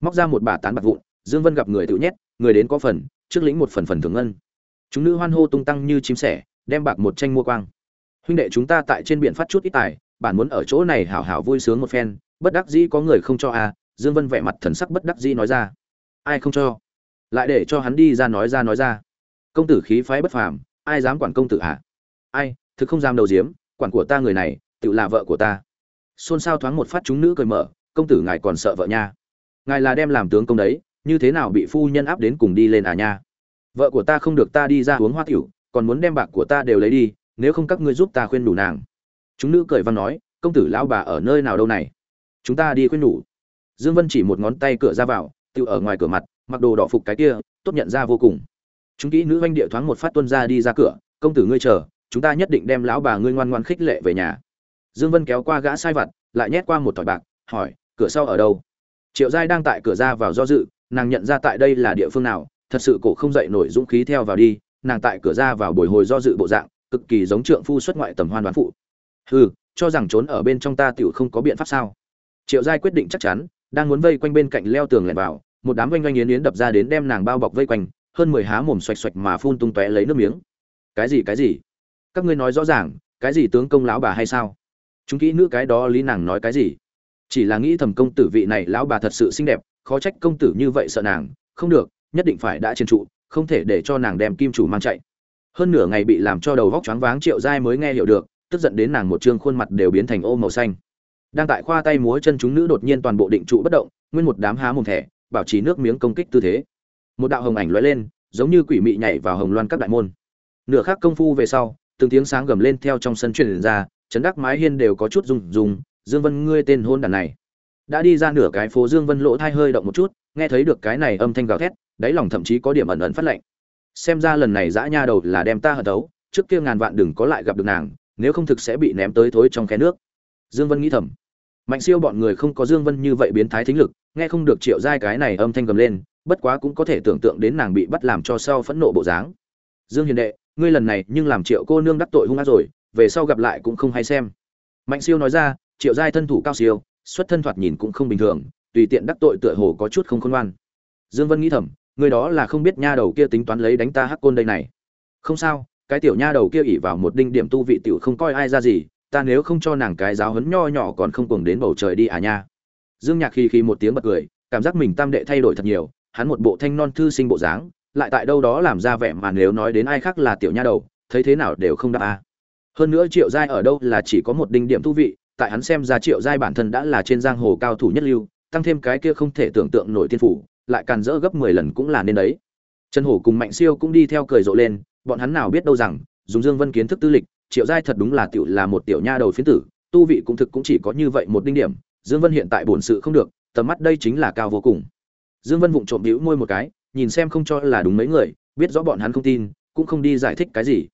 móc ra một bà tán bạc vụn, dương vân gặp người tự nhét, người đến có phần, trước lĩnh một phần phần thưởng ngân. Chúng nữ hoan hô tung tăng như chim sẻ, đem bạc một tranh mua quang. Huynh đệ chúng ta tại trên biển phát chút ít tài, bản muốn ở chỗ này hảo hảo vui sướng một phen, bất đắc dĩ có người không cho à dương vân vẻ mặt thần sắc bất đắc dĩ nói ra. Ai không cho? Lại để cho hắn đi ra nói ra nói ra. Công tử khí phái bất phàm, ai dám quản công tử hả? Ai, thực không dám đầu diếm, quản của ta người này, tự là vợ của ta. Xôn xao thoáng một phát chúng nữ cười mở, công tử ngài còn sợ vợ nha ngài là đem làm tướng công đấy, như thế nào bị phu nhân áp đến cùng đi lên à nha? Vợ của ta không được ta đi ra uống hoa tiểu, còn muốn đem bạc của ta đều lấy đi, nếu không các ngươi giúp ta khuyên đủ nàng. Chúng nữ cười văn nói, công tử lão bà ở nơi nào đâu này? Chúng ta đi khuyên đủ. Dương vân chỉ một ngón tay cửa ra vào tự ở ngoài cửa mặt, mặc đồ đỏ phục cái kia, tốt nhận ra vô cùng. Chúng kỹ nữ oanh địa thoáng một phát tuân ra đi ra cửa, công tử ngươi chờ, chúng ta nhất định đem lão bà ngươi ngoan ngoan khích lệ về nhà. Dương vân kéo qua gã sai vặt, lại nhét qua một thỏi bạc, hỏi, cửa sau ở đâu? Triệu giai đang tại cửa ra vào do dự, nàng nhận ra tại đây là địa phương nào, thật sự cổ không dậy nổi dũng khí theo vào đi, nàng tại cửa ra vào bồi hồi do dự bộ dạng, cực kỳ giống trượng phu xuất ngoại tầm hoan đoán phụ. Hừ, cho rằng trốn ở bên trong ta tiểu không có biện pháp sao? Triệu giai quyết định chắc chắn, đang muốn vây quanh bên cạnh leo tường lẻn vào, một đám oanh oanh yến yến đập ra đến đem nàng bao bọc vây quanh, hơn mười há mồm xoạch xoạch mà phun tung tóe lấy nước miếng. Cái gì cái gì? Các ngươi nói rõ ràng, cái gì tướng công lão bà hay sao? Chúng kỹ nữ cái đó lý nàng nói cái gì? Chỉ là nghĩ thầm công tử vị này lão bà thật sự xinh đẹp, khó trách công tử như vậy sợ nàng. Không được, nhất định phải đã trên trụ, không thể để cho nàng đem kim chủ mang chạy. Hơn nửa ngày bị làm cho đầu vóc choáng váng, triệu giai mới nghe hiểu được, tức giận đến nàng một trương khuôn mặt đều biến thành ô màu xanh. Đang tại khoa tay múa chân chúng nữ đột nhiên toàn bộ định trụ bất động, nguyên một đám há mồm thẻ, bảo trì nước miếng công kích tư thế. Một đạo hồng ảnh lóe lên, giống như quỷ mị nhảy vào hồng loan các đại môn. Nửa khắc công phu về sau, từng tiếng sáng gầm lên theo trong sân truyền ra, chấn đắc mái hiên đều có chút rung rung dương vân, ngươi tên hôn đàn này. Đã đi ra nửa cái phố dương vân, lỗ thai hơi động một chút, nghe thấy được cái này âm thanh gào thét, đáy lòng thậm chí có điểm ẩn ẩn phát lệnh xem ra lần này dã nha đầu là đem ta hận đấu trước kia ngàn vạn đừng có lại gặp được nàng, nếu không thực sẽ bị ném tới thối trong khe nước. Dương vân nghĩ thầm. Mạnh siêu bọn người không có dương vân như vậy biến thái thính lực, nghe không được triệu giai cái này âm thanh gầm lên, bất quá cũng có thể tưởng tượng đến nàng bị bắt làm cho sau phẫn nộ bộ dáng. Dương hiền đệ, ngươi lần này nhưng làm triệu cô nương đắc tội hung ác rồi, về sau gặp lại cũng không hay xem. Mạnh siêu nói ra triệu giai thân thủ cao siêu, xuất thân thoạt nhìn cũng không bình thường, tùy tiện đắc tội tựa hồ có chút không khôn ngoan. Dương vân nghĩ thầm, người đó là không biết nha đầu kia tính toán lấy đánh ta hắc côn đây này. Không sao, cái tiểu nha đầu kia ỉ vào một đinh điểm tu vị tiểu không coi ai ra gì, ta nếu không cho nàng cái giáo hấn nho nhỏ còn không cùng đến bầu trời đi à nha. Dương nhạc khi khi một tiếng bật cười, cảm giác mình tam đệ thay đổi thật nhiều, hắn một bộ thanh non thư sinh bộ dáng, lại tại đâu đó làm ra vẻ mà nếu nói đến ai khác là tiểu nha đầu, thấy thế nào đều không đáp a hơn nữa triệu giai ở đâu là chỉ có một đinh điểm thú vị tại hắn xem ra triệu giai bản thân đã là trên giang hồ cao thủ nhất lưu, tăng thêm cái kia không thể tưởng tượng nổi tiên phủ, lại càn rỡ gấp mười lần cũng là nên đấy. Trần hổ cùng mạnh siêu cũng đi theo cười rộ lên, bọn hắn nào biết đâu rằng, dùng dương vân kiến thức tư lịch, triệu giai thật đúng là tiểu là một tiểu nha đầu phiến tử, tu vị cũng thực cũng chỉ có như vậy một đinh điểm, dương vân hiện tại bổn sự không được, tầm mắt đây chính là cao vô cùng. Dương vân vụng trộm bĩu môi một cái, nhìn xem không cho là đúng mấy người, biết rõ bọn hắn không tin, cũng không đi giải thích cái gì.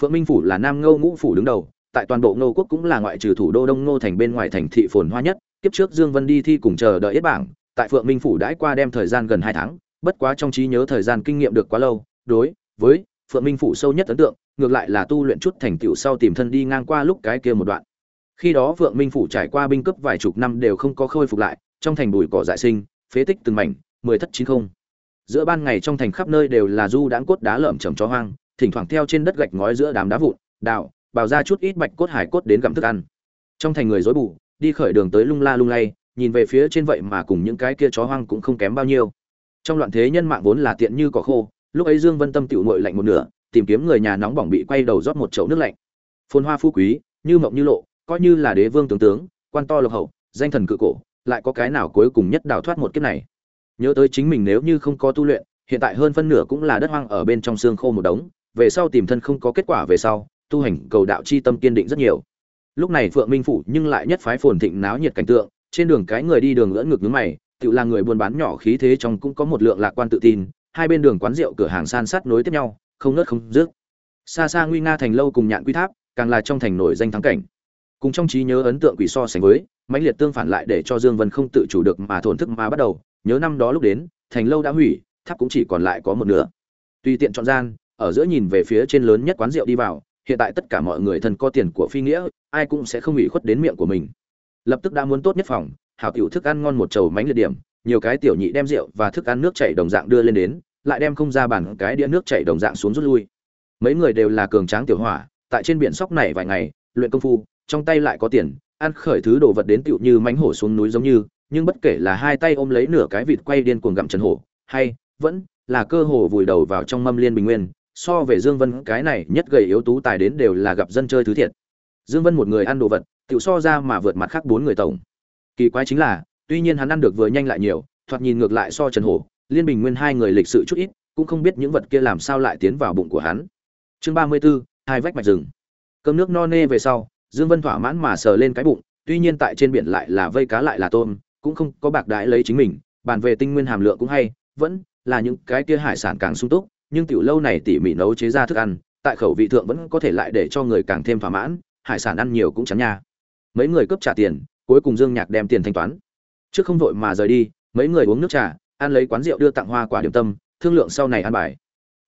Phượng minh phủ là nam ngô ngũ phủ đứng đầu tại toàn bộ ngô quốc cũng là ngoại trừ thủ đô đông ngô thành bên ngoài thành thị phồn hoa nhất, kiếp trước dương vân đi thi cùng chờ đợi yết bảng, tại phượng minh phủ đãi qua đem thời gian gần hai tháng, bất quá trong trí nhớ thời gian kinh nghiệm được quá lâu, đối với phượng minh phủ sâu nhất ấn tượng, ngược lại là tu luyện chút thành tựu sau tìm thân đi ngang qua lúc cái kia một đoạn. Khi đó phượng minh phủ trải qua binh cấp vài chục năm đều không có khôi phục lại, trong thành bụi cỏ dại sinh, phế tích từng mảnh, mười thất chín không. Giữa ban ngày trong thành khắp nơi đều là du đãng cốt đá lởm chởm chó hoang, thỉnh thoảng theo trên đất gạch ngói giữa đám đá vụn, đào bào ra chút ít bạch cốt hải cốt đến gặm thức ăn. Trong thành người rối bù, đi khởi đường tới lung la lung lay, nhìn về phía trên vậy mà cùng những cái kia chó hoang cũng không kém bao nhiêu. Trong loạn thế nhân mạng vốn là tiện như cỏ khô, lúc ấy dương vân tâm tiểu nguội lạnh một nửa, tìm kiếm người nhà nóng bỏng bị quay đầu rót một chậu nước lạnh. Phồn hoa phú quý, như mộng như lộ, coi như là đế vương tướng tướng, quan to lộc hậu, danh thần cự cổ, lại có cái nào cuối cùng nhất đào thoát một kiếp này? Nhớ tới chính mình nếu như không có tu luyện, hiện tại hơn phân nửa cũng là đất hoang ở bên trong xương khô một đống, về sau tìm thân không có kết quả về sau tu hành cầu đạo chi tâm kiên định rất nhiều. Lúc này phượng minh phủ nhưng lại nhất phái phồn thịnh náo nhiệt cảnh tượng, trên đường cái người đi đường ngỡ ngực nhướng mày, tự là người buôn bán nhỏ khí thế trong cũng có một lượng lạc quan tự tin, hai bên đường quán rượu cửa hàng san sát nối tiếp nhau, không nớt không dứt. Xa xa nguy nga thành lâu cùng nhạn quy tháp, càng là trong thành nổi danh thắng cảnh. Cùng trong trí nhớ ấn tượng quỷ so sánh với, mãnh liệt tương phản lại để cho dương vân không tự chủ được mà thổn thức mà bắt đầu. Nhớ năm đó lúc đến, thành lâu đã hủy, tháp cũng chỉ còn lại có một nửa. Tùy tiện chọn gian, ở giữa nhìn về phía trên lớn nhất quán rượu đi vào hiện tại tất cả mọi người thân có tiền của phi nghĩa, ai cũng sẽ không ủy khuất đến miệng của mình. Lập tức đã muốn tốt nhất phòng, hảo tiểu thức ăn ngon một chầu mánh liệt điểm, nhiều cái tiểu nhị đem rượu và thức ăn nước chảy đồng dạng đưa lên đến, lại đem không ra bản cái đĩa nước chảy đồng dạng xuống rút lui. Mấy người đều là cường tráng tiểu hỏa, tại trên biển sóc này vài ngày, luyện công phu, trong tay lại có tiền, ăn khởi thứ đồ vật đến tựu như mánh hổ xuống núi giống như, nhưng bất kể là hai tay ôm lấy nửa cái vịt quay điên cuồng gặm trần hổ, hay vẫn là cơ hồ vùi đầu vào trong mâm liên bình nguyên so về dương vân cái này nhất gầy yếu tú tài đến đều là gặp dân chơi thứ thiệt. Dương vân một người ăn đồ vật tiểu so ra mà vượt mặt khác bốn người tổng. Kỳ quái chính là tuy nhiên hắn ăn được vừa nhanh lại nhiều thoạt nhìn ngược lại so trần hổ liên bình nguyên hai người lịch sự chút ít cũng không biết những vật kia làm sao lại tiến vào bụng của hắn. Chương ba mươi 34, hai vách mạch rừng. Cơm nước no nê về sau dương vân thỏa mãn mà sờ lên cái bụng tuy nhiên tại trên biển lại là vây cá lại là tôm cũng không có bạc đái lấy chính mình bàn về tinh nguyên hàm lượng cũng hay vẫn là những cái kia hải sản càng sung túc nhưng tiểu lâu này tỉ mỉ nấu chế ra thức ăn, tại khẩu vị thượng vẫn có thể lại để cho người càng thêm thỏa mãn, hải sản ăn nhiều cũng chán nha. Mấy người cướp trả tiền, cuối cùng dương nhạc đem tiền thanh toán. Trước không vội mà rời đi, mấy người uống nước trà, ăn lấy quán rượu đưa tặng hoa quả điểm tâm, thương lượng sau này ăn bài.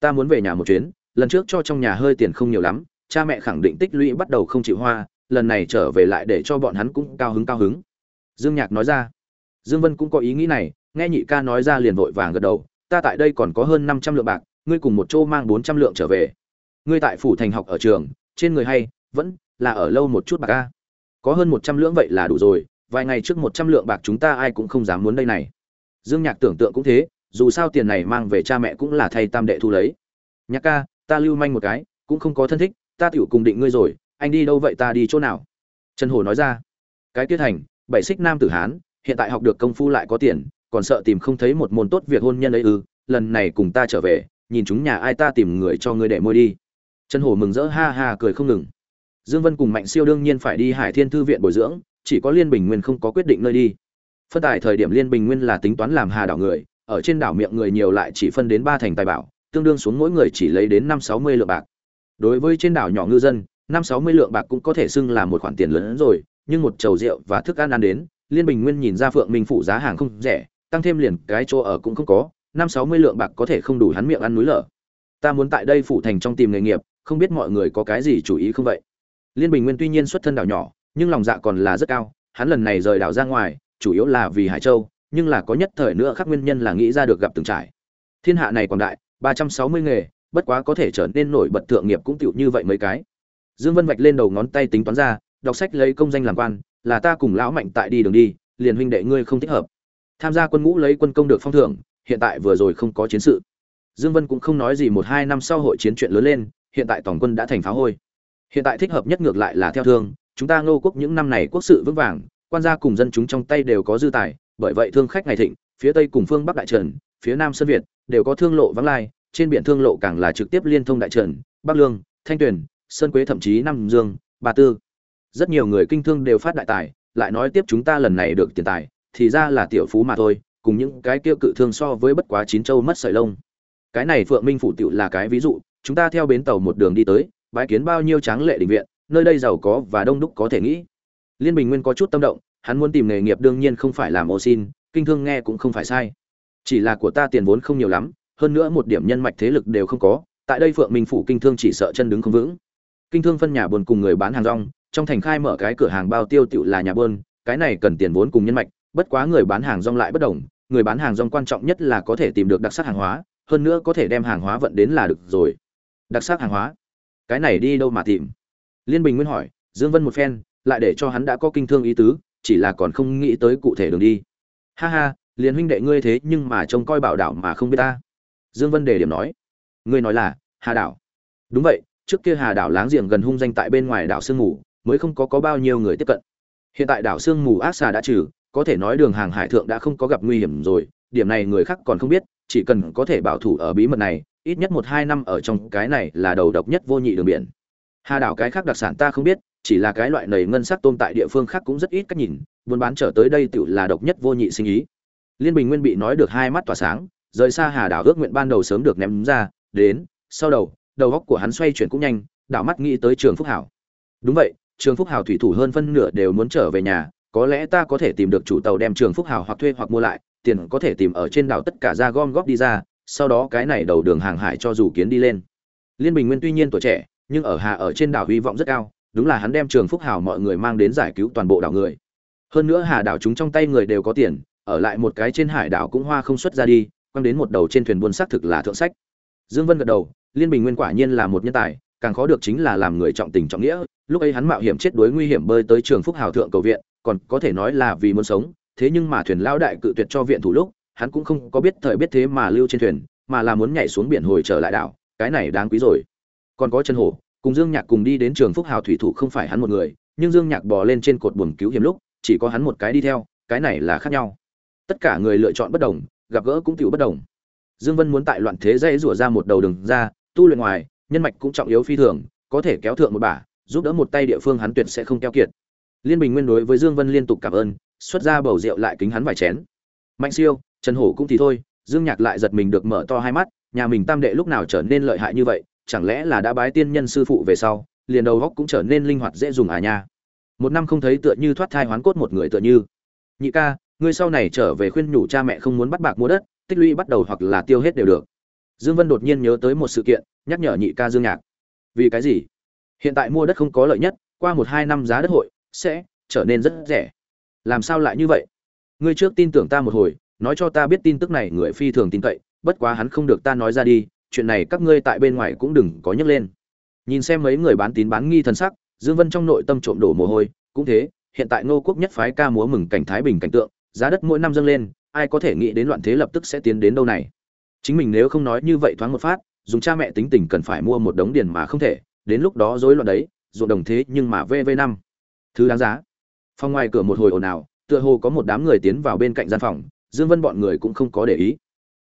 Ta muốn về nhà một chuyến, lần trước cho trong nhà hơi tiền không nhiều lắm, cha mẹ khẳng định tích lũy bắt đầu không chịu hoa, lần này trở về lại để cho bọn hắn cũng cao hứng cao hứng. Dương nhạc nói ra. Dương vân cũng có ý nghĩ này, nghe nhị ca nói ra liền vội vàng gật đầu, ta tại đây còn có hơn 500 lượng bạc ngươi cùng một chỗ mang 400 lượng trở về. Ngươi tại phủ thành học ở trường, trên người hay, vẫn là ở lâu một chút bạc a. Có hơn 100 lượng vậy là đủ rồi, vài ngày trước 100 lượng bạc chúng ta ai cũng không dám muốn đây này. Dương nhạc tưởng tượng cũng thế, dù sao tiền này mang về cha mẹ cũng là thay tam đệ thu lấy. Nhạc ca, ta lưu manh một cái, cũng không có thân thích, ta tiểu cùng định ngươi rồi, anh đi đâu vậy, ta đi chỗ nào? Trần hổ nói ra. Cái tiết thành bảy xích nam tử hán, hiện tại học được công phu lại có tiền, còn sợ tìm không thấy một môn tốt việc hôn nhân ấy ư, lần này cùng ta trở về nhìn chúng nhà ai ta tìm người cho ngươi để môi đi. Trần hổ mừng rỡ ha ha cười không ngừng. Dương vân cùng mạnh siêu đương nhiên phải đi hải thiên thư viện bồi dưỡng, chỉ có liên bình nguyên không có quyết định nơi đi. Phân tại thời điểm liên bình nguyên là tính toán làm hà đảo người, ở trên đảo miệng người nhiều lại chỉ phân đến ba thành tài bảo, tương đương xuống mỗi người chỉ lấy đến năm sáu mươi lượng bạc. Đối với trên đảo nhỏ ngư dân, năm sáu mươi lượng bạc cũng có thể xưng là một khoản tiền lớn hơn rồi, nhưng một chầu rượu và thức ăn ăn đến, liên bình nguyên nhìn ra phượng minh phụ giá hàng không rẻ, tăng thêm liền cái chỗ ở cũng không có năm sáu mươi lượng bạc có thể không đủ hắn miệng ăn núi lở. Ta muốn tại đây phủ thành trong tìm nghề nghiệp, không biết mọi người có cái gì chủ ý không vậy? Liên bình nguyên tuy nhiên xuất thân đảo nhỏ, nhưng lòng dạ còn là rất cao, hắn lần này rời đảo ra ngoài, chủ yếu là vì hải châu, nhưng là có nhất thời nữa khác nguyên nhân là nghĩ ra được gặp từng trải. Thiên hạ này còn đại, ba trăm sáu mươi nghề, bất quá có thể trở nên nổi bật thượng nghiệp cũng tựu như vậy mấy cái. Dương vân vạch lên đầu ngón tay tính toán ra, đọc sách lấy công danh làm quan, là ta cùng lão mạnh tại đi đường đi, liền huynh đệ ngươi không thích hợp. Tham gia quân ngũ lấy quân công được phong thưởng hiện tại vừa rồi không có chiến sự. Dương vân cũng không nói gì một hai năm sau hội chiến chuyện lớn lên, hiện tại tổng quân đã thành phá hôi. Hiện tại thích hợp nhất ngược lại là theo thương, chúng ta ngô quốc những năm này quốc sự vững vàng, quan gia cùng dân chúng trong tay đều có dư tài, bởi vậy thương khách ngày thịnh, phía tây cùng phương bắc đại trần, phía nam sơn việt đều có thương lộ vắng lai, trên biển thương lộ càng là trực tiếp liên thông đại trần, bắc lương, thanh tuyền, sơn quế thậm chí nam dương, ba tư. Rất nhiều người kinh thương đều phát đại tài, lại nói tiếp chúng ta lần này được tiền tài, thì ra là tiểu phú mà thôi cùng những cái kia cự thương so với bất quá chín châu mất sợi lông. Cái này phượng minh phủ tiểu là cái ví dụ, chúng ta theo bến tàu một đường đi tới bái kiến bao nhiêu tráng lệ đình viện, nơi đây giàu có và đông đúc có thể nghĩ. Liên bình nguyên có chút tâm động, hắn muốn tìm nghề nghiệp đương nhiên không phải làm ô xin, kinh thương nghe cũng không phải sai. Chỉ là của ta tiền vốn không nhiều lắm, hơn nữa một điểm nhân mạch thế lực đều không có, tại đây phượng minh phủ kinh thương chỉ sợ chân đứng không vững. Kinh thương phân nhà buồn cùng người bán hàng rong, trong thành khai mở cái cửa hàng bao tiêu tiểu là nhà buôn, cái này cần tiền vốn cùng nhân mạch, bất quá người bán hàng rong lại bất đồng người bán hàng rong quan trọng nhất là có thể tìm được đặc sắc hàng hóa, hơn nữa có thể đem hàng hóa vận đến là được rồi. Đặc sắc hàng hóa? Cái này đi đâu mà tìm? Liên bình nguyên hỏi, dương vân một phen, lại để cho hắn đã có kinh thương ý tứ, chỉ là còn không nghĩ tới cụ thể đường đi. Ha ha, liền huynh đệ ngươi thế nhưng mà trông coi bảo đảo mà không biết ta. Dương vân đề điểm nói, ngươi nói là, hà đảo. Đúng vậy, trước kia hà đảo láng giềng gần hung danh tại bên ngoài đảo sương mù, mới không có có bao nhiêu người tiếp cận. Hiện tại đảo sương mù ác xà đã trừ có thể nói đường hàng hải thượng đã không có gặp nguy hiểm rồi, điểm này người khác còn không biết, chỉ cần có thể bảo thủ ở bí mật này, ít nhất một hai năm ở trong cái này là đầu độc nhất vô nhị đường biển. Hà đảo cái khác đặc sản ta không biết, chỉ là cái loại nầy ngân sắc tôm tại địa phương khác cũng rất ít cách nhìn, buôn bán trở tới đây tự là độc nhất vô nhị sinh ý. Liên bình nguyên bị nói được hai mắt tỏa sáng, rời xa hà đảo ước nguyện ban đầu sớm được ném ra, đến, sau đầu đầu góc của hắn xoay chuyển cũng nhanh, đảo mắt nghĩ tới trường phúc hảo. Đúng vậy, trường phúc hảo thủy thủ hơn phân nửa đều muốn trở về nhà có lẽ ta có thể tìm được chủ tàu đem trường phúc hảo hoặc thuê hoặc mua lại, tiền có thể tìm ở trên đảo tất cả ra gom góp đi ra, sau đó cái này đầu đường hàng hải cho dù kiến đi lên. Liên bình nguyên tuy nhiên tuổi trẻ, nhưng ở hà ở trên đảo hy vọng rất cao, đúng là hắn đem trường phúc hảo mọi người mang đến giải cứu toàn bộ đảo người. Hơn nữa hà đảo chúng trong tay người đều có tiền, ở lại một cái trên hải đảo cũng hoa không xuất ra đi, quăng đến một đầu trên thuyền buôn xác thực là thượng sách. Dương vân gật đầu, liên bình nguyên quả nhiên là một nhân tài, càng khó được chính là làm người trọng tình trọng nghĩa lúc ấy hắn mạo hiểm chết đuối nguy hiểm bơi tới trường phúc hào thượng cầu viện, còn có thể nói là vì muốn sống, thế nhưng mà thuyền lao đại cự tuyệt cho viện thủ lúc, hắn cũng không có biết thời biết thế mà lưu trên thuyền, mà là muốn nhảy xuống biển hồi trở lại đảo, cái này đáng quý rồi. Còn có chân hổ, cùng dương nhạc cùng đi đến trường phúc hào thủy thủ không phải hắn một người, nhưng dương nhạc bò lên trên cột buồm cứu hiểm lúc, chỉ có hắn một cái đi theo, cái này là khác nhau. Tất cả người lựa chọn bất đồng, gặp gỡ cũng tiểu bất đồng. Dương vân muốn tại loạn thế dây rủa ra một đầu đường ra, tu luyện ngoài, nhân mạch cũng trọng yếu phi thường, có thể kéo thượng một bả giúp đỡ một tay địa phương hắn tuyệt sẽ không keo kiệt. Liên bình nguyên đối với dương vân liên tục cảm ơn, xuất ra bầu rượu lại kính hắn vài chén. Mạnh siêu, trần hổ cũng thì thôi, dương nhạc lại giật mình được mở to hai mắt, nhà mình tam đệ lúc nào trở nên lợi hại như vậy, chẳng lẽ là đã bái tiên nhân sư phụ về sau, liền đầu góc cũng trở nên linh hoạt dễ dùng à nha. Một năm không thấy tựa như thoát thai hoán cốt một người tựa như. Nhị ca, ngươi sau này trở về khuyên nhủ cha mẹ không muốn bắt bạc mua đất, tích lũy bắt đầu hoặc là tiêu hết đều được. Dương vân đột nhiên nhớ tới một sự kiện, nhắc nhở nhị ca dương nhạc. Vì cái gì? Hiện tại mua đất không có lợi nhất, qua một hai năm giá đất hội sẽ trở nên rất rẻ. Làm sao lại như vậy? Ngươi trước tin tưởng ta một hồi, nói cho ta biết tin tức này người phi thường tin cậy, bất quá hắn không được ta nói ra đi, chuyện này các ngươi tại bên ngoài cũng đừng có nhấc lên. Nhìn xem mấy người bán tín bán nghi thần sắc, dương vân trong nội tâm trộm đổ mồ hôi, cũng thế, hiện tại ngô quốc nhất phái ca múa mừng cảnh thái bình cảnh tượng, giá đất mỗi năm dâng lên, ai có thể nghĩ đến loạn thế lập tức sẽ tiến đến đâu này? Chính mình nếu không nói như vậy thoáng một phát, dùng cha mẹ tính tình cần phải mua một đống điền mà không thể đến lúc đó rối loạn đấy, ruộng đồng thế nhưng mà vv năm. Thứ đáng giá. Phòng ngoài cửa một hồi ồn ào, tựa hồ có một đám người tiến vào bên cạnh gian phòng, dương vân bọn người cũng không có để ý.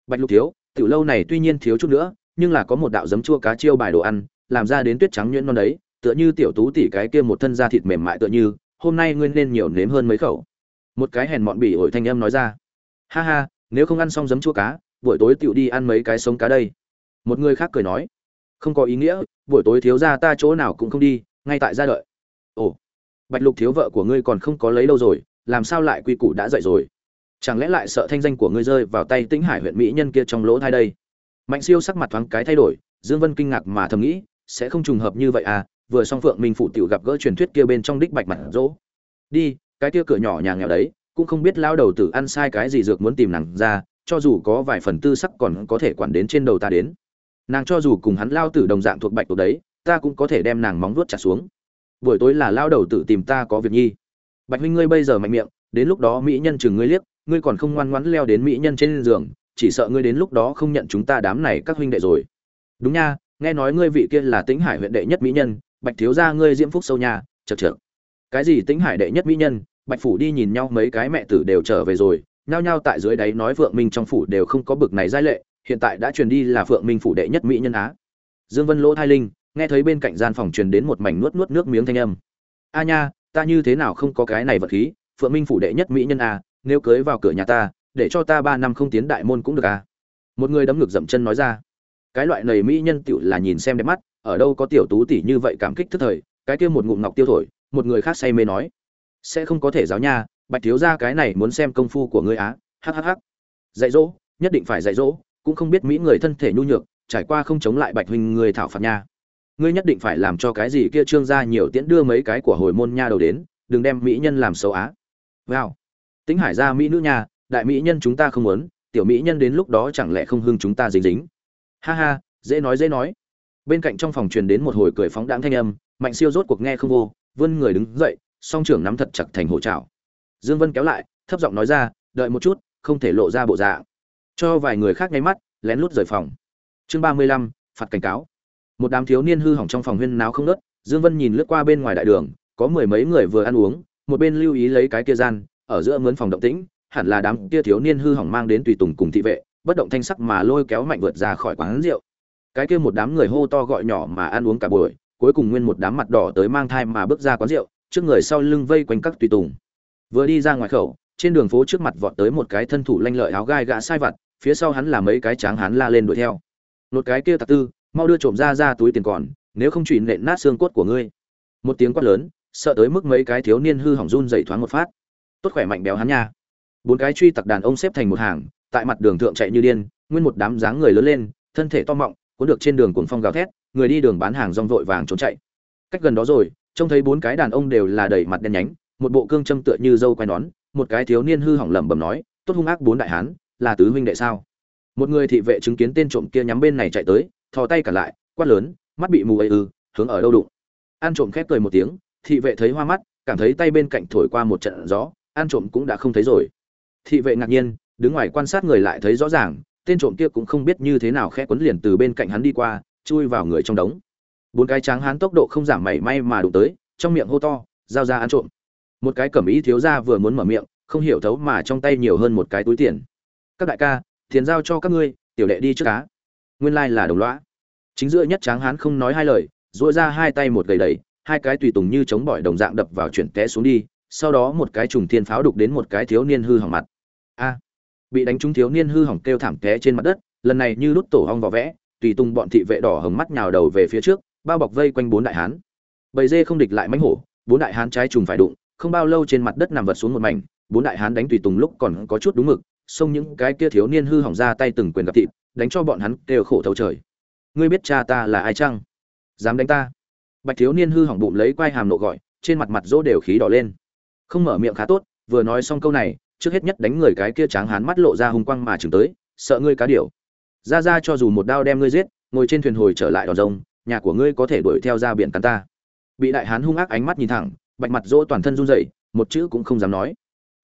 Bạch lục thiếu, tiểu lâu này tuy nhiên thiếu chút nữa, nhưng là có một đạo giấm chua cá chiêu bài đồ ăn, làm ra đến tuyết trắng nhuyễn non đấy, tựa như tiểu tú tỉ cái kia một thân da thịt mềm mại tựa như, hôm nay ngươi nên nhiều nếm hơn mấy khẩu. Một cái hèn mọn bỉ ổi thanh âm nói ra. Ha ha, nếu không ăn xong giấm chua cá, buổi tối tiểu đi ăn mấy cái sống cá đây. Một người khác cười nói không có ý nghĩa, buổi tối thiếu ra ta chỗ nào cũng không đi, ngay tại gia đợi. Ồ, bạch lục thiếu vợ của ngươi còn không có lấy đâu rồi, làm sao lại quy củ đã dậy rồi? Chẳng lẽ lại sợ thanh danh của ngươi rơi vào tay tĩnh hải huyện mỹ nhân kia trong lỗ thai đây? Mạnh siêu sắc mặt thoáng cái thay đổi, dương vân kinh ngạc mà thầm nghĩ, sẽ không trùng hợp như vậy à? Vừa xong phượng minh phụ tiểu gặp gỡ truyền thuyết kia bên trong đích bạch mặt dỗ. Đi, cái kia cửa nhỏ nhà nghèo đấy, cũng không biết lao đầu tử ăn sai cái gì dược muốn tìm nàng ra, cho dù có vài phần tư sắc còn có thể quản đến trên đầu ta đến nàng cho dù cùng hắn lao tử đồng dạng thuộc bạch tuộc đấy, ta cũng có thể đem nàng móng vuốt trả xuống. Buổi tối là lao đầu tử tìm ta có việc nhi. Bạch huynh ngươi bây giờ mạnh miệng, đến lúc đó mỹ nhân chừng ngươi liếc, ngươi còn không ngoan ngoãn leo đến mỹ nhân trên giường, chỉ sợ ngươi đến lúc đó không nhận chúng ta đám này các huynh đệ rồi. Đúng nha, nghe nói ngươi vị kia là tĩnh hải huyện đệ nhất mỹ nhân, bạch thiếu gia ngươi diễm phúc sâu nhà chật chược cái gì tĩnh hải đệ nhất mỹ nhân, bạch phủ đi nhìn nhau mấy cái mẹ tử đều trở về rồi, nhao nhao tại dưới đáy nói vượng minh trong phủ đều không có bực này giai lệ hiện tại đã truyền đi là phượng minh phủ đệ nhất mỹ nhân á. Dương vân lỗ thai linh, nghe thấy bên cạnh gian phòng truyền đến một mảnh nuốt nuốt nước miếng thanh âm. A nha, ta như thế nào không có cái này vật khí, phượng minh phủ đệ nhất mỹ nhân a nếu cưới vào cửa nhà ta, để cho ta ba năm không tiến đại môn cũng được a một người đấm ngực dậm chân nói ra. Cái loại này mỹ nhân tựu là nhìn xem đẹp mắt, ở đâu có tiểu tú tỷ như vậy cảm kích thức thời, cái kia một ngụm ngọc tiêu thổi, một người khác say mê nói. Sẽ không có thể giáo nha, bạch thiếu gia cái này muốn xem công phu của ngươi á hhh dạy dỗ, nhất định phải dạy dỗ cũng không biết mỹ người thân thể nhu nhược, trải qua không chống lại bạch huynh người thảo phạt nha. Ngươi nhất định phải làm cho cái gì kia trương gia nhiều tiễn đưa mấy cái của hồi môn nha đầu đến, đừng đem mỹ nhân làm xấu á. Wow tính hải gia mỹ nữ nha, đại mỹ nhân chúng ta không muốn, tiểu mỹ nhân đến lúc đó chẳng lẽ không hưng chúng ta dính dính. Ha ha, dễ nói dễ nói. Bên cạnh trong phòng truyền đến một hồi cười phóng đáng thanh âm, mạnh siêu rốt cuộc nghe không vô, vươn người đứng dậy, song trưởng nắm thật chặt thành hổ trào dương vân kéo lại, thấp giọng nói ra, đợi một chút, không thể lộ ra bộ dạng cho vài người khác nháy mắt, lén lút rời phòng. Chương ba mươi lăm, phạt cảnh cáo. Một đám thiếu niên hư hỏng trong phòng huyên náo không nớt dương vân nhìn lướt qua bên ngoài đại đường, có mười mấy người vừa ăn uống, một bên lưu ý lấy cái kia gian, ở giữa mướn phòng động tĩnh, hẳn là đám kia thiếu niên hư hỏng mang đến tùy tùng cùng thị vệ, bất động thanh sắc mà lôi kéo mạnh vượt ra khỏi quán rượu. Cái kia một đám người hô to gọi nhỏ mà ăn uống cả buổi, cuối cùng nguyên một đám mặt đỏ tới mang thai mà bước ra quán rượu, trước người sau lưng vây quanh các tùy tùng. Vừa đi ra ngoài khẩu trên đường phố trước mặt vọt tới một cái thân thủ lanh lợi áo gai gã sai vặt, phía sau hắn là mấy cái tráng hắn la lên đuổi theo. Một cái kia tạc tư, mau đưa trộm ra ra túi tiền còn, nếu không chùy nện nát xương cốt của ngươi. Một tiếng quát lớn, sợ tới mức mấy cái thiếu niên hư hỏng run dậy thoáng một phát. Tốt khỏe mạnh béo hắn nha. Bốn cái truy tặc đàn ông xếp thành một hàng, tại mặt đường thượng chạy như điên, nguyên một đám dáng người lớn lên, thân thể to mọng, cuốn được trên đường cuồng phong gào thét, người đi đường bán hàng rong vội vàng trốn chạy. Cách gần đó rồi, trông thấy bốn cái đàn ông đều là đầy mặt đen nhánh, một bộ cương châm tựa như dâu quai nón một cái thiếu niên hư hỏng lẩm bẩm nói, tốt hung ác bốn đại hán, là tứ huynh đệ sao? Một người thị vệ chứng kiến tên trộm kia nhắm bên này chạy tới, thò tay cả lại, quát lớn, mắt bị mù ấy ư, hướng ở đâu đụng? Ăn trộm khép cười một tiếng, thị vệ thấy hoa mắt, cảm thấy tay bên cạnh thổi qua một trận gió ăn trộm cũng đã không thấy rồi. Thị vệ ngạc nhiên, đứng ngoài quan sát người lại thấy rõ ràng, tên trộm kia cũng không biết như thế nào khẽ quấn liền từ bên cạnh hắn đi qua, chui vào người trong đống. Bốn cái tráng hán tốc độ không giảm mảy may mà đụng tới, trong miệng hô to, giao ra ăn trộm một cái cẩm ý thiếu gia vừa muốn mở miệng, không hiểu thấu mà trong tay nhiều hơn một cái túi tiền. Các đại ca, tiền giao cho các ngươi, tiểu đệ đi trước cá. Nguyên lai là đồng loã chính giữa nhất tráng hán không nói hai lời dội ra hai tay một gầy đầy hai cái tùy tùng như chống bỏi đồng dạng đập vào chuyển té xuống đi, sau đó một cái trùng thiên pháo đục đến một cái thiếu niên hư hỏng mặt. A! Bị đánh trúng thiếu niên hư hỏng kêu thảm té trên mặt đất, lần này như lút tổ hong vỏ vẽ, tùy tùng bọn thị vệ đỏ hồng mắt nhào đầu về phía trước, bao bọc vây quanh bốn đại hán. Bầy dê không địch lại mánh hổ, bốn đại hán trái trùng phải đụng không bao lâu trên mặt đất nằm vật xuống một mảnh, bốn đại hán đánh tùy tùng lúc còn có chút đúng mực, xông những cái kia thiếu niên hư hỏng ra tay từng quyền gặp thịt, đánh cho bọn hắn đều khổ thấu trời. Ngươi biết cha ta là ai chăng? Dám đánh ta? Bạch thiếu niên hư hỏng bụng lấy quai hàm nộ gọi, trên mặt mặt rỗ đều khí đỏ lên. Không mở miệng khá tốt, vừa nói xong câu này, trước hết nhất đánh người cái kia tráng hán mắt lộ ra hung quang mà chừng tới, sợ ngươi cá điểu. Ra ra cho dù một đao đem ngươi giết, ngồi trên thuyền hồi trở lại đòn rông nhà của ngươi có thể đuổi theo ra biển cắn ta. Bị đại hán hung ác ánh mắt nhìn thẳng bạch mặt rỗ toàn thân run rẩy, một chữ cũng không dám nói.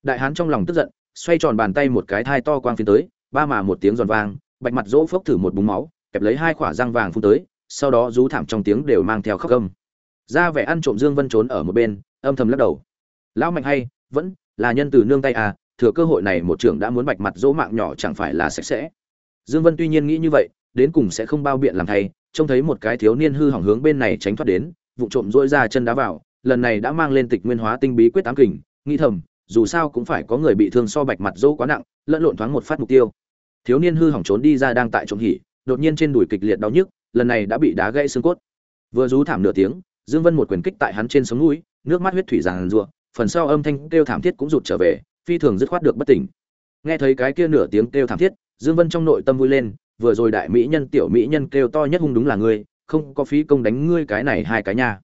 Đại hán trong lòng tức giận, xoay tròn bàn tay một cái thai to quang phiến tới, ba mà một tiếng giòn vang, bạch mặt rỗ phốc thử một búng máu, kẹp lấy hai khỏa răng vàng phun tới, sau đó rú thảm trong tiếng đều mang theo khóc gâm ra vẻ ăn trộm dương vân trốn ở một bên, âm thầm lắc đầu. Lão mạnh hay, vẫn là nhân từ nương tay à thừa cơ hội này một trưởng đã muốn bạch mặt dỗ mạng nhỏ chẳng phải là sạch sẽ. Dương vân tuy nhiên nghĩ như vậy, đến cùng sẽ không bao biện làm thay, trông thấy một cái thiếu niên hư hỏng hướng bên này tránh thoát đến, vụ trộm dỗi ra chân đá vào lần này đã mang lên tịch nguyên hóa tinh bí quyết tám kình nghĩ thầm, dù sao cũng phải có người bị thương so bạch mặt dỗ quá nặng, lẫn lộn thoáng một phát mục tiêu. Thiếu niên hư hỏng trốn đi ra đang tại trộm hỉ đột nhiên trên đùi kịch liệt đau nhức, lần này đã bị đá gãy xương cốt. Vừa rú thảm nửa tiếng, dương vân một quyền kích tại hắn trên sống mũi nước mắt huyết thủy giàn rụa phần sau âm thanh kêu thảm thiết cũng rụt trở về, phi thường dứt khoát được bất tỉnh. Nghe thấy cái kia nửa tiếng kêu thảm thiết, dương vân trong nội tâm vui lên, vừa rồi đại mỹ nhân, tiểu mỹ nhân kêu to nhất hung đúng là ngươi, không có phí công đánh ngươi cái này hai cái nhà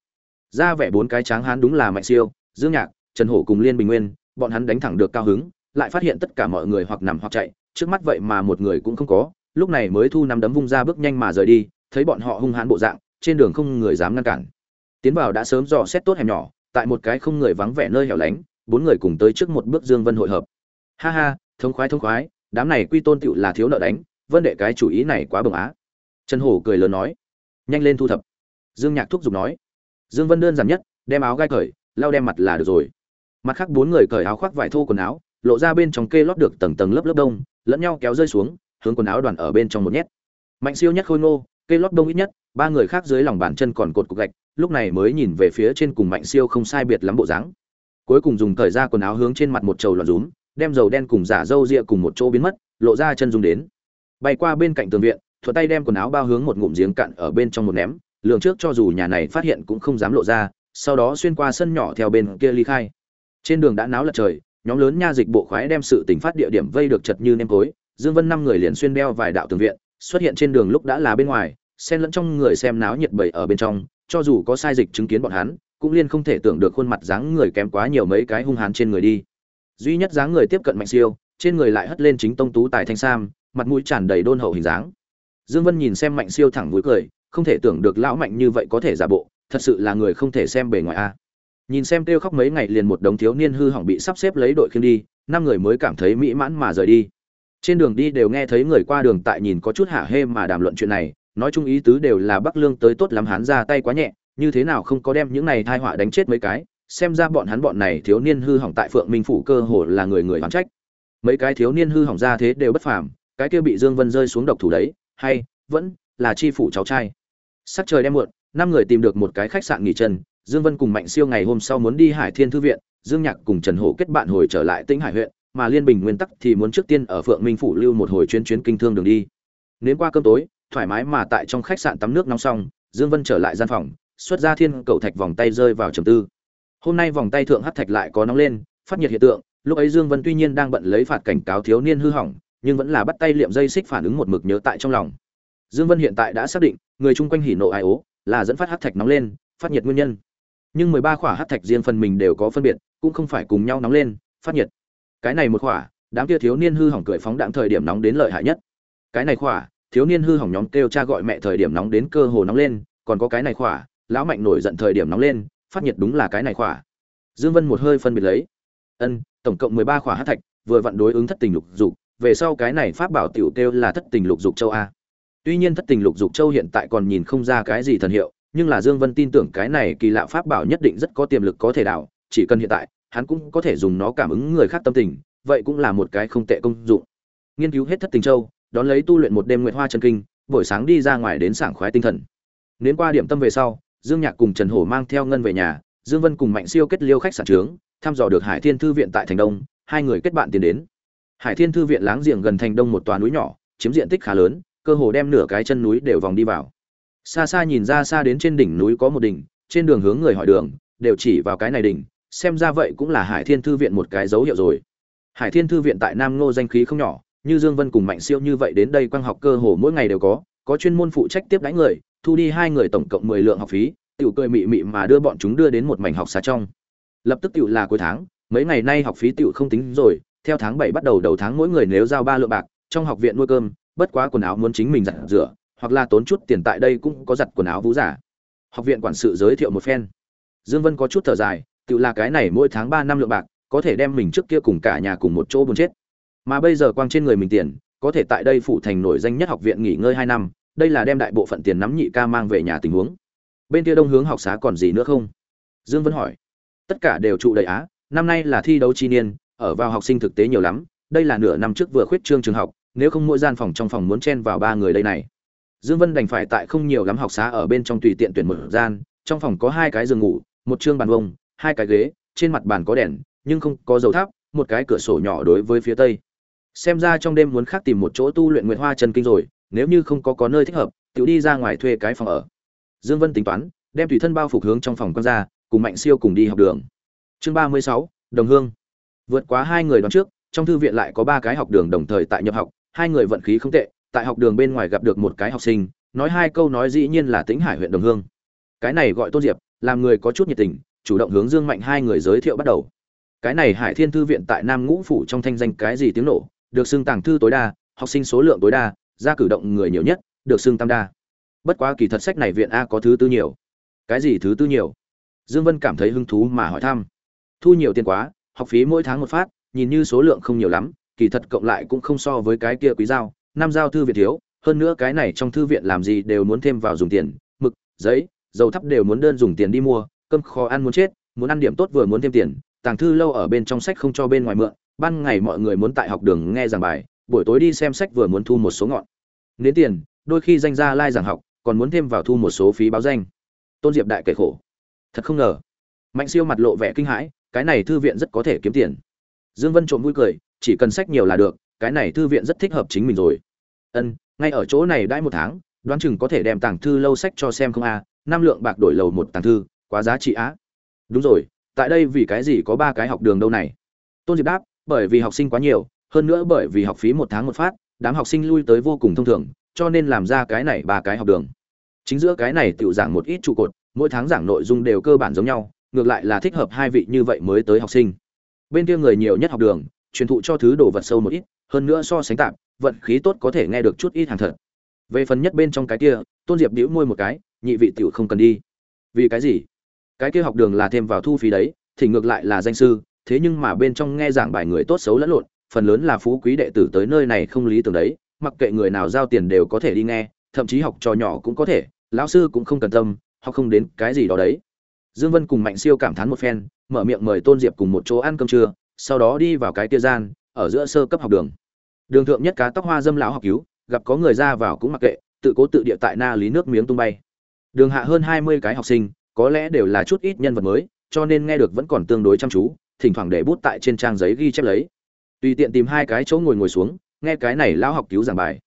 ra vẻ bốn cái tráng hán đúng là mạnh siêu, dương nhạc, trần hổ cùng liên bình nguyên, bọn hắn đánh thẳng được cao hứng, lại phát hiện tất cả mọi người hoặc nằm hoặc chạy, trước mắt vậy mà một người cũng không có, lúc này mới thu nắm đấm vung ra bước nhanh mà rời đi, thấy bọn họ hung hãn bộ dạng, trên đường không người dám ngăn cản. Tiến vào đã sớm dò xét tốt hẻm nhỏ, tại một cái không người vắng vẻ nơi hẻo lánh, bốn người cùng tới trước một bước dương vân hội hợp. Ha ha, thông khoái thông khoái, đám này quy tôn tựu là thiếu nợ đánh, vân đệ cái chủ ý này quá bồng á. Trần hổ cười lớn nói, nhanh lên thu thập. Dương nhạc thúc giục nói dương vân đơn giản nhất, đem áo gai cởi, lau đem mặt là được rồi. Mặt khác bốn người cởi áo khoác vải thô quần áo, lộ ra bên trong kê lót được tầng tầng lớp lớp đông, lẫn nhau kéo rơi xuống, hướng quần áo đoàn ở bên trong một nhét. Mạnh siêu nhất khôi ngô, kê lót đông ít nhất, ba người khác dưới lòng bàn chân còn cột cục gạch, lúc này mới nhìn về phía trên cùng mạnh siêu không sai biệt lắm bộ dáng. Cuối cùng dùng thời ra quần áo hướng trên mặt một trầu loạn rúm, đem dầu đen cùng giả râu ria cùng một chỗ biến mất, lộ ra chân dùng đến. Bay qua bên cạnh tường viện, thuận tay đem quần áo bao hướng một ngụm giếng cạn ở bên trong một ném lường trước cho dù nhà này phát hiện cũng không dám lộ ra, sau đó xuyên qua sân nhỏ theo bên kia ly khai. Trên đường đã náo lật trời, nhóm lớn nha dịch bộ khoái đem sự tình phát địa điểm vây được chật như nêm tối dương vân năm người liền xuyên đeo vài đạo tường viện, xuất hiện trên đường lúc đã là bên ngoài, xen lẫn trong người xem náo nhiệt bầy ở bên trong, cho dù có sai dịch chứng kiến bọn hắn, cũng liên không thể tưởng được khuôn mặt dáng người kém quá nhiều mấy cái hung hãn trên người đi. Duy nhất dáng người tiếp cận mạnh siêu, trên người lại hất lên chính tông tú tài thanh sam, mặt mũi tràn đầy đôn hậu hình dáng. Dương vân nhìn xem mạnh siêu thẳng mũi cười không thể tưởng được lão mạnh như vậy có thể giả bộ, thật sự là người không thể xem bề ngoài a. Nhìn xem kêu khóc mấy ngày liền một đống thiếu niên hư hỏng bị sắp xếp lấy đội khiêng đi, năm người mới cảm thấy mỹ mãn mà rời đi. Trên đường đi đều nghe thấy người qua đường tại nhìn có chút hả hê mà đàm luận chuyện này, nói chung ý tứ đều là bắc lương tới tốt lắm hắn ra tay quá nhẹ, như thế nào không có đem những này thai họa đánh chết mấy cái, xem ra bọn hắn bọn này thiếu niên hư hỏng tại phượng minh phủ cơ hồ là người người hoán trách. Mấy cái thiếu niên hư hỏng ra thế đều bất phàm, cái kia bị dương vân rơi xuống độc thủ đấy, hay, vẫn là chi phủ cháu trai. Sắc trời đem muộn, năm người tìm được một cái khách sạn nghỉ chân, dương vân cùng mạnh siêu ngày hôm sau muốn đi hải thiên thư viện, dương nhạc cùng trần hổ kết bạn hồi trở lại tĩnh hải huyện, mà liên bình nguyên tắc thì muốn trước tiên ở phượng minh phủ lưu một hồi chuyến chuyến kinh thương đường đi. Nến qua cơm tối, thoải mái mà tại trong khách sạn tắm nước nóng xong, dương vân trở lại gian phòng, xuất ra thiên cầu thạch vòng tay rơi vào trầm tư. Hôm nay vòng tay thượng hắc thạch lại có nóng lên, phát nhiệt hiện tượng, lúc ấy dương vân tuy nhiên đang bận lấy phạt cảnh cáo thiếu niên hư hỏng, nhưng vẫn là bắt tay liệm dây xích phản ứng một mực nhớ tại trong lòng dương vân hiện tại đã xác định, người chung quanh hỉ nộ ai ố là dẫn phát hắc thạch nóng lên, phát nhiệt nguyên nhân. Nhưng mười ba khỏa hắc thạch riêng phần mình đều có phân biệt, cũng không phải cùng nhau nóng lên, phát nhiệt. Cái này một khỏa, đám kia thiếu niên hư hỏng cười phóng đạn thời điểm nóng đến lợi hại nhất. Cái này khỏa, thiếu niên hư hỏng nhóm kêu cha gọi mẹ thời điểm nóng đến cơ hồ nóng lên, còn có cái này khỏa, lão mạnh nổi giận thời điểm nóng lên, phát nhiệt đúng là cái này khỏa. Dương vân một hơi phân biệt lấy. Ân, tổng cộng mười ba khỏa hắc thạch, vừa vặn đối ứng thất tình lục dục, về sau cái này pháp bảo tiểu kêu là thất tình lục dục châu a tuy nhiên thất tình lục dục châu hiện tại còn nhìn không ra cái gì thần hiệu, nhưng là dương vân tin tưởng cái này kỳ lạ pháp bảo nhất định rất có tiềm lực có thể đảo, chỉ cần hiện tại, hắn cũng có thể dùng nó cảm ứng người khác tâm tình, vậy cũng là một cái không tệ công dụng. Nghiên cứu hết thất tình châu, đón lấy tu luyện một đêm nguyệt hoa chân kinh, buổi sáng đi ra ngoài đến sảng khoái tinh thần. Đến qua điểm tâm về sau, dương nhạc cùng trần hổ mang theo ngân về nhà, dương vân cùng mạnh siêu kết liêu khách sạn trướng, thăm dò được hải thiên thư viện tại thành đông, hai người kết bạn tiến đến. Hải thiên thư viện láng giềng gần thành đông một tòa núi nhỏ, chiếm diện tích khá lớn cơ hồ đem nửa cái chân núi đều vòng đi vào. Xa xa nhìn ra xa đến trên đỉnh núi có một đỉnh, trên đường hướng người hỏi đường, đều chỉ vào cái này đỉnh, xem ra vậy cũng là hải thiên thư viện một cái dấu hiệu rồi. Hải thiên thư viện tại nam ngô danh khí không nhỏ, như dương vân cùng mạnh siêu như vậy đến đây quang học cơ hồ mỗi ngày đều có có chuyên môn phụ trách tiếp đãi người, thu đi hai người tổng cộng mười lượng học phí, tiểu cười mị mị mà đưa bọn chúng đưa đến một mảnh học xá trong. Lập tức tiểu là cuối tháng, mấy ngày nay học phí tiểu không tính rồi, theo tháng bảy bắt đầu đầu tháng mỗi người nếu giao ba lượng bạc, trong học viện nuôi cơm bất quá quần áo muốn chính mình giặt rửa, hoặc là tốn chút tiền tại đây cũng có giặt quần áo vũ giả. Học viện quản sự giới thiệu một phen. Dương vân có chút thở dài, tự là cái này mỗi tháng ba năm lượng bạc, có thể đem mình trước kia cùng cả nhà cùng một chỗ buồn chết. Mà bây giờ quang trên người mình tiền, có thể tại đây phụ thành nổi danh nhất học viện nghỉ ngơi hai năm, đây là đem đại bộ phận tiền nắm nhị ca mang về nhà tình huống. Bên kia đông hướng học xá còn gì nữa không? Dương vân hỏi. Tất cả đều trụ đầy á, năm nay là thi đấu chi niên, ở vào học sinh thực tế nhiều lắm, đây là nửa năm trước vừa khuyết trương trường học nếu không mỗi gian phòng trong phòng muốn chen vào ba người đây này. Dương vân đành phải tại không nhiều lắm học xá ở bên trong tùy tiện tuyển một gian, trong phòng có hai cái giường ngủ, một chương bàn vông, hai cái ghế, trên mặt bàn có đèn, nhưng không có dầu tháp, một cái cửa sổ nhỏ đối với phía tây. Xem ra trong đêm muốn khác tìm một chỗ tu luyện nguyện hoa chân kinh rồi, nếu như không có có nơi thích hợp tự đi ra ngoài thuê cái phòng ở. Dương vân tính toán, đem tùy thân bao phục hướng trong phòng quan ra, cùng mạnh siêu cùng đi học đường. Chương ba mươi sáu, đồng hương. Vượt quá hai người đón trước, trong thư viện lại có ba cái học đường đồng thời tại nhập học hai người vận khí không tệ, tại học đường bên ngoài gặp được một cái học sinh, nói hai câu nói dĩ nhiên là tính hải huyện đồng hương. Cái này gọi tôn diệp, làm người có chút nhiệt tình, chủ động hướng dương mạnh hai người giới thiệu bắt đầu. Cái này hải thiên thư viện tại nam ngũ phủ trong thanh danh cái gì tiếng nổ, được xưng tàng thư tối đa, học sinh số lượng tối đa ra cử động người nhiều nhất, được xưng tam đa. Bất quá kỳ thật sách này viện a có thứ tư nhiều. Cái gì thứ tư nhiều? Dương vân cảm thấy hứng thú mà hỏi thăm. Thu nhiều tiền quá, học phí mỗi tháng một phát, nhìn như số lượng không nhiều lắm kỳ thật cộng lại cũng không so với cái kia quý giao, năm giao thư viện thiếu, hơn nữa cái này trong thư viện làm gì đều muốn thêm vào dùng tiền, mực, giấy, dầu thắp đều muốn đơn dùng tiền đi mua, cơm khó ăn muốn chết, muốn ăn điểm tốt vừa muốn thêm tiền, tàng thư lâu ở bên trong sách không cho bên ngoài mượn, ban ngày mọi người muốn tại học đường nghe giảng bài, buổi tối đi xem sách vừa muốn thu một số ngọn. Nến tiền, đôi khi danh gia lai giảng học, còn muốn thêm vào thu một số phí báo danh. Tôn diệp đại kể khổ. Thật không ngờ. Mạnh siêu mặt lộ vẻ kinh hãi, cái này thư viện rất có thể kiếm tiền. Dương vân trộm vui cười chỉ cần sách nhiều là được, cái này thư viện rất thích hợp chính mình rồi. Ân, ngay ở chỗ này đãi một tháng, đoán chừng có thể đem tàng thư lâu sách cho xem không a, năm lượng bạc đổi lầu một tàng thư, quá giá trị á. Đúng rồi, tại đây vì cái gì có ba cái học đường đâu này? Tôn diệp đáp, bởi vì học sinh quá nhiều, hơn nữa bởi vì học phí một tháng một phát, đám học sinh lui tới vô cùng thông thường, cho nên làm ra cái này ba cái học đường. Chính giữa cái này tự giảng một ít trụ cột, mỗi tháng giảng nội dung đều cơ bản giống nhau, ngược lại là thích hợp hai vị như vậy mới tới học sinh. Bên kia người nhiều nhất học đường truyền thụ cho thứ đồ vật sâu một ít, hơn nữa so sánh tạm vận khí tốt có thể nghe được chút ít hàng thật. Về phần nhất bên trong cái kia, tôn diệp đĩu môi một cái, nhị vị tiểu không cần đi. Vì cái gì? Cái kia học đường là thêm vào thu phí đấy, thì ngược lại là danh sư, thế nhưng mà bên trong nghe giảng bài người tốt xấu lẫn lộn, phần lớn là phú quý đệ tử tới nơi này không lý tưởng đấy, mặc kệ người nào giao tiền đều có thể đi nghe, thậm chí học trò nhỏ cũng có thể, lão sư cũng không cần tâm họ không đến cái gì đó đấy. Dương vân cùng mạnh siêu cảm thán một phen, mở miệng mời tôn diệp cùng một chỗ ăn cơm trưa sau đó đi vào cái kia gian, ở giữa sơ cấp học đường. Đường thượng nhất cá tóc hoa dâm lão học cứu, gặp có người ra vào cũng mặc kệ, tự cố tự địa tại na lý nước miếng tung bay. Đường hạ hơn hai mươi cái học sinh, có lẽ đều là chút ít nhân vật mới, cho nên nghe được vẫn còn tương đối chăm chú, thỉnh thoảng để bút tại trên trang giấy ghi chép lấy. Tùy tiện tìm hai cái chỗ ngồi ngồi xuống, nghe cái này lão học cứu giảng bài.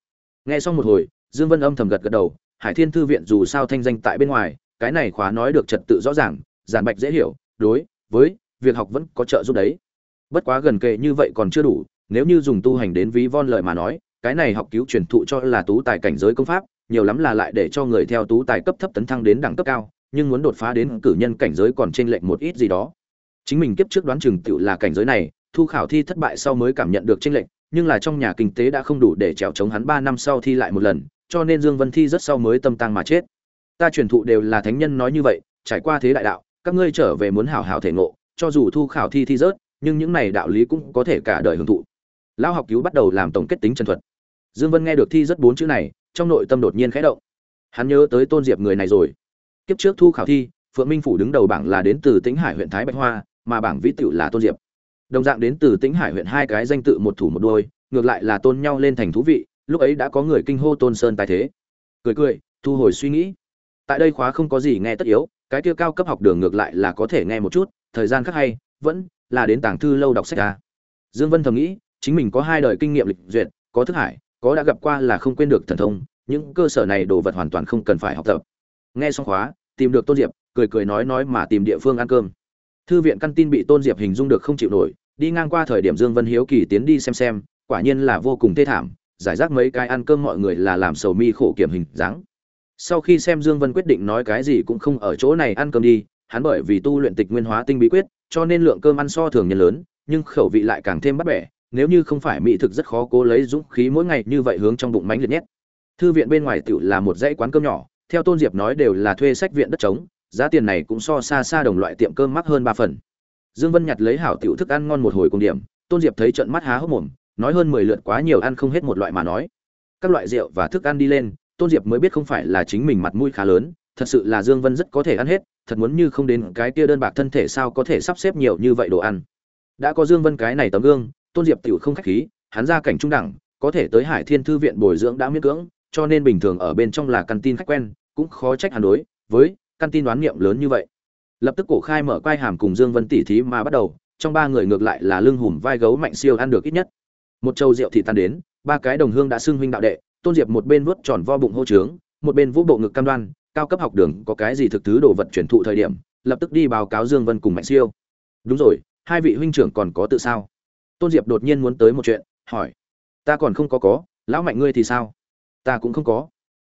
Nghe xong một hồi, dương vân âm thầm gật gật đầu, hải thiên thư viện dù sao thanh danh tại bên ngoài, cái này khóa nói được trật tự rõ ràng giản bạch dễ hiểu, đối với việc học vẫn có trợ giúp đấy bất quá gần kề như vậy còn chưa đủ nếu như dùng tu hành đến ví von lợi mà nói cái này học cứu truyền thụ cho là tú tài cảnh giới công pháp nhiều lắm là lại để cho người theo tú tài cấp thấp tấn thăng đến đẳng cấp cao nhưng muốn đột phá đến cử nhân cảnh giới còn trên lệch một ít gì đó chính mình kiếp trước đoán chừng tựu là cảnh giới này thu khảo thi thất bại sau mới cảm nhận được chênh lệch, nhưng là trong nhà kinh tế đã không đủ để trèo chống hắn ba năm sau thi lại một lần, cho nên Dương Vân thi rất sau mới tâm tăng mà chết. Ta truyền thụ đều là thánh nhân nói như vậy, trải qua thế đại đạo, các ngươi trở về muốn hảo hảo thể ngộ, cho dù thu khảo thi thi rớt, nhưng những này đạo lý cũng có thể cả đời hưởng thụ. Lão học cứu bắt đầu làm tổng kết tính chân thuật. Dương Vân nghe được thi rất bốn chữ này, trong nội tâm đột nhiên khẽ động. Hắn nhớ tới Tôn Diệp người này rồi. Kiếp trước thu khảo thi, Phượng Minh phủ đứng đầu bảng là đến từ Tĩnh Hải huyện Thái Bạch Hoa, mà bảng vĩ tựu là Tôn Diệp. Đồng dạng đến từ Tĩnh Hải huyện hai cái danh tự một thủ một đôi, ngược lại là tôn nhau lên thành thú vị, lúc ấy đã có người kinh hô Tôn Sơn tài thế. Cười cười, thu hồi suy nghĩ. Tại đây khóa không có gì nghe tất yếu, cái kia cao cấp học đường ngược lại là có thể nghe một chút, thời gian khác hay, vẫn là đến tàng thư lâu đọc sách à? Dương Vân thầm nghĩ, chính mình có hai đời kinh nghiệm lịch duyệt, có thức hải, có đã gặp qua là không quên được thần thông, những cơ sở này đồ vật hoàn toàn không cần phải học tập. Nghe xong khóa, tìm được Tôn Diệp, cười cười nói nói mà tìm địa phương ăn cơm. Thư viện căn tin bị Tôn Diệp hình dung được không chịu nổi, đi ngang qua thời điểm Dương Vân hiếu kỳ tiến đi xem xem, quả nhiên là vô cùng thê thảm, giải rác mấy cái ăn cơm mọi người là làm sầu mi khổ kiểm hình dáng. Sau khi xem Dương Vân quyết định nói cái gì cũng không ở chỗ này ăn cơm đi, hắn bởi vì tu luyện tịch nguyên hóa tinh bí quyết, cho nên lượng cơm ăn so thường nhân lớn, nhưng khẩu vị lại càng thêm bắt bẻ, nếu như không phải mỹ thực rất khó cố lấy dũng khí mỗi ngày như vậy hướng trong bụng mánh liệt nhét. Thư viện bên ngoài tiểu là một dãy quán cơm nhỏ, theo Tôn Diệp nói đều là thuê sách viện đất trống, giá tiền này cũng so xa xa đồng loại tiệm cơm mắc hơn ba phần. Dương Vân nhặt lấy hảo tiểu thức ăn ngon một hồi cùng điểm, Tôn Diệp thấy trận mắt há hốc mồm, nói hơn mười lượt quá nhiều ăn không hết một loại mà nói. Các loại rượu và thức ăn đi lên, Tôn Diệp mới biết không phải là chính mình mặt mũi khá lớn, thật sự là Dương Vân rất có thể ăn hết, thật muốn như không đến cái kia đơn bạc thân thể sao có thể sắp xếp nhiều như vậy đồ ăn. Đã có Dương Vân cái này tấm gương, Tôn Diệp tiểu không khách khí, hắn ra cảnh trung đẳng, có thể tới Hải Thiên thư viện bồi dưỡng đã miễn cưỡng, cho nên bình thường ở bên trong là căn tin khách quen, cũng khó trách hắn đối với căn tin đoán niệm lớn như vậy. Lập tức cổ khai mở quai hàm cùng Dương Vân tỉ thí mà bắt đầu, trong ba người ngược lại là lưng hùm vai gấu mạnh siêu ăn được ít nhất. Một châu rượu thì tan đến, ba cái đồng hương đã xưng huynh đạo đệ, Tôn Diệp một bên vuốt tròn vo bụng hô trướng, một bên vũ bộ ngực cam đoan, cao cấp học đường có cái gì thực thứ đồ vật chuyển thụ thời điểm, lập tức đi báo cáo Dương Vân cùng Mạnh Siêu. Đúng rồi, hai vị huynh trưởng còn có tự sao? Tôn Diệp đột nhiên muốn tới một chuyện, hỏi. Ta còn không có có, lão Mạnh ngươi thì sao? Ta cũng không có.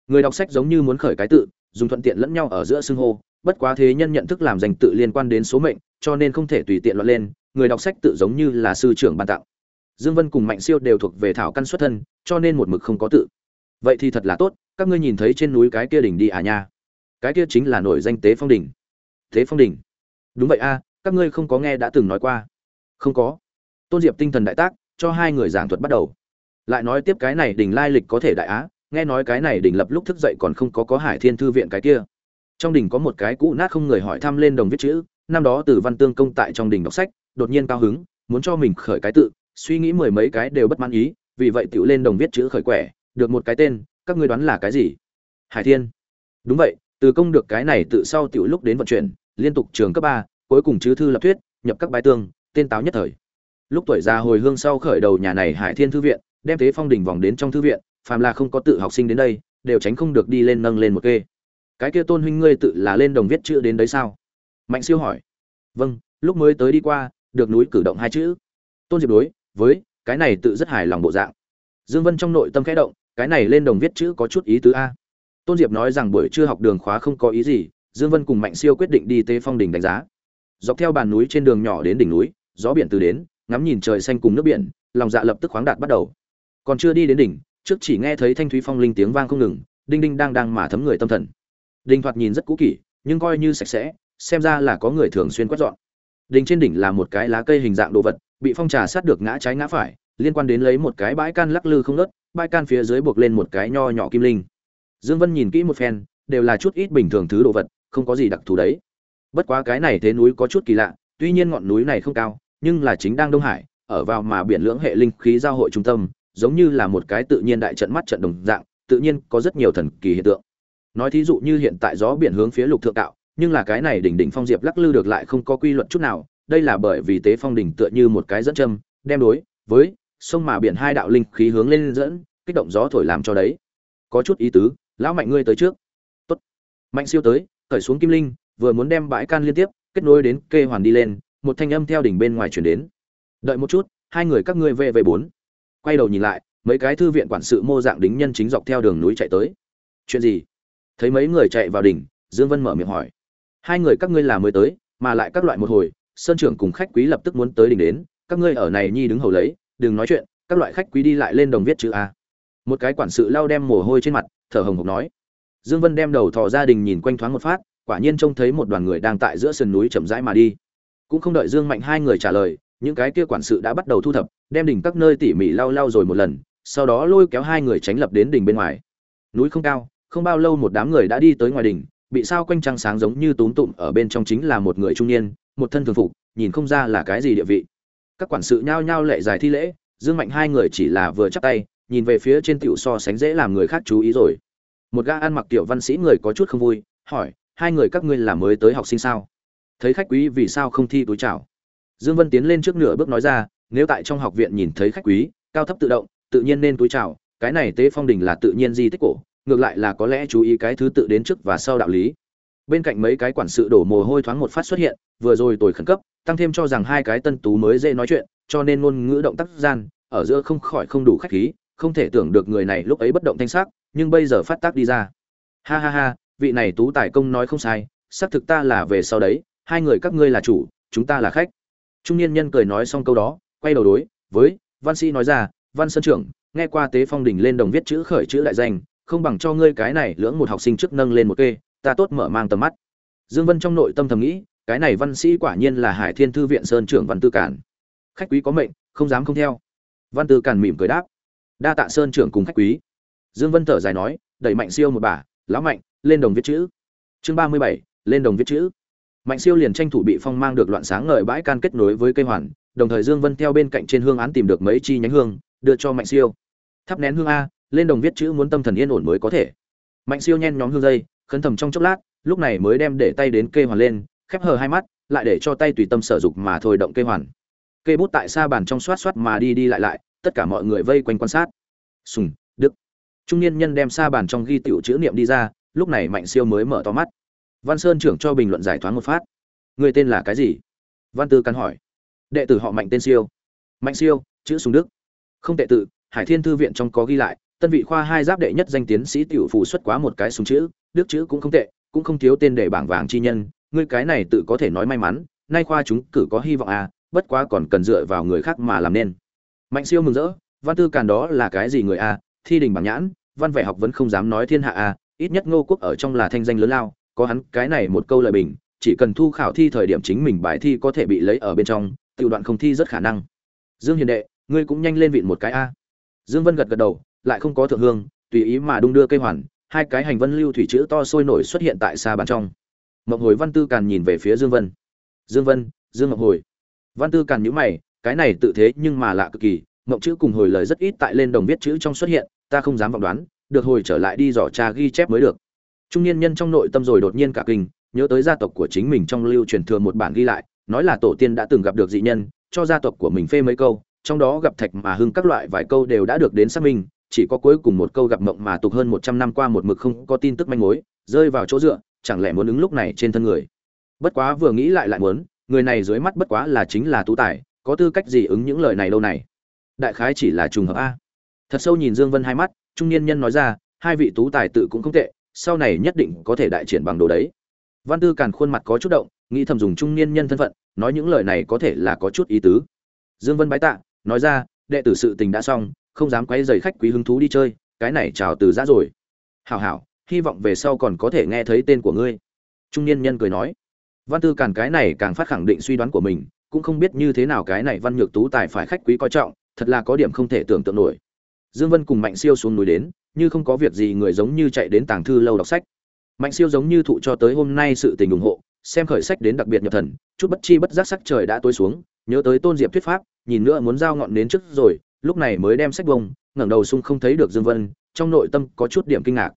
Người đọc sách giống như muốn khởi cái tự, dùng thuận tiện lẫn nhau ở giữa xưng hô, bất quá thế nhân nhận thức làm danh tự liên quan đến số mệnh, cho nên không thể tùy tiện loạn lên, người đọc sách tự giống như là sư trưởng ban tặng. Dương Vân cùng Mạnh Siêu đều thuộc về thảo căn xuất thân, cho nên một mực không có tự. Vậy thì thật là tốt, các ngươi nhìn thấy trên núi cái kia đỉnh đi à nha? Cái kia chính là nổi danh Tế Phong đỉnh. Tế Phong đỉnh? Đúng vậy a, các ngươi không có nghe đã từng nói qua. Không có. Tôn Diệp tinh thần đại tác, cho hai người giảng thuật bắt đầu. Lại nói tiếp cái này đỉnh lai lịch có thể đại á, nghe nói cái này đỉnh lập lúc thức dậy còn không có có Hải Thiên thư viện cái kia. Trong đỉnh có một cái cũ nát không người hỏi thăm lên đồng viết chữ, năm đó Từ Văn Tương công tại trong đỉnh đọc sách, đột nhiên cao hứng, muốn cho mình khởi cái tự, suy nghĩ mười mấy cái đều bất mãn ý, vì vậy tiểu lên đồng viết chữ khởi quẻ, được một cái tên, các ngươi đoán là cái gì? Hải Thiên. Đúng vậy, từ công được cái này tự sau tiểu lúc đến vận chuyển, liên tục trường cấp ba, cuối cùng chứ thư lập thuyết, nhập các bái tương, tên táo nhất thời. Lúc tuổi già hồi hương sau khởi đầu nhà này Hải Thiên thư viện, đem thế phong đỉnh vòng đến trong thư viện, phàm là không có tự học sinh đến đây, đều tránh không được đi lên nâng lên một kê. Cái kia Tôn huynh ngươi tự là lên đồng viết chữ đến đấy sao? Mạnh Siêu hỏi. Vâng, lúc mới tới đi qua, được núi cử động hai chữ. Tôn Diệp đối với cái này tự rất hài lòng bộ dạng. Dương Vân trong nội tâm khẽ động, cái này lên đồng viết chữ có chút ý tứ a. Tôn Diệp nói rằng buổi trưa học đường khóa không có ý gì, Dương Vân cùng Mạnh Siêu quyết định đi Tế Phong đỉnh đánh giá. Dọc theo bàn núi trên đường nhỏ đến đỉnh núi, gió biển từ đến, ngắm nhìn trời xanh cùng nước biển, lòng dạ lập tức khoáng đạt bắt đầu. Còn chưa đi đến đỉnh, trước chỉ nghe thấy thanh thúy phong linh tiếng vang không ngừng, đinh đinh đang đang mà thấm người tâm thần. Đinh thoạt nhìn rất cũ kỹ, nhưng coi như sạch sẽ, xem ra là có người thường xuyên quét dọn. Đỉnh trên đỉnh là một cái lá cây hình dạng đồ vật, bị phong trà sát được ngã trái ngã phải, liên quan đến lấy một cái bãi can lắc lư không ngớt, bãi can phía dưới buộc lên một cái nho nhỏ kim linh. Dương Vân nhìn kỹ một phen, đều là chút ít bình thường thứ đồ vật, không có gì đặc thù đấy. Bất quá cái này thế núi có chút kỳ lạ, tuy nhiên ngọn núi này không cao, nhưng là chính đang Đông Hải, ở vào mà biển lưỡng hệ linh khí giao hội trung tâm, giống như là một cái tự nhiên đại trận mắt trận đồng dạng, tự nhiên có rất nhiều thần kỳ hiện tượng. Nói thí dụ như hiện tại gió biển hướng phía lục thượng tạo, nhưng là cái này đỉnh đỉnh phong diệp lắc lư được lại không có quy luật chút nào, đây là bởi vì tế phong đỉnh tựa như một cái dẫn châm, đem đối với sông mà biển hai đạo linh khí hướng lên dẫn, kích động gió thổi làm cho đấy. Có chút ý tứ, lão mạnh ngươi tới trước. Tốt. Mạnh siêu tới, cởi xuống kim linh, vừa muốn đem bãi can liên tiếp kết nối đến kê hoàn đi lên, một thanh âm theo đỉnh bên ngoài truyền đến. Đợi một chút, hai người các ngươi về về bốn. Quay đầu nhìn lại, mấy cái thư viện quản sự mô dạng đính nhân chính dọc theo đường núi chạy tới. Chuyện gì? Thấy mấy người chạy vào đỉnh, Dương Vân mở miệng hỏi. Hai người các ngươi là mới tới, mà lại các loại một hồi, sơn trưởng cùng khách quý lập tức muốn tới đỉnh đến, các ngươi ở này nhi đứng hầu lấy đừng nói chuyện các loại khách quý đi lại lên đồng viết chữ a một cái quản sự lau đem mồ hôi trên mặt, thở hồng hộc nói. Dương vân đem đầu thò gia đình nhìn quanh thoáng một phát, quả nhiên trông thấy một đoàn người đang tại giữa sườn núi chậm rãi mà đi. Cũng không đợi dương mạnh hai người trả lời, những cái kia quản sự đã bắt đầu thu thập, đem đỉnh các nơi tỉ mỉ lau lau rồi một lần, sau đó lôi kéo hai người tránh lập đến đỉnh bên ngoài. Núi không cao, không bao lâu một đám người đã đi tới ngoài đỉnh bị sao quanh trăng sáng giống như túm tụm ở bên trong chính là một người trung niên, một thân thường phục, nhìn không ra là cái gì địa vị. Các quản sự nhao nhao lệ dài thi lễ, dương mạnh hai người chỉ là vừa chắp tay nhìn về phía trên tiểu so sánh dễ làm người khác chú ý rồi. Một gã ăn mặc tiểu văn sĩ người có chút không vui, hỏi, hai người các ngươi là mới tới học sinh sao? Thấy khách quý, vì sao không thi túi chào dương vân tiến lên trước nửa bước nói ra, nếu tại trong học viện nhìn thấy khách quý, cao thấp tự động, tự nhiên nên túi chào cái này tế phong đình là tự nhiên di tích cổ, ngược lại là có lẽ chú ý cái thứ tự đến trước và sau đạo lý. Bên cạnh mấy cái quản sự đổ mồ hôi thoáng một phát xuất hiện, vừa rồi tôi khẩn cấp, tăng thêm cho rằng hai cái tân tú mới dễ nói chuyện, cho nên ngôn ngữ động tác gian, ở giữa không khỏi không đủ khách khí không thể tưởng được người này lúc ấy bất động thanh sắc, nhưng bây giờ phát tác đi ra. Ha ha ha, vị này tú tài công nói không sai, xác thực ta là về sau đấy, hai người các ngươi là chủ, chúng ta là khách. Trung niên nhân cười nói xong câu đó, quay đầu đối với văn sĩ nói ra, văn sơn trưởng, nghe qua tế phong đỉnh lên đồng viết chữ khởi chữ đại danh, không bằng cho ngươi cái này lưỡng một học sinh trước nâng lên một kê, ta tốt mở mang tầm mắt. Dương vân trong nội tâm thầm nghĩ, cái này văn sĩ quả nhiên là hải thiên thư viện sơn trưởng văn tư cản. Khách quý có mệnh, không dám không theo. Văn tư cản mỉm cười đáp đa tạ sơn trưởng cùng khách quý. Dương vân thở dài nói, đẩy mạnh siêu một bà, lão mạnh, lên đồng viết chữ. Chương ba mươi bảy, lên đồng viết chữ. Mạnh siêu liền tranh thủ bị phong mang được loạn sáng ngời bãi can kết nối với cây hoàn, đồng thời dương vân theo bên cạnh trên hương án tìm được mấy chi nhánh hương, đưa cho mạnh siêu. Thắp nén hương a, lên đồng viết chữ muốn tâm thần yên ổn mới có thể. Mạnh siêu nhen nhóm hương dây, khấn thầm trong chốc lát, lúc này mới đem để tay đến cây hoàn lên, khép hờ hai mắt, lại để cho tay tùy tâm sở dục mà thôi động cây hoàn. Cây bút tại xa bàn trong xoát xoát mà đi đi lại lại tất cả mọi người vây quanh quan sát. Sùng, đức. Trung niên nhân đem xa bàn trong ghi tiểu chữ niệm đi ra, lúc này mạnh siêu mới mở to mắt. Văn sơn trưởng cho bình luận giải thoáng một phát. Người tên là cái gì? Văn tư cắn hỏi. Đệ tử họ mạnh tên siêu. Mạnh siêu, chữ sùng đức. Không tệ tự, hải thiên thư viện trong có ghi lại, tân vị khoa hai giáp đệ nhất danh tiến sĩ tiểu phụ xuất quá một cái súng chữ, đức chữ cũng không tệ, cũng không thiếu tên để bảng vàng chi nhân, ngươi cái này tự có thể nói may mắn, nay khoa chúng cử có hy vọng à bất quá còn cần dựa vào người khác mà làm nên mạnh siêu mừng rỡ, văn tư càn đó là cái gì người a, thi đình bảng nhãn, văn vẻ học vẫn không dám nói thiên hạ a, ít nhất ngô quốc ở trong là thanh danh lớn lao, có hắn cái này một câu lời bình, chỉ cần thu khảo thi thời điểm chính mình bài thi có thể bị lấy ở bên trong tự đoạn không thi rất khả năng. Dương hiền đệ, ngươi cũng nhanh lên vịn một cái a. Dương vân gật gật đầu, lại không có thượng hương, tùy ý mà đung đưa cây hoàn, hai cái hành vân lưu thủy chữ to sôi nổi xuất hiện tại xa bàn trong. Mộng hồi văn tư càn nhìn về phía dương vân. Dương vân, dương mộng hồi. Văn tư càn nhíu mày cái này tự thế nhưng mà lạ cực kỳ, mộng chữ cùng hồi lời rất ít tại lên đồng viết chữ trong xuất hiện, ta không dám vọng đoán, được hồi trở lại đi dò tra ghi chép mới được. Trung niên nhân trong nội tâm rồi đột nhiên cả kinh, nhớ tới gia tộc của chính mình trong lưu truyền thừa một bản ghi lại, nói là tổ tiên đã từng gặp được dị nhân, cho gia tộc của mình phê mấy câu, trong đó gặp thạch mà hưng các loại vài câu đều đã được đến xác minh, chỉ có cuối cùng một câu gặp mộng mà tục hơn một trăm năm qua một mực không có tin tức manh mối, rơi vào chỗ dựa, chẳng lẽ muốn ứng lúc này trên thân người. Bất quá vừa nghĩ lại lại muốn, người này dưới mắt bất quá là chính là tú tài có tư cách gì ứng những lời này lâu này? Đại khái chỉ là trùng hợp a. Thật sâu nhìn dương vân hai mắt, trung niên nhân nói ra, hai vị tú tài tự cũng không tệ, sau này nhất định có thể đại triển bằng đồ đấy. Văn tư càn khuôn mặt có chút động, nghĩ thầm dùng trung niên nhân thân phận, nói những lời này có thể là có chút ý tứ. Dương vân bái tạ, nói ra, đệ tử sự tình đã xong, không dám quấy rầy khách quý hứng thú đi chơi, cái này chào từ giã rồi. Hảo hảo, hy vọng về sau còn có thể nghe thấy tên của ngươi. Trung niên nhân cười nói. Văn tư càn cái này càng phát khẳng định suy đoán của mình cũng không biết như thế nào cái này văn nhược tú tài phải khách quý coi trọng, thật là có điểm không thể tưởng tượng nổi. Dương vân cùng mạnh siêu xuống núi đến, như không có việc gì người giống như chạy đến tàng thư lâu đọc sách. Mạnh siêu giống như thụ cho tới hôm nay sự tình ủng hộ, xem khởi sách đến đặc biệt nhập thần, chút bất chi bất giác sắc trời đã tối xuống, nhớ tới tôn diệp thuyết pháp, nhìn nữa muốn giao ngọn đến trước rồi, lúc này mới đem sách bông, ngẩng đầu sung không thấy được dương vân, trong nội tâm có chút điểm kinh ngạc.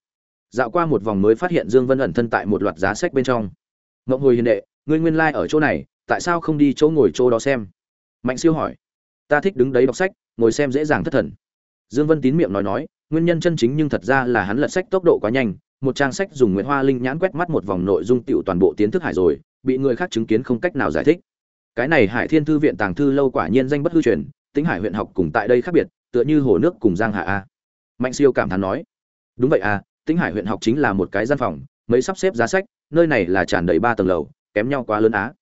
Dạo qua một vòng mới phát hiện dương vân ẩn thân tại một loạt giá sách bên trong. Ngộng hồi hiền đệ, ngươi nguyên lai like ở chỗ này tại sao không đi chỗ ngồi chỗ đó xem? Mạnh siêu hỏi. Ta thích đứng đấy đọc sách, ngồi xem dễ dàng thất thần. Dương vân tín miệng nói nói, nguyên nhân chân chính nhưng thật ra là hắn lật sách tốc độ quá nhanh, một trang sách dùng nguyệt hoa linh nhãn quét mắt một vòng nội dung tiểu toàn bộ tiến thức hải rồi, bị người khác chứng kiến không cách nào giải thích. Cái này hải thiên thư viện tàng thư lâu quả nhiên danh bất hư truyền, tính hải huyện học cùng tại đây khác biệt, tựa như hồ nước cùng giang hạ a. Mạnh siêu cảm thán nói. Đúng vậy à tính hải huyện học chính là một cái gian phòng, mấy sắp xếp giá sách, nơi này là tràn đầy ba tầng lầu, kém nhau quá lớn á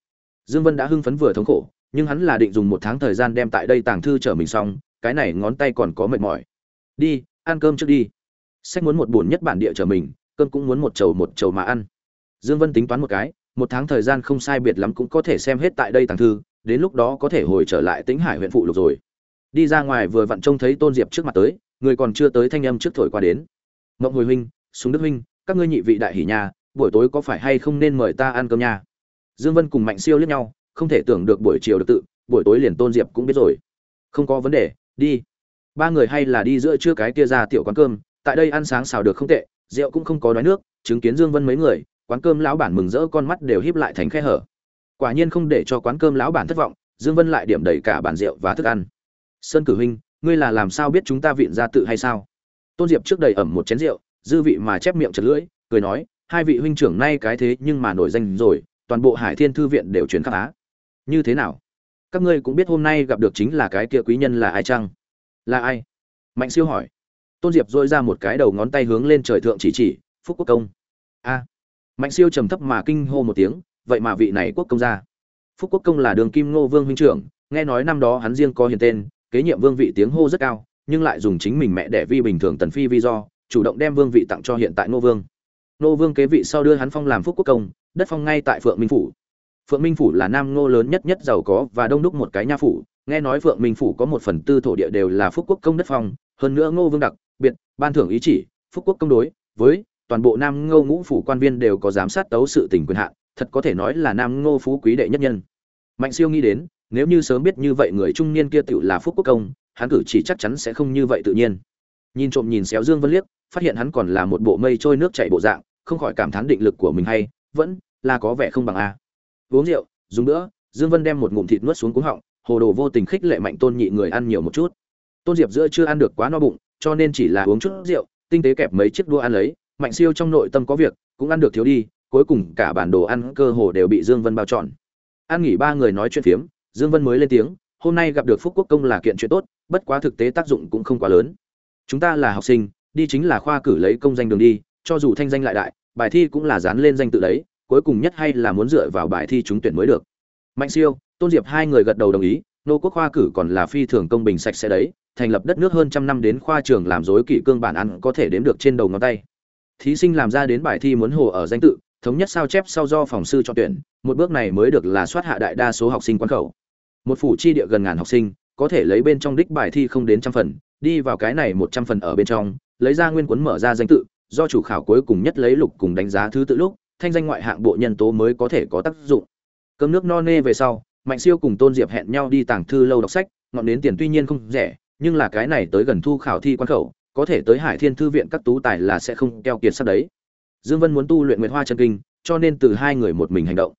dương vân đã hưng phấn vừa thống khổ, nhưng hắn là định dùng một tháng thời gian đem tại đây tàng thư trở mình xong, cái này ngón tay còn có mệt mỏi. Đi, ăn cơm trước đi. Sách muốn một buồn nhất bản địa trở mình, cơm cũng muốn một chầu một chầu mà ăn. Dương vân tính toán một cái, một tháng thời gian không sai biệt lắm cũng có thể xem hết tại đây tàng thư, đến lúc đó có thể hồi trở lại tĩnh hải huyện phụ lục rồi. Đi ra ngoài vừa vặn trông thấy tôn diệp trước mặt tới, người còn chưa tới thanh âm trước thổi qua đến. Ngộng hồi huynh súng đức huynh, các ngươi nhị vị đại hỉ nhà buổi tối có phải hay không nên mời ta ăn cơm nha? Dương vân cùng mạnh siêu liếc nhau, không thể tưởng được buổi chiều được tự, buổi tối liền tôn diệp cũng biết rồi. Không có vấn đề, đi. Ba người hay là đi giữa trưa cái kia ra tiểu quán cơm, tại đây ăn sáng xào được không tệ, rượu cũng không có đói nước, chứng kiến dương vân mấy người, quán cơm lão bản mừng rỡ con mắt đều híp lại thành khe hở. Quả nhiên không để cho quán cơm lão bản thất vọng, dương vân lại điểm đầy cả bàn rượu và thức ăn. Sơn cử huynh, ngươi là làm sao biết chúng ta viện ra tự hay sao? Tôn diệp trước đầy ẩm một chén rượu, dư vị mà chép miệng chật lưỡi, cười nói, hai vị huynh trưởng nay cái thế nhưng mà nổi danh rồi toàn bộ hải thiên thư viện đều chuyển khắp á. Như thế nào? Các ngươi cũng biết hôm nay gặp được chính là cái kia quý nhân là ai chăng? Là ai? Mạnh siêu hỏi. Tôn diệp dội ra một cái đầu ngón tay hướng lên trời thượng chỉ chỉ, phúc quốc công. A. Mạnh siêu trầm thấp mà kinh hô một tiếng, vậy mà vị này quốc công ra. Phúc quốc công là đường kim ngô vương huynh trưởng, nghe nói năm đó hắn riêng có hiền tên, kế nhiệm vương vị tiếng hô rất cao, nhưng lại dùng chính mình mẹ đẻ vi bình thường tần phi vi do, chủ động đem vương vị tặng cho hiện tại ngô vương. Ngô vương kế vị sau đưa hắn phong làm phúc quốc công đất phong ngay tại phượng minh phủ. Phượng minh phủ là nam ngô lớn nhất nhất giàu có và đông đúc một cái nha phủ. Nghe nói phượng minh phủ có một phần tư thổ địa đều là phúc quốc công đất phong, hơn nữa ngô vương đặc, biệt, ban thưởng ý chỉ, phúc quốc công đối, với toàn bộ nam ngô ngũ phủ quan viên đều có giám sát tấu sự tình quyền hạn, thật có thể nói là nam ngô phú quý đệ nhất nhân. Mạnh siêu nghĩ đến, nếu như sớm biết như vậy người trung niên kia tựu là phúc quốc công, hắn cử chỉ chắc chắn sẽ không như vậy tự nhiên. Nhìn trộm nhìn xéo dương vân liếc, phát hiện hắn còn là một bộ mây trôi nước chảy bộ dạng, không khỏi cảm thán định lực của mình hay, vẫn là có vẻ không bằng a. Uống rượu, dùng nữa dương vân đem một ngụm thịt nuốt xuống cuống họng, hồ đồ vô tình khích lệ mạnh tôn nhị người ăn nhiều một chút. Tôn diệp giữa chưa ăn được quá no bụng, cho nên chỉ là uống chút rượu, tinh tế kẹp mấy chiếc đũa ăn lấy, mạnh siêu trong nội tâm có việc, cũng ăn được thiếu đi, cuối cùng cả bản đồ ăn cơ hồ đều bị dương vân bao trọn. Ăn nghỉ ba người nói chuyện phiếm, dương vân mới lên tiếng, hôm nay gặp được phúc quốc công là kiện chuyện tốt, bất quá thực tế tác dụng cũng không quá lớn. Chúng ta là học sinh, đi chính là khoa cử lấy công danh đường đi, cho dù thanh danh lại đại, bài thi cũng là dán lên danh tự đấy cuối cùng nhất hay là muốn dựa vào bài thi trúng tuyển mới được. Mạnh siêu, tôn diệp hai người gật đầu đồng ý, nô quốc khoa cử còn là phi thường công bình sạch sẽ đấy, thành lập đất nước hơn trăm năm đến khoa trường làm dối kỷ cương bản ăn có thể đếm được trên đầu ngón tay. Thí sinh làm ra đến bài thi muốn hồ ở danh tự, thống nhất sao chép sau do phòng sư cho tuyển, một bước này mới được là soát hạ đại đa số học sinh quan khẩu. Một phủ chi địa gần ngàn học sinh, có thể lấy bên trong đích bài thi không đến trăm phần, đi vào cái này một trăm phần ở bên trong, lấy ra nguyên cuốn mở ra danh tự, do chủ khảo cuối cùng nhất lấy lục cùng đánh giá thứ tự lúc thanh danh ngoại hạng bộ nhân tố mới có thể có tác dụng. Cơm nước no nê về sau, mạnh siêu cùng tôn diệp hẹn nhau đi tàng thư lâu đọc sách, ngọn đến tiền tuy nhiên không rẻ, nhưng là cái này tới gần thu khảo thi quan khẩu, có thể tới hải thiên thư viện các tú tài là sẽ không keo kiệt sắp đấy. Dương vân muốn tu luyện nguyệt hoa chân kinh, cho nên từ hai người một mình hành động.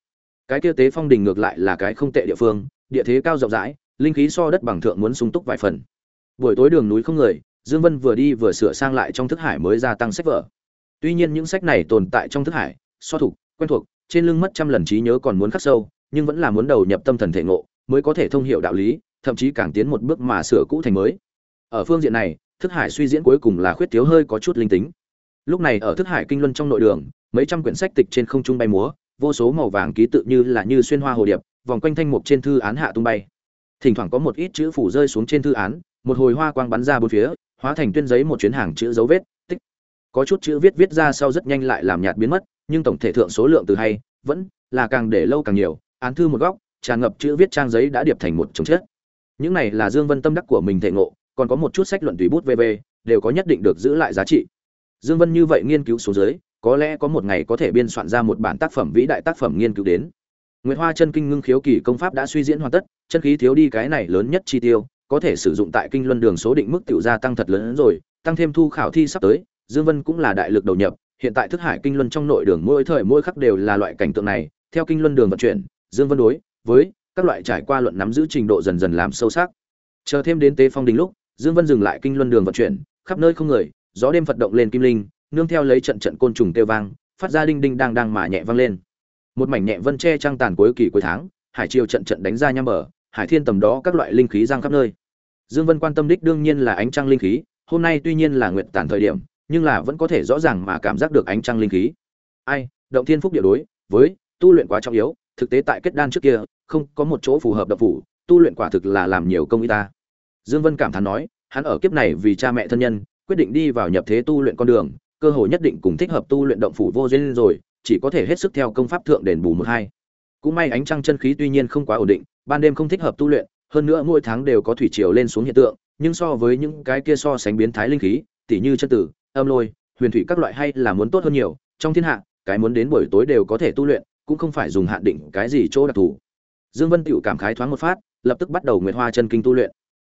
Cái kia tế phong đình ngược lại là cái không tệ địa phương, địa thế cao rộng rãi, linh khí so đất bằng thượng muốn sung túc vài phần. Buổi tối đường núi không người, dương vân vừa đi vừa sửa sang lại trong thức hải mới gia tăng sách vở. Tuy nhiên những sách này tồn tại trong thức hải so thủ quen thuộc, trên lưng mất trăm lần trí nhớ còn muốn khắc sâu, nhưng vẫn là muốn đầu nhập tâm thần thể ngộ, mới có thể thông hiểu đạo lý, thậm chí càng tiến một bước mà sửa cũ thành mới. Ở phương diện này, thức hải suy diễn cuối cùng là khuyết thiếu hơi có chút linh tính. Lúc này ở thức hải kinh luân trong nội đường, mấy trăm quyển sách tịch trên không trung bay múa, vô số màu vàng ký tự như là như xuyên hoa hồ điệp, vòng quanh thanh mục trên thư án hạ tung bay. Thỉnh thoảng có một ít chữ phủ rơi xuống trên thư án, một hồi hoa quang bắn ra bốn phía, hóa thành tuyên giấy một chuyến hàng chữ dấu vết có chút chữ viết viết ra sau rất nhanh lại làm nhạt biến mất nhưng tổng thể thượng số lượng từ hay vẫn là càng để lâu càng nhiều án thư một góc tràn ngập chữ viết trang giấy đã điệp thành một chồng chết. Những này là dương vân tâm đắc của mình thể ngộ còn có một chút sách luận tùy bút vv đều có nhất định được giữ lại giá trị. Dương vân như vậy nghiên cứu số dưới có lẽ có một ngày có thể biên soạn ra một bản tác phẩm vĩ đại tác phẩm nghiên cứu đến. Nguyệt Hoa chân kinh ngưng khiếu kỳ công pháp đã suy diễn hoàn tất, chân khí thiếu đi cái này lớn nhất chi tiêu, có thể sử dụng tại kinh luân đường số định mức tiểu gia tăng thật lớn hơn rồi, tăng thêm thu khảo thi sắp tới, Dương Vân cũng là đại lực đầu nhập, hiện tại thức hải kinh luân trong nội đường mỗi thời mỗi khắc đều là loại cảnh tượng này, theo kinh luân đường vận chuyển, Dương Vân đối với các loại trải qua luận nắm giữ trình độ dần dần làm sâu sắc. Chờ thêm đến tế phong đình lúc, Dương Vân dừng lại kinh luân đường vận chuyển, khắp nơi không người, gió đêm phật động lên kim linh, nương theo lấy trận trận côn trùng kêu vang, phát ra đinh đinh đang đang mà nhẹ vang lên một mảnh nhẹ vân che trăng tàn cuối kỳ cuối tháng hải triều trận trận đánh ra nham mở, hải thiên tầm đó các loại linh khí giang khắp nơi dương vân quan tâm đích đương nhiên là ánh trăng linh khí hôm nay tuy nhiên là nguyện tàn thời điểm nhưng là vẫn có thể rõ ràng mà cảm giác được ánh trăng linh khí. Ai, động thiên phúc địa đối với tu luyện quá trọng yếu, thực tế tại kết đan trước kia, không có một chỗ phù hợp độc phủ, tu luyện quả thực là làm nhiều công y ta. Dương vân cảm thán nói, hắn ở kiếp này vì cha mẹ thân nhân, quyết định đi vào nhập thế tu luyện con đường, cơ hội nhất định cùng thích hợp tu luyện động phủ vô duyên rồi, chỉ có thể hết sức theo công pháp thượng đền bù một hai. Cũng may ánh trăng chân khí tuy nhiên không quá ổn định, ban đêm không thích hợp tu luyện, hơn nữa mỗi tháng đều có thủy triều lên xuống hiện tượng, nhưng so với những cái kia so sánh biến thái linh khí, tỉ như chân tử âm lôi, huyền thủy các loại hay là muốn tốt hơn nhiều, trong thiên hạ, cái muốn đến buổi tối đều có thể tu luyện, cũng không phải dùng hạn định cái gì chỗ đặc thù. Dương vân tựu cảm khái thoáng một phát, lập tức bắt đầu nguyệt hoa chân kinh tu luyện.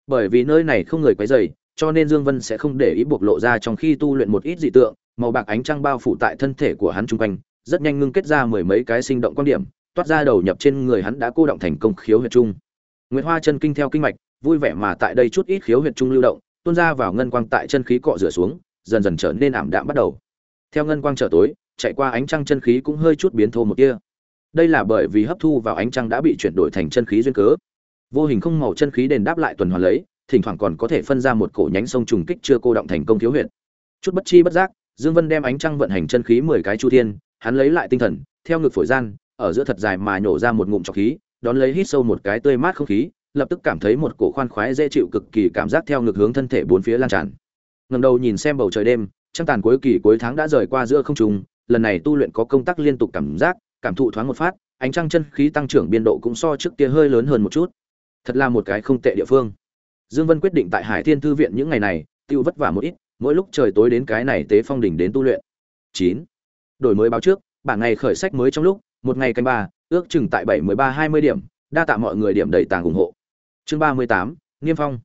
Bởi vì nơi này không người quấy rầy, cho nên dương vân sẽ không để ý buộc lộ ra trong khi tu luyện một ít dị tượng, màu bạc ánh trăng bao phủ tại thân thể của hắn trung quanh, rất nhanh ngưng kết ra mười mấy cái sinh động quan điểm, toát ra đầu nhập trên người hắn đã cô động thành công khiếu huyệt trung. Nguyệt hoa chân kinh theo kinh mạch, vui vẻ mà tại đây chút ít khiếu huyệt trung lưu động, tuôn ra vào ngân quang tại chân khí cọ rửa xuống dần dần trở nên ảm đạm bắt đầu. Theo ngân quang trở tối, chạy qua ánh trăng chân khí cũng hơi chút biến thô một tia. Đây là bởi vì hấp thu vào ánh trăng đã bị chuyển đổi thành chân khí duyên cớ. Vô hình không màu chân khí đền đáp lại tuần hoàn lấy, thỉnh thoảng còn có thể phân ra một cổ nhánh sông trùng kích chưa cô động thành công thiếu huyệt. Chút bất chi bất giác, dương vân đem ánh trăng vận hành chân khí mười cái chu thiên, hắn lấy lại tinh thần, theo ngực phổi gian, ở giữa thật dài mà nhổ ra một ngụm trọc khí, đón lấy hít sâu một cái tươi mát không khí, lập tức cảm thấy một cổ khoan khoái dễ chịu cực kỳ cảm giác theo ngực hướng thân thể bốn phía lan tràn ngẩng đầu nhìn xem bầu trời đêm, trăng tàn cuối kỳ cuối tháng đã rời qua giữa không trung, lần này tu luyện có công tác liên tục cảm giác, cảm thụ thoáng một phát, ánh trăng chân khí tăng trưởng biên độ cũng so trước kia hơi lớn hơn một chút. Thật là một cái không tệ địa phương. Dương vân quyết định tại hải thiên thư viện những ngày này, tiêu vất vả một ít, mỗi lúc trời tối đến cái này tế phong đỉnh đến tu luyện. 9. đổi mới báo trước bản ngày khởi sách mới trong lúc, một ngày canh ba, ước chừng tại bảy mười ba hai mươi điểm, đa tạ mọi người điểm đầy tàng ủng hộ. Chương ba mươi tám nghiêm phong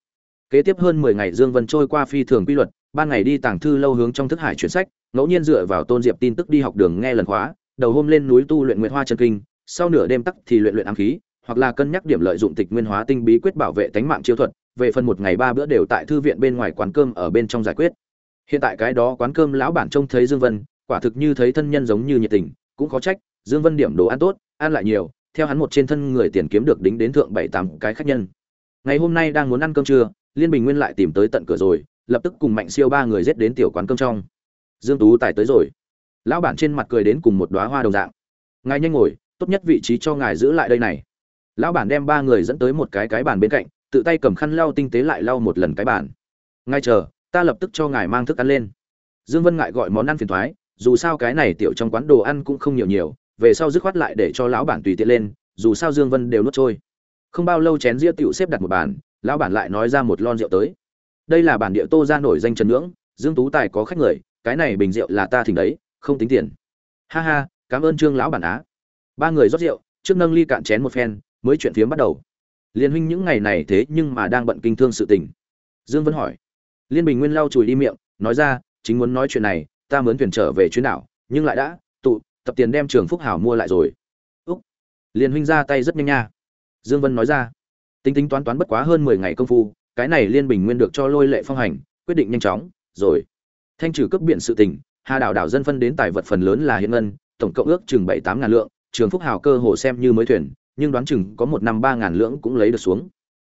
kế tiếp hơn mười ngày dương vân trôi qua phi thường quy luật, ban ngày đi tàng thư lâu hướng trong thức hải chuyển sách, ngẫu nhiên dựa vào tôn diệp tin tức đi học đường nghe lần khóa, đầu hôm lên núi tu luyện nguyệt hoa chân kinh, sau nửa đêm tắc thì luyện luyện ám khí, hoặc là cân nhắc điểm lợi dụng tịch nguyên hóa tinh bí quyết bảo vệ tánh mạng chiêu thuật, về phần một ngày ba bữa đều tại thư viện bên ngoài quán cơm ở bên trong giải quyết. Hiện tại cái đó quán cơm lão bản trông thấy dương vân, quả thực như thấy thân nhân giống như nhiệt tình, cũng khó trách, dương vân điểm đồ ăn tốt, ăn lại nhiều, theo hắn một trên thân người tiền kiếm được đính đến thượng bảy tám cái khách nhân. Ngày hôm nay đang muốn ăn cơm trưa liên bình nguyên lại tìm tới tận cửa rồi, lập tức cùng mạnh siêu ba người dết đến tiểu quán cơm trong. Dương tú tài tới rồi. Lão bản trên mặt cười đến cùng một đóa hoa đồng dạng. Ngài nhanh ngồi, tốt nhất vị trí cho ngài giữ lại đây này. Lão bản đem ba người dẫn tới một cái cái bàn bên cạnh, tự tay cầm khăn lau tinh tế lại lau một lần cái bàn. Ngay chờ, ta lập tức cho ngài mang thức ăn lên. Dương vân ngại gọi món ăn phiền thoái, dù sao cái này tiểu trong quán đồ ăn cũng không nhiều nhiều, về sau dứt khoát lại để cho lão bản tùy tiện lên, dù sao dương vân đều nuốt trôi. Không bao lâu chén ria tiểu xếp đặt một bàn lão bản lại nói ra một lon rượu tới. Đây là bản địa tô ra nổi danh trần ngưỡng dương tú tài có khách người, cái này bình rượu là ta thỉnh đấy, không tính tiền. Ha ha, cảm ơn trương lão bản á. Ba người rót rượu, trước nâng ly cạn chén một phen, mới chuyện phiếm bắt đầu. Liên huynh những ngày này thế nhưng mà đang bận kinh thương sự tình. Dương vân hỏi. Liên bình nguyên lau chùi đi miệng, nói ra, chính muốn nói chuyện này, ta mướn thuyền trở về chuyến đảo, nhưng lại đã, tụ, tập tiền đem trường phúc hảo mua lại rồi. Úc. Liên huynh ra tay rất nhanh nha. Dương vân nói ra tính tính toán toán bất quá hơn mười ngày công phu, cái này liên bình nguyên được cho lôi lệ phong hành, quyết định nhanh chóng, rồi. Thanh trừ cấp biện sự tình, hà đảo đảo dân phân đến tài vật phần lớn là hiện ngân, tổng cộng ước chừng bảy tám ngàn lượng, trường phúc hào cơ hồ xem như mới thuyền, nhưng đoán chừng có một năm ba ngàn lượng cũng lấy được xuống.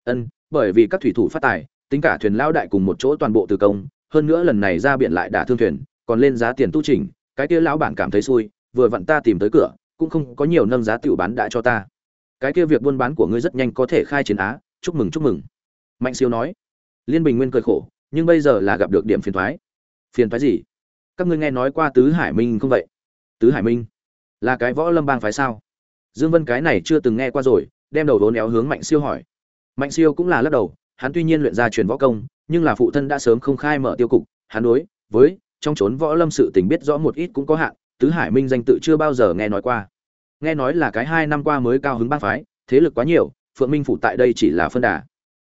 Ân, bởi vì các thủy thủ phát tài, tính cả thuyền lao đại cùng một chỗ toàn bộ từ công, hơn nữa lần này ra biển lại đả thương thuyền, còn lên giá tiền tu chỉnh, cái kia lão bản cảm thấy xui, vừa vặn ta tìm tới cửa, cũng không có nhiều nâng giá tiểu bán đã cho ta cái kia việc buôn bán của ngươi rất nhanh có thể khai chiến á, chúc mừng chúc mừng. Mạnh siêu nói. Liên bình nguyên cười khổ, nhưng bây giờ là gặp được điểm phiền thoái. Phiền thoái gì? Các ngươi nghe nói qua tứ hải minh không vậy? Tứ hải minh là cái võ lâm bang phái sao? Dương vân cái này chưa từng nghe qua rồi, đem đầu vốn éo hướng mạnh siêu hỏi. Mạnh siêu cũng là lắc đầu, hắn tuy nhiên luyện ra truyền võ công, nhưng là phụ thân đã sớm không khai mở tiêu cục. Hắn đối với trong chốn võ lâm sự tình biết rõ một ít cũng có hạn, tứ hải minh danh tự chưa bao giờ nghe nói qua nghe nói là cái hai năm qua mới cao hứng bang phái, thế lực quá nhiều, phượng minh phủ tại đây chỉ là phân đà.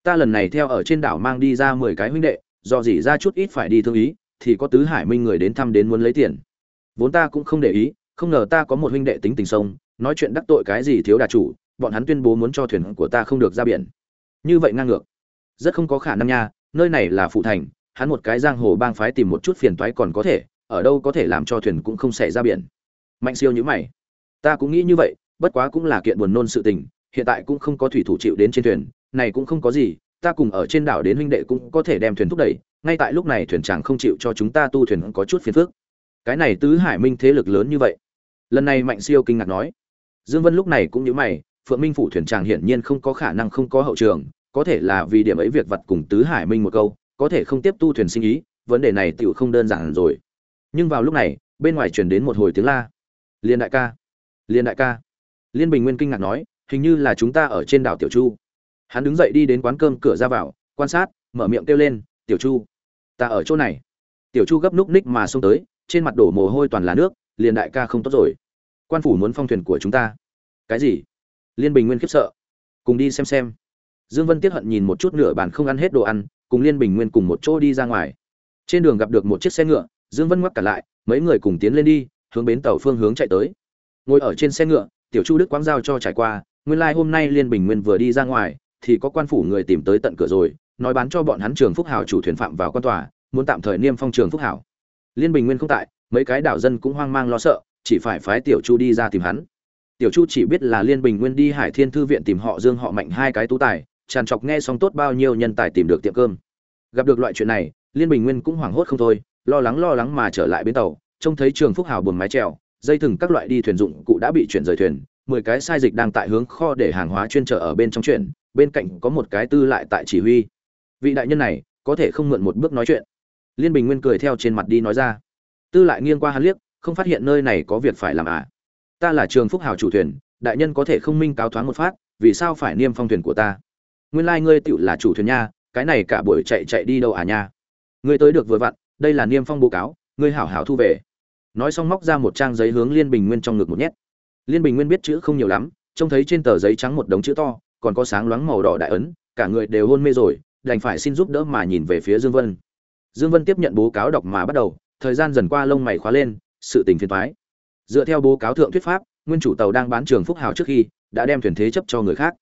Ta lần này theo ở trên đảo mang đi ra mười cái huynh đệ, do gì ra chút ít phải đi thương ý, thì có tứ hải minh người đến thăm đến muốn lấy tiền. Vốn ta cũng không để ý, không ngờ ta có một huynh đệ tính tình sông, nói chuyện đắc tội cái gì thiếu đà chủ, bọn hắn tuyên bố muốn cho thuyền của ta không được ra biển. Như vậy ngang ngược. Rất không có khả năng nha, nơi này là phụ thành, hắn một cái giang hồ bang phái tìm một chút phiền toái còn có thể, ở đâu có thể làm cho thuyền cũng không xảy ra biển. Mạnh siêu nhữ mày ta cũng nghĩ như vậy, bất quá cũng là kiện buồn nôn sự tình, hiện tại cũng không có thủy thủ chịu đến trên thuyền, này cũng không có gì, ta cùng ở trên đảo đến huynh đệ cũng có thể đem thuyền thúc đẩy, ngay tại lúc này thuyền chàng không chịu cho chúng ta tu thuyền có chút phiền phức. Cái này tứ hải minh thế lực lớn như vậy. Lần này mạnh siêu kinh ngạc nói. Dương vân lúc này cũng như mày, phượng minh phủ thuyền chàng hiển nhiên không có khả năng không có hậu trường, có thể là vì điểm ấy việc vặt cùng tứ hải minh một câu, có thể không tiếp tu thuyền sinh ý, vấn đề này tựu không đơn giản rồi. Nhưng vào lúc này, bên ngoài truyền đến một hồi tiếng la. Liên đại ca liên đại ca. Liên bình nguyên kinh ngạc nói, hình như là chúng ta ở trên đảo tiểu chu. Hắn đứng dậy đi đến quán cơm cửa ra vào, quan sát, mở miệng kêu lên, tiểu chu, ta ở chỗ này. Tiểu chu gấp núc ních mà xông tới, trên mặt đổ mồ hôi toàn là nước liền đại ca không tốt rồi. Quan phủ muốn phong thuyền của chúng ta. Cái gì? Liên bình nguyên khiếp sợ. Cùng đi xem xem. Dương vân tiếc hận nhìn một chút nửa bàn không ăn hết đồ ăn, cùng liên bình nguyên cùng một chỗ đi ra ngoài. Trên đường gặp được một chiếc xe ngựa, dương vân ngoắc cả lại, mấy người cùng tiến lên đi, hướng bến tàu phương hướng chạy tới ngồi ở trên xe ngựa, tiểu chu đức quang giao cho trải qua, nguyên lai like hôm nay liên bình nguyên vừa đi ra ngoài, thì có quan phủ người tìm tới tận cửa rồi, nói bán cho bọn hắn trường phúc hào chủ thuyền phạm vào quan tòa, muốn tạm thời niêm phong trường phúc hảo. Liên bình nguyên không tại, mấy cái đảo dân cũng hoang mang lo sợ, chỉ phải phái tiểu chu đi ra tìm hắn. Tiểu chu chỉ biết là liên bình nguyên đi hải thiên thư viện tìm họ dương họ mạnh hai cái tú tài, tràn trọc nghe xong tốt bao nhiêu nhân tài tìm được tiệm cơm. Gặp được loại chuyện này, liên bình nguyên cũng hoảng hốt không thôi, lo lắng lo lắng mà trở lại bến tàu, trông thấy trường phúc hào buồn mái trèo dây thừng các loại đi thuyền dụng cụ đã bị chuyển rời thuyền, mười cái sai dịch đang tại hướng kho để hàng hóa chuyên trở ở bên trong chuyện, bên cạnh có một cái tư lại tại chỉ huy. Vị đại nhân này, có thể không mượn một bước nói chuyện. Liên bình nguyên cười theo trên mặt đi nói ra. Tư lại nghiêng qua hắn liếc, không phát hiện nơi này có việc phải làm à? Ta là trường phúc hào chủ thuyền, đại nhân có thể không minh cáo thoáng một phát, vì sao phải niêm phong thuyền của ta? Nguyên lai ngươi tựu là chủ thuyền nha, cái này cả buổi chạy chạy đi đâu à nha? Ngươi tới được vừa vặn, đây là niêm phong báo cáo, ngươi hảo hảo thu về nói xong móc ra một trang giấy hướng liên bình nguyên trong ngực một nhét. Liên bình nguyên biết chữ không nhiều lắm, trông thấy trên tờ giấy trắng một đống chữ to, còn có sáng loáng màu đỏ đại ấn, cả người đều hôn mê rồi, đành phải xin giúp đỡ mà nhìn về phía dương vân. Dương vân tiếp nhận bố cáo đọc mà bắt đầu, thời gian dần qua lông mày khóa lên, sự tình phiền thoái dựa theo bố cáo thượng thuyết pháp, nguyên chủ tàu đang bán trường phúc hào trước khi, đã đem thuyền thế chấp cho người khác.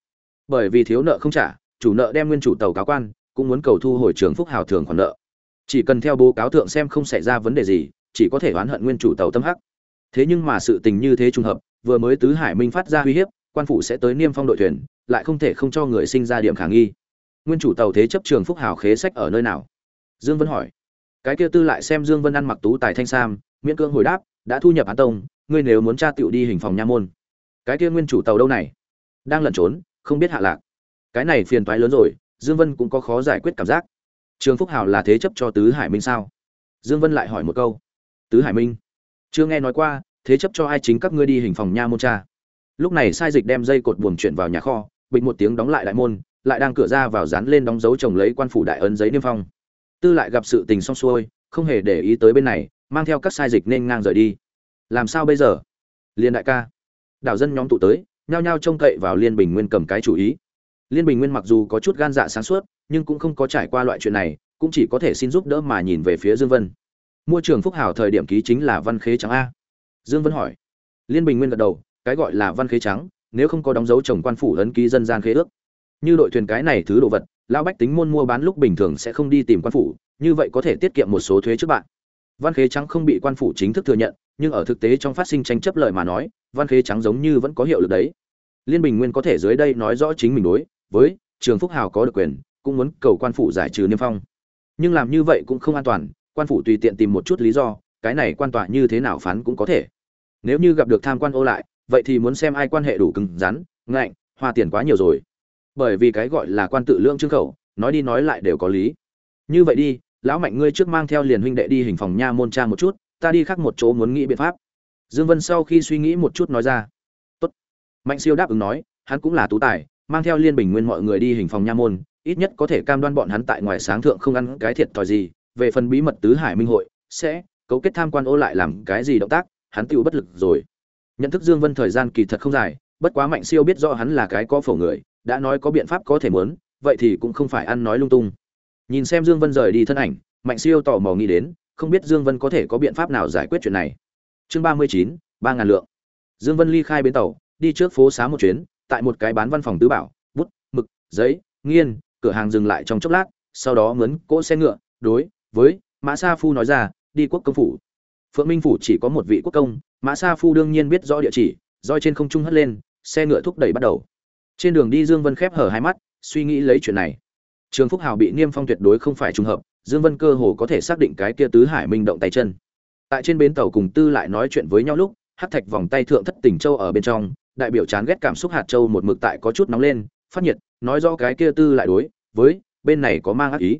Bởi vì thiếu nợ không trả, chủ nợ đem nguyên chủ tàu cáo quan, cũng muốn cầu thu hồi trường phúc hào thường khoản nợ. Chỉ cần theo bố cáo thượng xem không xảy ra vấn đề gì chỉ có thể oán hận nguyên chủ tàu tâm hắc. Thế nhưng mà sự tình như thế trùng hợp, vừa mới tứ hải minh phát ra uy hiếp, quan phủ sẽ tới niêm phong đội thuyền, lại không thể không cho người sinh ra điểm khả nghi. Nguyên chủ tàu thế chấp trường phúc hào khế sách ở nơi nào? Dương vân hỏi. Cái kia tư lại xem dương vân ăn mặc tú tài thanh sam, miễn cưỡng hồi đáp, đã thu nhập án tông, ngươi nếu muốn tra tiểu đi hình phòng nha môn. Cái kia nguyên chủ tàu đâu này? Đang lẩn trốn, không biết hạ lạc. Cái này phiền toái lớn rồi, dương vân cũng có khó giải quyết cảm giác. Trường phúc hào là thế chấp cho tứ hải minh sao? Dương vân lại hỏi một câu tứ hải minh. Chưa nghe nói qua, thế chấp cho ai chính các ngươi đi hình phòng nha môn cha. Lúc này sai dịch đem dây cột buồm chuyển vào nhà kho, bịch một tiếng đóng lại đại môn, lại đang cửa ra vào dán lên đóng dấu chồng lấy quan phủ đại ấn giấy niêm phong. Tư lại gặp sự tình xong xuôi, không hề để ý tới bên này, mang theo các sai dịch nên ngang rời đi. Làm sao bây giờ? Liên đại ca. Đảo dân nhóm tụ tới, nhao nhao trông cậy vào liên bình nguyên cầm cái chủ ý. Liên bình nguyên mặc dù có chút gan dạ sáng suốt, nhưng cũng không có trải qua loại chuyện này, cũng chỉ có thể xin giúp đỡ mà nhìn về phía dương vân mua trường phúc hảo thời điểm ký chính là văn khế trắng a. Dương vân hỏi. Liên bình nguyên gật đầu, cái gọi là văn khế trắng, nếu không có đóng dấu chồng quan phủ ấn ký dân gian khế ước. Như đội thuyền cái này thứ đồ vật, lão bách tính môn mua bán lúc bình thường sẽ không đi tìm quan phủ, như vậy có thể tiết kiệm một số thuế trước bạn. Văn khế trắng không bị quan phủ chính thức thừa nhận, nhưng ở thực tế trong phát sinh tranh chấp lợi mà nói, văn khế trắng giống như vẫn có hiệu lực đấy. Liên bình nguyên có thể dưới đây nói rõ chính mình đối với trường phúc hào có được quyền, cũng muốn cầu quan phủ giải trừ niêm phong. Nhưng làm như vậy cũng không an toàn quan phủ tùy tiện tìm một chút lý do, cái này quan tòa như thế nào phán cũng có thể. Nếu như gặp được tham quan ô lại, vậy thì muốn xem ai quan hệ đủ cứng rắn, ngạnh, hoa tiền quá nhiều rồi. Bởi vì cái gọi là quan tự lương trương khẩu, nói đi nói lại đều có lý. Như vậy đi, lão mạnh ngươi trước mang theo liền huynh đệ đi hình phòng nha môn tra một chút, ta đi khác một chỗ muốn nghĩ biện pháp. Dương vân sau khi suy nghĩ một chút nói ra. Tốt. Mạnh siêu đáp ứng nói, hắn cũng là tú tài, mang theo liên bình nguyên mọi người đi hình phòng nha môn, ít nhất có thể cam đoan bọn hắn tại ngoài sáng thượng không ăn cái thiệt thòi gì về phần bí mật tứ hải minh hội, sẽ cấu kết tham quan ô lại làm cái gì động tác, hắn tựu bất lực rồi. Nhận thức dương vân thời gian kỳ thật không dài, bất quá mạnh siêu biết rõ hắn là cái có phổ người, đã nói có biện pháp có thể muốn, vậy thì cũng không phải ăn nói lung tung. Nhìn xem dương vân rời đi thân ảnh, mạnh siêu tò mò nghĩ đến, không biết dương vân có thể có biện pháp nào giải quyết chuyện này. Chương ba mươi chín, ba ngàn lượng. Dương vân ly khai bến tàu, đi trước phố xá một chuyến, tại một cái bán văn phòng tứ bảo, bút, mực, giấy, nghiên, cửa hàng dừng lại trong chốc lát, sau đó mướn cỗ xe ngựa, đối với mã sa phu nói ra, đi quốc công phủ. Phượng minh phủ chỉ có một vị quốc công, mã sa phu đương nhiên biết rõ địa chỉ, roi trên không trung hất lên, xe ngựa thúc đẩy bắt đầu. Trên đường đi dương vân khép hở hai mắt, suy nghĩ lấy chuyện này. Trường phúc hào bị niêm phong tuyệt đối không phải trùng hợp, dương vân cơ hồ có thể xác định cái kia tứ hải minh động tay chân. Tại trên bến tàu cùng tư lại nói chuyện với nhau lúc hát thạch vòng tay thượng thất tỉnh châu ở bên trong, đại biểu chán ghét cảm xúc hạt châu một mực tại có chút nóng lên, phát nhiệt, nói rõ cái kia tư lại đối, với, bên này có mang ác ý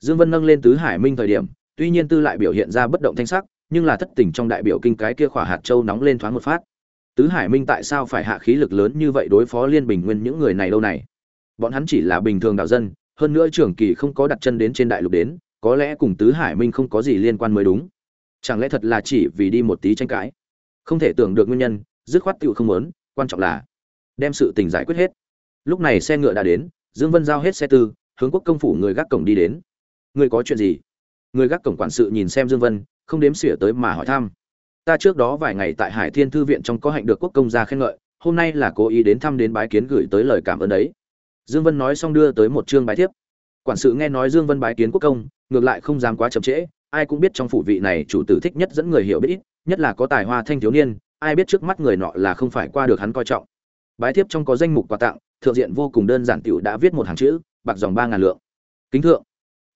dương vân nâng lên tứ hải minh thời điểm, tuy nhiên tư lại biểu hiện ra bất động thanh sắc, nhưng là thất tình trong đại biểu kinh cái kia khỏa hạt châu nóng lên thoáng một phát. Tứ hải minh tại sao phải hạ khí lực lớn như vậy đối phó liên bình nguyên những người này đâu này? Bọn hắn chỉ là bình thường đạo dân, hơn nữa trưởng kỳ không có đặt chân đến trên đại lục đến, có lẽ cùng tứ hải minh không có gì liên quan mới đúng. Chẳng lẽ thật là chỉ vì đi một tí tranh cãi? Không thể tưởng được nguyên nhân, dứt khoát tiểu không muốn, quan trọng là đem sự tình giải quyết hết. Lúc này xe ngựa đã đến, dương vân giao hết xe tư, hướng quốc công phủ người gác cổng đi đến. Ngươi có chuyện gì? Người gác cổng quản sự nhìn xem dương vân, không đếm xỉa tới mà hỏi thăm. Ta trước đó vài ngày tại hải thiên thư viện trong có hạnh được quốc công gia khen ngợi, hôm nay là cố ý đến thăm đến bái kiến gửi tới lời cảm ơn đấy. Dương vân nói xong đưa tới một chương bái thiếp. Quản sự nghe nói dương vân bái kiến quốc công, ngược lại không dám quá chậm trễ, ai cũng biết trong phủ vị này chủ tử thích nhất dẫn người hiểu biết ít, nhất là có tài hoa thanh thiếu niên, ai biết trước mắt người nọ là không phải qua được hắn coi trọng. Bái thiếp trong có danh mục quà tặng, thượng diện vô cùng đơn giản tiểu đã viết một hàng chữ, bạc dòng ba ngàn lượng. Kính thượng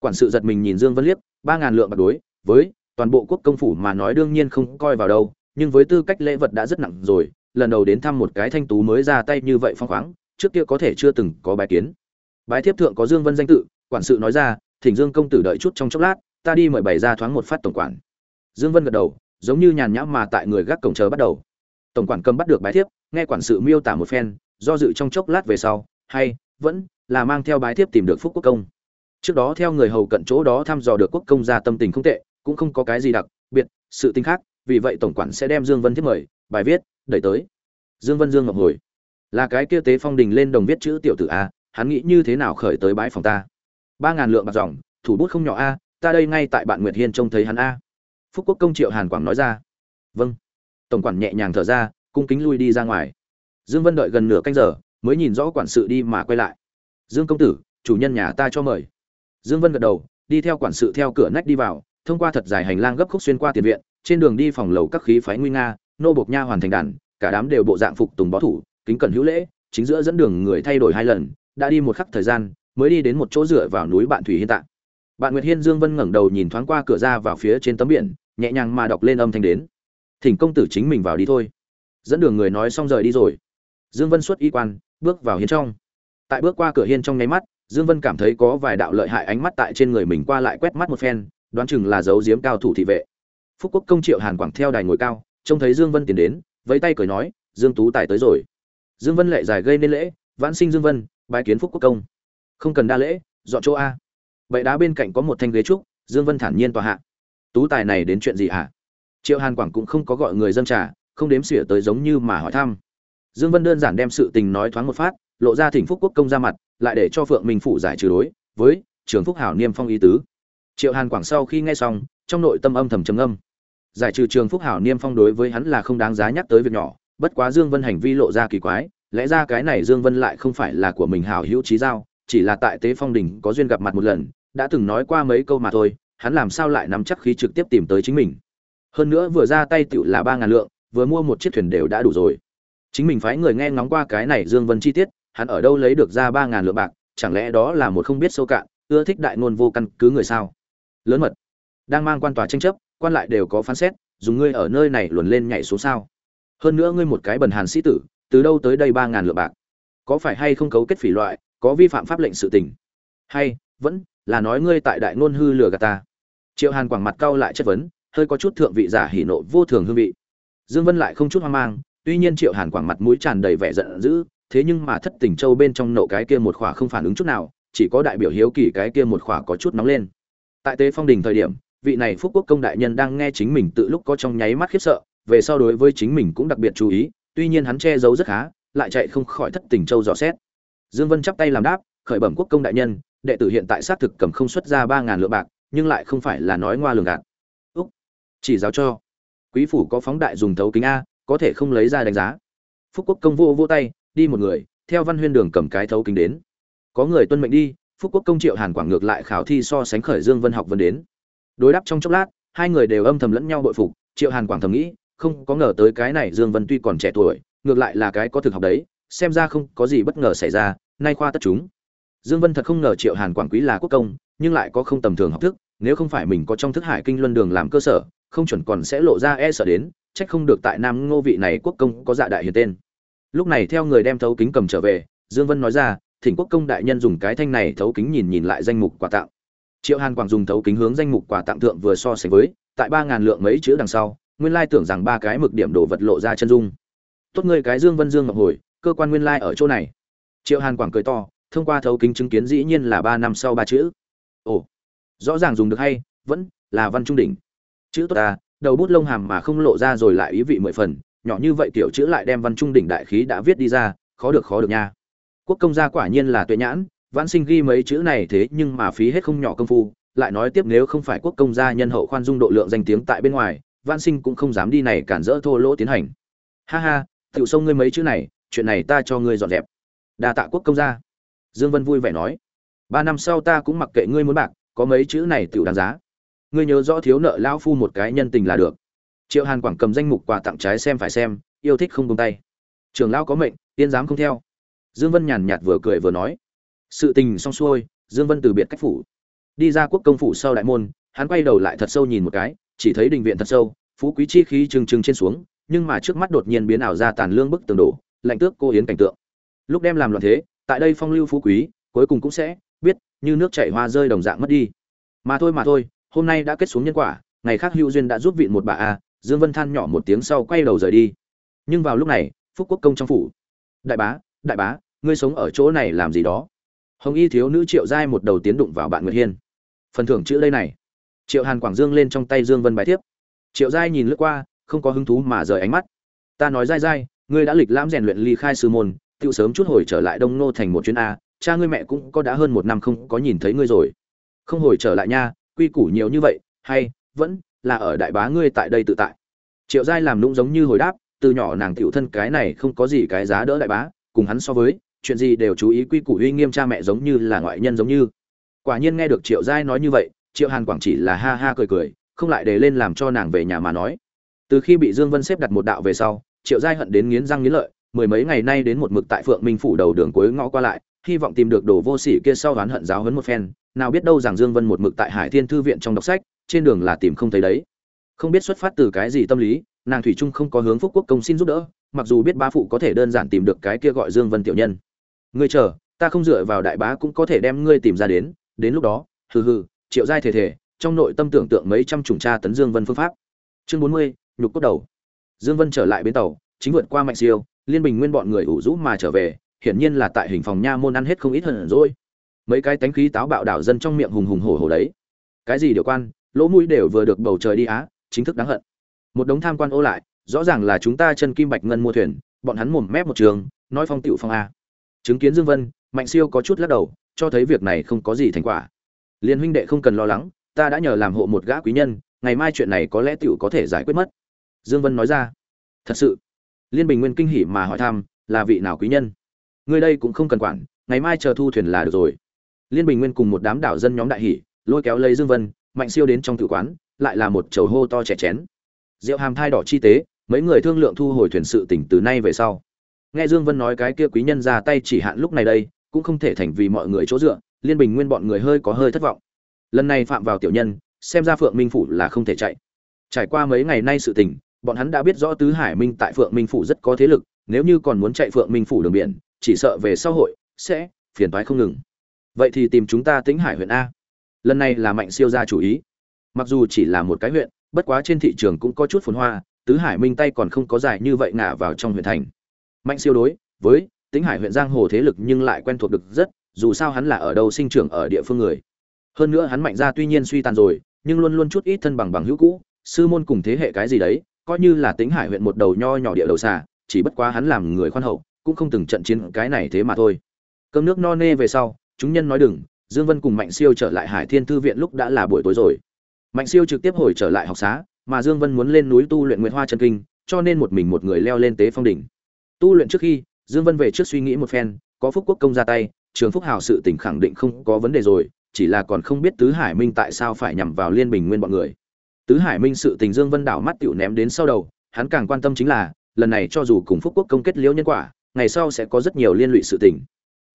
quản sự giật mình nhìn dương vân liếc, ba ngàn lượng bạc đối, với toàn bộ quốc công phủ mà nói đương nhiên không coi vào đâu, nhưng với tư cách lễ vật đã rất nặng rồi, lần đầu đến thăm một cái thanh tú mới ra tay như vậy phong khoáng, trước kia có thể chưa từng có bài kiến. Bái thiếp thượng có dương vân danh tự, quản sự nói ra, thỉnh dương công tử đợi chút trong chốc lát, ta đi mời bày ra thoáng một phát tổng quản. Dương vân gật đầu, giống như nhàn nhã mà tại người gác cổng chờ bắt đầu. Tổng quản cầm bắt được bái thiếp, nghe quản sự miêu tả một phen, do dự trong chốc lát về sau, hay, vẫn là mang theo bái thiếp tìm được phúc quốc công trước đó theo người hầu cận chỗ đó thăm dò được quốc công gia tâm tình không tệ, cũng không có cái gì đặc biệt, sự tình khác, vì vậy tổng quản sẽ đem dương vân thiết mời, bài viết, đẩy tới. Dương vân dương ngọc hồi. Là cái kia tế phong đình lên đồng viết chữ tiểu tử a, hắn nghĩ như thế nào khởi tới bãi phòng ta? Ba ngàn lượng bạc dòng, thủ bút không nhỏ a, ta đây ngay tại bạn nguyệt hiên trông thấy hắn a. Phúc quốc công triệu hàn quảng nói ra. Vâng. Tổng quản nhẹ nhàng thở ra, cung kính lui đi ra ngoài. Dương vân đợi gần nửa canh giờ, mới nhìn rõ quản sự đi mà quay lại. Dương công tử, chủ nhân nhà ta cho mời dương vân gật đầu, đi theo quản sự theo cửa nách đi vào, thông qua thật dài hành lang gấp khúc xuyên qua tiền viện, trên đường đi phòng lầu các khí phái nguy nga, nô bộc nha hoàn thành đàn, cả đám đều bộ dạng phục tùng bó thủ, kính cẩn hữu lễ, chính giữa dẫn đường người thay đổi hai lần, đã đi một khắc thời gian, mới đi đến một chỗ dựa vào núi bạn thủy hiên tại. bạn nguyệt hiên dương vân ngẩng đầu nhìn thoáng qua cửa ra vào phía trên tấm biển, nhẹ nhàng mà đọc lên âm thanh đến. Thỉnh công tử chính mình vào đi thôi. Dẫn đường người nói xong rời đi rồi. Dương vân xuất y quan, bước vào hiên trong. Tại bước qua cửa hiên trong nháy mắt dương vân cảm thấy có vài đạo lợi hại ánh mắt tại trên người mình qua lại quét mắt một phen, đoán chừng là dấu diếm cao thủ thị vệ. Phúc quốc công triệu hàn quảng theo đài ngồi cao, trông thấy dương vân tiến đến, vẫy tay cười nói, dương tú tài tới rồi. Dương vân lệ dài gây nên lễ, vãn sinh dương vân, bái kiến phúc quốc công. Không cần đa lễ, dọn chỗ a. Vậy đá bên cạnh có một thanh ghế trúc, dương vân thản nhiên tòa hạ. Tú tài này đến chuyện gì hả? Triệu hàn quảng cũng không có gọi người dân trà, không đếm xỉa tới giống như mà hỏi thăm. Dương vân đơn giản đem sự tình nói thoáng một phát, lộ ra thỉnh phúc quốc công ra mặt lại để cho phượng minh phủ giải trừ đối với trường phúc hảo niêm phong ý tứ. Triệu hàn quảng sau khi nghe xong, trong nội tâm âm thầm trầm âm giải trừ trường phúc hảo niêm phong đối với hắn là không đáng giá nhắc tới việc nhỏ, bất quá dương vân hành vi lộ ra kỳ quái, lẽ ra cái này dương vân lại không phải là của mình hảo hữu trí giao, chỉ là tại tế phong đình có duyên gặp mặt một lần, đã từng nói qua mấy câu mà thôi, hắn làm sao lại nắm chắc khí trực tiếp tìm tới chính mình. Hơn nữa vừa ra tay tựu là ba ngàn lượng, vừa mua một chiếc thuyền đều đã đủ rồi. Chính mình phái người nghe ngóng qua cái này dương vân chi tiết hắn ở đâu lấy được ra ba ngàn lượng bạc, chẳng lẽ đó là một không biết sâu cạn, ưa thích đại ngôn vô căn cứ người sao? Lớn mật. Đang mang quan tòa tranh chấp, quan lại đều có phán xét, dùng ngươi ở nơi này luồn lên nhảy xuống sao? Hơn nữa ngươi một cái bần hàn sĩ tử, từ đâu tới đây ba ngàn lượng bạc? Có phải hay không cấu kết phỉ loại, có vi phạm pháp lệnh sự tình? Hay, vẫn là nói ngươi tại đại ngôn hư lừa gạt ta? Triệu hàn quảng mặt cau lại chất vấn, hơi có chút thượng vị giả hỉ nộ vô thường hương vị. Dương vân lại không chút hoang mang, tuy nhiên triệu hàn quảng mặt mũi tràn đầy vẻ giận dữ thế nhưng mà thất tình châu bên trong nộ cái kia một khỏa không phản ứng chút nào, chỉ có đại biểu hiếu kỳ cái kia một khỏa có chút nóng lên. Tại tế phong đình thời điểm, vị này phúc quốc công đại nhân đang nghe chính mình tự lúc có trong nháy mắt khiếp sợ, về sau đối với chính mình cũng đặc biệt chú ý, tuy nhiên hắn che giấu rất khá, lại chạy không khỏi thất tình châu dò xét. Dương vân chắp tay làm đáp, khởi bẩm quốc công đại nhân, đệ tử hiện tại xác thực cầm không xuất ra ba ngàn lượng bạc, nhưng lại không phải là nói ngoa lường gạt. Úc, chỉ giáo cho. Quý phủ có phóng đại dùng thấu kính a, có thể không lấy ra đánh giá. Phúc quốc công vô vô tay đi một người, theo văn huyên đường cầm cái thấu kính đến. Có người tuân mệnh đi, phúc quốc công triệu hàn quảng ngược lại khảo thi so sánh khởi dương vân học vân đến. Đối đáp trong chốc lát, hai người đều âm thầm lẫn nhau bội phục, triệu hàn quảng thầm nghĩ, không có ngờ tới cái này dương vân tuy còn trẻ tuổi, ngược lại là cái có thực học đấy, xem ra không có gì bất ngờ xảy ra, nay khoa tất chúng. Dương vân thật không ngờ triệu hàn quảng quý là quốc công, nhưng lại có không tầm thường học thức, nếu không phải mình có trong thức hải kinh luân đường làm cơ sở, không chuẩn còn sẽ lộ ra e sợ đến trách không được tại nam ngô vị này quốc công có dạ đại hiền tên lúc này theo người đem thấu kính cầm trở về, dương vân nói ra, thỉnh quốc công đại nhân dùng cái thanh này thấu kính nhìn nhìn lại danh mục quà tặng. Triệu hàn quảng dùng thấu kính hướng danh mục quà tặng thượng vừa so sánh với, tại ba ngàn lượng mấy chữ đằng sau, nguyên lai tưởng rằng ba cái mực điểm đồ vật lộ ra chân dung. Tốt ngươi cái dương vân dương ngọc hồi, cơ quan nguyên lai ở chỗ này. Triệu hàn quảng cười to, thông qua thấu kính chứng kiến dĩ nhiên là ba năm sau ba chữ. Ồ, rõ ràng dùng được hay, vẫn là văn trung đỉnh. Chữ tốt ta, đầu bút lông hàm mà không lộ ra rồi lại ý vị mười phần nhỏ như vậy tiểu chữ lại đem văn trung đỉnh đại khí đã viết đi ra, khó được khó được nha. Quốc công gia quả nhiên là tuệ nhãn, vãn sinh ghi mấy chữ này thế nhưng mà phí hết không nhỏ công phu, lại nói tiếp nếu không phải quốc công gia nhân hậu khoan dung độ lượng danh tiếng tại bên ngoài, vãn sinh cũng không dám đi này cản rỡ thô lỗ tiến hành. Ha ha, tiểu sông ngươi mấy chữ này, chuyện này ta cho ngươi dọn dẹp. Đa tạ quốc công gia. Dương vân vui vẻ nói. Ba năm sau ta cũng mặc kệ ngươi muốn bạc, có mấy chữ này tiểu đáng giá. Ngươi nhớ rõ thiếu nợ lão phu một cái nhân tình là được triệu hàn quảng cầm danh mục quà tặng trái xem phải xem, yêu thích không buông tay. Trường lão có mệnh, tiên dám không theo. Dương vân nhàn nhạt vừa cười vừa nói. Sự tình xong xuôi, dương vân từ biệt cách phủ. Đi ra quốc công phủ sau đại môn, hắn quay đầu lại thật sâu nhìn một cái, chỉ thấy đình viện thật sâu, phú quý chi khí trừng trừng trên xuống, nhưng mà trước mắt đột nhiên biến ảo ra tàn lương bức tường đổ, lạnh tước cô yến cảnh tượng. Lúc đem làm loạn thế, tại đây phong lưu phú quý, cuối cùng cũng sẽ biết như nước chảy hoa rơi đồng dạng mất đi. Mà thôi mà thôi, hôm nay đã kết xuống nhân quả, ngày khác hữu duyên đã giúp vị một bà a dương vân than nhỏ một tiếng sau quay đầu rời đi. Nhưng vào lúc này, phúc quốc công trong phủ. Đại bá đại bá, ngươi sống ở chỗ này làm gì đó? Hồng y thiếu nữ triệu giai một đầu tiến đụng vào bạn nguyệt hiên. Phần thưởng chữ đây này. Triệu hàn quảng dương lên trong tay dương vân bài thiếp. Triệu giai nhìn lướt qua, không có hứng thú mà rời ánh mắt. Ta nói dai dai ngươi đã lịch lãm rèn luyện ly khai sư môn tự sớm chút hồi trở lại đông nô thành một chuyến a, cha ngươi mẹ cũng có đã hơn một năm không có nhìn thấy ngươi rồi. Không hồi trở lại nha, quy củ nhiều như vậy, hay, vẫn là ở đại bá ngươi tại đây tự tại. Triệu giai làm nũng giống như hồi đáp, từ nhỏ nàng tiểu thân cái này không có gì cái giá đỡ đại bá, cùng hắn so với, chuyện gì đều chú ý quy củ uy nghiêm cha mẹ giống như là ngoại nhân giống như. Quả nhiên nghe được triệu giai nói như vậy, triệu hàn quảng chỉ là ha ha cười cười, không lại để lên làm cho nàng về nhà mà nói. Từ khi bị dương vân xếp đặt một đạo về sau, triệu giai hận đến nghiến răng nghiến lợi, mười mấy ngày nay đến một mực tại phượng minh phủ đầu đường cuối ngõ qua lại, hy vọng tìm được đồ vô sỉ kia sau oán hận giáo hấn một phen. Nào biết đâu rằng dương vân một mực tại hải thiên thư viện trong đọc sách trên đường là tìm không thấy đấy. Không biết xuất phát từ cái gì tâm lý, nàng thủy trung không có hướng phúc quốc công xin giúp đỡ, mặc dù biết ba phụ có thể đơn giản tìm được cái kia gọi dương vân tiểu nhân. Ngươi chờ, ta không dựa vào đại bá cũng có thể đem ngươi tìm ra đến đến lúc đó, hừ hừ, triệu giai thể thể, trong nội tâm tưởng tượng mấy trăm chủng tra tấn dương vân phương pháp. Chương bốn mươi, nhục cốt đầu. Dương vân trở lại bến tàu, chính vượt qua mạnh siêu, liên bình nguyên bọn người ủ rũ mà trở về, hiển nhiên là tại hình phòng nha môn ăn hết không ít hơn rồi. Mấy cái tánh khí táo bạo đảo dân trong miệng hùng hùng hổ hổ đấy. Cái gì điều quan? Lỗ mũi đều vừa được bầu trời đi á, chính thức đáng hận. Một đống tham quan ô lại, rõ ràng là chúng ta chân kim bạch ngân mua thuyền, bọn hắn mồm mép một trường, nói phong tiểu phong a. Chứng kiến dương vân, mạnh siêu có chút lắc đầu, cho thấy việc này không có gì thành quả. Liên huynh đệ không cần lo lắng, ta đã nhờ làm hộ một gã quý nhân, ngày mai chuyện này có lẽ tiểu có thể giải quyết mất. Dương vân nói ra. Thật sự, liên bình nguyên kinh hỉ mà hỏi thăm, là vị nào quý nhân? Người đây cũng không cần quản, ngày mai chờ thu thuyền là được rồi. Liên bình nguyên cùng một đám đảo dân nhóm đại hỉ, lôi kéo lấy dương vân mạnh siêu đến trong tử quán, lại là một chầu hô to trẻ chén. Rượu hàm thai đỏ chi tế, mấy người thương lượng thu hồi thuyền sự tỉnh từ nay về sau. Nghe dương vân nói cái kia quý nhân ra tay chỉ hạn lúc này đây, cũng không thể thành vì mọi người chỗ dựa, liên bình nguyên bọn người hơi có hơi thất vọng. Lần này phạm vào tiểu nhân, xem ra phượng minh phủ là không thể chạy. Trải qua mấy ngày nay sự tình, bọn hắn đã biết rõ tứ hải minh tại phượng minh phủ rất có thế lực, nếu như còn muốn chạy phượng minh phủ đường biển, chỉ sợ về xã hội sẽ phiền toái không ngừng. Vậy thì tìm chúng ta tính hải huyện a lần này là mạnh siêu gia chủ ý. Mặc dù chỉ là một cái huyện, bất quá trên thị trường cũng có chút phồn hoa, tứ hải minh tay còn không có dài như vậy ngả vào trong huyện thành. Mạnh siêu đối với tính hải huyện giang hồ thế lực nhưng lại quen thuộc được rất, dù sao hắn là ở đâu sinh trưởng ở địa phương người. Hơn nữa hắn mạnh ra tuy nhiên suy tàn rồi, nhưng luôn luôn chút ít thân bằng bằng hữu cũ, sư môn cùng thế hệ cái gì đấy, coi như là tính hải huyện một đầu nho nhỏ địa đầu xà, chỉ bất quá hắn làm người khoan hậu, cũng không từng trận chiến cái này thế mà thôi. Cơm nước no nê về sau, chúng nhân nói đừng dương vân cùng mạnh siêu trở lại hải thiên thư viện lúc đã là buổi tối rồi. Mạnh siêu trực tiếp hồi trở lại học xá, mà dương vân muốn lên núi tu luyện nguyệt hoa chân kinh, cho nên một mình một người leo lên tế phong đỉnh. Tu luyện trước khi, dương vân về trước suy nghĩ một phen, có phúc quốc công ra tay, trường phúc hào sự tỉnh khẳng định không có vấn đề rồi, chỉ là còn không biết tứ hải minh tại sao phải nhằm vào liên bình nguyên bọn người. Tứ hải minh sự tình dương vân đảo mắt tiểu ném đến sau đầu, hắn càng quan tâm chính là, lần này cho dù cùng phúc quốc công kết liễu nhân quả, ngày sau sẽ có rất nhiều liên lụy sự tình.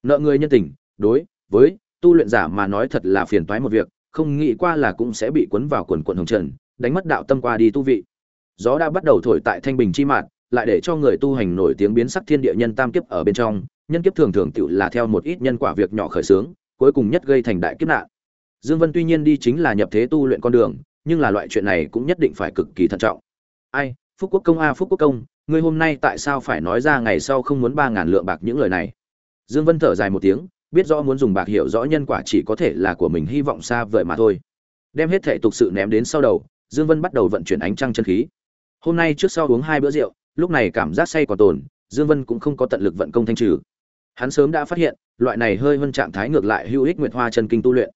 Nợ người nhân tình, đối với tu luyện giả mà nói thật là phiền toái một việc không nghĩ qua là cũng sẽ bị cuốn vào quần quần hồng trần đánh mất đạo tâm qua đi tu vị. Gió đã bắt đầu thổi tại thanh bình chi mạn lại để cho người tu hành nổi tiếng biến sắc thiên địa nhân tam kiếp ở bên trong nhân kiếp thường thường tiểu là theo một ít nhân quả việc nhỏ khởi sướng, cuối cùng nhất gây thành đại kiếp nạn. Dương vân tuy nhiên đi chính là nhập thế tu luyện con đường nhưng là loại chuyện này cũng nhất định phải cực kỳ thận trọng. Ai phúc quốc công a phúc quốc công ngươi hôm nay tại sao phải nói ra ngày sau không muốn ba ngàn lượng bạc những lời này? Dương vân thở dài một tiếng biết rõ muốn dùng bạc hiểu rõ nhân quả chỉ có thể là của mình hy vọng xa vời mà thôi. Đem hết thể tục sự ném đến sau đầu, dương vân bắt đầu vận chuyển ánh trăng chân khí. Hôm nay trước sau uống hai bữa rượu, lúc này cảm giác say còn tồn, dương vân cũng không có tận lực vận công thanh trừ. Hắn sớm đã phát hiện, loại này hơi hơn trạng thái ngược lại hữu ích nguyệt hoa chân kinh tu luyện.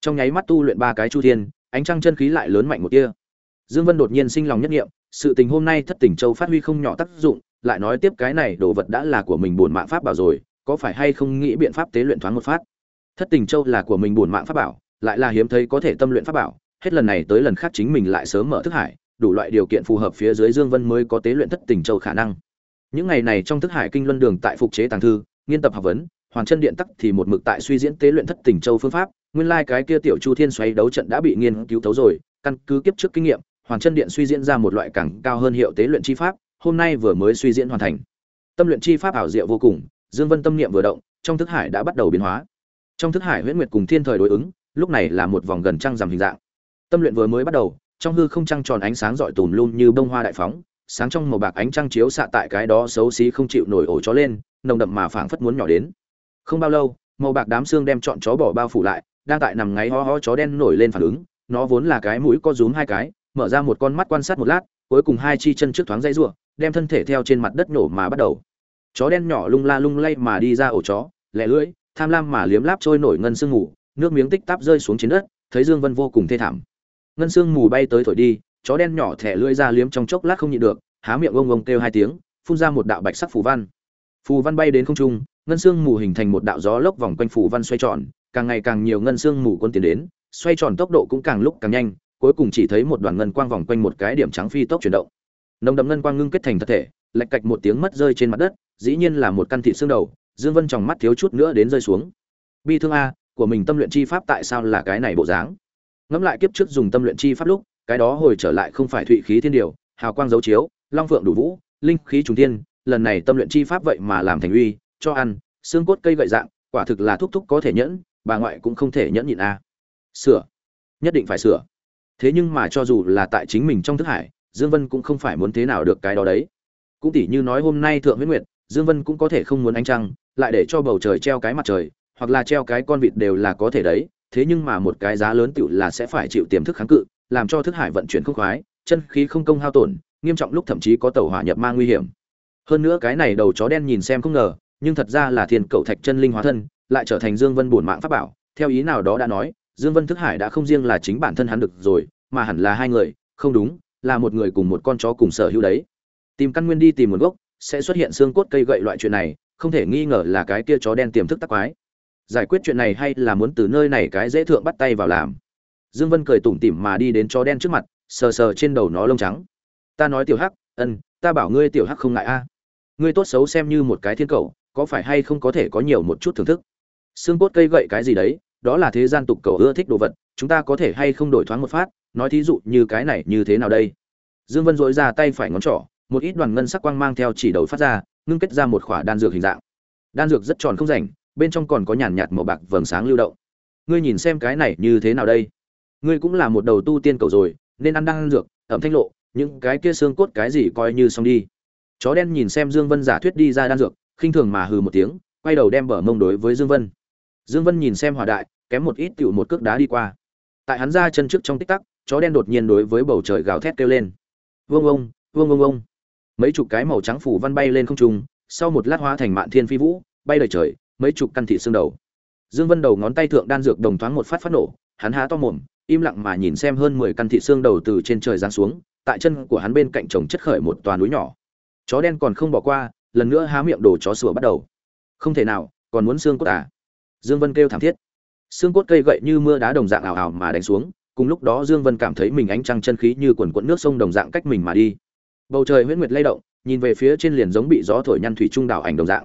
Trong nháy mắt tu luyện ba cái chu thiên, ánh trăng chân khí lại lớn mạnh một tia. Dương vân đột nhiên sinh lòng nhất nghiệm, sự tình hôm nay thất tỉnh châu phát huy không nhỏ tác dụng, lại nói tiếp cái này đồ vật đã là của mình buồn mạng pháp bảo rồi có phải hay không nghĩ biện pháp tế luyện thoáng một phát? Thất tình châu là của mình buồn mạng pháp bảo, lại là hiếm thấy có thể tâm luyện pháp bảo, hết lần này tới lần khác chính mình lại sớm mở thức hải, đủ loại điều kiện phù hợp phía dưới dương vân mới có tế luyện thất tình châu khả năng. Những ngày này trong thức hải kinh luân đường tại phục chế tàng thư, nghiên tập học vấn hoàng chân điện tắc thì một mực tại suy diễn tế luyện thất tình châu phương pháp, nguyên lai like cái kia tiểu chu thiên xoay đấu trận đã bị nghiên cứu thấu rồi, căn cứ kiếp trước kinh nghiệm hoàng chân điện suy diễn ra một loại càng cao hơn hiệu tế luyện chi pháp, hôm nay vừa mới suy diễn hoàn thành. Tâm luyện chi pháp ảo diệu vô cùng dương vân tâm niệm vừa động, trong thức hải đã bắt đầu biến hóa. Trong thức hải huyễn nguyệt cùng thiên thời đối ứng, lúc này là một vòng gần trăng rằm hình dạng. Tâm luyện vừa mới bắt đầu, trong hư không trăng tròn ánh sáng rọi tùm luôn như bông hoa đại phóng, sáng trong màu bạc ánh trăng chiếu xạ tại cái đó xấu xí không chịu nổi ổ chó lên, nồng đậm mà phảng phất muốn nhỏ đến. Không bao lâu, màu bạc đám xương đem chọn chó bỏ bao phủ lại, đang tại nằm ngáy ho ho chó đen nổi lên phản ứng, nó vốn là cái mũi co rúm hai cái, mở ra một con mắt quan sát một lát, cuối cùng hai chi chân trước thoáng dây rủa, đem thân thể theo trên mặt đất nổ mà bắt đầu chó đen nhỏ lung la lung lay mà đi ra ổ chó, lẹ lưỡi, tham lam mà liếm láp trôi nổi ngân sương mù, nước miếng tích tắp rơi xuống trên đất, thấy dương vân vô cùng thê thảm. Ngân sương mù bay tới thổi đi, chó đen nhỏ thẻ lưỡi ra liếm trong chốc lát không nhịn được, há miệng ông ông kêu hai tiếng, phun ra một đạo bạch sắc phù văn. Phù văn bay đến không trung, ngân sương mù hình thành một đạo gió lốc vòng quanh phù văn xoay tròn, càng ngày càng nhiều ngân sương mù quân tiến đến, xoay tròn tốc độ cũng càng lúc càng nhanh, cuối cùng chỉ thấy một đoàn ngân quang vòng quanh một cái điểm trắng phi tốc chuyển động. Nồng đậm ngân quang ngưng kết thành thật thể lạch cạch một tiếng mất rơi trên mặt đất, dĩ nhiên là một căn thị xương đầu, dương vân trong mắt thiếu chút nữa đến rơi xuống. Bi thương a, của mình tâm luyện chi pháp tại sao là cái này bộ dáng? Ngẫm lại kiếp trước dùng tâm luyện chi pháp lúc, cái đó hồi trở lại không phải thụy khí thiên điều, hào quang dấu chiếu, long phượng đủ vũ, linh khí trùng tiên. lần này tâm luyện chi pháp vậy mà làm thành uy, cho ăn, xương cốt cây gậy dạng, quả thực là thúc thúc có thể nhẫn, bà ngoại cũng không thể nhẫn nhịn a. Sửa. Nhất định phải sửa. Thế nhưng mà cho dù là tại chính mình trong thức hải, dương vân cũng không phải muốn thế nào được cái đó đấy cũng tỉ như nói hôm nay thượng huyết nguyệt, dương vân cũng có thể không muốn ánh trăng, lại để cho bầu trời treo cái mặt trời, hoặc là treo cái con vịt đều là có thể đấy, thế nhưng mà một cái giá lớn tựu là sẽ phải chịu tiềm thức kháng cự, làm cho thức hải vận chuyển không khoái, chân khí không công hao tổn, nghiêm trọng lúc thậm chí có tàu hỏa nhập ma nguy hiểm. Hơn nữa cái này đầu chó đen nhìn xem không ngờ, nhưng thật ra là thiên cậu thạch chân linh hóa thân, lại trở thành dương vân bổn mạng pháp bảo, theo ý nào đó đã nói, dương vân thức hải đã không riêng là chính bản thân hắn được rồi, mà hẳn là hai người, không đúng, là một người cùng một con chó cùng sở hữu đấy tìm căn nguyên đi tìm nguồn gốc, sẽ xuất hiện xương cốt cây gậy loại chuyện này, không thể nghi ngờ là cái kia chó đen tiềm thức tắc quái. Giải quyết chuyện này hay là muốn từ nơi này cái dễ thượng bắt tay vào làm? Dương vân cười tủm tỉm mà đi đến chó đen trước mặt, sờ sờ trên đầu nó lông trắng. Ta nói tiểu hắc, ân, ta bảo ngươi tiểu hắc không ngại a. Ngươi tốt xấu xem như một cái thiên cầu, có phải hay không có thể có nhiều một chút thưởng thức? Xương cốt cây gậy cái gì đấy, đó là thế gian tục cầu ưa thích đồ vật, chúng ta có thể hay không đổi thoáng một phát, nói thí dụ như cái này như thế nào đây? Dương vân dội ra tay phải ngón trỏ một ít đoàn ngân sắc quang mang theo chỉ đầu phát ra, ngưng kết ra một khỏa đan dược hình dạng. Đan dược rất tròn không rảnh, bên trong còn có nhàn nhạt màu bạc vầng sáng lưu động. Ngươi nhìn xem cái này như thế nào đây? Ngươi cũng là một đầu tu tiên cầu rồi, nên ăn đan dược, ẩm thanh lộ, những cái kia xương cốt cái gì coi như xong đi. Chó đen nhìn xem dương vân giả thuyết đi ra đan dược, khinh thường mà hừ một tiếng, quay đầu đem bờ mông đối với dương vân. Dương vân nhìn xem hòa đại, kém một ít tựu một cước đá đi qua. Tại hắn ra chân trước trong tích tắc, chó đen đột nhiên đối với bầu trời gào thét kêu lên. Vương ông vương ông ông mấy chục cái màu trắng phủ văn bay lên không trung, sau một lát hóa thành mạn thiên phi vũ, bay lời trời, mấy chục căn thị xương đầu. Dương vân đầu ngón tay thượng đan dược đồng thoáng một phát phát nổ, hắn há to mồm, im lặng mà nhìn xem hơn mười căn thị xương đầu từ trên trời giáng xuống, tại chân của hắn bên cạnh chồng chất khởi một toàn núi nhỏ. Chó đen còn không bỏ qua, lần nữa há miệng đổ chó sủa bắt đầu. Không thể nào, còn muốn xương cốt à? Dương vân kêu thảm thiết. Xương cốt cây gậy như mưa đá đồng dạng ảo ảo mà đánh xuống, cùng lúc đó dương vân cảm thấy mình ánh trăng chân khí như quần quẫn nước sông đồng dạng cách mình mà đi bầu trời huyễn nguyệt lay động, nhìn về phía trên liền giống bị gió thổi nhăn thủy trung đảo ảnh đồng dạng.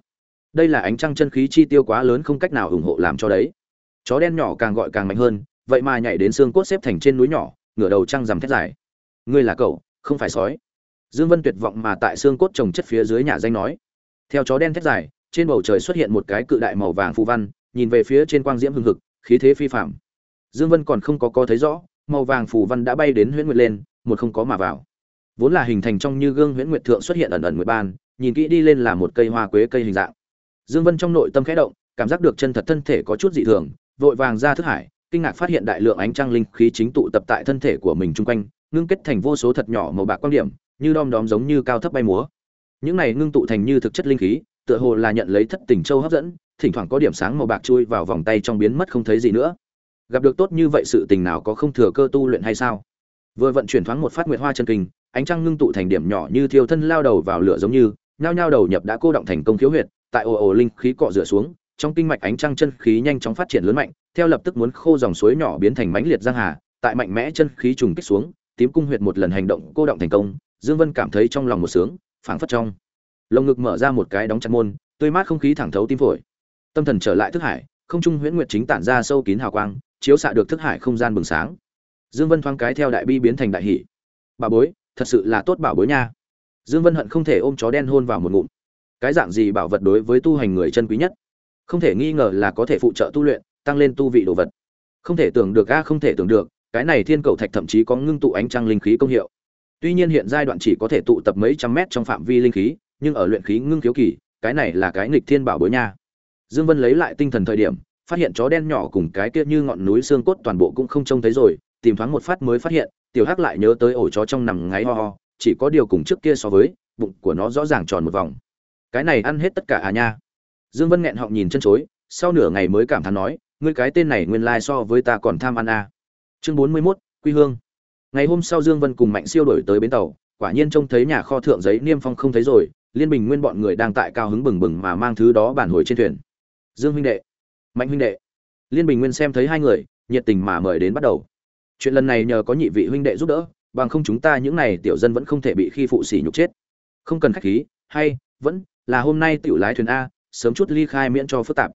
Đây là ánh trăng chân khí chi tiêu quá lớn không cách nào ủng hộ làm cho đấy. Chó đen nhỏ càng gọi càng mạnh hơn, vậy mà nhảy đến xương cốt xếp thành trên núi nhỏ, ngửa đầu trăng rằm thét dài. Ngươi là cậu, không phải sói. Dương vân tuyệt vọng mà tại xương cốt trồng chất phía dưới nhà danh nói. Theo chó đen thét dài, trên bầu trời xuất hiện một cái cự đại màu vàng phù văn, nhìn về phía trên quang diễm hưng hực, khí thế phi phạm dương vân còn không có có thấy rõ, màu vàng phù văn đã bay đến huyễn nguyệt lên, một không có mà vào vốn là hình thành trong như gương huyễn nguyệt thượng xuất hiện ẩn ẩn nguyệt ban, nhìn kỹ đi lên là một cây hoa quế cây hình dạng. Dương vân trong nội tâm khẽ động, cảm giác được chân thật thân thể có chút dị thường, vội vàng ra thức hải, kinh ngạc phát hiện đại lượng ánh trăng linh khí chính tụ tập tại thân thể của mình chung quanh, ngưng kết thành vô số thật nhỏ màu bạc quan điểm, như đom đóm giống như cao thấp bay múa. Những này ngưng tụ thành như thực chất linh khí, tựa hồ là nhận lấy thất tình châu hấp dẫn, thỉnh thoảng có điểm sáng màu bạc chui vào vòng tay trong biến mất không thấy gì nữa. Gặp được tốt như vậy sự tình nào có không thừa cơ tu luyện hay sao? Vừa vận chuyển thoáng một phát nguyệt hoa chân kinh, ánh trăng ngưng tụ thành điểm nhỏ như thiêu thân lao đầu vào lửa giống như, nhao nhao đầu nhập đã cô động thành công khiếu huyệt, tại ồ ồ linh khí cọ rửa xuống, trong kinh mạch ánh trăng chân khí nhanh chóng phát triển lớn mạnh, theo lập tức muốn khô dòng suối nhỏ biến thành mãnh liệt giang hà, tại mạnh mẽ chân khí trùng kích xuống, tím cung huyệt một lần hành động cô động thành công, dương vân cảm thấy trong lòng một sướng, phảng phất trong lồng ngực mở ra một cái đóng chặt môn, tươi mát không khí thẳng thấu tim phổi. Tâm thần trở lại thức hải, không trung huyễn nguyệt chính tản ra sâu kín hào quang, chiếu xạ được thức hải không gian bừng sáng dương vân thoáng cái theo đại bi biến thành đại hỷ bà bối, thật sự là tốt bảo bối nha. Dương vân hận không thể ôm chó đen hôn vào một ngụm. Cái dạng gì bảo vật đối với tu hành người chân quý nhất? Không thể nghi ngờ là có thể phụ trợ tu luyện, tăng lên tu vị đồ vật. Không thể tưởng được a, không thể tưởng được, cái này thiên cầu thạch thậm chí có ngưng tụ ánh trăng linh khí công hiệu. Tuy nhiên hiện giai đoạn chỉ có thể tụ tập mấy trăm mét trong phạm vi linh khí, nhưng ở luyện khí ngưng thiếu kỳ, cái này là cái nghịch thiên bảo bối nha. Dương vân lấy lại tinh thần thời điểm, phát hiện chó đen nhỏ cùng cái kia như ngọn núi xương cốt toàn bộ cũng không trông thấy rồi tìm thoáng một phát mới phát hiện tiểu hắc lại nhớ tới ổ chó trong nằm ngáy ho ho chỉ có điều cùng trước kia so với bụng của nó rõ ràng tròn một vòng. Cái này ăn hết tất cả à nha. Dương vân nghẹn họng nhìn chân chối sau nửa ngày mới cảm thán nói ngươi cái tên này nguyên lai so với ta còn tham ăn à. chương bốn mươi 41, quy hương. Ngày hôm sau dương vân cùng mạnh siêu đổi tới bến tàu quả nhiên trông thấy nhà kho thượng giấy niêm phong không thấy rồi liên bình nguyên bọn người đang tại cao hứng bừng bừng mà mang thứ đó bản hồi trên thuyền. Dương huynh đệ. Mạnh huynh đệ. Liên bình nguyên xem thấy hai người nhiệt tình mà mời đến bắt đầu chuyện lần này nhờ có nhị vị huynh đệ giúp đỡ, bằng không chúng ta những này tiểu dân vẫn không thể bị khi phụ sỉ nhục chết. Không cần khách khí, hay, vẫn, là hôm nay tiểu lái thuyền a, sớm chút ly khai miễn cho phức tạp.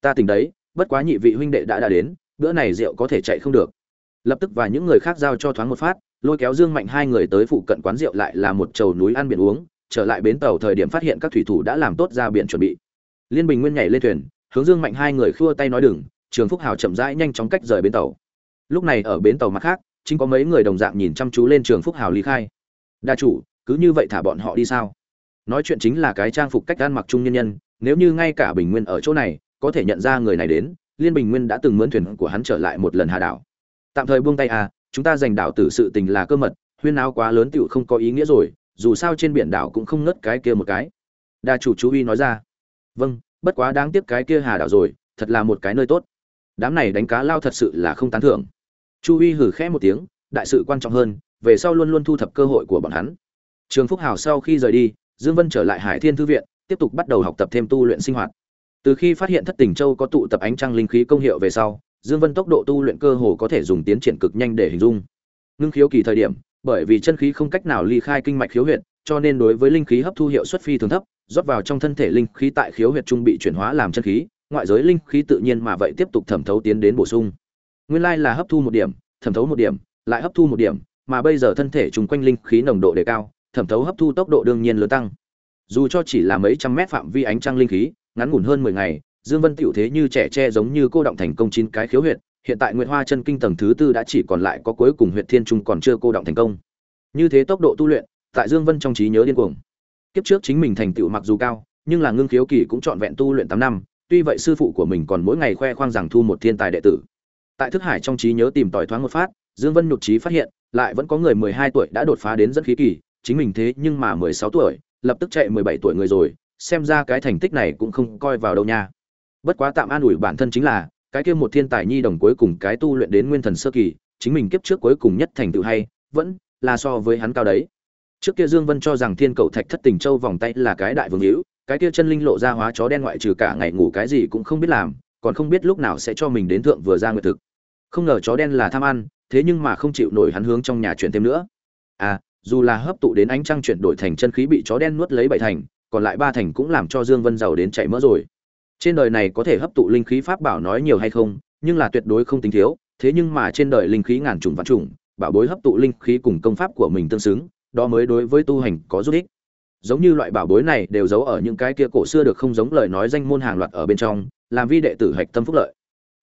Ta tỉnh đấy, bất quá nhị vị huynh đệ đã đã đến, bữa này rượu có thể chạy không được. Lập tức và những người khác giao cho thoáng một phát, lôi kéo dương mạnh hai người tới phụ cận quán rượu lại là một chầu núi ăn biển uống, trở lại bến tàu thời điểm phát hiện các thủy thủ đã làm tốt ra biển chuẩn bị. Liên bình nguyên nhảy lên thuyền, hướng dương mạnh hai người khua tay nói đừng, trường phúc hào chậm rãi nhanh chóng cách rời bến tàu lúc này ở bến tàu mặt khác, chính có mấy người đồng dạng nhìn chăm chú lên trường phúc hào lý khai. Đa chủ, cứ như vậy thả bọn họ đi sao? Nói chuyện chính là cái trang phục cách ăn mặc trung nhân nhân, nếu như ngay cả bình nguyên ở chỗ này, có thể nhận ra người này đến, liên bình nguyên đã từng mướn thuyền của hắn trở lại một lần hà đảo. Tạm thời buông tay à chúng ta giành đảo tử sự tình là cơ mật, huyên áo quá lớn tựu không có ý nghĩa rồi, dù sao trên biển đảo cũng không ngất cái kia một cái. Đa chủ chú uy nói ra. Vâng bất quá đáng tiếc cái kia hà đảo rồi, thật là một cái nơi tốt. Đám này đánh cá lao thật sự là không tán thưởng chu uy hử khẽ một tiếng, đại sự quan trọng hơn, về sau luôn luôn thu thập cơ hội của bọn hắn. Trường phúc hào sau khi rời đi, dương vân trở lại hải thiên thư viện, tiếp tục bắt đầu học tập thêm tu luyện sinh hoạt. Từ khi phát hiện thất tình châu có tụ tập ánh trăng linh khí công hiệu về sau, dương vân tốc độ tu luyện cơ hồ có thể dùng tiến triển cực nhanh để hình dung. Ngưng khiếu kỳ thời điểm, bởi vì chân khí không cách nào ly khai kinh mạch khiếu huyệt, cho nên đối với linh khí hấp thu hiệu suất phi thường thấp, rót vào trong thân thể linh khí tại khiếu huyệt trung bị chuyển hóa làm chân khí, ngoại giới linh khí tự nhiên mà vậy tiếp tục thẩm thấu tiến đến bổ sung nguyên lai là hấp thu một điểm, thẩm thấu một điểm, lại hấp thu một điểm, mà bây giờ thân thể chung quanh linh khí nồng độ đề cao, thẩm thấu hấp thu tốc độ đương nhiên lớn tăng. Dù cho chỉ là mấy trăm mét phạm vi ánh trăng linh khí, ngắn ngủn hơn mười ngày, dương vân tiểu thế như trẻ tre giống như cô động thành công chín cái khiếu huyệt, hiện tại nguyệt hoa chân kinh tầng thứ tư đã chỉ còn lại có cuối cùng huyệt thiên trung còn chưa cô động thành công. Như thế tốc độ tu luyện, tại dương vân trong trí nhớ điên cuồng. Kiếp trước chính mình thành tựu mặc dù cao, nhưng là ngưng khiếu kỳ cũng trọn vẹn tu luyện tám năm, tuy vậy sư phụ của mình còn mỗi ngày khoe khoang rằng thu một thiên tài đệ tử tại thức hải trong trí nhớ tìm tòi thoáng một phát, dương vân nhục trí phát hiện, lại vẫn có người mười hai tuổi đã đột phá đến dẫn khí kỳ, chính mình thế nhưng mà mười sáu tuổi, lập tức chạy mười bảy tuổi người rồi, xem ra cái thành tích này cũng không coi vào đâu nha. Bất quá tạm an ủi bản thân chính là, cái kia một thiên tài nhi đồng cuối cùng cái tu luyện đến nguyên thần sơ kỳ, chính mình kiếp trước cuối cùng nhất thành tựu hay, vẫn là so với hắn cao đấy. Trước kia dương vân cho rằng thiên cầu thạch thất tình châu vòng tay là cái đại vương hữu, cái kia chân linh lộ ra hóa chó đen ngoại trừ cả ngày ngủ cái gì cũng không biết làm, còn không biết lúc nào sẽ cho mình đến thượng vừa ra nguyệt thực không ngờ chó đen là tham ăn, thế nhưng mà không chịu nổi hắn hướng trong nhà chuyển thêm nữa. À dù là hấp tụ đến ánh trăng chuyển đổi thành chân khí bị chó đen nuốt lấy bảy thành, còn lại ba thành cũng làm cho dương vân giàu đến chảy mỡ rồi. Trên đời này có thể hấp tụ linh khí pháp bảo nói nhiều hay không, nhưng là tuyệt đối không tính thiếu, thế nhưng mà trên đời linh khí ngàn trùng vạn trùng bảo bối hấp tụ linh khí cùng công pháp của mình tương xứng, đó mới đối với tu hành có giúp ích. Giống như loại bảo bối này đều giấu ở những cái kia cổ xưa được không giống lời nói danh môn hàng loạt ở bên trong, làm vi đệ tử hạch tâm phúc lợi.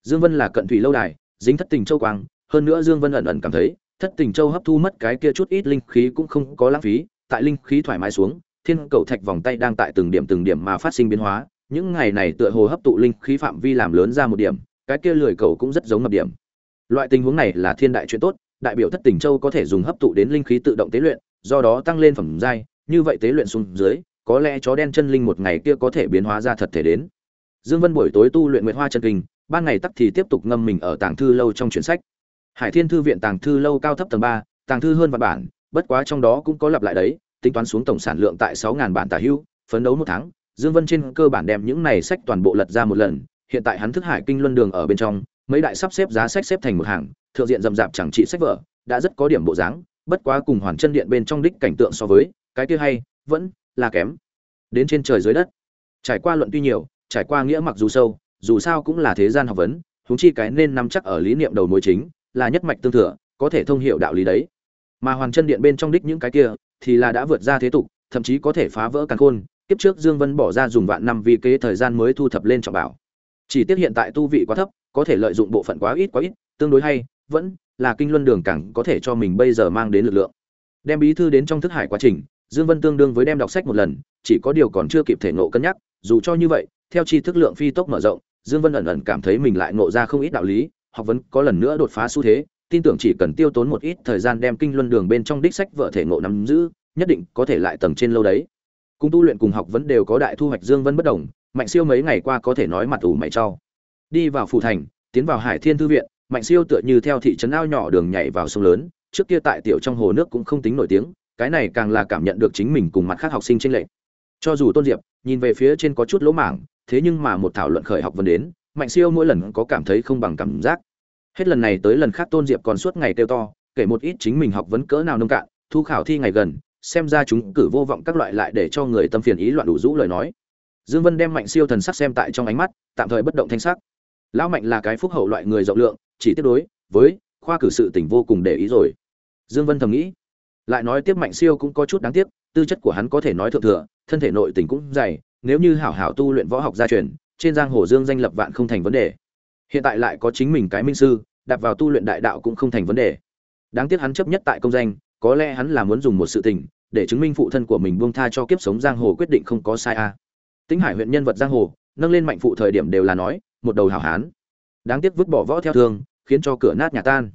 Dương vân là cận thủy lâu đài dính thất tình châu quang, hơn nữa dương vân ẩn ẩn cảm thấy, thất tình châu hấp thu mất cái kia chút ít linh khí cũng không có lãng phí, tại linh khí thoải mái xuống, thiên cầu thạch vòng tay đang tại từng điểm từng điểm mà phát sinh biến hóa, những ngày này tựa hồ hấp tụ linh khí phạm vi làm lớn ra một điểm, cái kia lười cầu cũng rất giống ngập điểm. Loại tình huống này là thiên đại chuyện tốt, đại biểu thất tình châu có thể dùng hấp tụ đến linh khí tự động tế luyện, do đó tăng lên phẩm giai, như vậy tế luyện xuống dưới, có lẽ chó đen chân linh một ngày kia có thể biến hóa ra thật thể đến. Dương vân buổi tối tu luyện nguyệt hoa chân kinh ban ngày tắc thì tiếp tục ngâm mình ở tàng thư lâu trong chuyển sách. Hải thiên thư viện tàng thư lâu cao thấp tầng ba, tàng thư hơn vạn bản, bất quá trong đó cũng có lặp lại đấy, tính toán xuống tổng sản lượng tại sáu ngàn bản tả hưu, phấn đấu một tháng. Dương vân trên cơ bản đem những này sách toàn bộ lật ra một lần, hiện tại hắn thức hải kinh luân đường ở bên trong, mấy đại sắp xếp giá sách xếp thành một hàng, thượng diện rậm rạp chẳng trị sách vở, đã rất có điểm bộ dáng, bất quá cùng hoàn chân điện bên trong đích cảnh tượng so với, cái kia hay, vẫn là kém. Đến trên trời dưới đất. Trải qua luận tuy nhiều, trải qua nghĩa mặc dù sâu dù sao cũng là thế gian học vấn, huống chi cái nên nắm chắc ở lý niệm đầu mối chính, là nhất mạch tương thừa, có thể thông hiểu đạo lý đấy. Mà hoàn chân điện bên trong đích những cái kia, thì là đã vượt ra thế tục, thậm chí có thể phá vỡ càn khôn, kiếp trước dương vân bỏ ra dùng vạn năm vì kế thời gian mới thu thập lên trọng bảo. Chỉ tiếc hiện tại tu vị quá thấp, có thể lợi dụng bộ phận quá ít quá ít, tương đối hay, vẫn là kinh luân đường cẳng có thể cho mình bây giờ mang đến lực lượng. Đem bí thư đến trong thức hải quá trình, dương vân tương đương với đem đọc sách một lần, chỉ có điều còn chưa kịp thể ngộ cân nhắc, dù cho như vậy, theo tri thức lượng phi tốc mở rộng dương vân ẩn ẩn cảm thấy mình lại ngộ ra không ít đạo lý, học vấn có lần nữa đột phá xu thế, tin tưởng chỉ cần tiêu tốn một ít thời gian đem kinh luân đường bên trong đích sách vợ thể ngộ nắm giữ, nhất định có thể lại tầng trên lâu đấy cùng tu luyện cùng học vấn đều có đại thu hoạch dương vân bất đồng, mạnh siêu mấy ngày qua có thể nói mặt ủ mày cho. đi vào phủ thành, tiến vào hải thiên thư viện, mạnh siêu tựa như theo thị trấn ao nhỏ đường nhảy vào sông lớn, trước kia tại tiểu trong hồ nước cũng không tính nổi tiếng, cái này càng là cảm nhận được chính mình cùng mặt khác học sinh trên lệnh cho dù tôn diệp, nhìn về phía trên có chút lỗ mảng thế nhưng mà một thảo luận khởi học vấn đến, mạnh siêu mỗi lần có cảm thấy không bằng cảm giác. Hết lần này tới lần khác tôn diệp còn suốt ngày kêu to, kể một ít chính mình học vấn cỡ nào nông cạn, thu khảo thi ngày gần, xem ra chúng cử vô vọng các loại lại để cho người tâm phiền ý loạn đủ rũ lời nói. Dương vân đem mạnh siêu thần sắc xem tại trong ánh mắt, tạm thời bất động thanh sắc. Lão mạnh là cái phúc hậu loại người rộng lượng, chỉ tiếp đối với khoa cử sự tình vô cùng để ý rồi. Dương vân thầm nghĩ. Lại nói tiếp mạnh siêu cũng có chút đáng tiếc, tư chất của hắn có thể nói thượng thừa, thân thể nội tình cũng dày nếu như hảo hảo tu luyện võ học gia truyền, trên giang hồ dương danh lập vạn không thành vấn đề. Hiện tại lại có chính mình cái minh sư, đặt vào tu luyện đại đạo cũng không thành vấn đề. Đáng tiếc hắn chấp nhất tại công danh, có lẽ hắn là muốn dùng một sự tình, để chứng minh phụ thân của mình buông tha cho kiếp sống giang hồ quyết định không có sai a. À. tính hải huyện nhân vật giang hồ, nâng lên mạnh phụ thời điểm đều là nói, một đầu hảo hán. Đáng tiếc vứt bỏ võ theo thương khiến cho cửa nát nhà tan.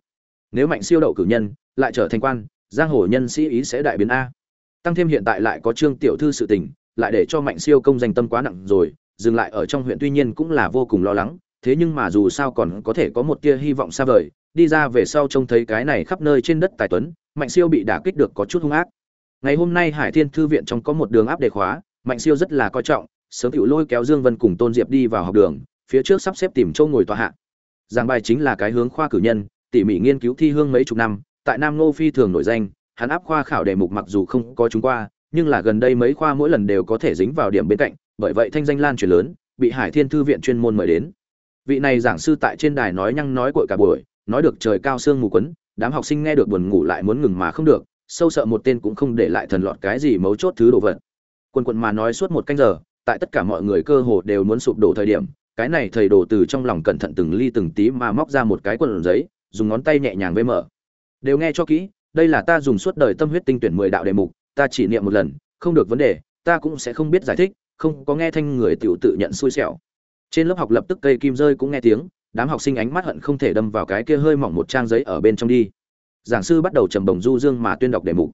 Nếu mạnh siêu đậu cử nhân, lại trở thành quan, giang hồ nhân sĩ ý sẽ đại biến a. Tăng thêm hiện tại lại có trương tiểu thư sự tình lại để cho mạnh siêu công danh tâm quá nặng rồi, dừng lại ở trong huyện tuy nhiên cũng là vô cùng lo lắng, thế nhưng mà dù sao còn có thể có một tia hy vọng xa vời, đi ra về sau trông thấy cái này khắp nơi trên đất tài tuấn, mạnh siêu bị đả kích được có chút hung ác. Ngày hôm nay hải thiên thư viện trong có một đường áp đề khóa, mạnh siêu rất là coi trọng, sớm tự lôi kéo dương vân cùng tôn diệp đi vào học đường, phía trước sắp xếp tìm châu ngồi tòa hạ. Giảng bài chính là cái hướng khoa cử nhân, tỉ mỉ nghiên cứu thi hương mấy chục năm, tại nam ngô phi thường nổi danh, hắn áp khoa khảo đề mục mặc dù không có chúng qua nhưng là gần đây mấy khoa mỗi lần đều có thể dính vào điểm bên cạnh, bởi vậy thanh danh lan truyền lớn, bị hải thiên thư viện chuyên môn mời đến. Vị này giảng sư tại trên đài nói nhăng nói cội cả buổi, nói được trời cao sương mù quấn, đám học sinh nghe được buồn ngủ lại muốn ngừng mà không được, sâu sợ một tên cũng không để lại thần lọt cái gì mấu chốt thứ đồ vật. Quân quận mà nói suốt một canh giờ, tại tất cả mọi người cơ hồ đều muốn sụp đổ thời điểm, cái này thầy đồ từ trong lòng cẩn thận từng ly từng tí mà móc ra một cái quần giấy, dùng ngón tay nhẹ nhàng vây mở. Đều nghe cho kỹ, đây là ta dùng suốt đời tâm huyết tinh tuyển mười đạo đề mục ta chỉ niệm một lần, không được vấn đề, ta cũng sẽ không biết giải thích, không có nghe thanh người tiểu tự nhận xui xẻo. Trên lớp học lập tức cây kim rơi cũng nghe tiếng, đám học sinh ánh mắt hận không thể đâm vào cái kia hơi mỏng một trang giấy ở bên trong đi. Giảng sư bắt đầu trầm bồng du dương mà tuyên đọc đề mục.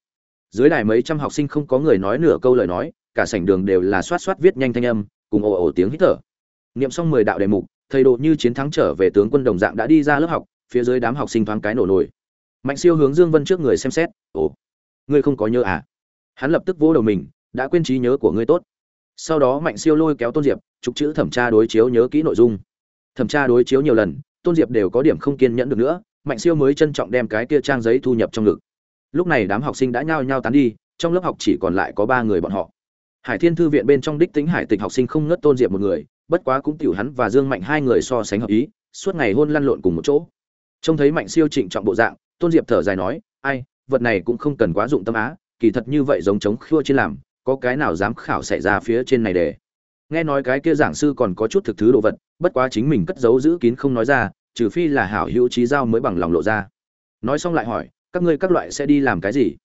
Dưới đài mấy trăm học sinh không có người nói nửa câu lời nói, cả sảnh đường đều là xoát xoát viết nhanh thanh âm, cùng ồ ồ tiếng hít thở. Niệm xong mười đạo đề mục, thầy độ như chiến thắng trở về tướng quân đồng dạng đã đi ra lớp học, phía dưới đám học sinh thoáng cái nổ nổi mạnh siêu hướng dương vân trước người xem xét, ồ, ngươi không có nhớ à? Hắn lập tức vỗ đầu mình, đã quên trí nhớ của ngươi tốt. Sau đó mạnh siêu lôi kéo tôn diệp, trục chữ thẩm tra đối chiếu nhớ kỹ nội dung. Thẩm tra đối chiếu nhiều lần, tôn diệp đều có điểm không kiên nhẫn được nữa, mạnh siêu mới trân trọng đem cái kia trang giấy thu nhập trong ngực. Lúc này đám học sinh đã nhao nhao tán đi, trong lớp học chỉ còn lại có ba người bọn họ. Hải thiên thư viện bên trong đích tính hải tịch học sinh không ngất tôn diệp một người, bất quá cũng tiểu hắn và dương mạnh hai người so sánh hợp ý, suốt ngày hôn lăn lộn cùng một chỗ. Trông thấy mạnh siêu trịnh trọng bộ dạng, tôn diệp thở dài nói, ai, vật này cũng không cần quá dụng tâm á kỳ thật như vậy giống chống khua trên làm, có cái nào dám khảo xảy ra phía trên này để? Nghe nói cái kia giảng sư còn có chút thực thứ đồ vật, bất quá chính mình cất giấu giữ kín không nói ra, trừ phi là hảo hữu trí giao mới bằng lòng lộ ra. Nói xong lại hỏi, các ngươi các loại sẽ đi làm cái gì?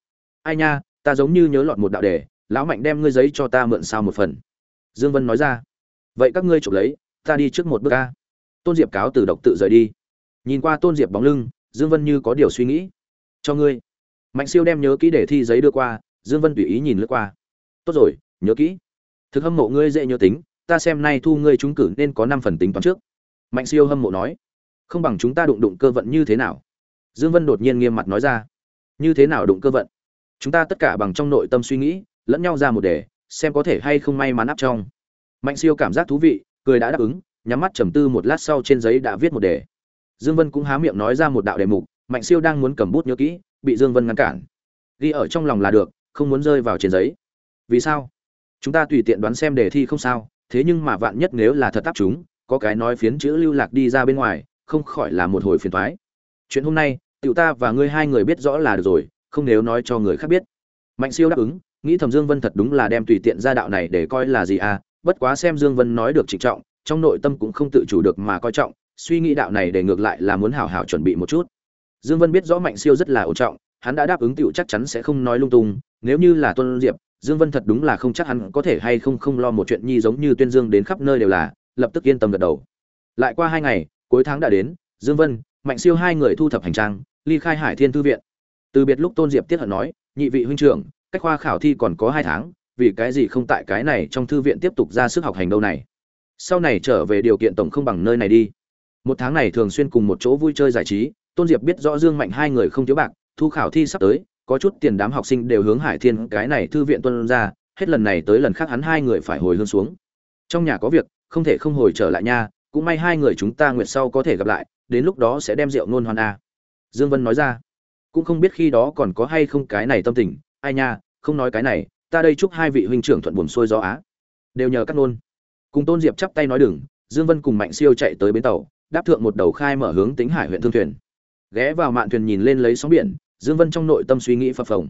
Ai nha, ta giống như nhớ lọt một đạo đề, lão mạnh đem ngươi giấy cho ta mượn sao một phần. Dương vân nói ra, vậy các ngươi chụp lấy, ta đi trước một bước ca tôn diệp cáo từ độc tự rời đi. Nhìn qua tôn diệp bóng lưng, dương vân như có điều suy nghĩ. Cho ngươi mạnh siêu đem nhớ kỹ để thi giấy đưa qua, dương vân tùy ý nhìn lướt qua. Tốt rồi, nhớ kỹ. Thực hâm mộ ngươi dễ nhớ tính, ta xem nay thu ngươi trúng cử nên có năm phần tính toán trước. Mạnh siêu hâm mộ nói. Không bằng chúng ta đụng đụng cơ vận như thế nào? Dương vân đột nhiên nghiêm mặt nói ra. Như thế nào đụng cơ vận? Chúng ta tất cả bằng trong nội tâm suy nghĩ, lẫn nhau ra một đề, xem có thể hay không may mắn áp trong. Mạnh siêu cảm giác thú vị, cười đã đáp ứng, nhắm mắt trầm tư một lát sau trên giấy đã viết một đề. Dương vân cũng há miệng nói ra một đạo đề mục, mạnh siêu đang muốn cầm bút nhớ kỹ bị dương vân ngăn cản. Ghi ở trong lòng là được, không muốn rơi vào trên giấy. Vì sao? Chúng ta tùy tiện đoán xem đề thi không sao, thế nhưng mà vạn nhất nếu là thật áp chúng, có cái nói phiến chữ lưu lạc đi ra bên ngoài, không khỏi là một hồi phiền toái. Chuyện hôm nay, tiểu ta và ngươi hai người biết rõ là được rồi, không nếu nói cho người khác biết. Mạnh siêu đáp ứng, nghĩ thầm dương vân thật đúng là đem tùy tiện ra đạo này để coi là gì à bất quá xem dương vân nói được trịnh trọng, trong nội tâm cũng không tự chủ được mà coi trọng, suy nghĩ đạo này để ngược lại là muốn hảo hảo chuẩn bị một chút dương vân biết rõ mạnh siêu rất là ổn trọng, hắn đã đáp ứng tiểu chắc chắn sẽ không nói lung tung, nếu như là tuân diệp, dương vân thật đúng là không chắc hắn có thể hay không không lo một chuyện nhi giống như tuyên dương đến khắp nơi đều là, lập tức yên tâm gật đầu. Lại qua hai ngày, cuối tháng đã đến, dương vân, mạnh siêu hai người thu thập hành trang, ly khai hải thiên thư viện. Từ biệt lúc tôn diệp tiết hận nói, nhị vị huynh trưởng, cách khoa khảo thi còn có hai tháng, vì cái gì không tại cái này trong thư viện tiếp tục ra sức học hành đâu này? Sau này trở về điều kiện tổng không bằng nơi này đi. Một tháng này thường xuyên cùng một chỗ vui chơi giải trí tôn diệp biết rõ dương mạnh hai người không thiếu bạc, thu khảo thi sắp tới, có chút tiền đám học sinh đều hướng hải thiên cái này thư viện tuân ra, hết lần này tới lần khác hắn hai người phải hồi hương xuống. Trong nhà có việc, không thể không hồi trở lại nha, cũng may hai người chúng ta nguyệt sau có thể gặp lại, đến lúc đó sẽ đem rượu nôn hoan a. Dương vân nói ra. Cũng không biết khi đó còn có hay không cái này tâm tình, ai nha, không nói cái này, ta đây chúc hai vị huynh trưởng thuận buồm xuôi gió á. Đều nhờ các nôn. Cùng tôn diệp chắp tay nói đừng, dương vân cùng mạnh siêu chạy tới bến tàu, đáp thượng một đầu khai mở hướng tính hải huyện thương thuyền ghé vào mạn thuyền nhìn lên lấy sóng biển, dương vân trong nội tâm suy nghĩ phập phồng.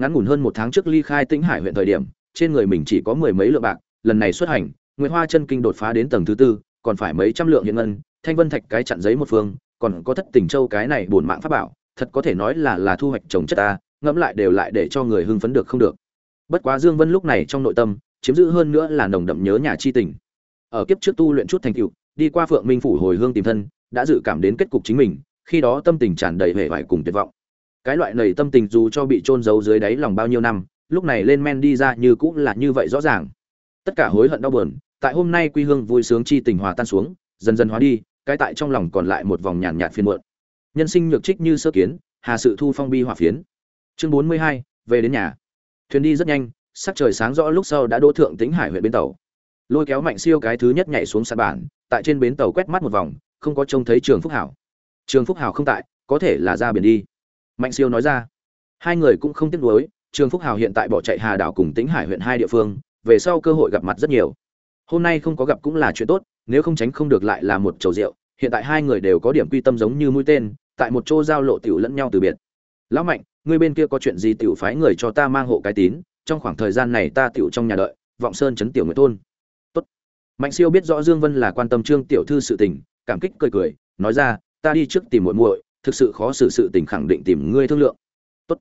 Ngắn ngủn hơn một tháng trước ly khai tĩnh hải huyện thời điểm, trên người mình chỉ có mười mấy lượng bạc, lần này xuất hành, nguyệt hoa chân kinh đột phá đến tầng thứ tư, còn phải mấy trăm lượng hiện ngân, thanh vân thạch cái chặn giấy một phương, còn có thất tình châu cái này bổn mạng pháp bảo, thật có thể nói là là thu hoạch trồng chất ta, ngẫm lại đều lại để cho người hưng phấn được không được. Bất quá dương vân lúc này trong nội tâm, chiếm giữ hơn nữa là nồng đậm nhớ nhà chi tình. Ở kiếp trước tu luyện chút thành tựu, đi qua phượng minh phủ hồi hương tìm thân, đã dự cảm đến kết cục chính mình khi đó tâm tình tràn đầy vẻ vải cùng tuyệt vọng. Cái loại nầy tâm tình dù cho bị trôn giấu dưới đáy lòng bao nhiêu năm, lúc này lên men đi ra như cũng là như vậy rõ ràng. Tất cả hối hận đau buồn, tại hôm nay quy hương vui sướng chi tình hòa tan xuống, dần dần hóa đi, cái tại trong lòng còn lại một vòng nhàn nhạt phiên muộn. Nhân sinh nhược trích như sơ kiến, hà sự thu phong bi hỏa phiến. Chương bốn mươi hai, về đến nhà. Thuyền đi rất nhanh, sắc trời sáng rõ lúc sau đã đỗ thượng tĩnh hải huyện bến tàu. Lôi kéo mạnh siêu cái thứ nhất nhảy xuống sàn bản, tại trên bến tàu quét mắt một vòng, không có trông thấy trường phúc hảo trường phúc Hào không tại, có thể là ra biển đi. Mạnh siêu nói ra. Hai người cũng không tiếc nuối, trường phúc Hào hiện tại bỏ chạy hà đảo cùng tĩnh hải huyện hai địa phương, về sau cơ hội gặp mặt rất nhiều. Hôm nay không có gặp cũng là chuyện tốt, nếu không tránh không được lại là một chầu rượu, hiện tại hai người đều có điểm quy tâm giống như mũi tên, tại một chỗ giao lộ tiểu lẫn nhau từ biệt. Lão mạnh, ngươi bên kia có chuyện gì tiểu phái người cho ta mang hộ cái tín, trong khoảng thời gian này ta tiểu trong nhà đợi, vọng sơn chấn tiểu người thôn. Tốt. Mạnh siêu biết rõ dương vân là quan tâm trương tiểu thư sự tình, cảm kích cười cười, nói ra ta đi trước tìm muội muội, thực sự khó xử sự tình khẳng định tìm ngươi thương lượng. Tốt.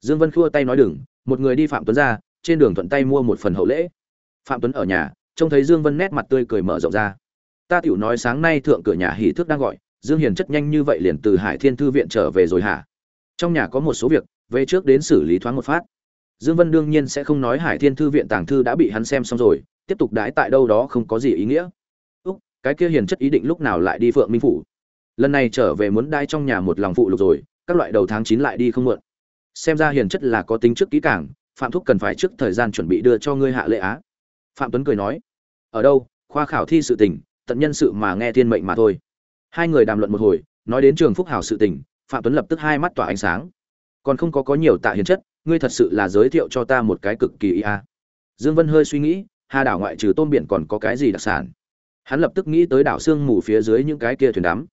Dương vân khua tay nói đừng, một người đi phạm tuấn ra, trên đường thuận tay mua một phần hậu lễ. Phạm tuấn ở nhà, trông thấy dương vân nét mặt tươi cười mở rộng ra. Ta tiểu nói sáng nay thượng cửa nhà hỉ thước đang gọi, dương hiền chất nhanh như vậy liền từ hải thiên thư viện trở về rồi hả? Trong nhà có một số việc, về trước đến xử lý thoáng một phát. Dương vân đương nhiên sẽ không nói hải thiên thư viện tàng thư đã bị hắn xem xong rồi, tiếp tục đái tại đâu đó không có gì ý nghĩa. Úc, cái kia hiền chất ý định lúc nào lại đi phượng minh phủ? Lần này trở về muốn đai trong nhà một lòng phụ lục rồi, các loại đầu tháng chín lại đi không muộn xem ra hiền chất là có tính trước kỹ cảng phạm thúc cần phải trước thời gian chuẩn bị đưa cho ngươi hạ lệ á. Phạm tuấn cười nói, ở đâu, khoa khảo thi sự tình, tận nhân sự mà nghe thiên mệnh mà thôi. Hai người đàm luận một hồi, nói đến trường phúc hảo sự tình, phạm tuấn lập tức hai mắt tỏa ánh sáng. Còn không có có nhiều tạ hiền chất, ngươi thật sự là giới thiệu cho ta một cái cực kỳ ý a. Dương vân hơi suy nghĩ hà đảo ngoại trừ tôm biển còn có cái gì đặc sản? Hắn lập tức nghĩ tới đảo sương mù phía dưới những cái kia thuyền đắm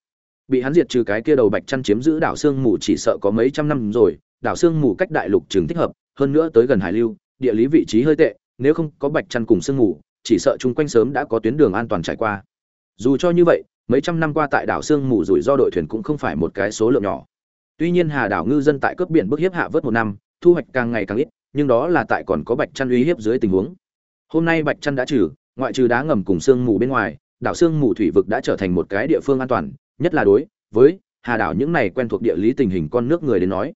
bị hắn diệt trừ cái kia đầu bạch chăn chiếm giữ đảo sương mù chỉ sợ có mấy trăm năm rồi, đảo sương mù cách đại lục trường thích hợp, hơn nữa tới gần hải lưu, địa lý vị trí hơi tệ, nếu không có bạch chăn cùng sương mù, chỉ sợ chung quanh sớm đã có tuyến đường an toàn trải qua. Dù cho như vậy, mấy trăm năm qua tại đảo sương mù rủi ro đội thuyền cũng không phải một cái số lượng nhỏ. Tuy nhiên hà đảo ngư dân tại cướp biển bức hiếp hạ vớt một năm, thu hoạch càng ngày càng ít, nhưng đó là tại còn có bạch chăn uy hiếp dưới tình huống. Hôm nay bạch chăn đã trừ, ngoại trừ đá ngầm cùng sương mù bên ngoài, đảo sương mù thủy vực đã trở thành một cái địa phương an toàn nhất là đối với hà đảo những này quen thuộc địa lý tình hình con nước người đến nói.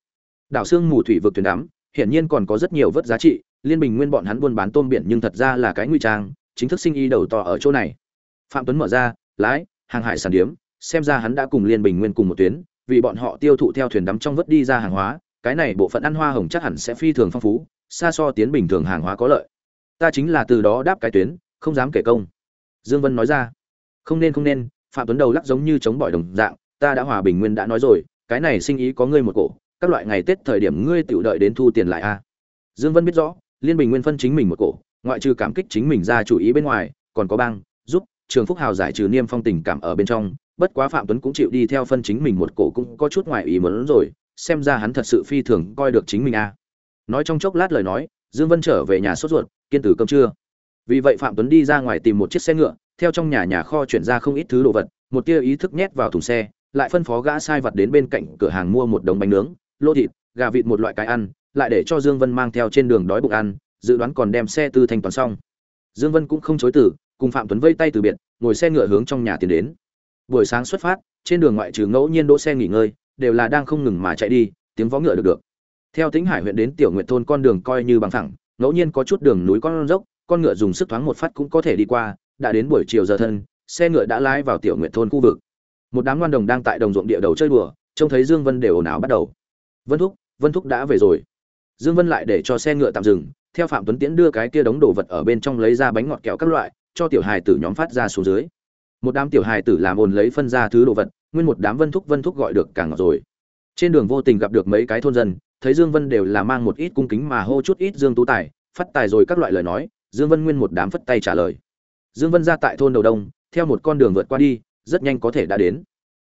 Đảo sương mù thủy vực thuyền đắm, hiển nhiên còn có rất nhiều vớt giá trị, liên bình nguyên bọn hắn buôn bán tôm biển nhưng thật ra là cái nguy trang, chính thức sinh y đầu to ở chỗ này. Phạm tuấn mở ra, lái, hàng hải sản điếm, xem ra hắn đã cùng liên bình nguyên cùng một tuyến, vì bọn họ tiêu thụ theo thuyền đắm trong vớt đi ra hàng hóa, cái này bộ phận ăn hoa hồng chắc hẳn sẽ phi thường phong phú, xa so tiến bình thường hàng hóa có lợi. Ta chính là từ đó đáp cái tuyến, không dám kể công. Dương vân nói ra. Không nên không nên phạm tuấn đầu lắc giống như chống bỏi đồng dạng, ta đã hòa bình nguyên đã nói rồi, cái này sinh ý có ngươi một cổ, các loại ngày tết thời điểm ngươi tự đợi đến thu tiền lại a. Dương vân biết rõ, liên bình nguyên phân chính mình một cổ, ngoại trừ cảm kích chính mình ra chủ ý bên ngoài, còn có bang, giúp, trường phúc hào giải trừ niêm phong tình cảm ở bên trong, bất quá phạm tuấn cũng chịu đi theo phân chính mình một cổ cũng có chút ngoài ý muốn rồi, xem ra hắn thật sự phi thường coi được chính mình a. Nói trong chốc lát lời nói, dương vân trở về nhà sốt ruột, kiên tử cơm trưa. Vì vậy phạm tuấn đi ra ngoài tìm một chiếc xe ngựa theo trong nhà nhà kho chuyển ra không ít thứ đồ vật, một tia ý thức nhét vào thùng xe, lại phân phó gã sai vật đến bên cạnh cửa hàng mua một đống bánh nướng, lô thịt, gà vịt một loại cái ăn, lại để cho dương vân mang theo trên đường đói bụng ăn, dự đoán còn đem xe tư thanh toán xong. Dương vân cũng không chối từ, cùng phạm tuấn vây tay từ biệt, ngồi xe ngựa hướng trong nhà tiến đến. Buổi sáng xuất phát, trên đường ngoại trừ ngẫu nhiên đỗ xe nghỉ ngơi, đều là đang không ngừng mà chạy đi, tiếng vó ngựa được được. Theo tính hải huyện đến tiểu nguyện thôn con đường coi như bằng thẳng ngẫu nhiên có chút đường núi con dốc, con ngựa dùng sức thoáng một phát cũng có thể đi qua đã đến buổi chiều giờ thân, xe ngựa đã lái vào tiểu nguyện thôn khu vực. Một đám ngoan đồng đang tại đồng ruộng địa đầu chơi đùa, trông thấy dương vân đều ồn ào bắt đầu. Vân thúc vân thúc đã về rồi. Dương vân lại để cho xe ngựa tạm dừng, theo phạm tuấn tiễn đưa cái kia đống đồ vật ở bên trong lấy ra bánh ngọt kẹo các loại, cho tiểu hài tử nhóm phát ra xuống dưới. Một đám tiểu hài tử làm ồn lấy phân ra thứ đồ vật, nguyên một đám vân thúc vân thúc gọi được càng ngọt rồi. Trên đường vô tình gặp được mấy cái thôn dân, thấy dương vân đều là mang một ít cung kính mà hô chút ít dương tú tài, phát tài rồi các loại lời nói, dương vân nguyên một đám phất tay trả lời dương vân ra tại thôn đầu đông, theo một con đường vượt qua đi, rất nhanh có thể đã đến.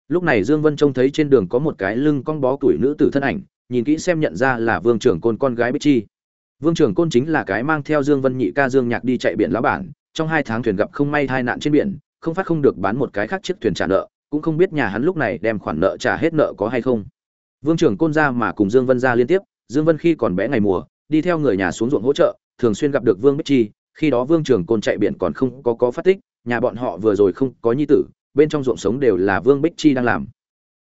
Lúc này dương vân trông thấy trên đường có một cái lưng con bó tuổi nữ tử thân ảnh, nhìn kỹ xem nhận ra là vương trưởng côn con gái bích chi. Vương trưởng côn chính là cái mang theo dương vân nhị ca dương nhạc đi chạy biển lão bản, trong hai tháng thuyền gặp không may tai nạn trên biển, không phát không được bán một cái khác chiếc thuyền trả nợ, cũng không biết nhà hắn lúc này đem khoản nợ trả hết nợ có hay không. Vương trưởng côn ra mà cùng dương vân ra liên tiếp, dương vân khi còn bé ngày mùa, đi theo người nhà xuống ruộng hỗ trợ, thường xuyên gặp được vương bích chi khi đó vương trưởng côn chạy biển còn không có có phát tích, nhà bọn họ vừa rồi không có nhi tử, bên trong ruộng sống đều là vương bích chi đang làm.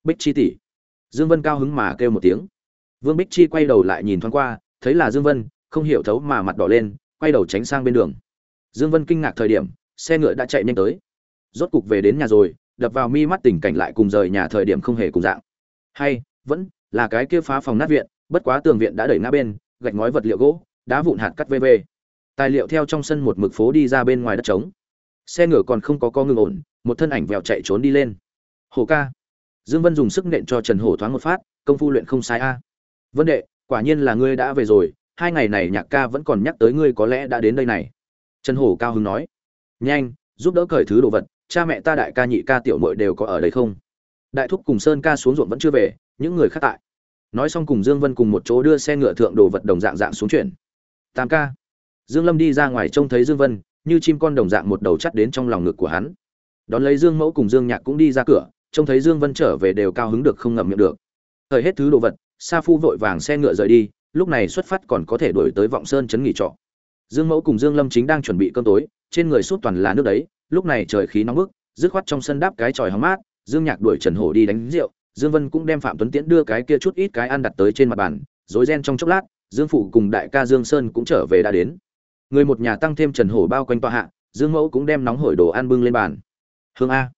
Bích chi tỷ. Dương vân cao hứng mà kêu một tiếng. Vương bích chi quay đầu lại nhìn thoáng qua, thấy là dương vân, không hiểu thấu mà mặt đỏ lên, quay đầu tránh sang bên đường. Dương vân kinh ngạc thời điểm, xe ngựa đã chạy nhanh tới. Rốt cục về đến nhà rồi, đập vào mi mắt tình cảnh lại cùng rời nhà thời điểm không hề cùng dạng. Hay, vẫn là cái kia phá phòng nát viện, bất quá tường viện đã đẩy ngã bên, gạch ngói vật liệu gỗ, đá vụn hạt cắt vv tài liệu theo trong sân một mực phố đi ra bên ngoài đất trống. Xe ngựa còn không có co ngừng ổn, một thân ảnh vẹo chạy trốn đi lên. Hồ ca. Dương vân dùng sức nện cho trần hổ thoáng một phát, công phu luyện không sai a. Vân đệ, quả nhiên là ngươi đã về rồi, hai ngày này nhạc ca vẫn còn nhắc tới ngươi có lẽ đã đến đây này. Trần hổ cao hứng nói. Nhanh, giúp đỡ cởi thứ đồ vật, cha mẹ ta đại ca nhị ca tiểu muội đều có ở đây không? Đại thúc cùng sơn ca xuống ruộng vẫn chưa về, những người khác tại. Nói xong cùng dương vân cùng một chỗ đưa xe ngựa thượng đồ vật đồng dạng dạng xuống chuyển. Tam ca dương lâm đi ra ngoài trông thấy dương vân, như chim con đồng dạng một đầu chắt đến trong lòng ngực của hắn. Đón lấy dương mẫu cùng dương nhạc cũng đi ra cửa, trông thấy dương vân trở về đều cao hứng được không ngậm miệng được. Thời hết thứ đồ vật, sa phu vội vàng xe ngựa rời đi, lúc này xuất phát còn có thể đuổi tới vọng sơn chấn nghỉ trọ. Dương mẫu cùng dương lâm chính đang chuẩn bị cơm tối, trên người suốt toàn là nước đấy, lúc này trời khí nóng bức, dứt khoát trong sân đáp cái tròi hóng mát, dương nhạc đuổi trần hổ đi đánh rượu, dương vân cũng đem phạm tuấn tiễn đưa cái kia chút ít cái ăn đặt tới trên mặt bàn, rối ren trong chốc lát, dương phụ cùng đại ca dương sơn cũng trở về đã đến người một nhà tăng thêm trần hổ bao quanh tòa hạ, dương mẫu cũng đem nóng hổi đồ ăn bưng lên bàn. Hương a.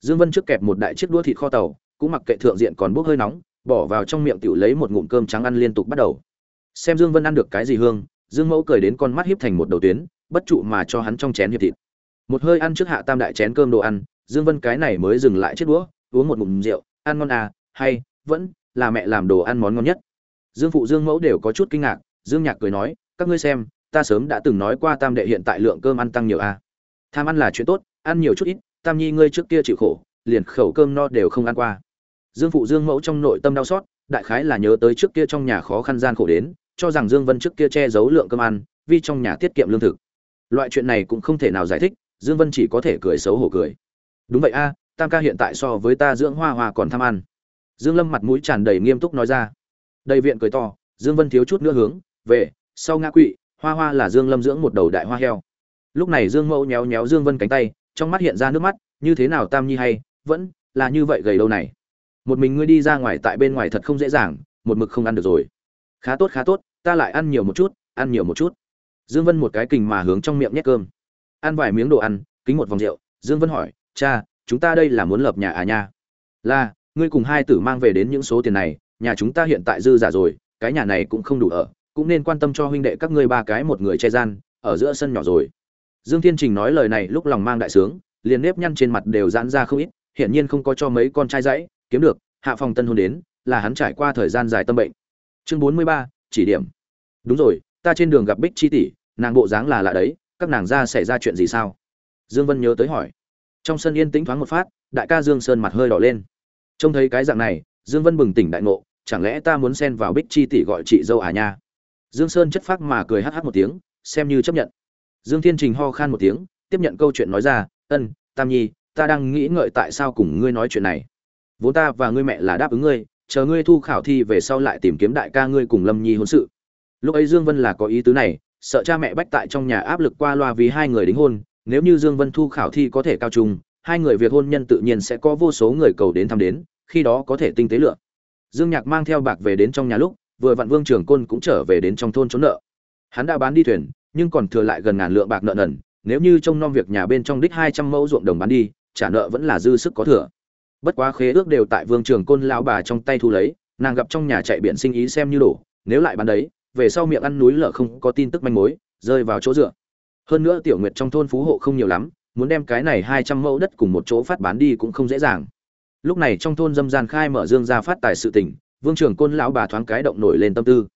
Dương vân trước kẹp một đại chiếc đũa thịt kho tàu, cũng mặc kệ thượng diện còn bốc hơi nóng, bỏ vào trong miệng tiểu lấy một ngụm cơm trắng ăn liên tục bắt đầu. Xem dương vân ăn được cái gì hương, dương mẫu cười đến con mắt hiếp thành một đầu tuyến, bất trụ mà cho hắn trong chén hiệp thịt. Một hơi ăn trước hạ tam đại chén cơm đồ ăn, dương vân cái này mới dừng lại chiếc đũa, uống một ngụm rượu, ăn ngon à hay, vẫn là mẹ làm đồ ăn món ngon nhất. Dương phụ dương mẫu đều có chút kinh ngạc, dương nhạc cười nói, các ngươi xem ta sớm đã từng nói qua tam đệ hiện tại lượng cơm ăn tăng nhiều a. À. tham ăn là chuyện tốt, ăn nhiều chút ít, tam nhi ngươi trước kia chịu khổ, liền khẩu cơm no đều không ăn qua. Dương phụ dương mẫu trong nội tâm đau xót, đại khái là nhớ tới trước kia trong nhà khó khăn gian khổ đến, cho rằng dương vân trước kia che giấu lượng cơm ăn, vì trong nhà tiết kiệm lương thực. Loại chuyện này cũng không thể nào giải thích, dương vân chỉ có thể cười xấu hổ cười. Đúng vậy a, tam ca hiện tại so với ta dưỡng hoa hoa còn tham ăn. Dương lâm mặt mũi tràn đầy nghiêm túc nói ra. Đầy viện cười to, dương vân thiếu chút nữa hướng, về, sau ngã quỵ hoa hoa là dương lâm dưỡng một đầu đại hoa heo. Lúc này dương mẫu nhéo nhéo dương vân cánh tay, trong mắt hiện ra nước mắt, như thế nào tam nhi hay, vẫn là như vậy gầy đâu này. Một mình ngươi đi ra ngoài tại bên ngoài thật không dễ dàng, một mực không ăn được rồi. Khá tốt khá tốt, ta lại ăn nhiều một chút, ăn nhiều một chút. Dương vân một cái kình mà hướng trong miệng nhét cơm. Ăn vài miếng đồ ăn, kính một vòng rượu, dương vân hỏi, cha, chúng ta đây là muốn lập nhà à nha? Là, ngươi cùng hai tử mang về đến những số tiền này, nhà chúng ta hiện tại dư giả rồi, cái nhà này cũng không đủ ở cũng nên quan tâm cho huynh đệ các ngươi ba cái một người che gian, ở giữa sân nhỏ rồi. Dương thiên trình nói lời này lúc lòng mang đại sướng, liền nếp nhăn trên mặt đều giãn ra không ít, hiển nhiên không có cho mấy con trai dãy, kiếm được, hạ phòng tân hôn đến, là hắn trải qua thời gian dài tâm bệnh. Chương bốn mươi ba, chỉ điểm. Đúng rồi, ta trên đường gặp bích chi tỷ, nàng bộ dáng là lạ đấy, các nàng ra xảy ra chuyện gì sao? Dương vân nhớ tới hỏi. Trong sân yên tĩnh thoáng một phát, đại ca dương sơn mặt hơi đỏ lên. Trông thấy cái dạng này, dương vân bừng tỉnh đại ngộ, chẳng lẽ ta muốn xen vào bích chi tỷ gọi chị dâu à nha? Dương sơn chất phác mà cười hắc hắc một tiếng, xem như chấp nhận. Dương thiên trình ho khan một tiếng, tiếp nhận câu chuyện nói ra, ân, tam nhi, ta đang nghĩ ngợi tại sao cùng ngươi nói chuyện này. Vốn ta và ngươi mẹ là đáp ứng ngươi, chờ ngươi thu khảo thi về sau lại tìm kiếm đại ca ngươi cùng lâm nhi hôn sự. Lúc ấy dương vân là có ý tứ này, sợ cha mẹ bách tại trong nhà áp lực qua loa vì hai người đính hôn, nếu như dương vân thu khảo thi có thể cao trung, hai người việc hôn nhân tự nhiên sẽ có vô số người cầu đến thăm đến, khi đó có thể tinh tế lựa. dương nhạc mang theo bạc về đến trong nhà lúc vừa vặn vương trường côn cũng trở về đến trong thôn trốn nợ. Hắn đã bán đi thuyền, nhưng còn thừa lại gần ngàn lượng bạc nợ nần, nếu như trông nom việc nhà bên trong đích hai trăm mẫu ruộng đồng bán đi, trả nợ vẫn là dư sức có thừa. Bất quá khế ước đều tại vương trường côn lão bà trong tay thu lấy, nàng gặp trong nhà chạy biển sinh ý xem như đổ, nếu lại bán đấy, về sau miệng ăn núi lở không có tin tức manh mối, rơi vào chỗ dựa. Hơn nữa tiểu nguyệt trong thôn phú hộ không nhiều lắm, muốn đem cái này hai trăm mẫu đất cùng một chỗ phát bán đi cũng không dễ dàng. Lúc này trong thôn dâm gian khai mở dương ra phát tài sự tỉnh vương trường côn lão bà thoáng cái động nổi lên tâm tư.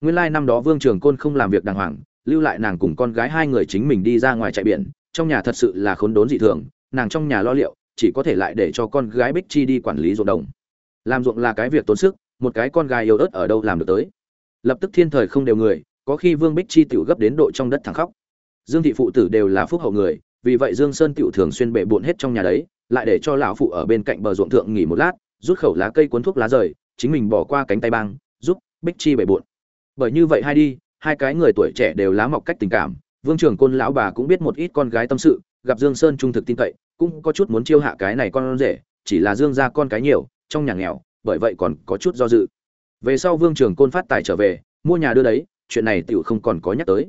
Nguyên lai năm đó vương trường côn không làm việc đàng hoàng, lưu lại nàng cùng con gái hai người chính mình đi ra ngoài chạy biển, trong nhà thật sự là khốn đốn dị thường, nàng trong nhà lo liệu, chỉ có thể lại để cho con gái bích chi đi quản lý ruộng đồng. Làm ruộng là cái việc tốn sức, một cái con gái yếu ớt ở đâu làm được tới. Lập tức thiên thời không đều người, có khi vương bích chi tiểu gấp đến độ trong đất thẳng khóc. Dương thị phụ tử đều là phúc hậu người, vì vậy dương sơn tiểu thường xuyên bệ bộn hết trong nhà đấy, lại để cho lão phụ ở bên cạnh bờ ruộng thượng nghỉ một lát, rút khẩu lá cây cuốn thuốc lá rời chính mình bỏ qua cánh tay băng giúp bích chi bể bộn. Bởi như vậy hai đi, hai cái người tuổi trẻ đều lá mọc cách tình cảm. Vương trưởng côn lão bà cũng biết một ít con gái tâm sự, gặp dương sơn trung thực tin cậy, cũng có chút muốn chiêu hạ cái này con rể, chỉ là dương gia con cái nhiều, trong nhà nghèo, bởi vậy còn có chút do dự. Về sau vương trường côn phát tài trở về, mua nhà đưa đấy, chuyện này tựu không còn có nhắc tới.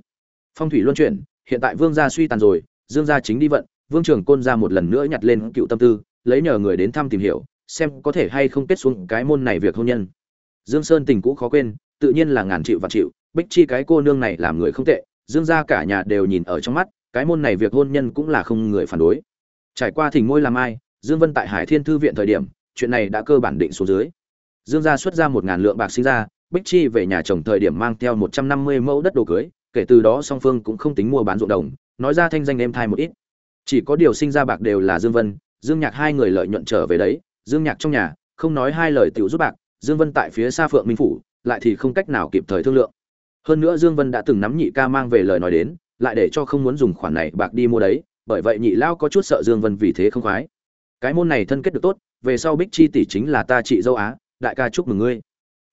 Phong thủy luân chuyển, hiện tại vương gia suy tàn rồi, dương gia chính đi vận, vương trường côn ra một lần nữa nhặt lên cựu tâm tư, lấy nhờ người đến thăm tìm hiểu xem có thể hay không kết xuống cái môn này việc hôn nhân. Dương sơn tình cũ khó quên, tự nhiên là ngàn chịu và chịu bích chi cái cô nương này làm người không tệ, dương gia cả nhà đều nhìn ở trong mắt, cái môn này việc hôn nhân cũng là không người phản đối. Trải qua thỉnh ngôi làm ai, dương vân tại hải thiên thư viện thời điểm, chuyện này đã cơ bản định số dưới. Dương gia xuất ra một ngàn lượng bạc sinh ra, bích chi về nhà chồng thời điểm mang theo một trăm năm mươi mẫu đất đồ cưới, kể từ đó song phương cũng không tính mua bán ruộng đồng, nói ra thanh danh em thai một ít. Chỉ có điều sinh ra bạc đều là dương vân, dương nhạc hai người lợi nhuận trở về đấy dương nhạc trong nhà, không nói hai lời tiểu giúp bạc, dương vân tại phía xa phượng minh phủ, lại thì không cách nào kịp thời thương lượng. Hơn nữa dương vân đã từng nắm nhị ca mang về lời nói đến, lại để cho không muốn dùng khoản này bạc đi mua đấy, bởi vậy nhị lao có chút sợ dương vân vì thế không khoái. Cái môn này thân kết được tốt, về sau bích chi tỷ chính là ta chị dâu á, đại ca chúc mừng ngươi.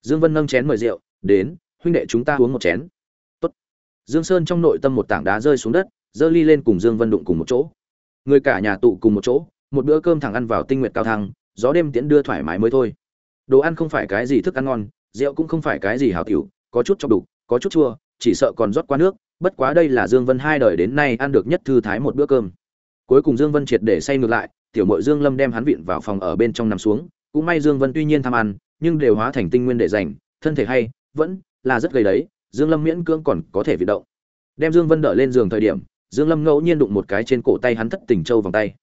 Dương vân nâng chén mời rượu, đến, huynh đệ chúng ta uống một chén. Tốt. Dương sơn trong nội tâm một tảng đá rơi xuống đất dơ ly lên cùng dương vân đụng cùng một chỗ. Người cả nhà tụ cùng một chỗ, một bữa cơm thẳng ăn vào tinh nguyện cao thăng gió đêm tiễn đưa thoải mái mới thôi. Đồ ăn không phải cái gì thức ăn ngon, rượu cũng không phải cái gì hảo tiểu, có chút cho đủ có chút chua, chỉ sợ còn rót qua nước, bất quá đây là dương vân hai đời đến nay ăn được nhất thư thái một bữa cơm. Cuối cùng dương vân triệt để say ngược lại, tiểu mội dương lâm đem hắn vịn vào phòng ở bên trong nằm xuống, cũng may dương vân tuy nhiên tham ăn, nhưng đều hóa thành tinh nguyên để dành, thân thể hay, vẫn là rất gầy đấy, dương lâm miễn cưỡng còn có thể vị động. Đem dương vân đỡ lên giường thời điểm, dương lâm ngẫu nhiên đụng một cái trên cổ tay hắn thất tình châu vòng tay.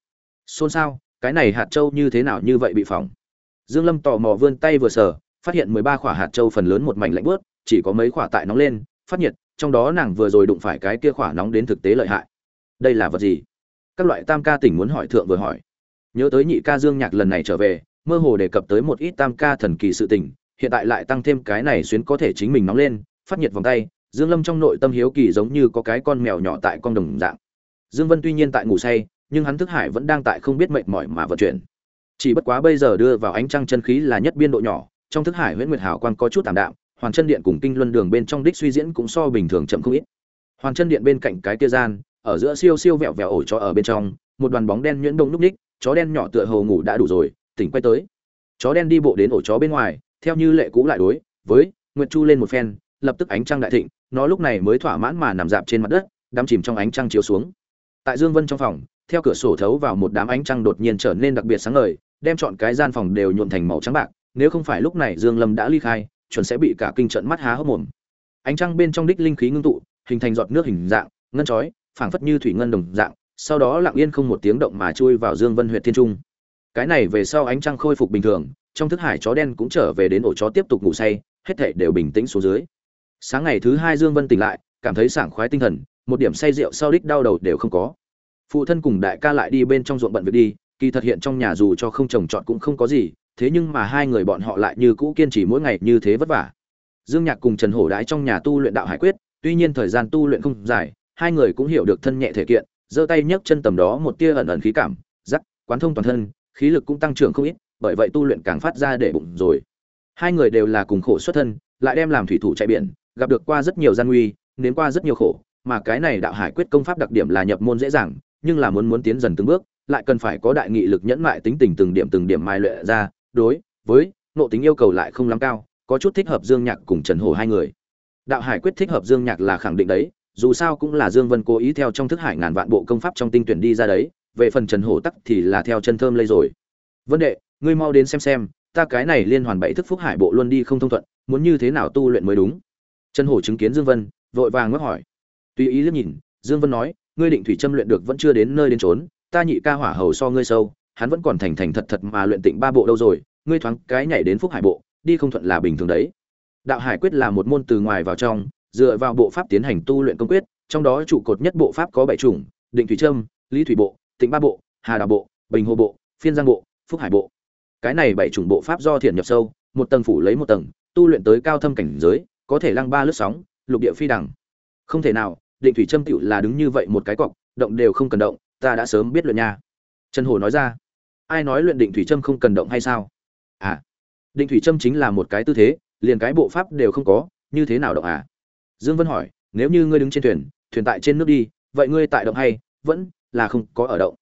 Xôn xao cái này hạt châu như thế nào như vậy bị phỏng. Dương lâm tò mò vươn tay vừa sờ, phát hiện 13 quả hạt châu phần lớn một mảnh lạnh bớt chỉ có mấy quả tại nóng lên, phát nhiệt, trong đó nàng vừa rồi đụng phải cái kia quả nóng đến thực tế lợi hại. Đây là vật gì? Các loại tam ca tỉnh muốn hỏi thượng vừa hỏi. Nhớ tới nhị ca dương nhạc lần này trở về, mơ hồ đề cập tới một ít tam ca thần kỳ sự tình, hiện tại lại tăng thêm cái này xuyến có thể chính mình nóng lên, phát nhiệt vòng tay, dương lâm trong nội tâm hiếu kỳ giống như có cái con mèo nhỏ tại con đồng dạng. Dương vân tuy nhiên tại ngủ say nhưng hắn thức hải vẫn đang tại không biết mệt mỏi mà vận chuyển. Chỉ bất quá bây giờ đưa vào ánh trăng chân khí là nhất biên độ nhỏ, trong thức hải huyễn nguyệt hào quang có chút tạm đạm, hoàn chân điện cùng kinh luân đường bên trong đích suy diễn cũng so bình thường chậm không ít. Hoàn chân điện bên cạnh cái kia gian, ở giữa siêu siêu vẹo vẹo ổ chó ở bên trong, một đoàn bóng đen nhuyễn đông lúc ních, chó đen nhỏ tựa hồ ngủ đã đủ rồi, tỉnh quay tới. Chó đen đi bộ đến ổ chó bên ngoài, theo như lệ cũ lại đối với nguyệt chu lên một phen, lập tức ánh trăng đại thịnh, nó lúc này mới thỏa mãn mà nằm dạp trên mặt đất, đắm chìm trong ánh trăng chiếu xuống. Tại dương vân trong phòng theo cửa sổ thấu vào một đám ánh trăng đột nhiên trở nên đặc biệt sáng ngời, đem chọn cái gian phòng đều nhuộm thành màu trắng bạc, nếu không phải lúc này dương lâm đã ly khai, chuẩn sẽ bị cả kinh trận mắt há hốc mồm. Ánh trăng bên trong đích linh khí ngưng tụ, hình thành giọt nước hình dạng, ngân chói, phảng phất như thủy ngân đồng dạng, sau đó lặng yên không một tiếng động mà chui vào dương vân Huyệt thiên trung. Cái này về sau ánh trăng khôi phục bình thường, trong thức hải chó đen cũng trở về đến ổ chó tiếp tục ngủ say, hết thảy đều bình tĩnh xuống dưới. Sáng ngày thứ hai dương vân tỉnh lại, cảm thấy sảng khoái tinh thần, một điểm say rượu sau đích đau đầu đều không có phụ thân cùng đại ca lại đi bên trong ruộng bận việc đi, kỳ thật hiện trong nhà dù cho không trồng trọt cũng không có gì, thế nhưng mà hai người bọn họ lại như cũ kiên trì mỗi ngày như thế vất vả. Dương nhạc cùng trần hổ đái trong nhà tu luyện đạo hải quyết, tuy nhiên thời gian tu luyện không dài, hai người cũng hiểu được thân nhẹ thể kiện, giơ tay nhấc chân tầm đó một tia ẩn ẩn khí cảm giắc quán thông toàn thân, khí lực cũng tăng trưởng không ít, bởi vậy tu luyện càng phát ra để bụng rồi. Hai người đều là cùng khổ xuất thân, lại đem làm thủy thủ chạy biển, gặp được qua rất nhiều gian nguy, nếm qua rất nhiều khổ, mà cái này đạo hải quyết công pháp đặc điểm là nhập môn dễ dàng nhưng là muốn muốn tiến dần từng bước, lại cần phải có đại nghị lực nhẫn mại tính tình từng điểm từng điểm mai luyện ra, đối với nộ tính yêu cầu lại không lắm cao, có chút thích hợp dương nhạc cùng trần Hổ hai người. Đạo hải quyết thích hợp dương nhạc là khẳng định đấy, dù sao cũng là dương vân cố ý theo trong thức hải ngàn vạn bộ công pháp trong tinh tuyển đi ra đấy, về phần trần hổ tắc thì là theo chân thơm lây rồi. Vấn đề ngươi mau đến xem xem, ta cái này liên hoàn bảy thức phúc hải bộ luôn đi không thông thuận, muốn như thế nào tu luyện mới đúng? Trần hổ chứng kiến dương vân, vội vàng ngước hỏi. Tùy ý liếc nhìn, dương vân nói ngươi định thủy châm luyện được vẫn chưa đến nơi đến trốn ta nhị ca hỏa hầu so ngươi sâu hắn vẫn còn thành thành thật thật mà luyện tịnh ba bộ đâu rồi ngươi thoáng cái nhảy đến phúc hải bộ đi không thuận là bình thường đấy. Đạo hải quyết là một môn từ ngoài vào trong dựa vào bộ pháp tiến hành tu luyện công quyết trong đó trụ cột nhất bộ pháp có bảy chủng định thủy châm, lý thủy bộ tịnh ba bộ hà đào bộ bình hồ bộ phiên giang bộ phúc hải bộ. Cái này bảy chủng bộ pháp do thiện nhập sâu một tầng phủ lấy một tầng tu luyện tới cao thâm cảnh giới có thể lăng ba lướt sóng lục địa phi đẳng. Không thể nào định thủy châm tựu là đứng như vậy một cái cọc, động đều không cần động, ta đã sớm biết luyện nha. Trần hồ nói ra. Ai nói luyện định thủy châm không cần động hay sao? À định thủy châm chính là một cái tư thế, liền cái bộ pháp đều không có, như thế nào động à? Dương vân hỏi, nếu như ngươi đứng trên thuyền thuyền tại trên nước đi, vậy ngươi tại động hay, vẫn là không có ở động?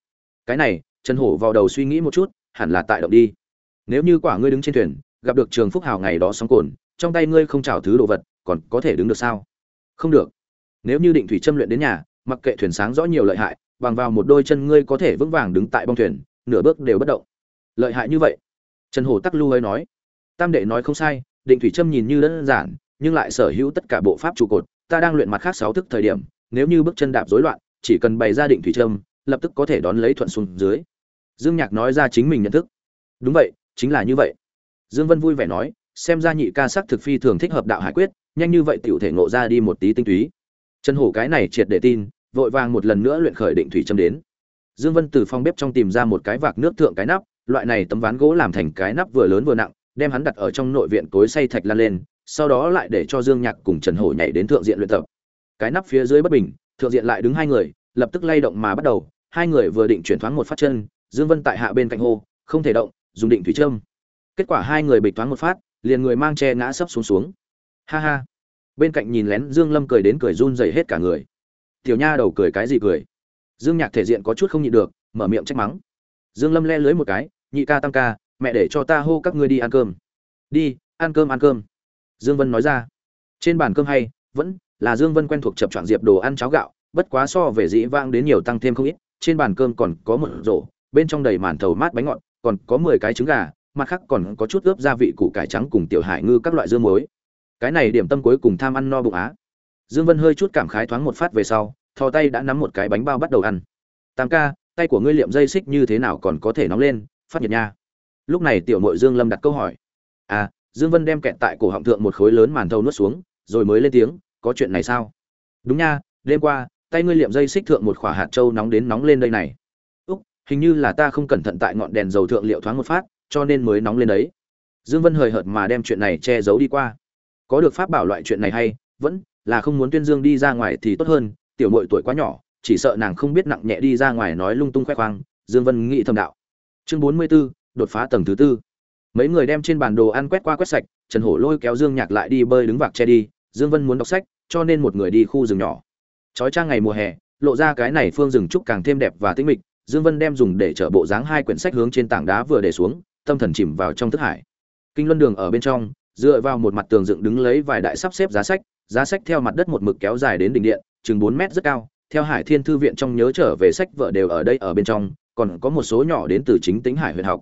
Cái này, trần hổ vào đầu suy nghĩ một chút, hẳn là tại động đi. Nếu như quả ngươi đứng trên thuyền, gặp được trường phúc hào ngày đó sóng cồn trong tay ngươi không trào thứ đồ vật, còn có thể đứng được sao? Không được nếu như định thủy châm luyện đến nhà, mặc kệ thuyền sáng rõ nhiều lợi hại, bằng vào một đôi chân ngươi có thể vững vàng đứng tại bong thuyền, nửa bước đều bất động. Lợi hại như vậy? Trần hổ tắc lưu hơi nói. Tam đệ nói không sai, định thủy châm nhìn như đơn giản, nhưng lại sở hữu tất cả bộ pháp trụ cột, ta đang luyện mặt khác sáu thức thời điểm, nếu như bước chân đạp rối loạn, chỉ cần bày ra định thủy châm, lập tức có thể đón lấy thuận xuống dưới. Dương nhạc nói ra chính mình nhận thức. Đúng vậy, chính là như vậy. Dương vân vui vẻ nói, xem ra nhị ca sắc thực phi thường thích hợp đạo hải quyết, nhanh như vậy tiểu thể ngộ ra đi một tí tinh túy trần hổ cái này triệt để tin, vội vàng một lần nữa luyện khởi định thủy châm đến. Dương vân từ phòng bếp trong tìm ra một cái vạc nước thượng cái nắp, loại này tấm ván gỗ làm thành cái nắp vừa lớn vừa nặng, đem hắn đặt ở trong nội viện cối xay thạch lan lên, sau đó lại để cho dương nhạc cùng trần hổ nhảy đến thượng diện luyện tập. Cái nắp phía dưới bất bình, thượng diện lại đứng hai người, lập tức lay động mà bắt đầu, hai người vừa định chuyển thoáng một phát chân, dương vân tại hạ bên cạnh hô, không thể động, dùng định thủy châm. Kết quả hai người bịch thoáng một phát, liền người mang che ngã sấp xuống xuống. Ha ha bên cạnh nhìn lén dương lâm cười đến cười run rẩy hết cả người. Tiểu nha đầu cười cái gì cười? Dương nhạc thể diện có chút không nhịn được, mở miệng trách mắng. Dương lâm le lưới một cái, nhị ca tam ca, mẹ để cho ta hô các ngươi đi ăn cơm. Đi, ăn cơm ăn cơm. Dương vân nói ra. Trên bàn cơm hay, vẫn là dương vân quen thuộc chập chọn diệp đồ ăn cháo gạo, bất quá so về dĩ vang đến nhiều tăng thêm không ít, trên bàn cơm còn có một rổ, bên trong đầy màn thầu mát bánh ngọt, còn có 10 cái trứng gà, mặt khác còn có chút ướp gia vị củ cải trắng cùng tiểu hải ngư các loại dưa muối cái này điểm tâm cuối cùng tham ăn no bụng á. Dương vân hơi chút cảm khái thoáng một phát về sau, thò tay đã nắm một cái bánh bao bắt đầu ăn. Tam ca, tay của ngươi liệm dây xích như thế nào còn có thể nóng lên, phát nhiệt nha. Lúc này tiểu nội dương lâm đặt câu hỏi. À dương vân đem kẹt tại cổ họng thượng một khối lớn màn thầu nuốt xuống, rồi mới lên tiếng, có chuyện này sao? Đúng nha, đêm qua, tay ngươi liệm dây xích thượng một khỏa hạt trâu nóng đến nóng lên đây này. Úc, hình như là ta không cẩn thận tại ngọn đèn dầu thượng liệu thoáng một phát, cho nên mới nóng lên đấy. Dương vân hời hợt mà đem chuyện này che giấu đi qua có được pháp bảo loại chuyện này hay vẫn là không muốn tuyên dương đi ra ngoài thì tốt hơn tiểu muội tuổi quá nhỏ chỉ sợ nàng không biết nặng nhẹ đi ra ngoài nói lung tung khoe khoang dương vân nghĩ thầm đạo. Chương 44, đột phá tầng thứ tư. Mấy người đem trên bản đồ ăn quét qua quét sạch trần hổ lôi kéo dương nhạc lại đi bơi đứng vạc che đi dương vân muốn đọc sách cho nên một người đi khu rừng nhỏ. Trói trang ngày mùa hè lộ ra cái này phương rừng trúc càng thêm đẹp và tĩnh mịch dương vân đem dùng để chở bộ dáng hai quyển sách hướng trên tảng đá vừa để xuống tâm thần chìm vào trong thức hải. Kinh luân đường ở bên trong dựa vào một mặt tường dựng đứng lấy vài đại sắp xếp giá sách giá sách theo mặt đất một mực kéo dài đến đỉnh điện, chừng bốn mét rất cao. Theo hải thiên thư viện trong nhớ trở về sách vợ đều ở đây ở bên trong, còn có một số nhỏ đến từ chính tính hải huyền học.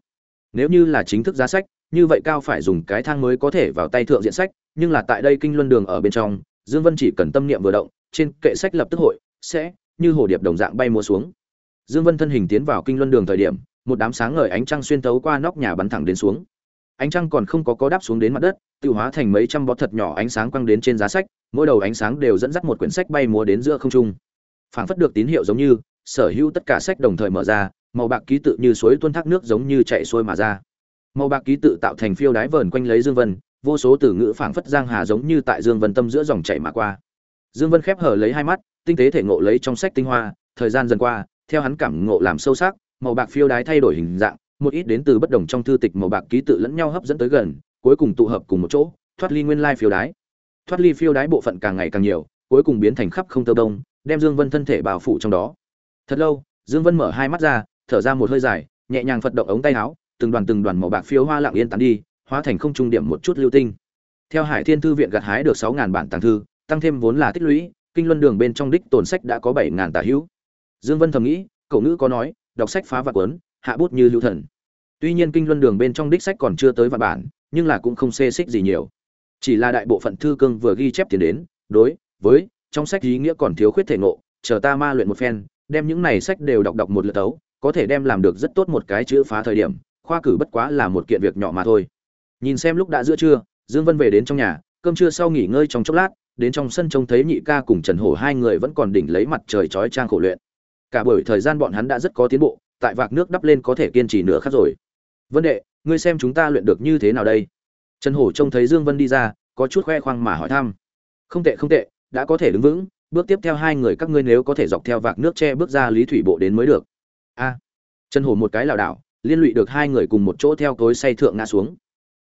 Nếu như là chính thức giá sách, như vậy cao phải dùng cái thang mới có thể vào tay thượng diện sách, nhưng là tại đây kinh luân đường ở bên trong, dương vân chỉ cần tâm niệm vừa động, trên kệ sách lập tức hội, sẽ, như hồ điệp đồng dạng bay múa xuống. Dương vân thân hình tiến vào kinh luân đường thời điểm, một đám sáng ngời ánh trăng xuyên tấu qua nóc nhà bắn thẳng đến xuống ánh trăng còn không có có đáp xuống đến mặt đất tự hóa thành mấy trăm bó thật nhỏ ánh sáng quăng đến trên giá sách, mỗi đầu ánh sáng đều dẫn dắt một quyển sách bay múa đến giữa không trung. Phảng phất được tín hiệu giống như, sở hữu tất cả sách đồng thời mở ra, màu bạc ký tự như suối tuôn thác nước giống như chạy xuôi mà ra. Màu bạc ký tự tạo thành phiêu đái vờn quanh lấy dương vân, vô số từ ngữ phảng phất giang hà giống như tại dương vân tâm giữa dòng chảy mà qua. Dương vân khép hở lấy hai mắt, tinh tế thể ngộ lấy trong sách tinh hoa, thời gian dần qua, theo hắn cảm ngộ làm sâu sắc, màu bạc phiêu đái thay đổi hình dạng một ít đến từ bất đồng trong thư tịch màu bạc ký tự lẫn nhau hấp dẫn tới gần, cuối cùng tụ hợp cùng một chỗ, thoát ly nguyên lai phiêu đái. Thoát ly phiêu đái bộ phận càng ngày càng nhiều, cuối cùng biến thành khắp không tơ đông đem dương vân thân thể bao phủ trong đó. Thật lâu, dương vân mở hai mắt ra, thở ra một hơi dài, nhẹ nhàng phật động ống tay áo, từng đoàn từng đoàn màu bạc phiêu hoa lặng yên tán đi, hóa thành không trung điểm một chút lưu tinh. Theo hải thiên thư viện gặt hái được sáu ngàn bản tàng thư, tăng thêm vốn là tích lũy, kinh luân đường bên trong đích tồn sách đã có bảy ngàn tả hữu. Dương vân thầm nghĩ, cậu nữ có nói, đọc sách phá vạn cuốn hạ bút như lưu thần. Tuy nhiên kinh luân đường bên trong đích sách còn chưa tới vạn bản, nhưng là cũng không xê xích gì nhiều. Chỉ là đại bộ phận thư cương vừa ghi chép tiền đến, đối với trong sách ý nghĩa còn thiếu khuyết thể ngộ, chờ ta ma luyện một phen, đem những này sách đều đọc đọc một lượt tấu, có thể đem làm được rất tốt một cái chữ phá thời điểm, khoa cử bất quá là một kiện việc nhỏ mà thôi. Nhìn xem lúc đã giữa trưa, dương vân về đến trong nhà, cơm trưa sau nghỉ ngơi trong chốc lát, đến trong sân trông thấy nhị ca cùng trần hổ hai người vẫn còn đỉnh lấy mặt trời chói trang khổ luyện cả buổi thời gian bọn hắn đã rất có tiến bộ, tại vạc nước đắp lên có thể kiên trì nửa khắc rồi. Vân đệ, ngươi xem chúng ta luyện được như thế nào đây? Trần hổ trông thấy dương vân đi ra, có chút khoe khoang mà hỏi thăm. Không tệ không tệ, đã có thể đứng vững, bước tiếp theo hai người các ngươi nếu có thể dọc theo vạc nước che bước ra lý thủy bộ đến mới được. A. Trần hổ một cái lảo đảo, liên lụy được hai người cùng một chỗ theo cối say thượng ngã xuống.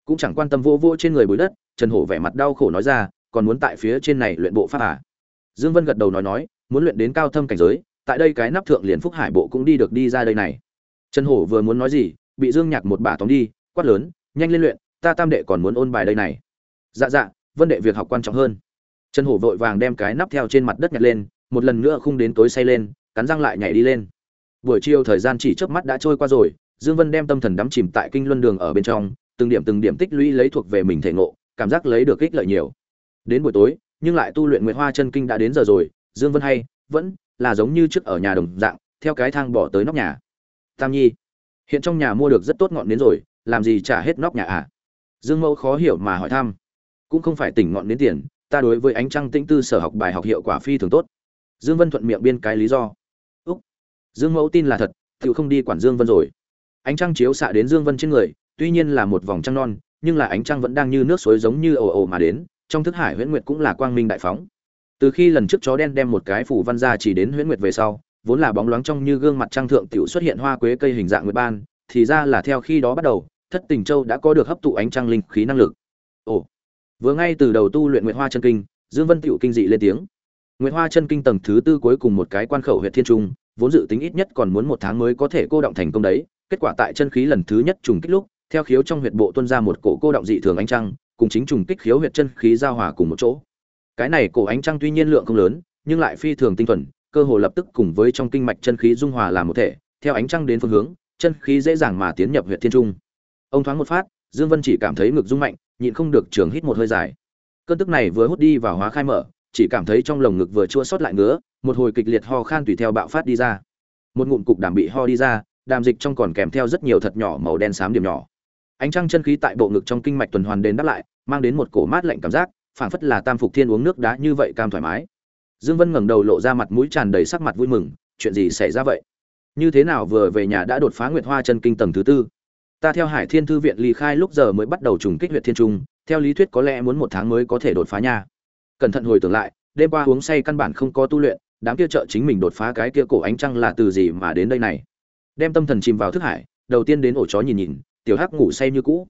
Cũng chẳng quan tâm vô vô trên người bụi đất, trần hổ vẻ mặt đau khổ nói ra, còn muốn tại phía trên này luyện bộ pháp à? Dương vân gật đầu nói nói, muốn luyện đến cao thâm cảnh giới tại đây cái nắp thượng liền phúc hải bộ cũng đi được đi ra đây này. Trần hổ vừa muốn nói gì, bị dương nhạc một bả tóm đi, quát lớn, nhanh lên luyện, ta tam đệ còn muốn ôn bài đây này. Dạ dạ vân đệ việc học quan trọng hơn. Trần hổ vội vàng đem cái nắp theo trên mặt đất nhặt lên, một lần nữa khung đến tối say lên, cắn răng lại nhảy đi lên. Buổi chiều thời gian chỉ chớp mắt đã trôi qua rồi, dương vân đem tâm thần đắm chìm tại kinh luân đường ở bên trong, từng điểm từng điểm tích lũy lấy thuộc về mình thể ngộ, cảm giác lấy được ích lợi nhiều. Đến buổi tối, nhưng lại tu luyện nguyệt hoa chân kinh đã đến giờ rồi, dương vân hay, vẫn là giống như trước ở nhà đồng dạng, theo cái thang bỏ tới nóc nhà. Tam nhi, hiện trong nhà mua được rất tốt ngọn nến rồi, làm gì trả hết nóc nhà à? Dương mẫu khó hiểu mà hỏi thăm. Cũng không phải tỉnh ngọn nến tiền, ta đối với ánh trăng tĩnh tư sở học bài học hiệu quả phi thường tốt. Dương vân thuận miệng biên cái lý do. Úc, dương mẫu tin là thật tự không đi quản dương vân rồi. Ánh trăng chiếu xạ đến dương vân trên người, tuy nhiên là một vòng trăng non, nhưng là ánh trăng vẫn đang như nước suối giống như ồ ồ mà đến, trong thức hải huyễn nguyệt cũng là quang minh đại phóng từ khi lần trước chó đen đem một cái phủ văn ra chỉ đến huyễn nguyệt về sau, vốn là bóng loáng trong như gương mặt trăng thượng tiểu xuất hiện hoa quế cây hình dạng nguyệt ban, thì ra là theo khi đó bắt đầu, thất tình châu đã có được hấp thụ ánh trăng linh khí năng lực. Ồ, vừa ngay từ đầu tu luyện nguyệt hoa chân kinh, dương vân tiểu kinh dị lên tiếng. Nguyệt hoa chân kinh tầng thứ tư cuối cùng một cái quan khẩu huyệt thiên trung, vốn dự tính ít nhất còn muốn một tháng mới có thể cô động thành công đấy, kết quả tại chân khí lần thứ nhất trùng kích lúc, theo khiếu trong huyệt bộ tuôn ra một cổ cô động dị thường ánh trăng, cùng chính trùng kích khiếu huyệt chân khí giao hòa cùng một chỗ cái này cổ ánh trăng tuy nhiên lượng không lớn, nhưng lại phi thường tinh thuần, cơ hồ lập tức cùng với trong kinh mạch chân khí dung hòa làm một thể, theo ánh trăng đến phương hướng, chân khí dễ dàng mà tiến nhập huyệt thiên trung. Ông thoáng một phát, dương vân chỉ cảm thấy ngực rung mạnh, nhịn không được trường hít một hơi dài. Cơn tức này vừa hút đi và hóa khai mở, chỉ cảm thấy trong lồng ngực vừa chua xót lại ngứa, một hồi kịch liệt ho khan tùy theo bạo phát đi ra. Một ngụm cục đàm bị ho đi ra, đàm dịch trong còn kèm theo rất nhiều thật nhỏ màu đen xám điểm nhỏ. Ánh trăng chân khí tại bộ ngực trong kinh mạch tuần hoàn đến đáp lại, mang đến một cổ mát lạnh cảm giác phảng phất là tam phục thiên uống nước đá như vậy cam thoải mái. Dương vân ngẩng đầu lộ ra mặt mũi tràn đầy sắc mặt vui mừng, chuyện gì xảy ra vậy? Như thế nào vừa về nhà đã đột phá nguyệt hoa chân kinh tầng thứ tư? Ta theo hải thiên thư viện ly khai lúc giờ mới bắt đầu trùng kích huyện thiên trung, theo lý thuyết có lẽ muốn một tháng mới có thể đột phá nha. Cẩn thận hồi tưởng lại, đêm qua uống say căn bản không có tu luyện, đám kia trợ chính mình đột phá cái kia cổ ánh trăng là từ gì mà đến đây này? Đem tâm thần chìm vào thức hải, đầu tiên đến ổ chó nhìn nhìn, tiểu hắc ngủ say như cũ.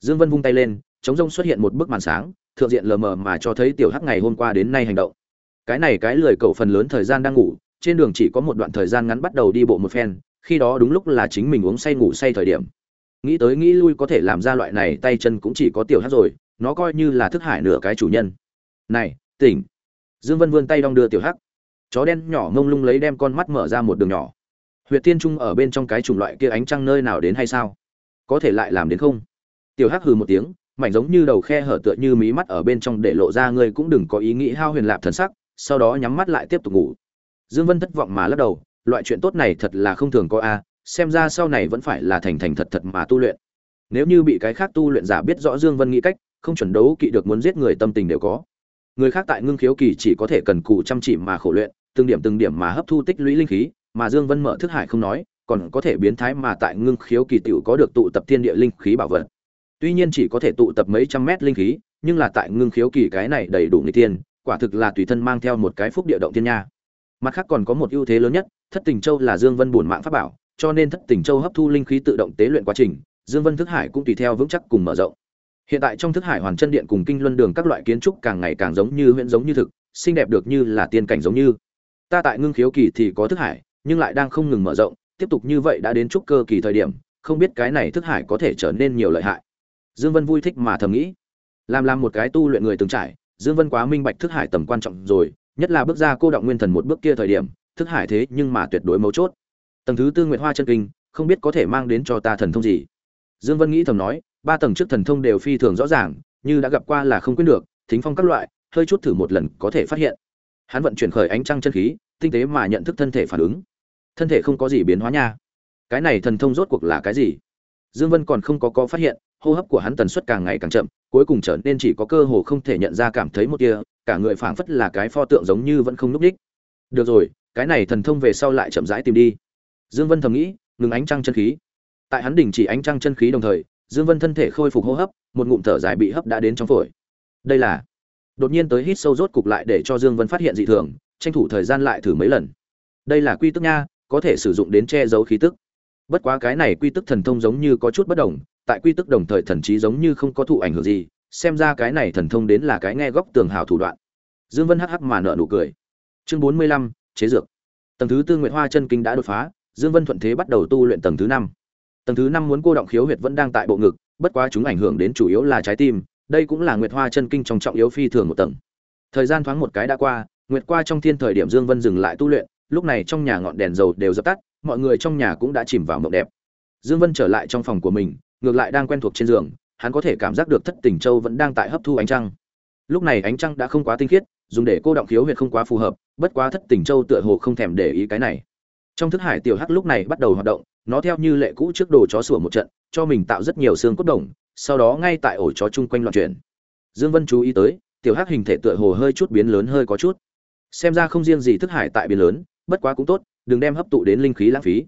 Dương vân vung tay lên chống rông xuất hiện một bức màn sáng thượng diện lờ mờ mà cho thấy tiểu hắc ngày hôm qua đến nay hành động. Cái này cái lười cậu phần lớn thời gian đang ngủ, trên đường chỉ có một đoạn thời gian ngắn bắt đầu đi bộ một phen, khi đó đúng lúc là chính mình uống say ngủ say thời điểm. Nghĩ tới nghĩ lui có thể làm ra loại này tay chân cũng chỉ có tiểu hắc rồi, nó coi như là thức hải nửa cái chủ nhân. Này, tỉnh. Dương vân vươn tay đong đưa tiểu hắc. Chó đen nhỏ ngông lung lấy đem con mắt mở ra một đường nhỏ. Huyệt tiên trung ở bên trong cái chủng loại kia ánh trăng nơi nào đến hay sao? Có thể lại làm đến không? Tiểu hắc hừ một tiếng mảnh giống như đầu khe hở tựa như mí mắt ở bên trong để lộ ra ngươi cũng đừng có ý nghĩ hao huyền lạp thần sắc, sau đó nhắm mắt lại tiếp tục ngủ. Dương vân thất vọng mà lắc đầu, loại chuyện tốt này thật là không thường có a, xem ra sau này vẫn phải là thành thành thật thật mà tu luyện. Nếu như bị cái khác tu luyện giả biết rõ dương vân nghĩ cách, không chuẩn đấu kỵ được muốn giết người tâm tình đều có. Người khác tại ngưng khiếu kỳ chỉ có thể cần cù chăm chỉ mà khổ luyện, từng điểm từng điểm mà hấp thu tích lũy linh khí, mà dương vân mở thức hải không nói, còn có thể biến thái mà tại ngưng khiếu kỳ tiểu có được tụ tập thiên địa linh khí bảo vật tuy nhiên chỉ có thể tụ tập mấy trăm mét linh khí, nhưng là tại ngưng khiếu kỳ cái này đầy đủ người tiên quả thực là tùy thân mang theo một cái phúc địa động thiên nha. Mặt khác còn có một ưu thế lớn nhất, thất tình châu là dương vân bổn mạng pháp bảo, cho nên thất tình châu hấp thu linh khí tự động tế luyện quá trình, dương vân thức hải cũng tùy theo vững chắc cùng mở rộng. Hiện tại trong thức hải hoàn chân điện cùng kinh luân đường các loại kiến trúc càng ngày càng giống như huyễn giống như thực, xinh đẹp được như là tiên cảnh giống như. Ta tại ngưng khiếu kỳ thì có thức hải, nhưng lại đang không ngừng mở rộng, tiếp tục như vậy đã đến trúc cơ kỳ thời điểm, không biết cái này thức hải có thể trở nên nhiều lợi hại dương vân vui thích mà thầm nghĩ. Làm làm một cái tu luyện người từng trải, dương vân quá minh bạch thức hải tầm quan trọng rồi, nhất là bước ra cô động nguyên thần một bước kia thời điểm, thức hải thế nhưng mà tuyệt đối mấu chốt. Tầng thứ tư nguyệt hoa chân kinh, không biết có thể mang đến cho ta thần thông gì? Dương vân nghĩ thầm nói, ba tầng trước thần thông đều phi thường rõ ràng, như đã gặp qua là không quên được, thính phong các loại, hơi chút thử một lần có thể phát hiện. Hắn vận chuyển khởi ánh trăng chân khí, tinh tế mà nhận thức thân thể phản ứng. Thân thể không có gì biến hóa nha. Cái này thần thông rốt cuộc là cái gì? Dương vân còn không có có phát hiện hô hấp của hắn tần suất càng ngày càng chậm, cuối cùng trở nên chỉ có cơ hồ không thể nhận ra cảm thấy một kia cả người phảng phất là cái pho tượng giống như vẫn không núp đích được rồi, cái này thần thông về sau lại chậm rãi tìm đi. Dương vân thầm nghĩ, ngừng ánh trăng chân khí. Tại hắn đình chỉ ánh trăng chân khí đồng thời, dương vân thân thể khôi phục hô hấp, một ngụm thở dài bị hấp đã đến trong phổi. Đây là, đột nhiên tới hít sâu rốt cục lại để cho dương vân phát hiện dị thường, tranh thủ thời gian lại thử mấy lần. Đây là quy tức nha, có thể sử dụng đến che giấu khí tức. Bất quá cái này quy tức thần thông giống như có chút bất đồng tại quy tức đồng thời thần trí giống như không có thụ ảnh hưởng gì, xem ra cái này thần thông đến là cái nghe góc tường hào thủ đoạn. Dương vân hắc hắc mà nở nụ cười. Chương bốn mươi lăm, chế dược. Tầng thứ tư nguyệt hoa chân kinh đã đột phá, dương vân thuận thế bắt đầu tu luyện tầng thứ năm. Tầng thứ năm muốn cô động khiếu huyệt vẫn đang tại bộ ngực, bất quá chúng ảnh hưởng đến chủ yếu là trái tim, đây cũng là nguyệt hoa chân kinh trong trọng yếu phi thường một tầng. Thời gian thoáng một cái đã qua, nguyệt qua trong thiên thời điểm dương vân dừng lại tu luyện, lúc này trong nhà ngọn đèn dầu đều dập tắt, mọi người trong nhà cũng đã chìm vào mộng đẹp. Dương vân trở lại trong phòng của mình ngược lại đang quen thuộc trên giường, hắn có thể cảm giác được thất tình châu vẫn đang tại hấp thu ánh trăng. Lúc này ánh trăng đã không quá tinh khiết, dùng để cô động khiếu huyệt không quá phù hợp, bất quá thất tình châu tựa hồ không thèm để ý cái này. Trong thức hải tiểu hắc lúc này bắt đầu hoạt động, nó theo như lệ cũ trước đồ chó sủa một trận, cho mình tạo rất nhiều xương cốt đồng, sau đó ngay tại ổ chó chung quanh loạn chuyển. Dương vân chú ý tới, tiểu hắc hình thể tựa hồ hơi chút biến lớn hơi có chút. Xem ra không riêng gì thức hải tại biến lớn, bất quá cũng tốt, đừng đem hấp tụ đến linh khí lãng phí.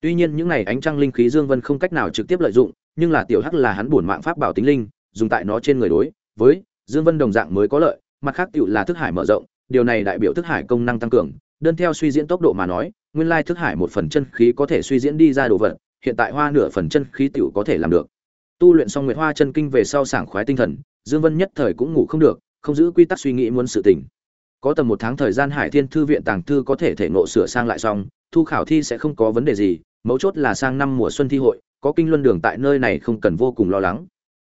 Tuy nhiên những này ánh trăng linh khí dương vân không cách nào trực tiếp lợi dụng nhưng là tiểu hắc là hắn buồn mạng pháp bảo tính linh, dùng tại nó trên người đối, với dương vân đồng dạng mới có lợi, mặt khác tiểu là thức hải mở rộng, điều này đại biểu thức hải công năng tăng cường, đơn theo suy diễn tốc độ mà nói, nguyên lai thức hải một phần chân khí có thể suy diễn đi ra đồ vật, hiện tại hoa nửa phần chân khí tiểu có thể làm được. Tu luyện xong nguyệt hoa chân kinh về sau sảng khoái tinh thần, dương vân nhất thời cũng ngủ không được, không giữ quy tắc suy nghĩ muốn sự tỉnh. Có tầm một tháng thời gian hải thiên thư viện tàng thư có thể thể nộ sửa sang lại xong, thu khảo thi sẽ không có vấn đề gì, mấu chốt là sang năm mùa xuân thi hội có kinh luân đường tại nơi này không cần vô cùng lo lắng.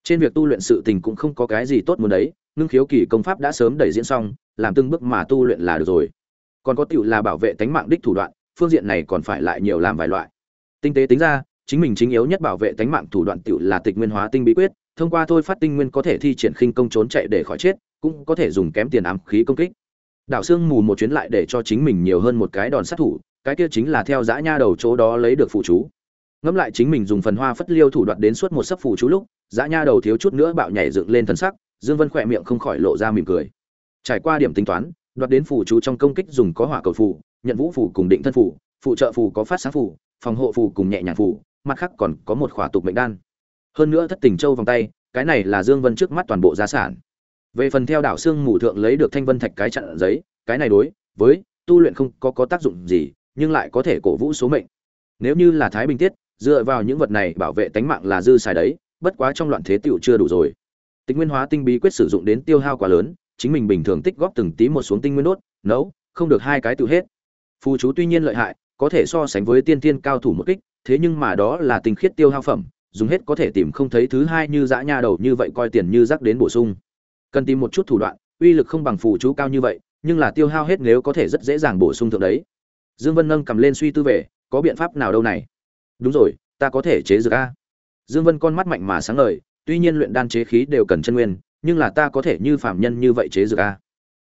Trên việc tu luyện sự tình cũng không có cái gì tốt muốn đấy, ngưng khiếu kỳ công pháp đã sớm đẩy diễn xong, làm từng bước mà tu luyện là được rồi. Còn có tiểu là bảo vệ tánh mạng đích thủ đoạn, phương diện này còn phải lại nhiều làm vài loại. Tinh tế tính ra, chính mình chính yếu nhất bảo vệ tánh mạng thủ đoạn tiểu là tịch nguyên hóa tinh bí quyết, thông qua thôi phát tinh nguyên có thể thi triển khinh công trốn chạy để khỏi chết, cũng có thể dùng kém tiền ám khí công kích. Đảo xương mù một chuyến lại để cho chính mình nhiều hơn một cái đòn sát thủ, cái kia chính là theo dã nha đầu chỗ đó lấy được phụ chú ngẫm lại chính mình dùng phần hoa phất liêu thủ đoạn đến suốt một sấp phù chú lúc, dã nha đầu thiếu chút nữa bạo nhảy dựng lên thân sắc, dương vân khỏe miệng không khỏi lộ ra mỉm cười. Trải qua điểm tính toán, đoạt đến phù chú trong công kích dùng có hỏa cầu phù, nhận vũ phù cùng định thân phù, phụ trợ phù có phát sáng phù, phòng hộ phù cùng nhẹ nhàng phù, mặt khác còn có một khỏa tục mệnh đan. Hơn nữa thất tình châu vòng tay, cái này là dương vân trước mắt toàn bộ gia sản. Về phần theo đảo xương mù thượng lấy được thanh vân thạch cái chặn giấy, cái này đối với tu luyện không có có tác dụng gì, nhưng lại có thể cổ vũ số mệnh. Nếu như là thái bình tiết dựa vào những vật này bảo vệ tánh mạng là dư xài đấy, bất quá trong loạn thế tựu chưa đủ rồi. Tinh nguyên hóa tinh bí quyết sử dụng đến tiêu hao quá lớn, chính mình bình thường tích góp từng tí một xuống tinh nguyên đốt, nấu, không được hai cái tự hết. Phù chú tuy nhiên lợi hại, có thể so sánh với tiên tiên cao thủ một kích, thế nhưng mà đó là tinh khiết tiêu hao phẩm, dùng hết có thể tìm không thấy thứ hai như dã nha đầu như vậy coi tiền như rắc đến bổ sung. Cần tìm một chút thủ đoạn, uy lực không bằng phù chú cao như vậy, nhưng là tiêu hao hết nếu có thể rất dễ dàng bổ sung thượng đấy. Dương vân nâng cầm lên suy tư về, có biện pháp nào đâu này? Đúng rồi, ta có thể chế dược a. Dương vân con mắt mạnh mà sáng ngời, tuy nhiên luyện đan chế khí đều cần chân nguyên, nhưng là ta có thể như phạm nhân như vậy chế dược a.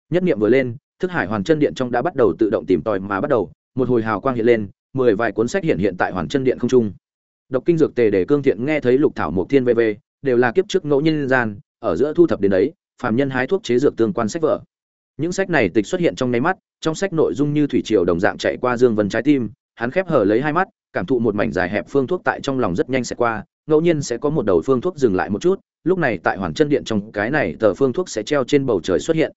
Nhất niệm vừa lên, thức hải hoàn chân điện trong đã bắt đầu tự động tìm tòi mà bắt đầu, một hồi hào quang hiện lên, mười vài cuốn sách hiện hiện tại hoàn chân điện không trung. Độc kinh dược tề để cương thiện nghe thấy lục thảo một thiên vv đều là kiếp trước ngẫu nhiên gian, ở giữa thu thập đến đấy, phàm nhân hái thuốc chế dược tương quan sách vở. Những sách này tịch xuất hiện trong nháy mắt, trong sách nội dung như thủy triều đồng dạng chạy qua dương vân trái tim, hắn khép hở lấy hai mắt cảm thụ một mảnh dài hẹp phương thuốc tại trong lòng rất nhanh sẽ qua, ngẫu nhiên sẽ có một đầu phương thuốc dừng lại một chút, lúc này tại hoàn chân điện trong cái này tờ phương thuốc sẽ treo trên bầu trời xuất hiện.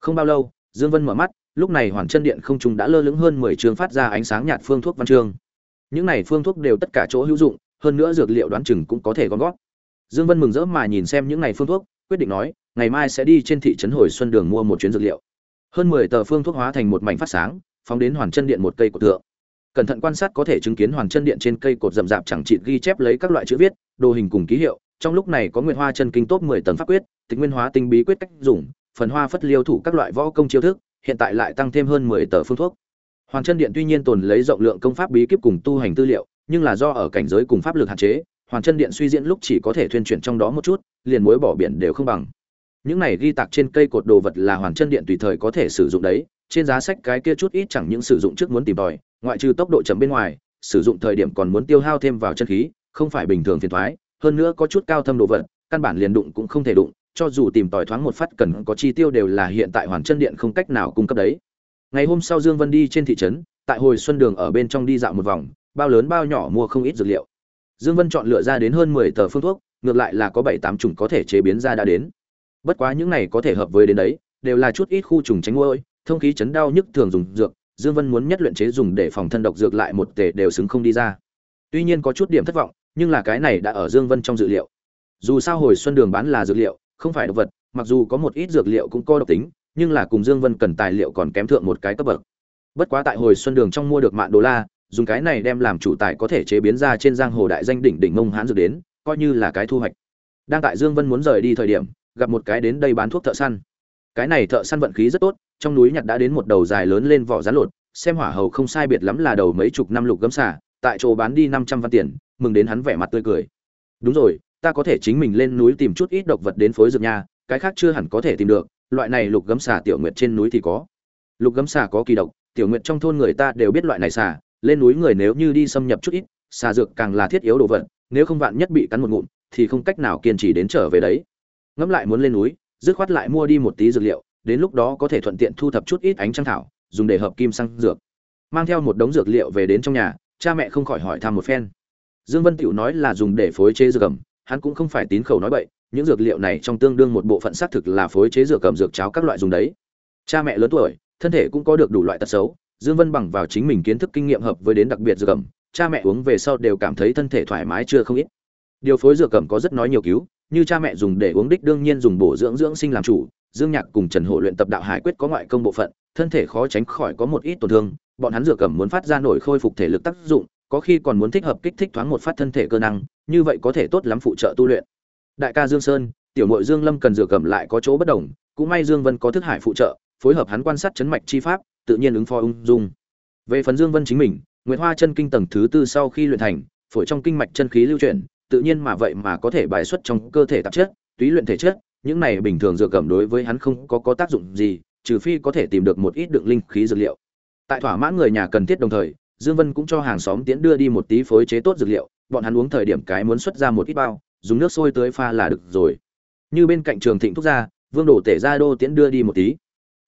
Không bao lâu, dương vân mở mắt, lúc này hoàn chân điện không trung đã lơ lửng hơn 10 trường phát ra ánh sáng nhạt phương thuốc văn chương. Những này phương thuốc đều tất cả chỗ hữu dụng, hơn nữa dược liệu đoán chừng cũng có thể gom gót dương vân mừng rỡ mà nhìn xem những này phương thuốc, quyết định nói, ngày mai sẽ đi trên thị trấn hồi xuân đường mua một chuyến dược liệu. Hơn 10 tờ phương thuốc hóa thành một mảnh phát sáng, phóng đến hoàn chân điện một cây của tượng cẩn thận quan sát có thể chứng kiến hoàn chân điện trên cây cột rậm rạp chẳng chịt ghi chép lấy các loại chữ viết, đồ hình cùng ký hiệu. Trong lúc này có nguyên hoa chân kinh tốt 10 tầng pháp quyết, tịch nguyên hóa tinh bí quyết cách dùng, phần hoa phất liêu thủ các loại võ công chiêu thức, hiện tại lại tăng thêm hơn 10 tờ phương thuốc. Hoàn chân điện tuy nhiên tồn lấy rộng lượng công pháp bí kíp cùng tu hành tư liệu, nhưng là do ở cảnh giới cùng pháp lực hạn chế, hoàn chân điện suy diễn lúc chỉ có thể thuyên chuyển trong đó một chút, liền mối bỏ biển đều không bằng. Những này ghi tạc trên cây cột đồ vật là hoàn chân điện tùy thời có thể sử dụng đấy trên giá sách cái kia chút ít chẳng những sử dụng trước muốn tìm tòi, ngoại trừ tốc độ chậm bên ngoài, sử dụng thời điểm còn muốn tiêu hao thêm vào chân khí, không phải bình thường phiền thoái hơn nữa có chút cao thâm đồ vật, căn bản liền đụng cũng không thể đụng, cho dù tìm tòi thoáng một phát cần có chi tiêu đều là hiện tại hoàn chân điện không cách nào cung cấp đấy ngày hôm sau dương vân đi trên thị trấn, tại hồi xuân đường ở bên trong đi dạo một vòng, bao lớn bao nhỏ mua không ít dược liệu dương vân chọn lựa ra đến hơn 10 tờ phương thuốc, ngược lại là có bảy tám chủng có thể chế biến ra đã đến bất quá những này có thể hợp với đến đấy, đều là chút ít khu trùng tránh nguôi thông khí chấn đau nhức thường dùng dược, dương vân muốn nhất luyện chế dùng để phòng thân độc dược lại một tể đều xứng không đi ra. Tuy nhiên có chút điểm thất vọng, nhưng là cái này đã ở dương vân trong dự liệu. Dù sao hồi xuân đường bán là dược liệu, không phải độc vật, mặc dù có một ít dược liệu cũng có độc tính, nhưng là cùng dương vân cần tài liệu còn kém thượng một cái cấp bậc. Bất quá tại hồi xuân đường trong mua được mạng đô la, dùng cái này đem làm chủ tài có thể chế biến ra trên giang hồ đại danh đỉnh đỉnh mông hán dược đến, coi như là cái thu hoạch. Đang tại dương vân muốn rời đi thời điểm, gặp một cái đến đây bán thuốc thợ săn. Cái này thợ săn vận khí rất tốt trong núi nhặt đã đến một đầu dài lớn lên vỏ rán lột, xem hỏa hầu không sai biệt lắm là đầu mấy chục năm lục gấm xả tại chỗ bán đi năm trăm văn tiền, mừng đến hắn vẻ mặt tươi cười. Đúng rồi, ta có thể chính mình lên núi tìm chút ít độc vật đến phối dược nha, cái khác chưa hẳn có thể tìm được, loại này lục gấm xả tiểu nguyệt trên núi thì có. Lục gấm xả có kỳ độc, tiểu nguyệt trong thôn người ta đều biết loại này xả lên núi người nếu như đi xâm nhập chút ít, xà dược càng là thiết yếu đồ vật, nếu không vạn nhất bị cắn một ngụm, thì không cách nào kiên trì đến trở về đấy. Ngẫm lại muốn lên núi, dứt khoát lại mua đi một tí dược liệu đến lúc đó có thể thuận tiện thu thập chút ít ánh trăng thảo, dùng để hợp kim xăng dược. Mang theo một đống dược liệu về đến trong nhà, cha mẹ không khỏi hỏi thăm một phen. Dương vân tiểu nói là dùng để phối chế dược ẩm, hắn cũng không phải tín khẩu nói bậy, những dược liệu này trong tương đương một bộ phận xác thực là phối chế dược ẩm dược cháo các loại dùng đấy. Cha mẹ lớn tuổi, thân thể cũng có được đủ loại tật xấu, dương vân bằng vào chính mình kiến thức kinh nghiệm hợp với đến đặc biệt dược ẩm, cha mẹ uống về sau đều cảm thấy thân thể thoải mái chưa không ít. Điều phối dược ẩm có rất nói nhiều cứu, như cha mẹ dùng để uống đích đương nhiên dùng bổ dưỡng dưỡng sinh làm chủ dương nhạc cùng trần hổ luyện tập đạo hải quyết có ngoại công bộ phận, thân thể khó tránh khỏi có một ít tổn thương, bọn hắn dựa cẩm muốn phát ra nổi khôi phục thể lực tác dụng, có khi còn muốn thích hợp kích thích thoáng một phát thân thể cơ năng, như vậy có thể tốt lắm phụ trợ tu luyện. Đại ca dương sơn, tiểu muội dương lâm cần dựa cẩm lại có chỗ bất đồng, cũng may dương vân có thức hải phụ trợ, phối hợp hắn quan sát chấn mạch chi pháp, tự nhiên ứng phó ung dung. Về phần dương vân chính mình, nguyệt hoa chân kinh tầng thứ tư sau khi luyện thành, phổi trong kinh mạch chân khí lưu chuyển, tự nhiên mà vậy mà có thể bài xuất trong cơ thể tạp chất, túy luyện thể chất những này bình thường dược cẩm đối với hắn không có có tác dụng gì, trừ phi có thể tìm được một ít đựng linh khí dược liệu. Tại thỏa mãn người nhà cần thiết đồng thời, dương vân cũng cho hàng xóm tiễn đưa đi một tí phối chế tốt dược liệu, bọn hắn uống thời điểm cái muốn xuất ra một ít bao, dùng nước sôi tưới pha là được rồi. Như bên cạnh trường thịnh thúc gia vương đổ tể ra đô tiễn đưa đi một tí.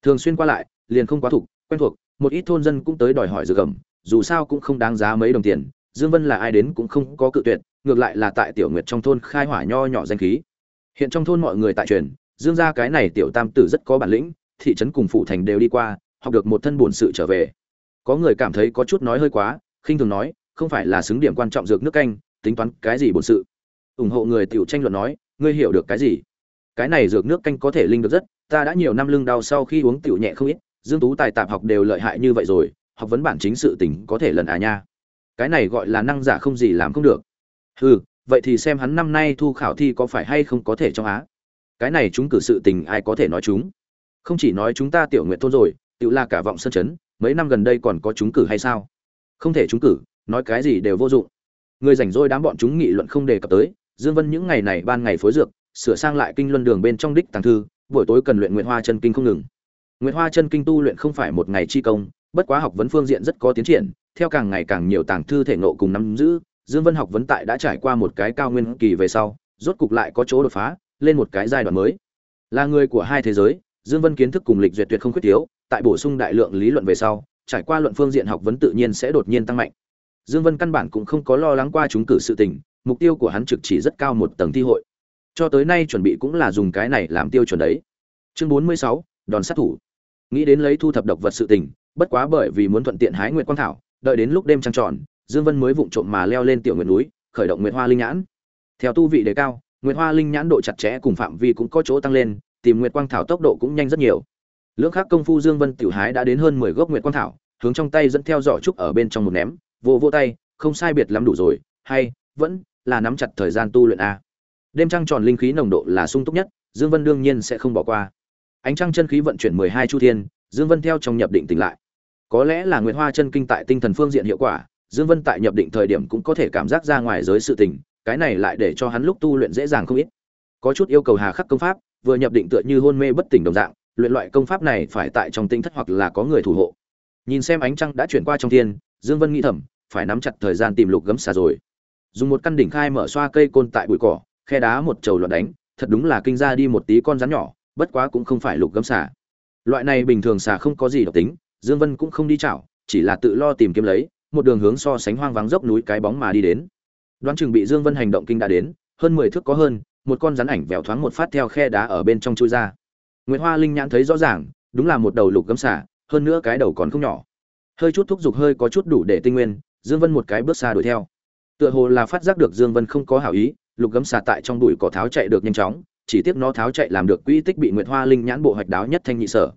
Thường xuyên qua lại, liền không quá thuộc quen thuộc, một ít thôn dân cũng tới đòi hỏi dược cẩm dù sao cũng không đáng giá mấy đồng tiền, dương vân là ai đến cũng không có cự tuyệt, ngược lại là tại tiểu nguyệt trong thôn khai hỏa nho nhỏ danh khí hiện trong thôn mọi người tại truyền, dương gia cái này tiểu tam tử rất có bản lĩnh, thị trấn cùng phụ thành đều đi qua, học được một thân bổn sự trở về. Có người cảm thấy có chút nói hơi quá, khinh thường nói, không phải là xứng điểm quan trọng dược nước canh, tính toán cái gì bổn sự? Ủng hộ người tiểu tranh luận nói, ngươi hiểu được cái gì? Cái này dược nước canh có thể linh được rất, ta đã nhiều năm lưng đau sau khi uống tiểu nhẹ không ít, dương tú tài tạp học đều lợi hại như vậy rồi, học vấn bản chính sự tình có thể lần à nha. Cái này gọi là năng giả không gì làm không được. Hừ vậy thì xem hắn năm nay thu khảo thi có phải hay không có thể trong á. Cái này chúng cử sự tình ai có thể nói chúng? Không chỉ nói chúng ta tiểu nguyện thôn rồi tự là cả vọng sân chấn, mấy năm gần đây còn có chúng cử hay sao? Không thể chúng cử, nói cái gì đều vô dụng. Người rảnh rỗi đám bọn chúng nghị luận không đề cập tới, dương vân những ngày này ban ngày phối dược, sửa sang lại kinh luân đường bên trong đích tàng thư, buổi tối cần luyện nguyện hoa chân kinh không ngừng. Nguyện hoa chân kinh tu luyện không phải một ngày chi công, bất quá học vấn phương diện rất có tiến triển, theo càng ngày càng nhiều tàng thư thể nộ cùng nắm giữ dương vân học vấn tại đã trải qua một cái cao nguyên kỳ về sau rốt cục lại có chỗ đột phá lên một cái giai đoạn mới. Là người của hai thế giới dương vân kiến thức cùng lịch duyệt tuyệt không khuyết thiếu tại bổ sung đại lượng lý luận về sau trải qua luận phương diện học vấn tự nhiên sẽ đột nhiên tăng mạnh. Dương vân căn bản cũng không có lo lắng qua chúng cử sự tình mục tiêu của hắn trực chỉ rất cao một tầng thi hội. Cho tới nay chuẩn bị cũng là dùng cái này làm tiêu chuẩn đấy. Chương 46, đòn sát thủ. Nghĩ đến lấy thu thập độc vật sự tình bất quá bởi vì muốn thuận tiện hái nguyệt quang thảo đợi đến lúc đêm trăng tròn dương vân mới vụng trộm mà leo lên tiểu nguyệt núi, khởi động nguyệt hoa linh nhãn. Theo tu vị đề cao, nguyệt hoa linh nhãn độ chặt chẽ cùng phạm vi cũng có chỗ tăng lên, tìm nguyệt quang thảo tốc độ cũng nhanh rất nhiều. Lưỡng khác công phu dương vân tiểu hái đã đến hơn 10 gốc nguyệt quang thảo, hướng trong tay dẫn theo giỏ trúc ở bên trong một ném, vô vô tay, không sai biệt lắm đủ rồi, hay, vẫn là nắm chặt thời gian tu luyện a. Đêm trăng tròn linh khí nồng độ là sung túc nhất, dương vân đương nhiên sẽ không bỏ qua. Ánh trăng chân khí vận chuyển 12 chu thiên, dương vân theo trong nhập định tỉnh lại. Có lẽ là nguyệt hoa chân kinh tại tinh thần phương diện hiệu quả dương vân tại nhập định thời điểm cũng có thể cảm giác ra ngoài giới sự tình, cái này lại để cho hắn lúc tu luyện dễ dàng không ít. Có chút yêu cầu hà khắc công pháp, vừa nhập định tựa như hôn mê bất tỉnh đồng dạng, luyện loại công pháp này phải tại trong tinh thất hoặc là có người thủ hộ. Nhìn xem ánh trăng đã chuyển qua trong thiên, dương vân nghĩ thầm, phải nắm chặt thời gian tìm lục gấm xà rồi. Dùng một căn đỉnh khai mở xoa cây côn tại bụi cỏ, khe đá một trầu loạn đánh, thật đúng là kinh ra đi một tí con rắn nhỏ, bất quá cũng không phải lục gấm xà. Loại này bình thường xà không có gì độc tính, dương vân cũng không đi chảo, chỉ là tự lo tìm kiếm lấy một đường hướng so sánh hoang vắng dốc núi cái bóng mà đi đến. Đoán chừng bị dương vân hành động kinh đã đến, hơn mười thước có hơn, một con rắn ảnh vèo thoáng một phát theo khe đá ở bên trong chui ra. Nguyệt hoa linh nhãn thấy rõ ràng, đúng là một đầu lục gấm xà hơn nữa cái đầu còn không nhỏ. Hơi chút thúc giục hơi có chút đủ để tinh nguyên, dương vân một cái bước xa đuổi theo. Tựa hồ là phát giác được dương vân không có hảo ý, lục gấm xà tại trong bụi cỏ tháo chạy được nhanh chóng, chỉ tiếc nó tháo chạy làm được quỹ tích bị nguyệt hoa linh nhãn bộ hoạch đáo nhất thanh nhị sở.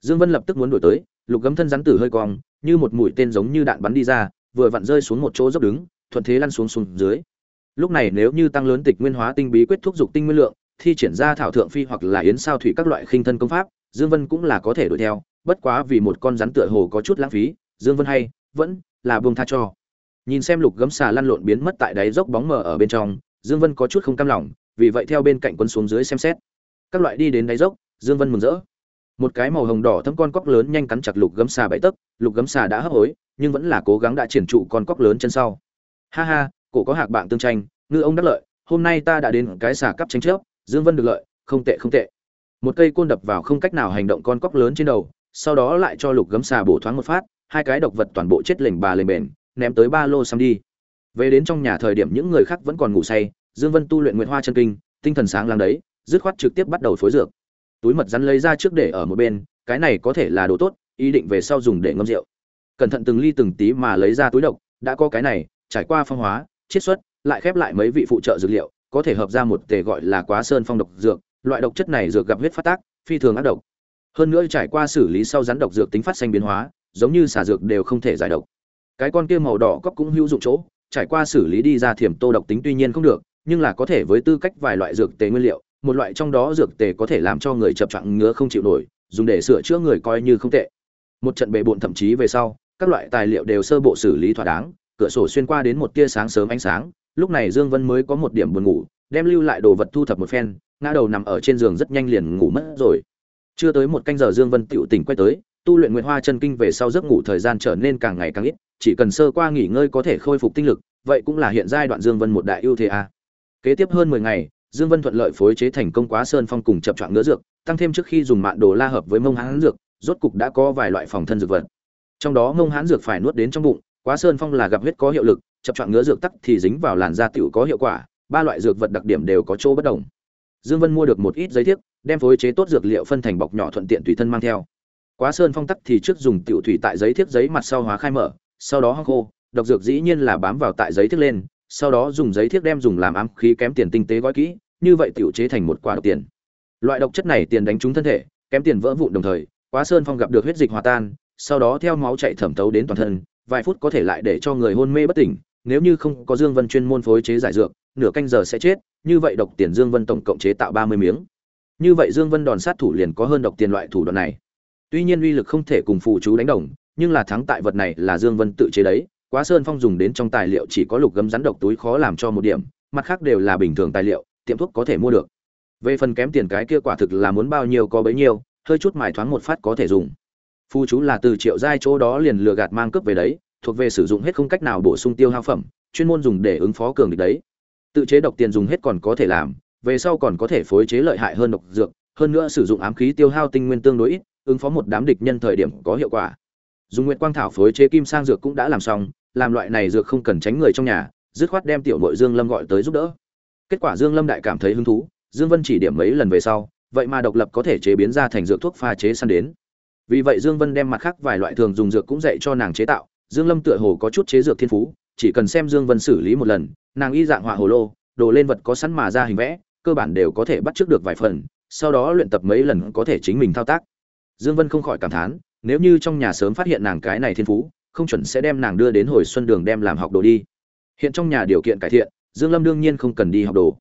Dương vân lập tức muốn đuổi tới lục gấm thân rắn tử hơi cong, như một mũi tên giống như đạn bắn đi ra, vừa vặn rơi xuống một chỗ dốc đứng, thuận thế lăn xuống xuống dưới. Lúc này nếu như tăng lớn tịch nguyên hóa tinh bí quyết thúc dục tinh nguyên lượng, thi triển ra thảo thượng phi hoặc là yến sao thủy các loại khinh thân công pháp, dương vân cũng là có thể đuổi theo, bất quá vì một con rắn tựa hồ có chút lãng phí, dương vân hay, vẫn là buông tha cho. Nhìn xem lục gấm xà lăn lộn biến mất tại đáy dốc bóng mờ ở bên trong, dương vân có chút không cam lòng, vì vậy theo bên cạnh quân xuống dưới xem xét. Các loại đi đến đáy dốc, dương vân mừng rỡ một cái màu hồng đỏ thấm con cóc lớn nhanh cắn chặt lục gấm xà bảy tấc, lục gấm xà đã hấp hối, nhưng vẫn là cố gắng đã triển trụ con cóc lớn chân sau. Ha ha, cổ có hạc bạn tương tranh, ngư ông đắc lợi, hôm nay ta đã đến cái xà cắp tranh trước, dương vân được lợi, không tệ không tệ. Một cây côn đập vào không cách nào hành động con cóc lớn trên đầu, sau đó lại cho lục gấm xà bổ thoáng một phát, hai cái độc vật toàn bộ chết lềnh bà lềnh bền, ném tới ba lô xăm đi. Về đến trong nhà thời điểm những người khác vẫn còn ngủ say, dương vân tu luyện nguyện hoa chân kinh, tinh thần sáng láng đấy, dứt khoát trực tiếp bắt đầu phối dược túi mật rắn lấy ra trước để ở một bên, cái này có thể là đồ tốt, ý định về sau dùng để ngâm rượu. Cẩn thận từng ly từng tí mà lấy ra túi độc, đã có cái này, trải qua phong hóa, chiết xuất, lại khép lại mấy vị phụ trợ dược liệu, có thể hợp ra một tề gọi là quá sơn phong độc dược, loại độc chất này dược gặp huyết phát tác, phi thường ác độc. Hơn nữa trải qua xử lý sau rắn độc dược tính phát sinh biến hóa, giống như xả dược đều không thể giải độc. Cái con kia màu đỏ cóc cũng hữu dụng chỗ, trải qua xử lý đi ra thiểm tô độc tính tuy nhiên không được, nhưng là có thể với tư cách vài loại dược tế nguyên liệu một loại trong đó dược tề có thể làm cho người chập chạng ngứa không chịu nổi, dùng để sửa chữa người coi như không tệ một trận bệ bộn thậm chí về sau, các loại tài liệu đều sơ bộ xử lý thỏa đáng, cửa sổ xuyên qua đến một tia sáng sớm ánh sáng, lúc này dương vân mới có một điểm buồn ngủ, đem lưu lại đồ vật thu thập một phen, ngã đầu nằm ở trên giường rất nhanh liền ngủ mất rồi chưa tới một canh giờ dương vân tựu tỉnh quay tới, tu luyện nguyệt hoa chân kinh về sau giấc ngủ thời gian trở nên càng ngày càng ít, chỉ cần sơ qua nghỉ ngơi có thể khôi phục tinh lực, vậy cũng là hiện giai đoạn dương vân một đại ưu thế a à. kế tiếp hơn 10 ngày dương vân thuận lợi phối chế thành công quá sơn phong cùng chập chọn ngứa dược tăng thêm trước khi dùng mạn đồ la hợp với mông hán dược rốt cục đã có vài loại phòng thân dược vật. Trong đó mông hán dược phải nuốt đến trong bụng quá sơn phong là gặp huyết có hiệu lực chập chọn ngứa dược tắc thì dính vào làn da tiểu có hiệu quả ba loại dược vật đặc điểm đều có chỗ bất đồng. Dương vân mua được một ít giấy thiếp, đem phối chế tốt dược liệu phân thành bọc nhỏ thuận tiện tùy thân mang theo. Quá sơn phong tắc thì trước dùng tiểu thủy tại giấy thiếp giấy mặt sau hóa khai mở sau đó hong khô độc dược dĩ nhiên là bám vào tại giấy thiếp lên sau đó dùng giấy thiếc đem dùng làm ám khí kém tiền tinh tế gói kỹ, như vậy tiểu chế thành một quả độc tiền. Loại độc chất này tiền đánh trúng thân thể, kém tiền vỡ vụn đồng thời, quá sơn phong gặp được huyết dịch hòa tan, sau đó theo máu chạy thẩm thấu đến toàn thân, vài phút có thể lại để cho người hôn mê bất tỉnh, nếu như không có dương vân chuyên môn phối chế giải dược, nửa canh giờ sẽ chết, như vậy độc tiền dương vân tổng cộng chế tạo ba mươi miếng. Như vậy dương vân đòn sát thủ liền có hơn độc tiền loại thủ đoạn này. Tuy nhiên uy lực không thể cùng phụ chú đánh đồng, nhưng là thắng tại vật này là dương vân tự chế đấy quá sơn phong dùng đến trong tài liệu chỉ có lục gấm rắn độc túi khó làm cho một điểm, mặt khác đều là bình thường tài liệu, tiệm thuốc có thể mua được. Về phần kém tiền cái kia quả thực là muốn bao nhiêu có bấy nhiêu, hơi chút mài thoáng một phát có thể dùng. Phu chú là từ triệu giai chỗ đó liền lừa gạt mang cướp về đấy, thuộc về sử dụng hết không cách nào bổ sung tiêu hao phẩm, chuyên môn dùng để ứng phó cường địch đấy. Tự chế độc tiền dùng hết còn có thể làm, về sau còn có thể phối chế lợi hại hơn độc dược, hơn nữa sử dụng ám khí tiêu hao tinh nguyên tương đối ít, ứng phó một đám địch nhân thời điểm có hiệu quả. Dùng nguyệt quang thảo phối chế kim sang dược cũng đã làm xong làm loại này dược không cần tránh người trong nhà, dứt khoát đem tiểu nội dương lâm gọi tới giúp đỡ. Kết quả dương lâm đại cảm thấy hứng thú, dương vân chỉ điểm mấy lần về sau, vậy mà độc lập có thể chế biến ra thành dược thuốc pha chế săn đến. Vì vậy dương vân đem mặt khác vài loại thường dùng dược cũng dạy cho nàng chế tạo, dương lâm tựa hồ có chút chế dược thiên phú, chỉ cần xem dương vân xử lý một lần, nàng y dạng họa hồ lô, đồ lên vật có sẵn mà ra hình vẽ, cơ bản đều có thể bắt trước được vài phần, sau đó luyện tập mấy lần có thể chính mình thao tác. Dương vân không khỏi cảm thán, nếu như trong nhà sớm phát hiện nàng cái này thiên phú không chuẩn sẽ đem nàng đưa đến hồi xuân đường đem làm học đồ đi. Hiện trong nhà điều kiện cải thiện, dương lâm đương nhiên không cần đi học đồ.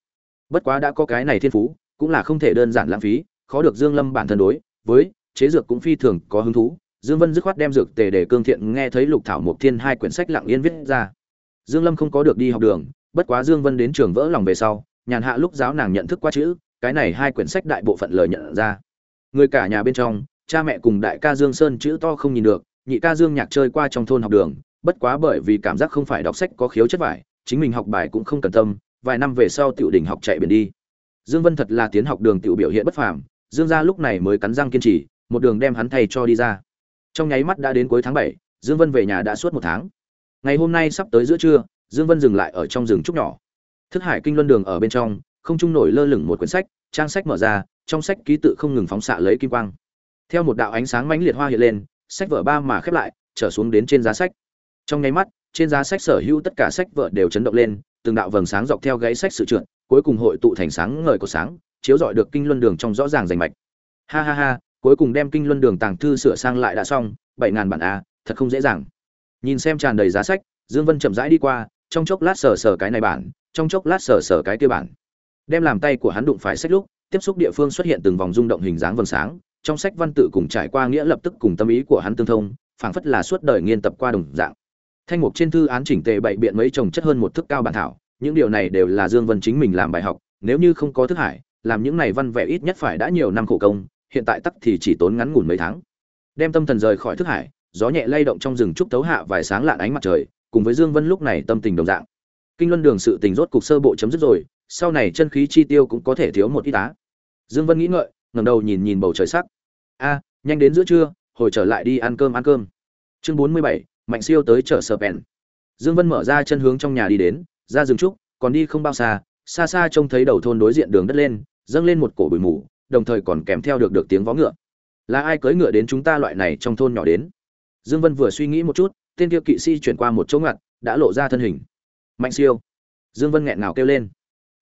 Bất quá đã có cái này thiên phú, cũng là không thể đơn giản lãng phí, khó được dương lâm bản thân đối với chế dược cũng phi thường có hứng thú. Dương vân dứt khoát đem dược tề để cương thiện nghe thấy lục thảo một thiên hai quyển sách lặng yên viết ra. Dương lâm không có được đi học đường, bất quá dương vân đến trường vỡ lòng về sau, nhàn hạ lúc giáo nàng nhận thức qua chữ, cái này hai quyển sách đại bộ phận lời nhận ra. Người cả nhà bên trong, cha mẹ cùng đại ca dương sơn chữ to không nhìn được nhị ca dương nhạc chơi qua trong thôn học đường, bất quá bởi vì cảm giác không phải đọc sách có khiếu chất vải, chính mình học bài cũng không cần tâm, vài năm về sau tiểu đỉnh học chạy biển đi. Dương vân thật là tiến học đường tiểu biểu hiện bất phàm, dương gia lúc này mới cắn răng kiên trì, một đường đem hắn thầy cho đi ra. Trong nháy mắt đã đến cuối tháng bảy, dương vân về nhà đã suốt một tháng. Ngày hôm nay sắp tới giữa trưa, dương vân dừng lại ở trong rừng trúc nhỏ. Thức hải kinh luân đường ở bên trong, không trung nổi lơ lửng một quyển sách, trang sách mở ra, trong sách ký tự không ngừng phóng xạ lấy kim quang. Theo một đạo ánh sáng mãnh liệt hoa hiện lên sách vở ba mà khép lại, trở xuống đến trên giá sách. Trong nháy mắt, trên giá sách sở hữu tất cả sách vở đều chấn động lên, từng đạo vầng sáng dọc theo gáy sách sự trượt, cuối cùng hội tụ thành sáng ngời của sáng, chiếu rọi được kinh luân đường trong rõ ràng rành mạch. Ha ha ha, cuối cùng đem kinh luân đường tàng thư sửa sang lại đã xong, bảy ngàn bản a, thật không dễ dàng. Nhìn xem tràn đầy giá sách, dương vân chậm rãi đi qua, trong chốc lát sờ sờ cái này bản, trong chốc lát sờ sờ cái kia bản. Đem làm tay của hắn đụng phải sách lúc, tiếp xúc địa phương xuất hiện từng vòng rung động hình dáng vầng sáng trong sách văn tự cùng trải qua nghĩa lập tức cùng tâm ý của hắn tương thông, phảng phất là suốt đời nghiên tập qua đồng dạng. Thanh mục trên thư án chỉnh tề bậy biện mấy chồng chất hơn một thức cao bản thảo, những điều này đều là dương vân chính mình làm bài học, nếu như không có thức hải, làm những này văn vẽ ít nhất phải đã nhiều năm khổ công, hiện tại tắc thì chỉ tốn ngắn ngủn mấy tháng. Đem tâm thần rời khỏi thức hải, gió nhẹ lay động trong rừng trúc tấu hạ vài sáng lạn ánh mặt trời, cùng với dương vân lúc này tâm tình đồng dạng. Kinh luân đường sự tình rốt cục sơ bộ chấm dứt rồi, sau này chân khí chi tiêu cũng có thể thiếu một ít tá dương vân nghĩ ngợi, ngẩng đầu nhìn nhìn bầu trời sắc a nhanh đến giữa trưa hồi trở lại đi ăn cơm ăn cơm. Chương bốn mươi bảy, mạnh siêu tới chợ sờ pèn. Dương vân mở ra chân hướng trong nhà đi đến ra rừng trúc còn đi không bao xa xa xa trông thấy đầu thôn đối diện đường đất lên dâng lên một cổ bụi mù đồng thời còn kèm theo được được tiếng vó ngựa. Là ai cưỡi ngựa đến chúng ta loại này trong thôn nhỏ đến? Dương vân vừa suy nghĩ một chút tên kia kỵ sĩ chuyển qua một chỗ ngặt đã lộ ra thân hình. Mạnh siêu. Dương vân nghẹn ngào kêu lên.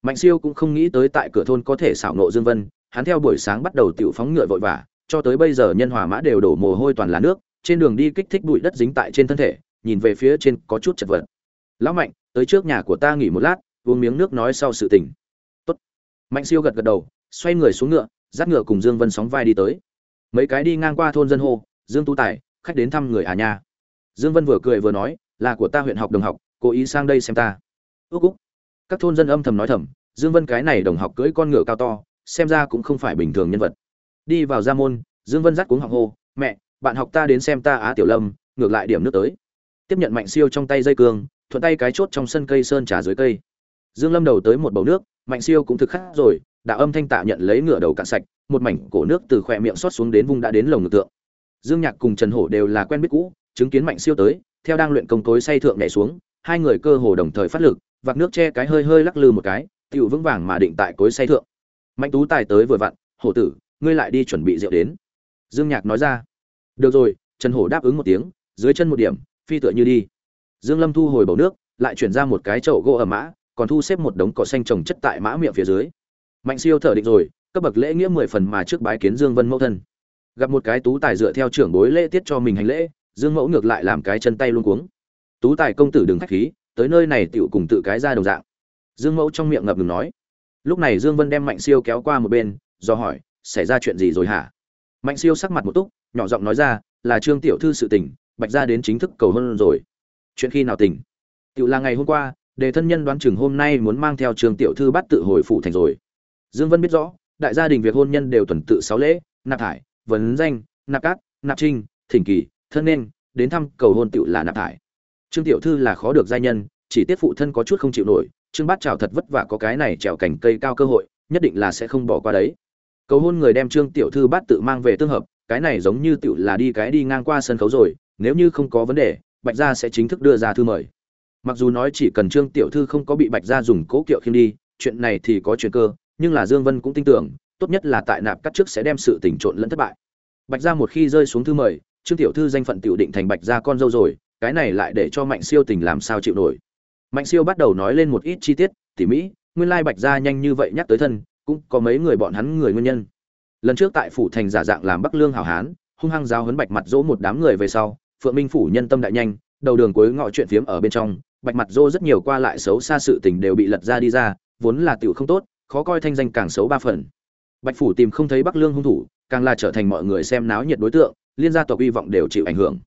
Mạnh siêu cũng không nghĩ tới tại cửa thôn có thể xảo nộ dương vân hắn theo buổi sáng bắt đầu tiểu phóng ngựa vội vã cho tới bây giờ nhân hòa mã đều đổ mồ hôi toàn là nước, trên đường đi kích thích bụi đất dính tại trên thân thể, nhìn về phía trên có chút chật vật. Lão mạnh, tới trước nhà của ta nghỉ một lát, uống miếng nước nói sau sự tình. Tốt. Mạnh siêu gật gật đầu, xoay người xuống ngựa, dắt ngựa cùng dương vân sóng vai đi tới. Mấy cái đi ngang qua thôn dân hô, dương tu tài, khách đến thăm người à nha. Dương vân vừa cười vừa nói, là của ta huyện học đồng học, cố ý sang đây xem ta. Ước úc. Các thôn dân âm thầm nói thầm, dương vân cái này đồng học cưỡi con ngựa cao to, xem ra cũng không phải bình thường nhân vật đi vào gia môn, dương vân dắt cuống học hô, mẹ, bạn học ta đến xem ta á tiểu lâm, ngược lại điểm nước tới. Tiếp nhận mạnh siêu trong tay dây cương, thuận tay cái chốt trong sân cây sơn trà dưới cây. Dương lâm đầu tới một bầu nước, mạnh siêu cũng thực khắc rồi đạo âm thanh tạ nhận lấy ngựa đầu cạn sạch, một mảnh cổ nước từ khỏe miệng xót xuống đến vùng đã đến lồng ngực tượng. Dương nhạc cùng trần hổ đều là quen biết cũ, chứng kiến mạnh siêu tới, theo đang luyện công tối say thượng nhảy xuống, hai người cơ hồ đồng thời phát lực, vạc nước che cái hơi hơi lắc lư một cái tựu vững vàng mà định tại cối say thượng. Mạnh tú tài tới vừa vặn, hổ tử ngươi lại đi chuẩn bị rượu đến. Dương nhạc nói ra. Được rồi, trần hổ đáp ứng một tiếng, dưới chân một điểm, phi tựa như đi. Dương lâm thu hồi bầu nước, lại chuyển ra một cái chậu gỗ ở mã, còn thu xếp một đống cỏ xanh trồng chất tại mã miệng phía dưới. Mạnh siêu thở định rồi, cấp bậc lễ nghĩa mười phần mà trước bái kiến dương vân mẫu thân. Gặp một cái tú tài dựa theo trưởng bối lễ tiết cho mình hành lễ, dương mẫu ngược lại làm cái chân tay luôn cuống. Tú tài công tử đừng khách khí, tới nơi này tựu cùng tự cái ra đồng dạng. Dương mẫu trong miệng ngập ngừng nói. Lúc này dương vân đem mạnh siêu kéo qua một bên, do hỏi xảy ra chuyện gì rồi hả? Mạnh siêu sắc mặt một túc, nhỏ giọng nói ra, là trương tiểu thư sự tình, bạch ra đến chính thức cầu hôn rồi. Chuyện khi nào tình tự là ngày hôm qua, đề thân nhân đoán chừng hôm nay muốn mang theo trương tiểu thư bắt tự hồi phủ thành rồi. Dương vân biết rõ, đại gia đình việc hôn nhân đều tuần tự sáu lễ, nạp thải, vấn danh, nạp cát, nạp trinh, thỉnh kỳ, thân nên, đến thăm cầu hôn tựu là nạp thải. Trương tiểu thư là khó được giai nhân, chỉ tiết phụ thân có chút không chịu nổi, trương bát trào thật vất vả có cái này trèo cành cây cao cơ hội, nhất định là sẽ không bỏ qua đấy cầu hôn người đem trương tiểu thư bát tự mang về tương hợp, cái này giống như tiểu là đi cái đi ngang qua sân khấu rồi, nếu như không có vấn đề, bạch gia sẽ chính thức đưa ra thư mời. Mặc dù nói chỉ cần trương tiểu thư không có bị bạch gia dùng cố kiệu khiêm đi, chuyện này thì có chuyện cơ, nhưng là dương vân cũng tin tưởng, tốt nhất là tại nạp cắt trước sẽ đem sự tình trộn lẫn thất bại. Bạch gia một khi rơi xuống thư mời, trương tiểu thư danh phận tiểu định thành bạch gia con dâu rồi, cái này lại để cho mạnh siêu tình làm sao chịu nổi. Mạnh siêu bắt đầu nói lên một ít chi tiết, tỉ mỹ nguyên lai bạch gia nhanh như vậy nhắc tới thân cũng có mấy người bọn hắn người nguyên nhân. Lần trước tại phủ thành giả dạng làm bắc lương hảo hán, hung hăng giáo hấn bạch mặt dỗ một đám người về sau, phượng minh phủ nhân tâm đại nhanh, đầu đường cuối ngọ chuyện phiếm ở bên trong, bạch mặt dỗ rất nhiều qua lại xấu xa sự tình đều bị lật ra đi ra, vốn là tiểu không tốt, khó coi thanh danh càng xấu ba phần. Bạch phủ tìm không thấy bắc lương hung thủ, càng là trở thành mọi người xem náo nhiệt đối tượng, liên gia tộc hy vọng đều chịu ảnh hưởng.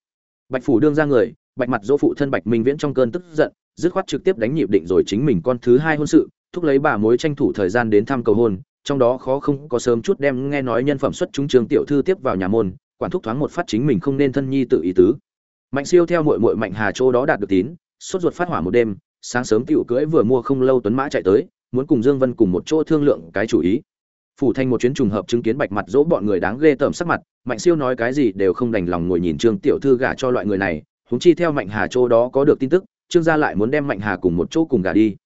Bạch phủ đương ra người, bạch mặt dỗ phụ thân bạch minh viễn trong cơn tức giận, dứt khoát trực tiếp đánh nhịp định rồi chính mình con thứ hai hôn sự thúc lấy bà mối tranh thủ thời gian đến thăm cầu hôn, trong đó khó không có sớm chút đem nghe nói nhân phẩm xuất chúng trường tiểu thư tiếp vào nhà môn, quản thúc thoáng một phát chính mình không nên thân nhi tự ý tứ. Mạnh siêu theo muội muội mạnh hà châu đó đạt được tín, sốt ruột phát hỏa một đêm, sáng sớm tiểu cưỡi vừa mua không lâu tuấn mã chạy tới, muốn cùng dương vân cùng một chỗ thương lượng cái chủ ý. Phủ thành một chuyến trùng hợp chứng kiến bạch mặt dỗ bọn người đáng ghê tởm sắc mặt, mạnh siêu nói cái gì đều không đành lòng ngồi nhìn trương tiểu thư gả cho loại người này húng chi theo mạnh hà châu đó có được tin tức, trương gia lại muốn đem mạnh hà cùng một chỗ cùng gả đi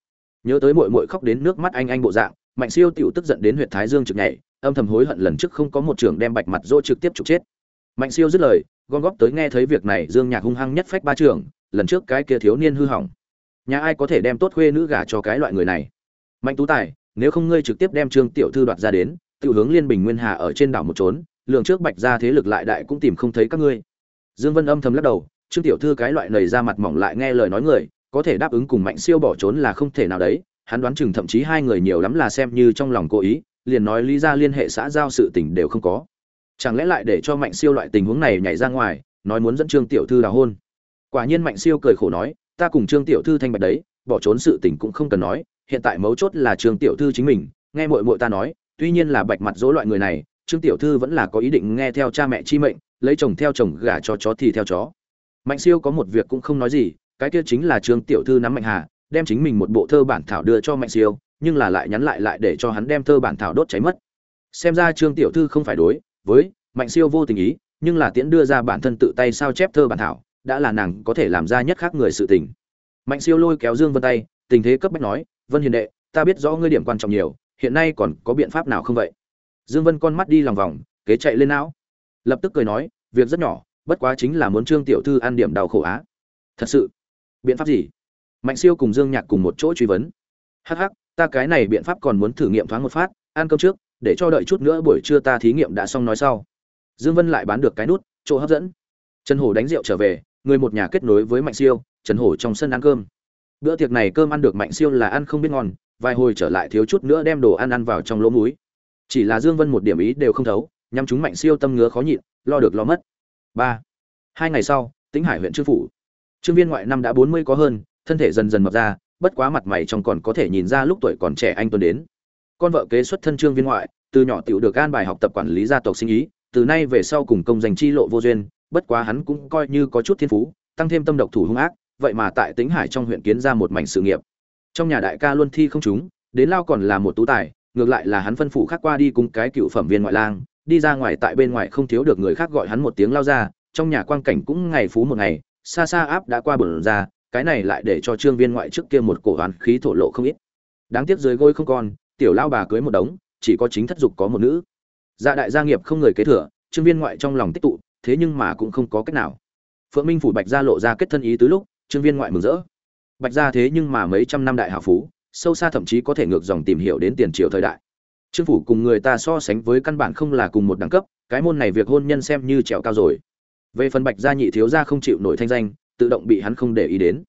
nhớ tới mội mội khóc đến nước mắt anh anh bộ dạng, mạnh siêu tiểu tức giận đến huyện thái dương trực nhảy, âm thầm hối hận lần trước không có một trưởng đem bạch mặt dỗ trực tiếp trục chết. Mạnh siêu dứt lời, gom góp tới nghe thấy việc này, dương nhạc hung hăng nhất phách ba trưởng, lần trước cái kia thiếu niên hư hỏng. Nhà ai có thể đem tốt khuê nữ gà cho cái loại người này? Mạnh tú tài, nếu không ngươi trực tiếp đem trương tiểu thư đoạt ra đến tự hướng liên bình nguyên hà ở trên đảo một trốn lượng trước bạch ra thế lực lại đại cũng tìm không thấy các ngươi. Dương vân âm thầm lắc đầu, trương tiểu thư cái loại nầy ra mặt mỏng lại nghe lời nói người có thể đáp ứng cùng mạnh siêu bỏ trốn là không thể nào đấy, hắn đoán chừng thậm chí hai người nhiều lắm là xem như trong lòng cố ý, liền nói lý ra liên hệ xã giao sự tình đều không có. Chẳng lẽ lại để cho mạnh siêu loại tình huống này nhảy ra ngoài, nói muốn dẫn trương tiểu thư đào hôn? Quả nhiên mạnh siêu cười khổ nói, ta cùng trương tiểu thư thanh bạch đấy, bỏ trốn sự tình cũng không cần nói, hiện tại mấu chốt là trương tiểu thư chính mình, nghe mội mội ta nói, tuy nhiên là bạch mặt dỗ loại người này, trương tiểu thư vẫn là có ý định nghe theo cha mẹ chi mệnh, lấy chồng theo chồng gả cho chó thì theo chó. Mạnh siêu có một việc cũng không nói gì cái kia chính là trương tiểu thư nắm mạnh hà, đem chính mình một bộ thơ bản thảo đưa cho mạnh siêu, nhưng là lại nhắn lại lại để cho hắn đem thơ bản thảo đốt cháy mất. Xem ra trương tiểu thư không phải đối với mạnh siêu vô tình ý, nhưng là tiễn đưa ra bản thân tự tay sao chép thơ bản thảo, đã là nàng có thể làm ra nhất khác người sự tình. Mạnh siêu lôi kéo dương vân tay, tình thế cấp bách nói, vân hiền đệ, ta biết rõ ngươi điểm quan trọng nhiều, hiện nay còn có biện pháp nào không vậy? Dương vân con mắt đi lòng vòng, kế chạy lên não. Lập tức cười nói, việc rất nhỏ, bất quá chính là muốn trương tiểu thư ăn điểm đau khổ á. Thật sự? Biện pháp gì? Mạnh siêu cùng dương nhạc cùng một chỗ truy vấn. Hắc hắc, ta cái này biện pháp còn muốn thử nghiệm thoáng một phát, ăn cơm trước, để cho đợi chút nữa buổi trưa ta thí nghiệm đã xong nói sau. Dương vân lại bán được cái nút, chỗ hấp dẫn. Trần hổ đánh rượu trở về, người một nhà kết nối với mạnh siêu, trần hổ trong sân ăn cơm. Bữa tiệc này cơm ăn được mạnh siêu là ăn không biết ngon, vài hồi trở lại thiếu chút nữa đem đồ ăn ăn vào trong lỗ múi chỉ là dương vân một điểm ý đều không thấu, nhắm chúng mạnh siêu tâm ngứa khó nhịn, lo được lo mất. Ba. Hai ngày sau, tĩnh hải huyện chư phủ trương viên ngoại năm đã bốn mươi có hơn thân thể dần dần mập ra bất quá mặt mày trong còn có thể nhìn ra lúc tuổi còn trẻ anh tuấn đến. Con vợ kế xuất thân trương viên ngoại từ nhỏ tiểu được an bài học tập quản lý gia tộc sinh ý từ nay về sau cùng công danh chi lộ vô duyên bất quá hắn cũng coi như có chút thiên phú tăng thêm tâm độc thủ hung ác vậy mà tại tĩnh hải trong huyện kiến ra một mảnh sự nghiệp. Trong nhà đại ca luôn thi không trúng, đến lao còn là một tú tài ngược lại là hắn phân phụ khác qua đi cùng cái cựu phẩm viên ngoại lang đi ra ngoài tại bên ngoài không thiếu được người khác gọi hắn một tiếng lao ra trong nhà quang cảnh cũng ngày phú một ngày xa xa áp đã qua bờ ra cái này lại để cho trương viên ngoại trước kia một cổ hoàn khí thổ lộ không ít. Đáng tiếc dưới gối không còn, tiểu lao bà cưới một đống chỉ có chính thất dục có một nữ. Dạ đại gia nghiệp không người kế thừa trương viên ngoại trong lòng tích tụ thế nhưng mà cũng không có cách nào. Phượng minh phủ bạch gia lộ ra kết thân ý tứ lúc trương viên ngoại mừng rỡ. Bạch gia thế nhưng mà mấy trăm năm đại hào phú sâu xa thậm chí có thể ngược dòng tìm hiểu đến tiền triều thời đại. Trương phủ cùng người ta so sánh với căn bản không là cùng một đẳng cấp cái môn này việc hôn nhân xem như trèo cao rồi về phần bạch gia nhị thiếu gia không chịu nổi thanh danh, tự động bị hắn không để ý đến.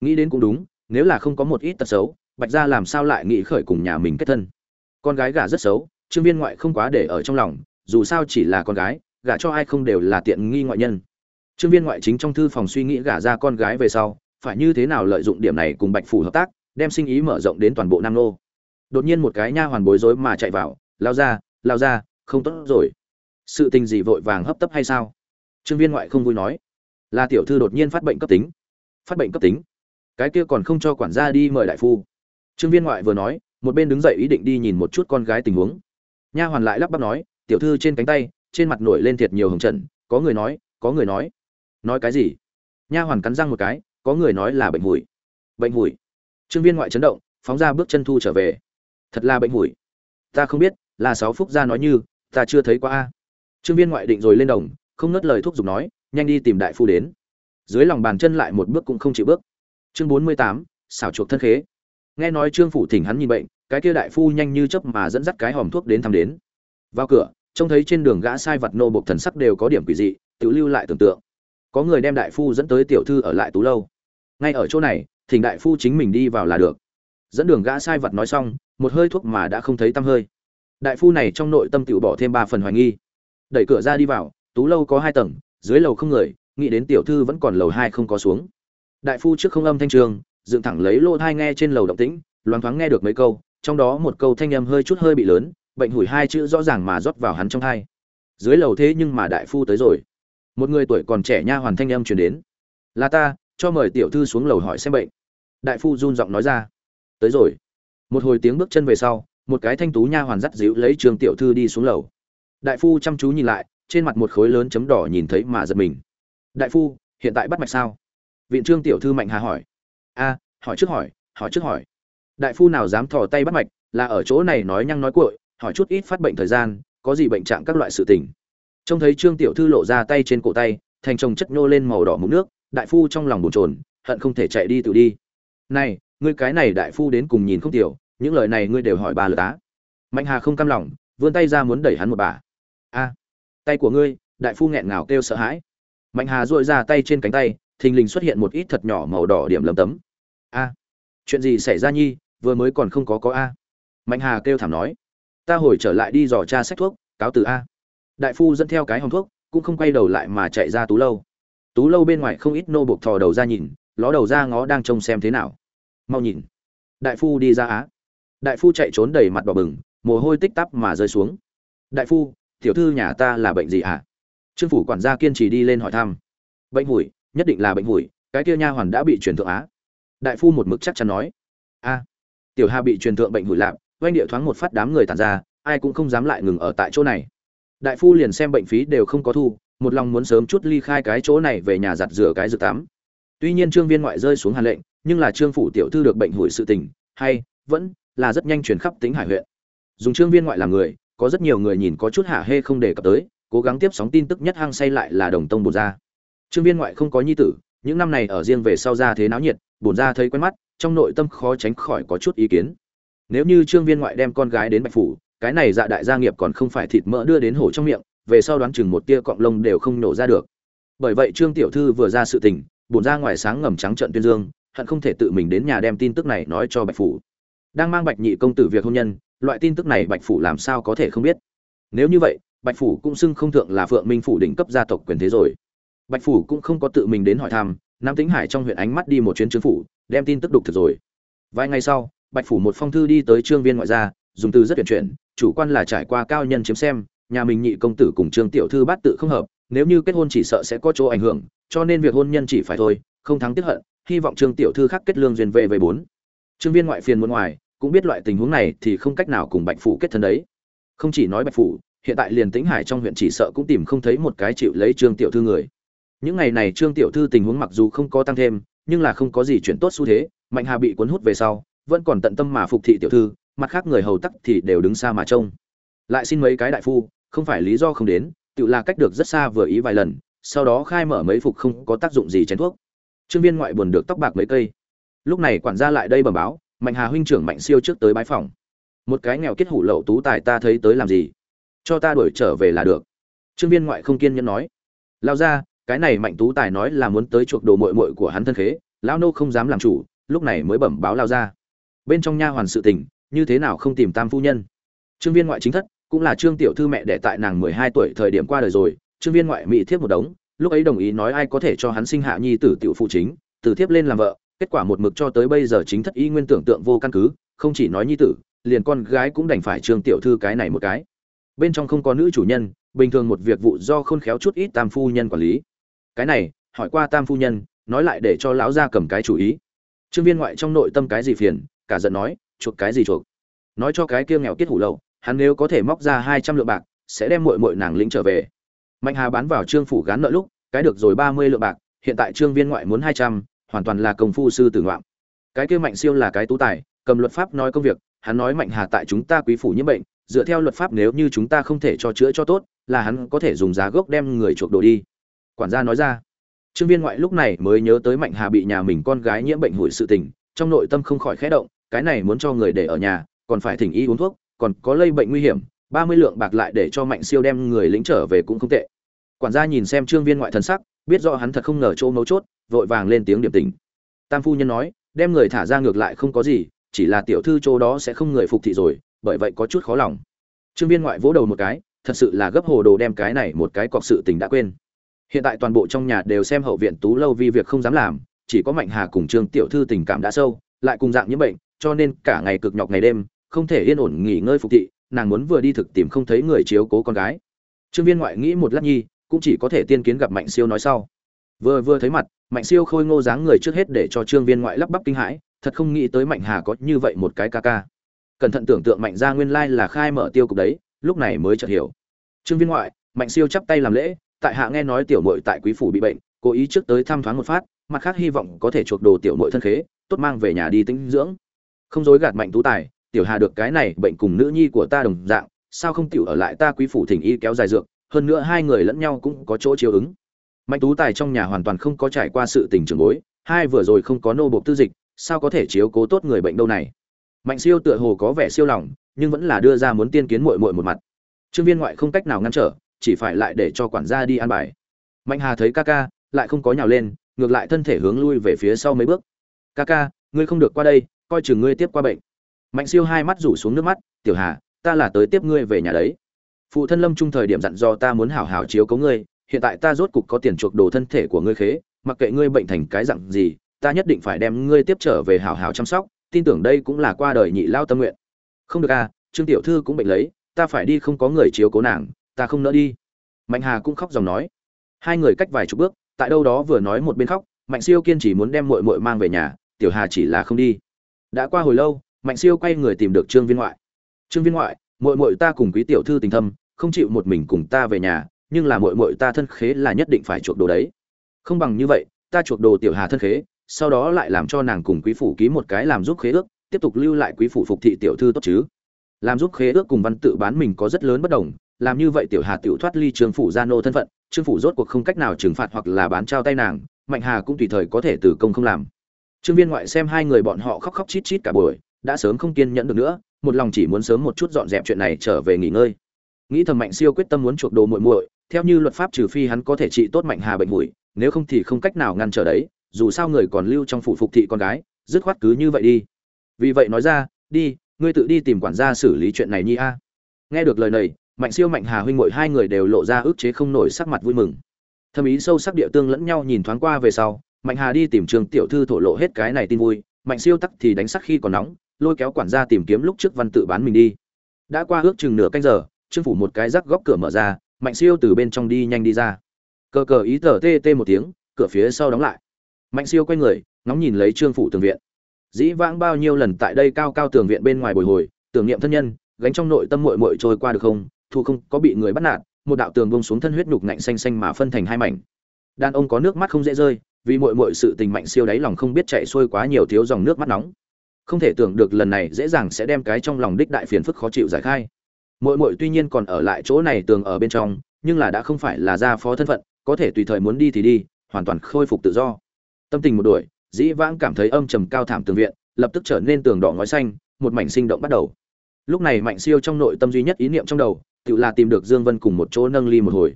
Nghĩ đến cũng đúng, nếu là không có một ít tật xấu, bạch gia làm sao lại nghĩ khởi cùng nhà mình kết thân? Con gái gả rất xấu, trương viên ngoại không quá để ở trong lòng, dù sao chỉ là con gái, gả cho ai không đều là tiện nghi ngoại nhân. Trương viên ngoại chính trong thư phòng suy nghĩ gả ra con gái về sau, phải như thế nào lợi dụng điểm này cùng bạch phủ hợp tác, đem sinh ý mở rộng đến toàn bộ nam nô. Đột nhiên một cái nha hoàn bối rối mà chạy vào, lao ra lao ra không tốt rồi. Sự tình gì vội vàng hấp tấp hay sao? Trương viên ngoại không vui nói, là tiểu thư đột nhiên phát bệnh cấp tính. Phát bệnh cấp tính? Cái kia còn không cho quản gia đi mời đại phu. Trương viên ngoại vừa nói, một bên đứng dậy ý định đi nhìn một chút con gái tình huống. Nha hoàn lại lắp bắp nói, tiểu thư trên cánh tay, trên mặt nổi lên thiệt nhiều hồng trần, có người nói, có người nói. Nói cái gì? Nha hoàn cắn răng một cái, có người nói là bệnh hủi. Bệnh hủi? Trương viên ngoại chấn động, phóng ra bước chân thu trở về. Thật là bệnh hủi? Ta không biết, là sáu phúc gia nói như, ta chưa thấy qua a. Trương viên ngoại định rồi lên đồng không ngớt lời thúc giục nói, nhanh đi tìm đại phu đến. Dưới lòng bàn chân lại một bước cũng không chịu bước. Chương bốn mươi tám, xảo chuộc thân khế. Nghe nói trương phủ thỉnh hắn nhìn bệnh, cái kia đại phu nhanh như chớp mà dẫn dắt cái hòm thuốc đến thăm đến. Vào cửa, trông thấy trên đường gã sai vật nô bộc thần sắc đều có điểm quỷ dị, tự lưu lại tưởng tượng. Có người đem đại phu dẫn tới tiểu thư ở lại tú lâu. Ngay ở chỗ này, thỉnh đại phu chính mình đi vào là được. Dẫn đường gã sai vật nói xong, một hơi thuốc mà đã không thấy tăm hơi. Đại phu này trong nội tâm tiểu bỏ thêm ba phần hoài nghi. Đẩy cửa ra đi vào tú lâu có hai tầng, dưới lầu không người, nghĩ đến tiểu thư vẫn còn lầu hai không có xuống. Đại phu trước không âm thanh trường, dựng thẳng lấy lô thai nghe trên lầu động tĩnh, loáng thoáng nghe được mấy câu, trong đó một câu thanh âm hơi chút hơi bị lớn, bệnh hủi hai chữ rõ ràng mà rót vào hắn trong thai. Dưới lầu thế nhưng mà đại phu tới rồi. Một người tuổi còn trẻ nha hoàn thanh âm truyền đến. Là ta, cho mời tiểu thư xuống lầu hỏi xem bệnh. Đại phu run giọng nói ra. Tới rồi. Một hồi tiếng bước chân về sau, một cái thanh tú nha hoàn dắt dịu lấy trường tiểu thư đi xuống lầu. Đại phu chăm chú nhìn lại trên mặt một khối lớn chấm đỏ nhìn thấy mà giật mình. Đại phu, hiện tại bắt mạch sao? Viện trương tiểu thư mạnh hà hỏi. A, hỏi trước hỏi hỏi trước hỏi. Đại phu nào dám thò tay bắt mạch, là ở chỗ này nói nhăng nói cuội, hỏi chút ít phát bệnh thời gian, có gì bệnh trạng các loại sự tình. Trông thấy trương tiểu thư lộ ra tay trên cổ tay, thành chồng chất nhô lên màu đỏ mụn nước, đại phu trong lòng bồn chồn, hận không thể chạy đi tự đi. Này, ngươi cái này đại phu đến cùng nhìn không tiểu, những lời này ngươi đều hỏi bà lừa tá. Mạnh hà không cam lòng, vươn tay ra muốn đẩy hắn một bà tay của ngươi, đại phu nghẹn ngào kêu sợ hãi. Mạnh hà dội ra tay trên cánh tay, thình lình xuất hiện một ít thật nhỏ màu đỏ điểm lấm tấm. A, chuyện gì xảy ra nhi, vừa mới còn không có có a. Mạnh hà kêu thảm nói, ta hồi trở lại đi dò cha sách thuốc, cáo từ a. Đại phu dẫn theo cái hòm thuốc, cũng không quay đầu lại mà chạy ra tú lâu. Tú lâu bên ngoài không ít nô buộc thò đầu ra nhìn, ló đầu ra ngó đang trông xem thế nào. Mau nhìn. Đại phu đi ra á. Đại phu chạy trốn đầy mặt đỏ bừng, mồ hôi tích tắp mà rơi xuống. Đại phu tiểu thư nhà ta là bệnh gì ạ à? trương phủ quản gia kiên trì đi lên hỏi thăm. Bệnh hủi, nhất định là bệnh hủi, cái kia nha hoàn đã bị truyền thượng á. Đại phu một mực chắc chắn nói. A, tiểu hà bị truyền thượng bệnh hủi lạp, oanh địa thoáng một phát đám người tàn ra, ai cũng không dám lại ngừng ở tại chỗ này. Đại phu liền xem bệnh phí đều không có thu, một lòng muốn sớm chút ly khai cái chỗ này về nhà giặt rửa cái dược tắm. Tuy nhiên trương viên ngoại rơi xuống hàn lệnh, nhưng là trương phủ tiểu thư được bệnh hủi sự tình, hay, vẫn là rất nhanh truyền khắp tính hải huyện. Dùng trương viên ngoại làm người có rất nhiều người nhìn có chút hạ hê không đề cập tới, cố gắng tiếp sóng tin tức nhất hăng say lại là đồng tông bồn ra. Trương viên ngoại không có nhi tử, những năm này ở riêng về sau ra thế náo nhiệt bồn ra thấy quen mắt, trong nội tâm khó tránh khỏi có chút ý kiến. Nếu như trương viên ngoại đem con gái đến bạch phủ, cái này dạ đại gia nghiệp còn không phải thịt mỡ đưa đến hổ trong miệng, về sau đoán chừng một tia cọng lông đều không nổ ra được. Bởi vậy trương tiểu thư vừa ra sự tình bổn ra ngoài sáng ngầm trắng trận tuyên dương, hận không thể tự mình đến nhà đem tin tức này nói cho bạch phủ. Đang mang bạch nhị công tử việc hôn nhân loại tin tức này bạch phủ làm sao có thể không biết? Nếu như vậy, bạch phủ cũng xưng không thượng là phượng minh phủ đỉnh cấp gia tộc quyền thế rồi. Bạch phủ cũng không có tự mình đến hỏi thăm, nam tính hải trong huyện ánh mắt đi một chuyến trương phủ, đem tin tức đục thực rồi. Vài ngày sau, bạch phủ một phong thư đi tới trương viên ngoại gia, dùng từ rất tuyển chuyển, chủ quan là trải qua cao nhân chiếm xem, nhà mình nhị công tử cùng trương tiểu thư bát tự không hợp, nếu như kết hôn chỉ sợ sẽ có chỗ ảnh hưởng, cho nên việc hôn nhân chỉ phải thôi, không thắng tiếp hận, hy vọng trương tiểu thư khắc kết lương duyên về về bốn. Trương viên ngoại phiền muốn ngoài cũng biết loại tình huống này thì không cách nào cùng bạch phủ kết thân đấy. Không chỉ nói bạch phủ, hiện tại liền tĩnh hải trong huyện chỉ sợ cũng tìm không thấy một cái chịu lấy trương tiểu thư người. Những ngày này trương tiểu thư tình huống mặc dù không có tăng thêm, nhưng là không có gì chuyển tốt xu thế, mạnh hà bị cuốn hút về sau, vẫn còn tận tâm mà phục thị tiểu thư, mặt khác người hầu tắc thì đều đứng xa mà trông. Lại xin mấy cái đại phu, không phải lý do không đến, tự là cách được rất xa vừa ý vài lần, sau đó khai mở mấy phục không có tác dụng gì chén thuốc. Trương viên ngoại buồn được tóc bạc mấy cây. Lúc này quản gia lại đây bẩm báo mạnh hà huynh trưởng mạnh siêu trước tới bái phòng. Một cái nghèo kết hủ lậu tú tài ta thấy tới làm gì? Cho ta đuổi trở về là được. Trương viên ngoại không kiên nhẫn nói. Lao ra, cái này mạnh tú tài nói là muốn tới chuộc đồ mội mội của hắn thân khế, lão nô không dám làm chủ, lúc này mới bẩm báo lao ra. Bên trong nha hoàn sự tình, như thế nào không tìm tam phu nhân? Trương viên ngoại chính thất, cũng là trương tiểu thư mẹ đẻ tại nàng mười hai tuổi thời điểm qua đời rồi, trương viên ngoại mỹ thiếp một đống, lúc ấy đồng ý nói ai có thể cho hắn sinh hạ nhi tử tiểu phụ chính, từ thiếp lên làm vợ kết quả một mực cho tới bây giờ chính thất y nguyên tưởng tượng vô căn cứ, không chỉ nói nhi tử, liền con gái cũng đành phải trương tiểu thư cái này một cái. Bên trong không có nữ chủ nhân, bình thường một việc vụ do khôn khéo chút ít tam phu nhân quản lý. Cái này, hỏi qua tam phu nhân, nói lại để cho lão gia cầm cái chủ ý. Trương viên ngoại trong nội tâm cái gì phiền, cả giận nói, chuộc cái gì chuộc. Nói cho cái kia nghèo kiết hủ lậu, hắn nếu có thể móc ra hai trăm lượng bạc, sẽ đem muội muội nàng lĩnh trở về. Mạnh hà bán vào trương phủ gán nợ lúc, cái được rồi ba mươi lượng bạc, hiện tại trương viên ngoại muốn hai trăm hoàn toàn là công phu sư tử ngoạm. Cái kia mạnh siêu là cái tú tài, cầm luật pháp nói công việc, hắn nói mạnh hà tại chúng ta quý phủ nhiễm bệnh, dựa theo luật pháp nếu như chúng ta không thể cho chữa cho tốt, là hắn có thể dùng giá gốc đem người chuộc đồ đi. Quản gia nói ra. Trương viên ngoại lúc này mới nhớ tới mạnh hà bị nhà mình con gái nhiễm bệnh hủi sự tình, trong nội tâm không khỏi khẽ động, cái này muốn cho người để ở nhà, còn phải thỉnh y uống thuốc, còn có lây bệnh nguy hiểm, ba mươi lượng bạc lại để cho mạnh siêu đem người lính trở về cũng không tệ. Quản gia nhìn xem trương viên ngoại thần sắc, biết rõ hắn thật không ngờ chỗ mấu chốt vội vàng lên tiếng điểm tình. Tam phu nhân nói, đem người thả ra ngược lại không có gì, chỉ là tiểu thư chỗ đó sẽ không người phục thị rồi, bởi vậy có chút khó lòng. Trương viên ngoại vỗ đầu một cái, thật sự là gấp hồ đồ đem cái này một cái cọc sự tình đã quên. Hiện tại toàn bộ trong nhà đều xem hậu viện tú lâu vì việc không dám làm, chỉ có mạnh hà cùng trương tiểu thư tình cảm đã sâu, lại cùng dạng nhiễm bệnh, cho nên cả ngày cực nhọc ngày đêm, không thể yên ổn nghỉ ngơi phục thị, nàng muốn vừa đi thực tìm không thấy người chiếu cố con gái. Trương viên ngoại nghĩ một lát nhi, cũng chỉ có thể tiên kiến gặp mạnh siêu nói sau. Vừa vừa thấy mặt mạnh siêu khôi ngô dáng người trước hết để cho trương viên ngoại lắp bắp kinh hãi, thật không nghĩ tới mạnh hà có như vậy một cái ca ca. Cẩn thận tưởng tượng mạnh gia nguyên lai là khai mở tiêu cục đấy, lúc này mới chợt hiểu. Trương viên ngoại, mạnh siêu chắp tay làm lễ, tại hạ nghe nói tiểu muội tại quý phủ bị bệnh, cố ý trước tới thăm thoáng một phát, mặt khác hy vọng có thể chuộc đồ tiểu muội thân khế, tốt mang về nhà đi tĩnh dưỡng. Không dối gạt mạnh tú tài, tiểu hà được cái này bệnh cùng nữ nhi của ta đồng dạng, sao không tiểu ở lại ta quý phủ thỉnh y kéo dài dược, hơn nữa hai người lẫn nhau cũng có chỗ chiều ứng mạnh tú tài trong nhà hoàn toàn không có trải qua sự tình trường bối, hai vừa rồi không có nô bộc tư dịch, sao có thể chiếu cố tốt người bệnh đâu này? Mạnh siêu tựa hồ có vẻ siêu lòng, nhưng vẫn là đưa ra muốn tiên kiến muội muội một mặt. Trương viên ngoại không cách nào ngăn trở, chỉ phải lại để cho quản gia đi an bài. Mạnh hà thấy ca ca, lại không có nhào lên, ngược lại thân thể hướng lui về phía sau mấy bước. Ca ca, ngươi không được qua đây, coi chừng ngươi tiếp qua bệnh. Mạnh siêu hai mắt rủ xuống nước mắt, tiểu hà, ta là tới tiếp ngươi về nhà đấy. Phụ thân lâm trung thời điểm dặn do ta muốn hảo hảo chiếu cấu ngươi hiện tại ta rốt cục có tiền chuộc đồ thân thể của ngươi khế, mặc kệ ngươi bệnh thành cái dạng gì, ta nhất định phải đem ngươi tiếp trở về hảo hảo chăm sóc, tin tưởng đây cũng là qua đời nhị lao tâm nguyện. Không được à trương tiểu thư cũng bệnh lấy, ta phải đi không có người chiếu cố nàng, ta không nỡ đi. Mạnh hà cũng khóc dòng nói. Hai người cách vài chục bước, tại đâu đó vừa nói một bên khóc, mạnh siêu kiên chỉ muốn đem muội muội mang về nhà, tiểu hà chỉ là không đi. Đã qua hồi lâu, mạnh siêu quay người tìm được trương viên ngoại. Trương viên ngoại, muội muội ta cùng quý tiểu thư tình thâm, không chịu một mình cùng ta về nhà nhưng là muội muội ta thân khế là nhất định phải chuộc đồ đấy. Không bằng như vậy, ta chuộc đồ tiểu hà thân khế, sau đó lại làm cho nàng cùng quý phủ ký một cái làm giúp khế ước, tiếp tục lưu lại quý phủ phục thị tiểu thư tốt chứ. Làm giúp khế ước cùng văn tự bán mình có rất lớn bất đồng, làm như vậy tiểu hà tiểu thoát ly trường phủ gia nô thân phận, trương phủ rốt cuộc không cách nào trừng phạt hoặc là bán trao tay nàng, mạnh hà cũng tùy thời có thể từ công không làm. Trương viên ngoại xem hai người bọn họ khóc khóc chít chít cả buổi, đã sớm không kiên nhẫn được nữa, một lòng chỉ muốn sớm một chút dọn dẹp chuyện này trở về nghỉ ngơi. Nghĩ thầm mạnh siêu quyết tâm muốn chuộc đồ muội muội theo như luật pháp trừ phi hắn có thể trị tốt mạnh hà bệnh mũi, nếu không thì không cách nào ngăn trở đấy, dù sao người còn lưu trong phủ phục thị con gái, dứt khoát cứ như vậy đi. Vì vậy nói ra, đi, ngươi tự đi tìm quản gia xử lý chuyện này nhi a. Nghe được lời này, mạnh siêu, mạnh hà huynh muội hai người đều lộ ra ức chế không nổi sắc mặt vui mừng. Thâm ý sâu sắc địa tương lẫn nhau nhìn thoáng qua về sau, mạnh hà đi tìm trường tiểu thư thổ lộ hết cái này tin vui, mạnh siêu tắc thì đánh sắc khi còn nóng, lôi kéo quản gia tìm kiếm lúc trước văn tự bán mình đi. Đã qua ước chừng nửa canh giờ, trương phủ một cái rắc góc cửa mở ra mạnh siêu từ bên trong đi nhanh đi ra. Cờ cờ ý tờ tê tê một tiếng, cửa phía sau đóng lại. Mạnh siêu quay người, ngóng nhìn lấy trương phủ tường viện. Dĩ vãng bao nhiêu lần tại đây cao cao tường viện bên ngoài bồi hồi, tưởng niệm thân nhân, gánh trong nội tâm muội muội trôi qua được không, thu không có bị người bắt nạt, một đạo tường bông xuống thân huyết nhục ngạnh xanh xanh mà phân thành hai mảnh. Đàn ông có nước mắt không dễ rơi, vì muội muội sự tình mạnh siêu đáy lòng không biết chạy xuôi quá nhiều thiếu dòng nước mắt nóng. Không thể tưởng được lần này dễ dàng sẽ đem cái trong lòng đích đại phiền phức khó chịu giải khai muội muội tuy nhiên còn ở lại chỗ này tường ở bên trong nhưng là đã không phải là gia phó thân phận có thể tùy thời muốn đi thì đi hoàn toàn khôi phục tự do. Tâm tình một đuổi dĩ vãng cảm thấy âm trầm cao thảm tường viện lập tức trở nên tường đỏ ngói xanh một mảnh sinh động bắt đầu. Lúc này mạnh siêu trong nội tâm duy nhất ý niệm trong đầu tự là tìm được dương vân cùng một chỗ nâng ly một hồi.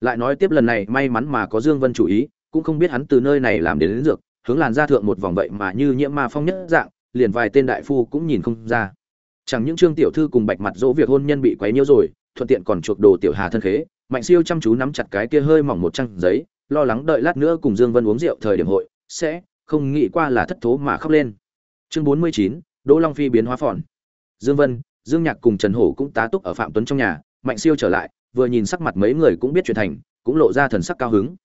Lại nói tiếp lần này may mắn mà có dương vân chủ ý cũng không biết hắn từ nơi này làm đến, đến dược hướng làn ra thượng một vòng vậy mà như nhiễm ma phong nhất dạng liền vài tên đại phu cũng nhìn không ra chẳng những trương tiểu thư cùng bạch mặt dỗ việc hôn nhân bị quấy nhiễu rồi, thuận tiện còn chuộc đồ tiểu hà thân khế. Mạnh siêu chăm chú nắm chặt cái kia hơi mỏng một trang giấy, lo lắng đợi lát nữa cùng dương vân uống rượu thời điểm hội, sẽ không nghĩ qua là thất thố mà khóc lên. Chương bốn mươi chín, đỗ long phi biến hóa phòn. Dương vân, dương nhạc cùng trần hổ cũng tá túc ở phạm tuấn trong nhà, mạnh siêu trở lại, vừa nhìn sắc mặt mấy người cũng biết chuyện thành, cũng lộ ra thần sắc cao hứng.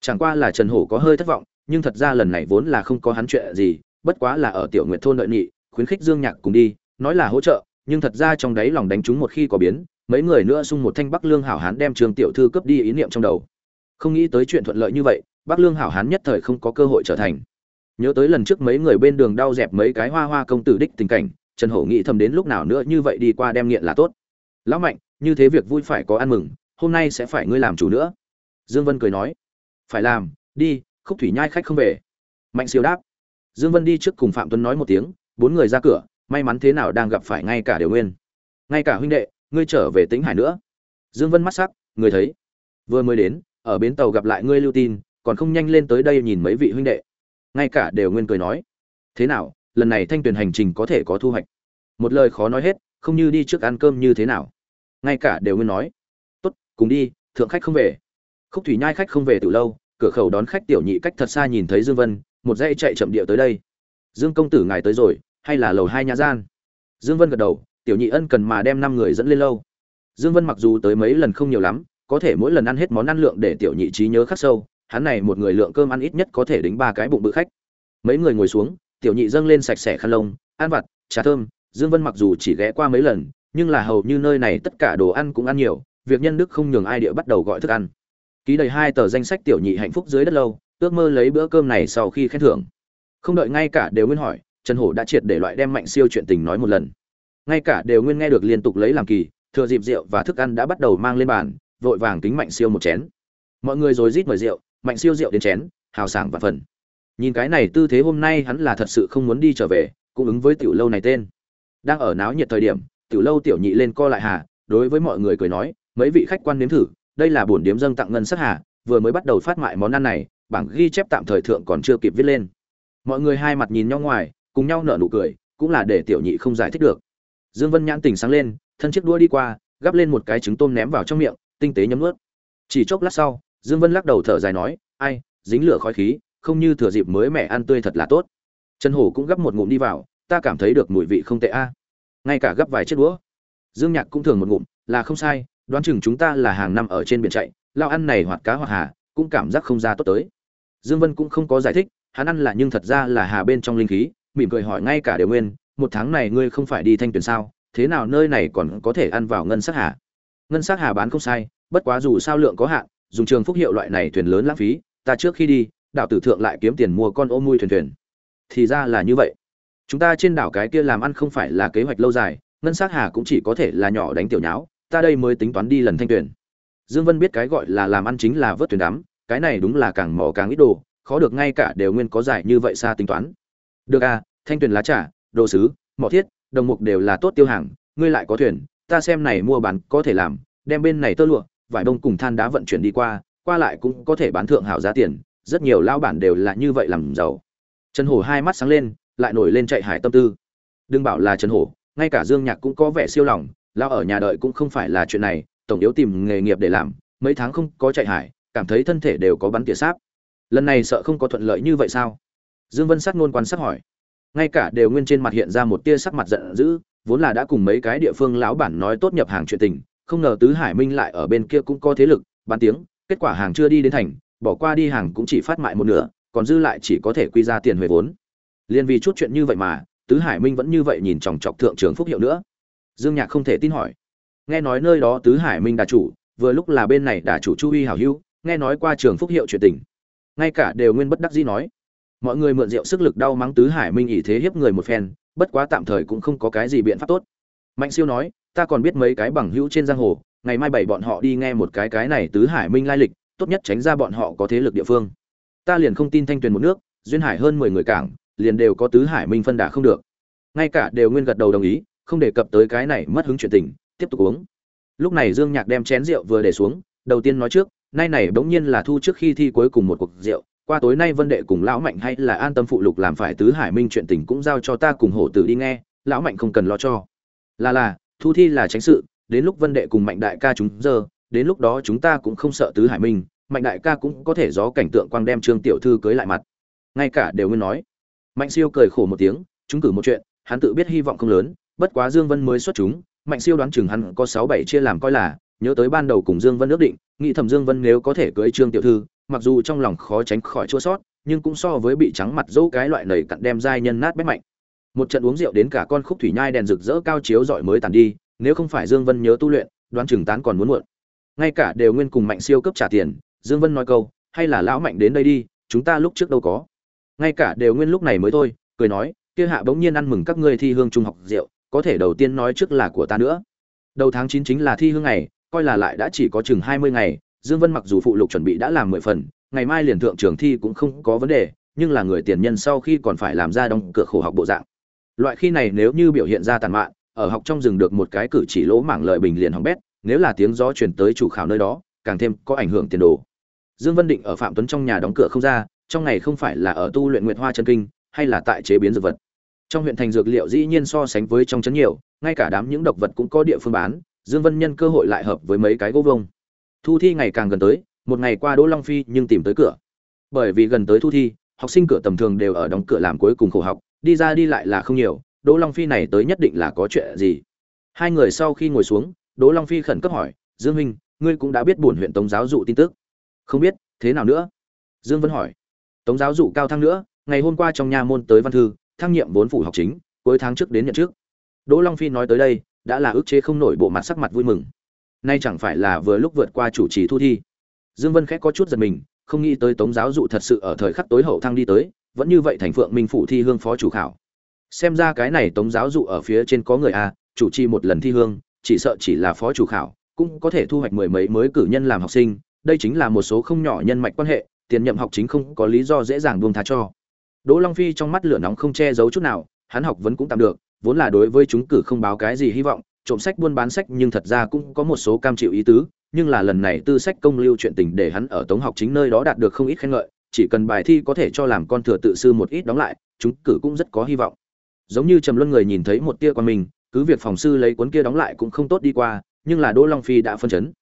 Chẳng qua là trần hổ có hơi thất vọng, nhưng thật ra lần này vốn là không có hắn chuyện gì, bất quá là ở tiểu nguyệt thôn đợi nghị khuyến khích dương nhạc cùng đi nói là hỗ trợ, nhưng thật ra trong đấy lòng đánh chúng một khi có biến, mấy người nữa xung một thanh bắc lương hảo hán đem trường tiểu thư cướp đi ý niệm trong đầu. Không nghĩ tới chuyện thuận lợi như vậy, bắc lương hảo hán nhất thời không có cơ hội trở thành. Nhớ tới lần trước mấy người bên đường đau dẹp mấy cái hoa hoa công tử đích tình cảnh, trần hổ nghĩ thầm đến lúc nào nữa như vậy đi qua đem nghiện là tốt. Lão mạnh, như thế việc vui phải có ăn mừng, hôm nay sẽ phải ngươi làm chủ nữa. Dương vân cười nói. Phải làm, đi, khúc thủy nhai khách không về. Mạnh siêu đáp. Dương vân đi trước cùng phạm tuấn nói một tiếng, bốn người ra cửa may mắn thế nào đang gặp phải ngay cả đều nguyên. Ngay cả huynh đệ, ngươi trở về tính hải nữa. Dương vân mắt sắc người thấy. Vừa mới đến, ở bến tàu gặp lại ngươi lưu tin, còn không nhanh lên tới đây nhìn mấy vị huynh đệ. Ngay cả đều nguyên cười nói. Thế nào, lần này thanh tuyển hành trình có thể có thu hoạch? Một lời khó nói hết, không như đi trước ăn cơm như thế nào. Ngay cả đều nguyên nói. Tốt, cùng đi, thượng khách không về. Khúc thủy nhai khách không về từ lâu, cửa khẩu đón khách tiểu nhị cách thật xa nhìn thấy dương vân, một dây chạy chậm địa tới đây. Dương công tử ngài tới rồi hay là lầu hai nhà gian? Dương vân gật đầu, tiểu nhị ân cần mà đem năm người dẫn lên lâu. Dương vân mặc dù tới mấy lần không nhiều lắm, có thể mỗi lần ăn hết món ăn lượng để tiểu nhị trí nhớ khắc sâu, hắn này một người lượng cơm ăn ít nhất có thể đính ba cái bụng bự khách. Mấy người ngồi xuống, tiểu nhị dâng lên sạch sẽ khăn lông, ăn vặt, trà thơm, dương vân mặc dù chỉ ghé qua mấy lần, nhưng là hầu như nơi này tất cả đồ ăn cũng ăn nhiều, việc nhân đức không nhường ai địa bắt đầu gọi thức ăn. Ký đầy hai tờ danh sách tiểu nhị hạnh phúc dưới đất lâu, ước mơ lấy bữa cơm này sau khi khen thưởng. Không đợi ngay cả đều nguyên hỏi trần hổ đã triệt để loại đem mạnh siêu chuyện tình nói một lần. Ngay cả đều nguyên nghe được liên tục lấy làm kỳ, thừa dịp rượu và thức ăn đã bắt đầu mang lên bàn, vội vàng kính mạnh siêu một chén. Mọi người rồi rít mời rượu, mạnh siêu rượu đến chén, hào sảng và phần. Nhìn cái này tư thế hôm nay hắn là thật sự không muốn đi trở về, cũng ứng với tiểu lâu này tên. Đang ở náo nhiệt thời điểm, tiểu lâu tiểu nhị lên co lại hà, đối với mọi người cười nói, mấy vị khách quan nếm thử, đây là bổn điếm dâng tặng ngân sắc hà, vừa mới bắt đầu phát mại món ăn này, bảng ghi chép tạm thời thượng còn chưa kịp viết lên. Mọi người hai mặt nhìn nhau ngoài cùng nhau nở nụ cười, cũng là để tiểu nhị không giải thích được. Dương vân nhãn tỉnh sáng lên, thân chiếc đũa đi qua, gắp lên một cái trứng tôm ném vào trong miệng, tinh tế nhấm nuốt. Chỉ chốc lát sau, dương vân lắc đầu thở dài nói, ai, dính lửa khói khí, không như thừa dịp mới mẻ ăn tươi thật là tốt. Trần hổ cũng gắp một ngụm đi vào, ta cảm thấy được mùi vị không tệ a. Ngay cả gắp vài chiếc đũa, dương nhạc cũng thường một ngụm, là không sai, đoán chừng chúng ta là hàng năm ở trên biển chạy, lao ăn này hoặc cá hoặc hà, cũng cảm giác không ra tốt tới. Dương vân cũng không có giải thích, hắn ăn là nhưng thật ra là hà bên trong linh khí mỉm cười hỏi ngay cả đều nguyên, một tháng này ngươi không phải đi thanh tuyển sao? Thế nào nơi này còn có thể ăn vào ngân sắc hà? Ngân sắc hà bán không sai, bất quá dù sao lượng có hạn, dùng trường phúc hiệu loại này thuyền lớn lãng phí, ta trước khi đi đảo tử thượng lại kiếm tiền mua con ô mui thuyền thuyền. Thì ra là như vậy. Chúng ta trên đảo cái kia làm ăn không phải là kế hoạch lâu dài, ngân sắc hà cũng chỉ có thể là nhỏ đánh tiểu nháo, ta đây mới tính toán đi lần thanh tuyển. Dương vân biết cái gọi là làm ăn chính là vớt thuyền đám cái này đúng là càng mỏ càng ít đồ, khó được ngay cả đều nguyên có giải như vậy xa tính toán được à thanh tuyển lá trà, đồ sứ, mỏ thiết, đồng mục đều là tốt tiêu hàng, ngươi lại có thuyền, ta xem này mua bán có thể làm, đem bên này tơ lụa, vải bông cùng than đá vận chuyển đi qua qua lại cũng có thể bán thượng hảo giá tiền, rất nhiều lao bản đều là như vậy làm giàu. Trần hổ hai mắt sáng lên, lại nổi lên chạy hải tâm tư. Đừng bảo là trần hổ, ngay cả dương nhạc cũng có vẻ siêu lòng lao ở nhà đợi cũng không phải là chuyện này, tổng yếu tìm nghề nghiệp để làm, mấy tháng không có chạy hải, cảm thấy thân thể đều có bắn tỉa sáp. Lần này sợ không có thuận lợi như vậy sao? Dương vân sát ngôn quan sát hỏi. Ngay cả đều nguyên trên mặt hiện ra một tia sắc mặt giận dữ, vốn là đã cùng mấy cái địa phương lão bản nói tốt nhập hàng chuyện tình, không ngờ tứ hải minh lại ở bên kia cũng có thế lực, bán tiếng, kết quả hàng chưa đi đến thành, bỏ qua đi hàng cũng chỉ phát mại một nửa, còn dư lại chỉ có thể quy ra tiền huề vốn. Liên vì chút chuyện như vậy mà, tứ hải minh vẫn như vậy nhìn chòng chọc thượng trưởng phúc hiệu nữa. Dương nhạc không thể tin hỏi. Nghe nói nơi đó tứ hải minh đà chủ, vừa lúc là bên này đà chủ chu uy hảo hữu, nghe nói qua trường phúc hiệu chuyện tình. Ngay cả đều nguyên bất đắc dĩ nói mọi người mượn rượu sức lực đau mắng tứ hải minh ỷ thế hiếp người một phen, bất quá tạm thời cũng không có cái gì biện pháp tốt. Mạnh siêu nói, ta còn biết mấy cái bằng hữu trên giang hồ, ngày mai bảy bọn họ đi nghe một cái cái này tứ hải minh lai lịch, tốt nhất tránh ra bọn họ có thế lực địa phương. Ta liền không tin thanh tuyền một nước, duyên hải hơn mười người cảng, liền đều có tứ hải minh phân đà không được. Ngay cả đều nguyên gật đầu đồng ý, không đề cập tới cái này mất hứng chuyện tình, tiếp tục uống. Lúc này dương nhạc đem chén rượu vừa để xuống, đầu tiên nói trước, nay này bỗng nhiên là thu trước khi thi cuối cùng một cuộc rượu qua tối nay vân đệ cùng lão mạnh hay là an tâm phụ lục làm phải tứ hải minh chuyện tình cũng giao cho ta cùng hổ tử đi nghe, lão mạnh không cần lo cho. Là là, thu thi là tránh sự, đến lúc vân đệ cùng mạnh đại ca chúng giờ, đến lúc đó chúng ta cũng không sợ tứ hải minh, mạnh đại ca cũng có thể gió cảnh tượng quang đem trương tiểu thư cưới lại mặt. Ngay cả đều nguyên nói. Mạnh siêu cười khổ một tiếng, chúng cử một chuyện, hắn tự biết hy vọng không lớn, bất quá dương vân mới xuất chúng, mạnh siêu đoán chừng hắn có sáu bảy chia làm coi là, nhớ tới ban đầu cùng dương vân ước định, nghĩ thầm dương vân nếu có thể cưới trương tiểu thư mặc dù trong lòng khó tránh khỏi chua sót, nhưng cũng so với bị trắng mặt dỗ cái loại nầy cặn đem dai nhân nát bét mạnh. Một trận uống rượu đến cả con khúc thủy nhai đèn rực rỡ cao chiếu giỏi mới tàn đi, nếu không phải dương vân nhớ tu luyện, đoán chừng tán còn muốn muộn. Ngay cả đều nguyên cùng mạnh siêu cấp trả tiền, dương vân nói câu, hay là lão mạnh đến đây đi, chúng ta lúc trước đâu có. Ngay cả đều nguyên lúc này mới thôi, cười nói, kia hạ bỗng nhiên ăn mừng các ngươi thi hương trung học rượu, có thể đầu tiên nói trước là của ta nữa. Đầu tháng chín chính là thi hương ngày, coi là lại đã chỉ có chừng hai mươi ngày dương vân mặc dù phụ lục chuẩn bị đã làm mười phần, ngày mai liền thượng trường thi cũng không có vấn đề, nhưng là người tiền nhân sau khi còn phải làm ra đóng cửa khổ học bộ dạng. Loại khi này nếu như biểu hiện ra tàn mạn, ở học trong rừng được một cái cử chỉ lỗ mảng lợi bình liền hỏng bét, nếu là tiếng gió truyền tới chủ khảo nơi đó, càng thêm có ảnh hưởng tiền đồ. Dương vân định ở phạm tuấn trong nhà đóng cửa không ra, trong ngày không phải là ở tu luyện nguyệt hoa chân kinh, hay là tại chế biến dược vật. Trong huyện thành dược liệu dĩ nhiên so sánh với trong trấn nhiều, ngay cả đám những độc vật cũng có địa phương bán, dương vân nhân cơ hội lại hợp với mấy cái gỗ vông thu thi ngày càng gần tới, một ngày qua đỗ long phi nhưng tìm tới cửa. Bởi vì gần tới thu thi, học sinh cửa tầm thường đều ở đóng cửa làm cuối cùng khổ học, đi ra đi lại là không nhiều, đỗ long phi này tới nhất định là có chuyện gì? Hai người sau khi ngồi xuống, đỗ long phi khẩn cấp hỏi, dương huynh, ngươi cũng đã biết buồn huyện tống giáo dụ tin tức? Không biết, thế nào nữa? Dương vân hỏi. Tống giáo dụ cao thăng nữa, ngày hôm qua trong nhà môn tới văn thư, thăng nhiệm vốn phủ học chính, cuối tháng trước đến nhận trước đỗ long phi nói tới đây, đã là ức chế không nổi bộ mặt sắc mặt vui mừng nay chẳng phải là vừa lúc vượt qua chủ trì thu thi. Dương vân khẽ có chút giật mình, không nghĩ tới tống giáo dụ thật sự ở thời khắc tối hậu thăng đi tới, vẫn như vậy thành phượng minh phủ thi hương phó chủ khảo. Xem ra cái này tống giáo dụ ở phía trên có người a, chủ trì một lần thi hương, chỉ sợ chỉ là phó chủ khảo, cũng có thể thu hoạch mười mấy mới cử nhân làm học sinh, đây chính là một số không nhỏ nhân mạch quan hệ, tiền nhậm học chính không có lý do dễ dàng buông tha cho. Đỗ long phi trong mắt lửa nóng không che giấu chút nào, hắn học vẫn cũng tạm được, vốn là đối với chúng cử không báo cái gì hy vọng trộm sách buôn bán sách nhưng thật ra cũng có một số cam chịu ý tứ, nhưng là lần này tư sách công lưu chuyện tình để hắn ở tống học chính nơi đó đạt được không ít khen ngợi, chỉ cần bài thi có thể cho làm con thừa tự sư một ít đóng lại, chúng cử cũng rất có hy vọng. Giống như trầm luân người nhìn thấy một tia con mình, cứ việc phòng sư lấy cuốn kia đóng lại cũng không tốt đi qua, nhưng là đỗ long phi đã phân chấn,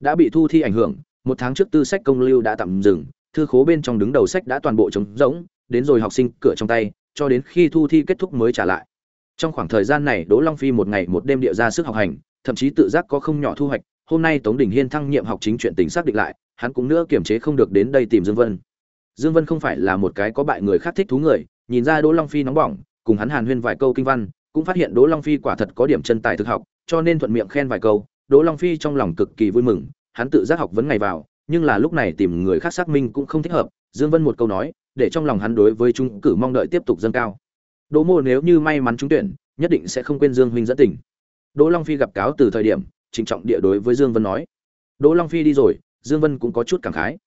đã bị thu thi ảnh hưởng, một tháng trước tư sách công lưu đã tạm dừng, thư khố bên trong đứng đầu sách đã toàn bộ trống rỗng, đến rồi học sinh cửa trong tay, cho đến khi thu thi kết thúc mới trả lại trong khoảng thời gian này, đỗ long phi một ngày một đêm địa ra sức học hành, thậm chí tự giác có không nhỏ thu hoạch. Hôm nay tống đình hiên thăng nhiệm học chính chuyện tình xác định lại, hắn cũng nữa kiềm chế không được đến đây tìm dương vân. Dương vân không phải là một cái có bại người khác thích thú người, nhìn ra đỗ long phi nóng bỏng, cùng hắn hàn huyên vài câu kinh văn, cũng phát hiện đỗ long phi quả thật có điểm chân tài thực học, cho nên thuận miệng khen vài câu. Đỗ long phi trong lòng cực kỳ vui mừng, hắn tự giác học vấn ngày vào, nhưng là lúc này tìm người khác xác minh cũng không thích hợp. Dương vân một câu nói, để trong lòng hắn đối với trung cử mong đợi tiếp tục dâng cao đỗ mô nếu như may mắn trúng tuyển, nhất định sẽ không quên dương huynh dẫn tỉnh đỗ long phi gặp cáo từ thời điểm, trịnh trọng địa đối với dương vân nói. Đỗ long phi đi rồi, dương vân cũng có chút cảm khái.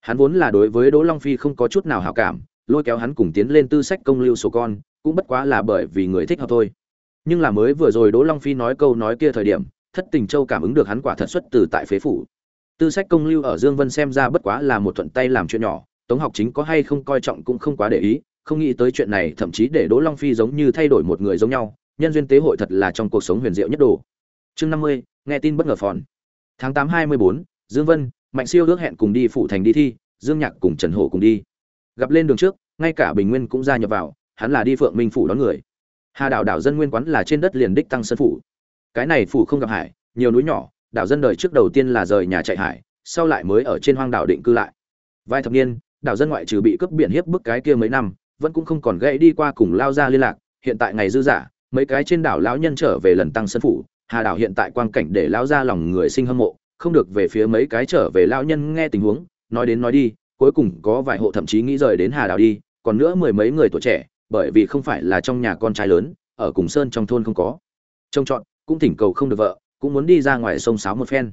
Hắn vốn là đối với đỗ long phi không có chút nào hảo cảm, lôi kéo hắn cùng tiến lên tư sách công lưu sổ con, cũng bất quá là bởi vì người thích hợp thôi. Nhưng là mới vừa rồi đỗ long phi nói câu nói kia thời điểm, thất tình châu cảm ứng được hắn quả thật xuất từ tại phế phủ. Tư sách công lưu ở dương vân xem ra bất quá là một thuận tay làm chuyện nhỏ, tống học chính có hay không coi trọng cũng không quá để ý không nghĩ tới chuyện này, thậm chí để đỗ long phi giống như thay đổi một người giống nhau, nhân duyên tế hội thật là trong cuộc sống huyền diệu nhất đồ. Chương năm mươi, nghe tin bất ngờ phòn. Tháng tám hai mươi bốn, dương vân, mạnh siêu ước hẹn cùng đi phụ thành đi thi, dương nhạc cùng trần hổ cùng đi. Gặp lên đường trước, ngay cả bình nguyên cũng ra nhập vào, hắn là đi phượng minh phủ đón người. Hà đảo đảo dân nguyên quán là trên đất liền đích tăng sân phủ. Cái này phủ không gặp hải, nhiều núi nhỏ, đảo dân đời trước đầu tiên là rời nhà chạy hải, sau lại mới ở trên hoang đảo định cư lại. Vài thập niên, đảo dân ngoại trừ bị cướp biển hiếp bức cái kia mấy năm vẫn cũng không còn gãy đi qua cùng lao ra liên lạc, hiện tại ngày dư giả, mấy cái trên đảo lão nhân trở về lần tăng sân phủ, hà đảo hiện tại quang cảnh để lao ra lòng người sinh hâm mộ, không được về phía mấy cái trở về lao nhân nghe tình huống, nói đến nói đi, cuối cùng có vài hộ thậm chí nghĩ rời đến hà đảo đi, còn nữa mười mấy người tuổi trẻ, bởi vì không phải là trong nhà con trai lớn, ở cùng sơn trong thôn không có. Trông chọn cũng thỉnh cầu không được vợ, cũng muốn đi ra ngoài sông sáo một phen.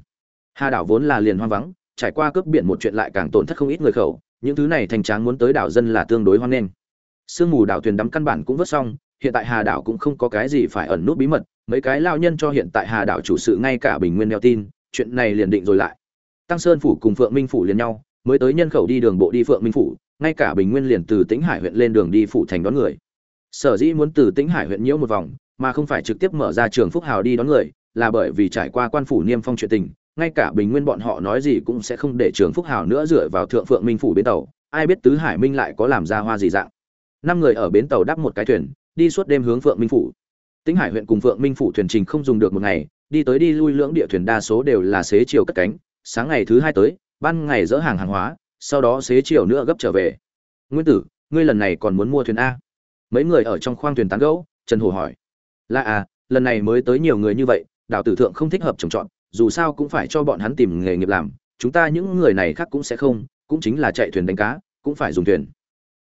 Hà đảo vốn là liền hoang vắng, trải qua cướp biển một chuyện lại càng tổn thất không ít người khẩu, những thứ này thành tráng muốn tới đảo dân là tương đối hoang nghênh sương mù đảo thuyền đắm căn bản cũng vớt xong, hiện tại hà đảo cũng không có cái gì phải ẩn nút bí mật, mấy cái lao nhân cho hiện tại hà đảo chủ sự ngay cả bình nguyên đeo tin, chuyện này liền định rồi lại. Tăng sơn phủ cùng phượng minh phủ liền nhau, mới tới nhân khẩu đi đường bộ đi phượng minh phủ, ngay cả bình nguyên liền từ tĩnh hải huyện lên đường đi phủ thành đón người. Sở dĩ muốn từ tĩnh hải huyện nhiễu một vòng, mà không phải trực tiếp mở ra trường phúc hào đi đón người, là bởi vì trải qua quan phủ niêm phong chuyện tình, ngay cả bình nguyên bọn họ nói gì cũng sẽ không để trường phúc hào nữa dựa vào thượng phượng minh phủ bến tàu, ai biết tứ hải minh lại có làm ra hoa gì dạng năm người ở bến tàu đắp một cái thuyền, đi suốt đêm hướng phượng minh phủ. Tĩnh hải huyện cùng phượng minh phủ thuyền trình không dùng được một ngày, đi tới đi lui lưỡng địa thuyền đa số đều là xế chiều cất cánh, sáng ngày thứ hai tới, ban ngày dỡ hàng hàng hóa, sau đó xế chiều nữa gấp trở về. Nguyên tử, ngươi lần này còn muốn mua thuyền a? Mấy người ở trong khoang thuyền tán gẫu, trần hồ hỏi. Là à lần này mới tới nhiều người như vậy đảo tử thượng không thích hợp trồng trọt, dù sao cũng phải cho bọn hắn tìm nghề nghiệp làm, chúng ta những người này khác cũng sẽ không, cũng chính là chạy thuyền đánh cá, cũng phải dùng thuyền.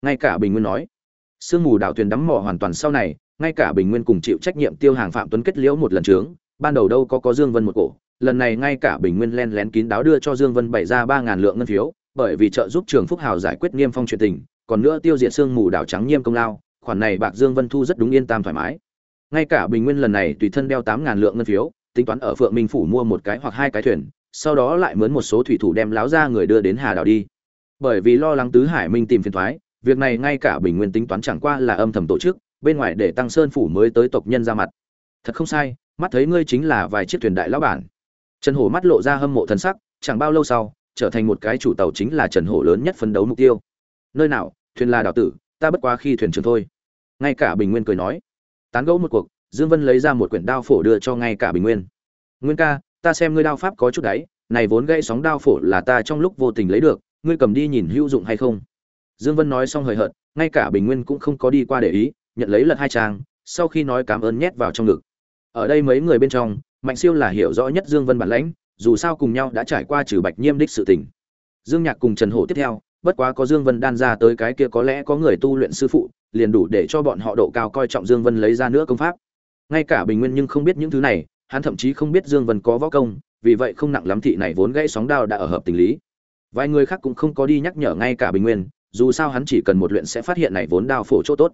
Ngay cả bình nguyên nói sương mù đảo thuyền đắm mỏ hoàn toàn sau này, ngay cả bình nguyên cùng chịu trách nhiệm tiêu hàng phạm tuấn kết liễu một lần trướng, ban đầu đâu có có dương vân một cổ, lần này ngay cả bình nguyên len lén kín đáo đưa cho dương vân bày ra ba ngàn lượng ngân phiếu, bởi vì trợ giúp trường phúc hào giải quyết niêm phong chuyện tình, còn nữa tiêu diệt sương mù đảo trắng nghiêm công lao, khoản này bạc dương vân thu rất đúng yên tam thoải mái. Ngay cả bình nguyên lần này tùy thân đeo tám ngàn lượng ngân phiếu, tính toán ở phượng minh phủ mua một cái hoặc hai cái thuyền, sau đó lại mướn một số thủy thủ đem láo ra người đưa đến hà đảo đi. Bởi vì lo lắng tứ hải minh tìm phiền thoái việc này ngay cả bình nguyên tính toán chẳng qua là âm thầm tổ chức, bên ngoài để tăng sơn phủ mới tới tộc nhân ra mặt. Thật không sai, mắt thấy ngươi chính là vài chiếc thuyền đại lão bản. Trần hổ mắt lộ ra hâm mộ thần sắc, chẳng bao lâu sau, trở thành một cái chủ tàu chính là trần hổ lớn nhất phấn đấu mục tiêu. Nơi nào, thuyền là đào tử, ta bất quá khi thuyền trường thôi. Ngay cả bình nguyên cười nói. Tán gẫu một cuộc, dương vân lấy ra một quyển đao phổ đưa cho ngay cả bình nguyên. Nguyên ca, ta xem ngươi đao pháp có chút đấy, này vốn gây sóng đao phổ là ta trong lúc vô tình lấy được, ngươi cầm đi nhìn hữu dụng hay không? Dương vân nói xong hời hợt, ngay cả bình nguyên cũng không có đi qua để ý, nhận lấy lật hai trang, sau khi nói cảm ơn nhét vào trong ngực. Ở đây mấy người bên trong, mạnh siêu là hiểu rõ nhất dương vân bản lãnh, dù sao cùng nhau đã trải qua trừ bạch nhiêm đích sự tình. Dương nhạc cùng trần hổ tiếp theo, bất quá có dương vân đan ra tới cái kia có lẽ có người tu luyện sư phụ, liền đủ để cho bọn họ độ cao coi trọng dương vân lấy ra nữa công pháp. Ngay cả bình nguyên nhưng không biết những thứ này, hắn thậm chí không biết dương vân có võ công, vì vậy không nặng lắm thị này vốn gãy sóng đao đã ở hợp tình lý. Vài người khác cũng không có đi nhắc nhở ngay cả bình nguyên dù sao hắn chỉ cần một luyện sẽ phát hiện này vốn đao phổ chỗ tốt.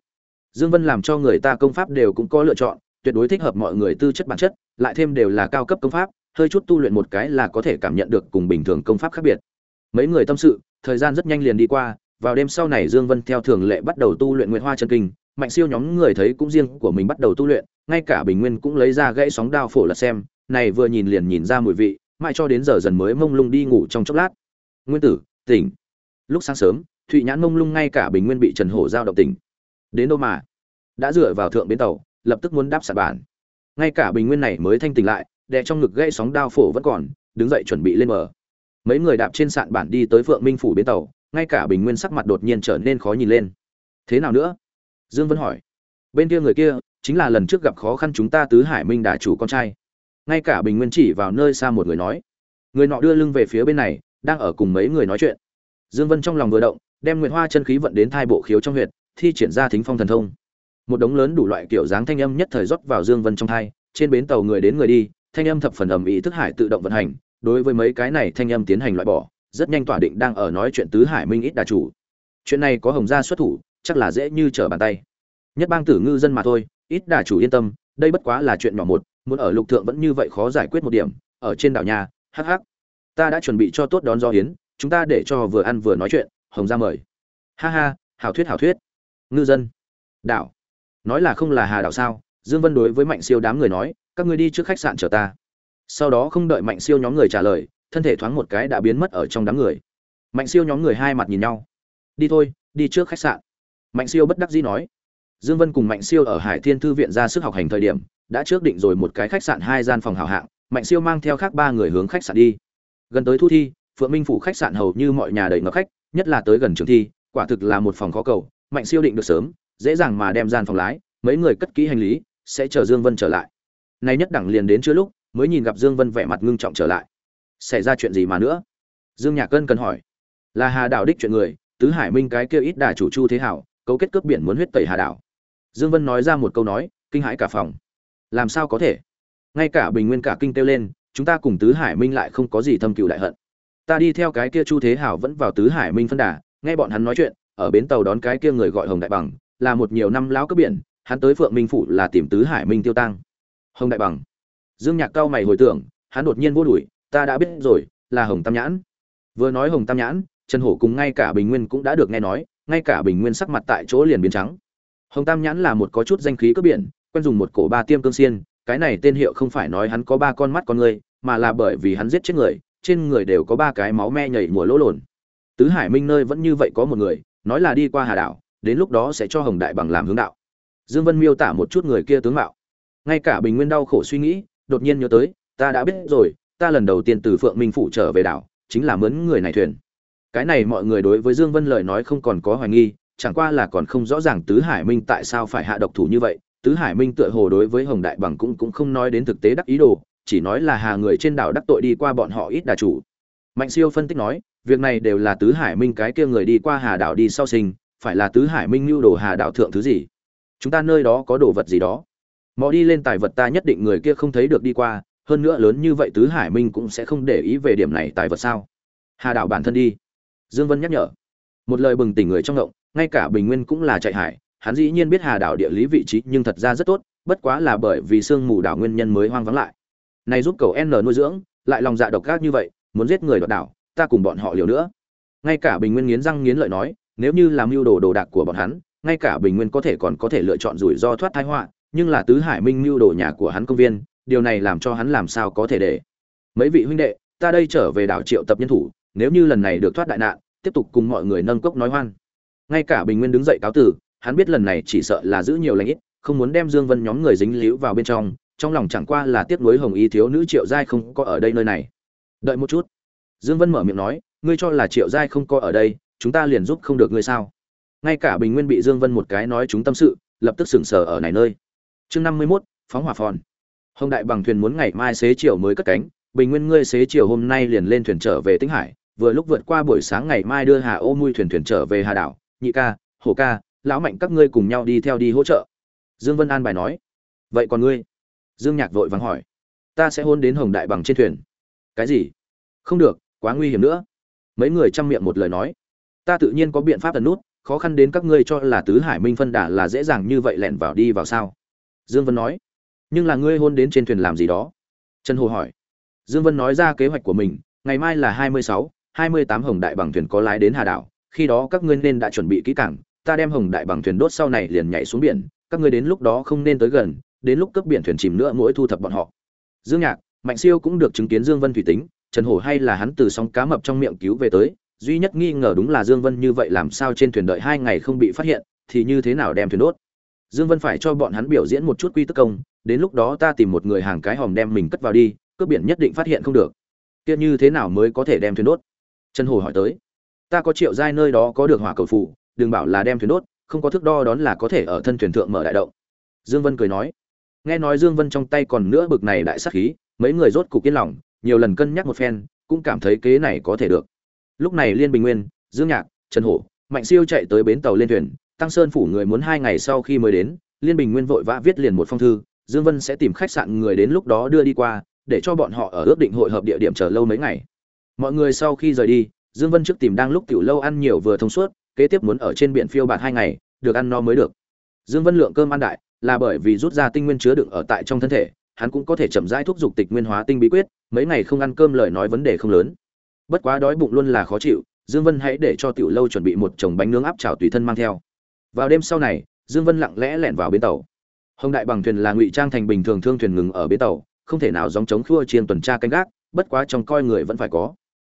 Dương vân làm cho người ta công pháp đều cũng có lựa chọn, tuyệt đối thích hợp mọi người tư chất bản chất, lại thêm đều là cao cấp công pháp, hơi chút tu luyện một cái là có thể cảm nhận được cùng bình thường công pháp khác biệt. Mấy người tâm sự, thời gian rất nhanh liền đi qua, vào đêm sau này dương vân theo thường lệ bắt đầu tu luyện nguyệt hoa chân kinh, mạnh siêu nhóm người thấy cũng riêng của mình bắt đầu tu luyện, ngay cả bình nguyên cũng lấy ra gãy sóng đao phổ là xem, này vừa nhìn liền nhìn ra mùi vị, mãi cho đến giờ dần mới mông lung đi ngủ trong chốc lát. Nguyên tử, tỉnh. Lúc sáng sớm thụy nhãn mông lung ngay cả bình nguyên bị trần hổ giao động tỉnh. Đến đâu mà? Đã dựa vào thượng bến tàu, lập tức muốn đáp sạt bản. Ngay cả bình nguyên này mới thanh tỉnh lại, đè trong ngực gãy sóng đao phổ vẫn còn, đứng dậy chuẩn bị lên mở mấy người đạp trên sạn bản đi tới phượng minh phủ bến tàu, ngay cả bình nguyên sắc mặt đột nhiên trở nên khó nhìn lên. Thế nào nữa? Dương vân hỏi. Bên kia người kia, chính là lần trước gặp khó khăn chúng ta tứ hải minh đà chủ con trai. Ngay cả bình nguyên chỉ vào nơi xa một người nói. Người nọ đưa lưng về phía bên này, đang ở cùng mấy người nói chuyện. Dương vân trong lòng vừa động đem nguyệt hoa chân khí vận đến thai bộ khiếu trong huyệt, thi triển ra thính phong thần thông. Một đống lớn đủ loại kiểu dáng thanh âm nhất thời rót vào dương vân trong thai, trên bến tàu người đến người đi, thanh âm thập phần ầm ĩ thức hải tự động vận hành, đối với mấy cái này thanh âm tiến hành loại bỏ, rất nhanh tỏa định đang ở nói chuyện tứ hải minh ít đa chủ. Chuyện này có hồng gia xuất thủ, chắc là dễ như trở bàn tay. Nhất bang tử ngư dân mà thôi, ít đa chủ yên tâm, đây bất quá là chuyện nhỏ một, muốn ở lục thượng vẫn như vậy khó giải quyết một điểm, ở trên đảo nhà, hắc hắc. Ta đã chuẩn bị cho tốt đón do hiến, chúng ta để cho vừa ăn vừa nói chuyện hồng gia mời. Ha ha, hảo thuyết hảo thuyết. Ngư dân. Đảo. Nói là không là hà đảo sao? Dương vân đối với mạnh siêu đám người nói, các ngươi đi trước khách sạn chờ ta. Sau đó không đợi mạnh siêu nhóm người trả lời, thân thể thoáng một cái đã biến mất ở trong đám người. Mạnh siêu nhóm người hai mặt nhìn nhau. Đi thôi, đi trước khách sạn. Mạnh siêu bất đắc dĩ nói. Dương vân cùng mạnh siêu ở hải thiên thư viện ra sức học hành thời điểm, đã trước định rồi một cái khách sạn hai gian phòng hảo hạng. Mạnh siêu mang theo khác ba người hướng khách sạn đi. Gần tới thu thi, phượng minh phủ khách sạn hầu như mọi nhà đầy ngập khách nhất là tới gần trường thi, quả thực là một phòng khó cầu, mạnh siêu định được sớm, dễ dàng mà đem gian phòng lái, mấy người cất kỹ hành lý, sẽ chờ dương vân trở lại. Nay nhất đẳng liền đến chưa lúc, mới nhìn gặp dương vân vẻ mặt ngưng trọng trở lại. Xảy ra chuyện gì mà nữa? Dương nhạc cân cần hỏi. Là hà đảo đích chuyện người, tứ hải minh cái kia ít đà chủ chu thế hảo, cấu kết cướp biển muốn huyết tẩy hà đảo. Dương vân nói ra một câu nói, kinh hãi cả phòng. Làm sao có thể? Ngay cả bình nguyên cả kinh kêu lên, chúng ta cùng tứ hải minh lại không có gì thâm cựu đại hận ta đi theo cái kia chu thế hảo vẫn vào tứ hải minh phân đà, nghe bọn hắn nói chuyện, ở bến tàu đón cái kia người gọi hồng đại bằng, là một nhiều năm lão cướp biển, hắn tới phượng minh phủ là tìm tứ hải minh tiêu tăng hồng đại bằng. Dương nhạc cao mày hồi tưởng, hắn đột nhiên vô đuổi, ta đã biết rồi, là hồng tam nhãn. Vừa nói hồng tam nhãn, trần hổ cùng ngay cả bình nguyên cũng đã được nghe nói, ngay cả bình nguyên sắc mặt tại chỗ liền biến trắng. Hồng tam nhãn là một có chút danh khí cướp biển, quen dùng một cổ ba tiêm cương xiên, cái này tên hiệu không phải nói hắn có ba con mắt con người, mà là bởi vì hắn giết chết người trên người đều có ba cái máu me nhảy mùa lỗ lồn tứ hải minh nơi vẫn như vậy có một người, nói là đi qua hà đảo, đến lúc đó sẽ cho hồng đại bằng làm hướng đạo. Dương vân miêu tả một chút người kia tướng mạo. Ngay cả bình nguyên đau khổ suy nghĩ, đột nhiên nhớ tới, ta đã biết rồi, ta lần đầu tiên từ phượng minh phủ trở về đảo, chính là mướn người này thuyền. Cái này mọi người đối với dương vân lời nói không còn có hoài nghi, chẳng qua là còn không rõ ràng tứ hải minh tại sao phải hạ độc thủ như vậy. Tứ hải minh tựa hồ đối với hồng đại bằng cũng cũng không nói đến thực tế đắc ý đồ chỉ nói là hà người trên đảo đắc tội đi qua bọn họ ít đà chủ. Mạnh siêu phân tích nói, việc này đều là tứ hải minh cái kia người đi qua hà đảo đi sau sinh, phải là tứ hải minh lưu đồ hà đảo thượng thứ gì? Chúng ta nơi đó có đồ vật gì đó? Mò đi lên tài vật ta nhất định người kia không thấy được đi qua, hơn nữa lớn như vậy tứ hải minh cũng sẽ không để ý về điểm này tài vật sao? Hà đảo bản thân đi. Dương vân nhắc nhở. Một lời bừng tỉnh người trong động ngay cả bình nguyên cũng là chạy hải, hắn dĩ nhiên biết hà đảo địa lý vị trí nhưng thật ra rất tốt, bất quá là bởi vì sương mù đảo nguyên nhân mới hoang vắng lại này giúp cầu n nuôi dưỡng, lại lòng dạ độc ác như vậy, muốn giết người đoạt đảo, ta cùng bọn họ liều nữa. Ngay cả bình nguyên nghiến răng nghiến lợi nói, nếu như làm mưu đồ đồ đạc của bọn hắn, ngay cả bình nguyên có thể còn có thể lựa chọn rủi ro thoát thái họa, nhưng là tứ hải minh mưu đồ nhà của hắn công viên, điều này làm cho hắn làm sao có thể để. Mấy vị huynh đệ, ta đây trở về đảo triệu tập nhân thủ, nếu như lần này được thoát đại nạn, tiếp tục cùng mọi người nâng cốc nói hoan. Ngay cả bình nguyên đứng dậy cáo tử, hắn biết lần này chỉ sợ là giữ nhiều lãnh ít, không muốn đem dương vân nhóm người dính líu vào bên trong trong lòng chẳng qua là tiếc nuối hồng y thiếu nữ triệu giai không có ở đây nơi này. Đợi một chút. Dương vân mở miệng nói ngươi cho là triệu giai không có ở đây chúng ta liền giúp không được ngươi sao? Ngay cả bình nguyên bị dương vân một cái nói chúng tâm sự lập tức sững sờ ở này nơi. Chương năm mươi 51, phóng hỏa phòn. Hồng đại bằng thuyền muốn ngày mai xế chiều mới cất cánh bình nguyên ngươi xế chiều hôm nay liền lên thuyền trở về tĩnh hải vừa lúc vượt qua buổi sáng ngày mai đưa hà ô mui thuyền thuyền trở về hà đảo nhị ca hồ ca lão mạnh các ngươi cùng nhau đi theo đi hỗ trợ. Dương vân an bài nói vậy còn ngươi? Dương nhạc vội vàng hỏi ta sẽ hôn đến hồng đại bằng trên thuyền. Cái gì? Không được quá nguy hiểm nữa. Mấy người chăm miệng một lời nói ta tự nhiên có biện pháp tần nút khó khăn đến các ngươi cho là tứ hải minh phân đà là dễ dàng như vậy lẻn vào đi vào sao? Dương vân nói nhưng là ngươi hôn đến trên thuyền làm gì đó? Trần hồ hỏi dương vân nói ra kế hoạch của mình ngày mai là hai mươi sáu, hai mươi tám hồng đại bằng thuyền có lái đến hà đảo khi đó các ngươi nên đã chuẩn bị kỹ càng ta đem hồng đại bằng thuyền đốt sau này liền nhảy xuống biển các ngươi đến lúc đó không nên tới gần đến lúc cấp biển thuyền chìm nữa mỗi thu thập bọn họ. Dương nhạc, mạnh siêu cũng được chứng kiến dương vân thủy tính, trần hổ hay là hắn từ sóng cá mập trong miệng cứu về tới, duy nhất nghi ngờ đúng là dương vân như vậy làm sao trên thuyền đợi hai ngày không bị phát hiện, thì như thế nào đem thuyền đốt? Dương vân phải cho bọn hắn biểu diễn một chút quy tức công, đến lúc đó ta tìm một người hàng cái hòm đem mình cất vào đi, cướp biển nhất định phát hiện không được. Kia như thế nào mới có thể đem thuyền đốt? Trần hồ hỏi tới. Ta có triệu giai nơi đó có được hỏa cầu phụ đừng bảo là đem thuyền đốt, không có thước đo đón là có thể ở thân thuyền thượng mở đại động. Dương vân cười nói nghe nói dương vân trong tay còn nữa bực này đại sát khí, mấy người rốt cục yên lòng, nhiều lần cân nhắc một phen, cũng cảm thấy kế này có thể được. Lúc này liên bình nguyên, dương nhạc, trần hổ, mạnh siêu chạy tới bến tàu lên thuyền, tăng sơn phủ người muốn hai ngày sau khi mới đến, liên bình nguyên vội vã viết liền một phong thư, dương vân sẽ tìm khách sạn người đến lúc đó đưa đi qua, để cho bọn họ ở ước định hội hợp địa điểm chờ lâu mấy ngày. Mọi người sau khi rời đi, dương vân trước tìm đang lúc tiểu lâu ăn nhiều vừa thông suốt, kế tiếp muốn ở trên biển phiêu bạt hai ngày, được ăn no mới được. Dương vân lượng cơm ăn đại là bởi vì rút ra tinh nguyên chứa đựng ở tại trong thân thể, hắn cũng có thể chậm rãi thúc giục tịch nguyên hóa tinh bí quyết, mấy ngày không ăn cơm lời nói vấn đề không lớn. Bất quá đói bụng luôn là khó chịu, dương vân hãy để cho tiểu lâu chuẩn bị một chồng bánh nướng áp chảo tùy thân mang theo. Vào đêm sau này, dương vân lặng lẽ lẻn vào bến tàu. Hồng đại bằng thuyền là ngụy trang thành bình thường thương thuyền ngừng ở bến tàu, không thể nào giống chống khua chiên tuần tra canh gác, bất quá trong coi người vẫn phải có.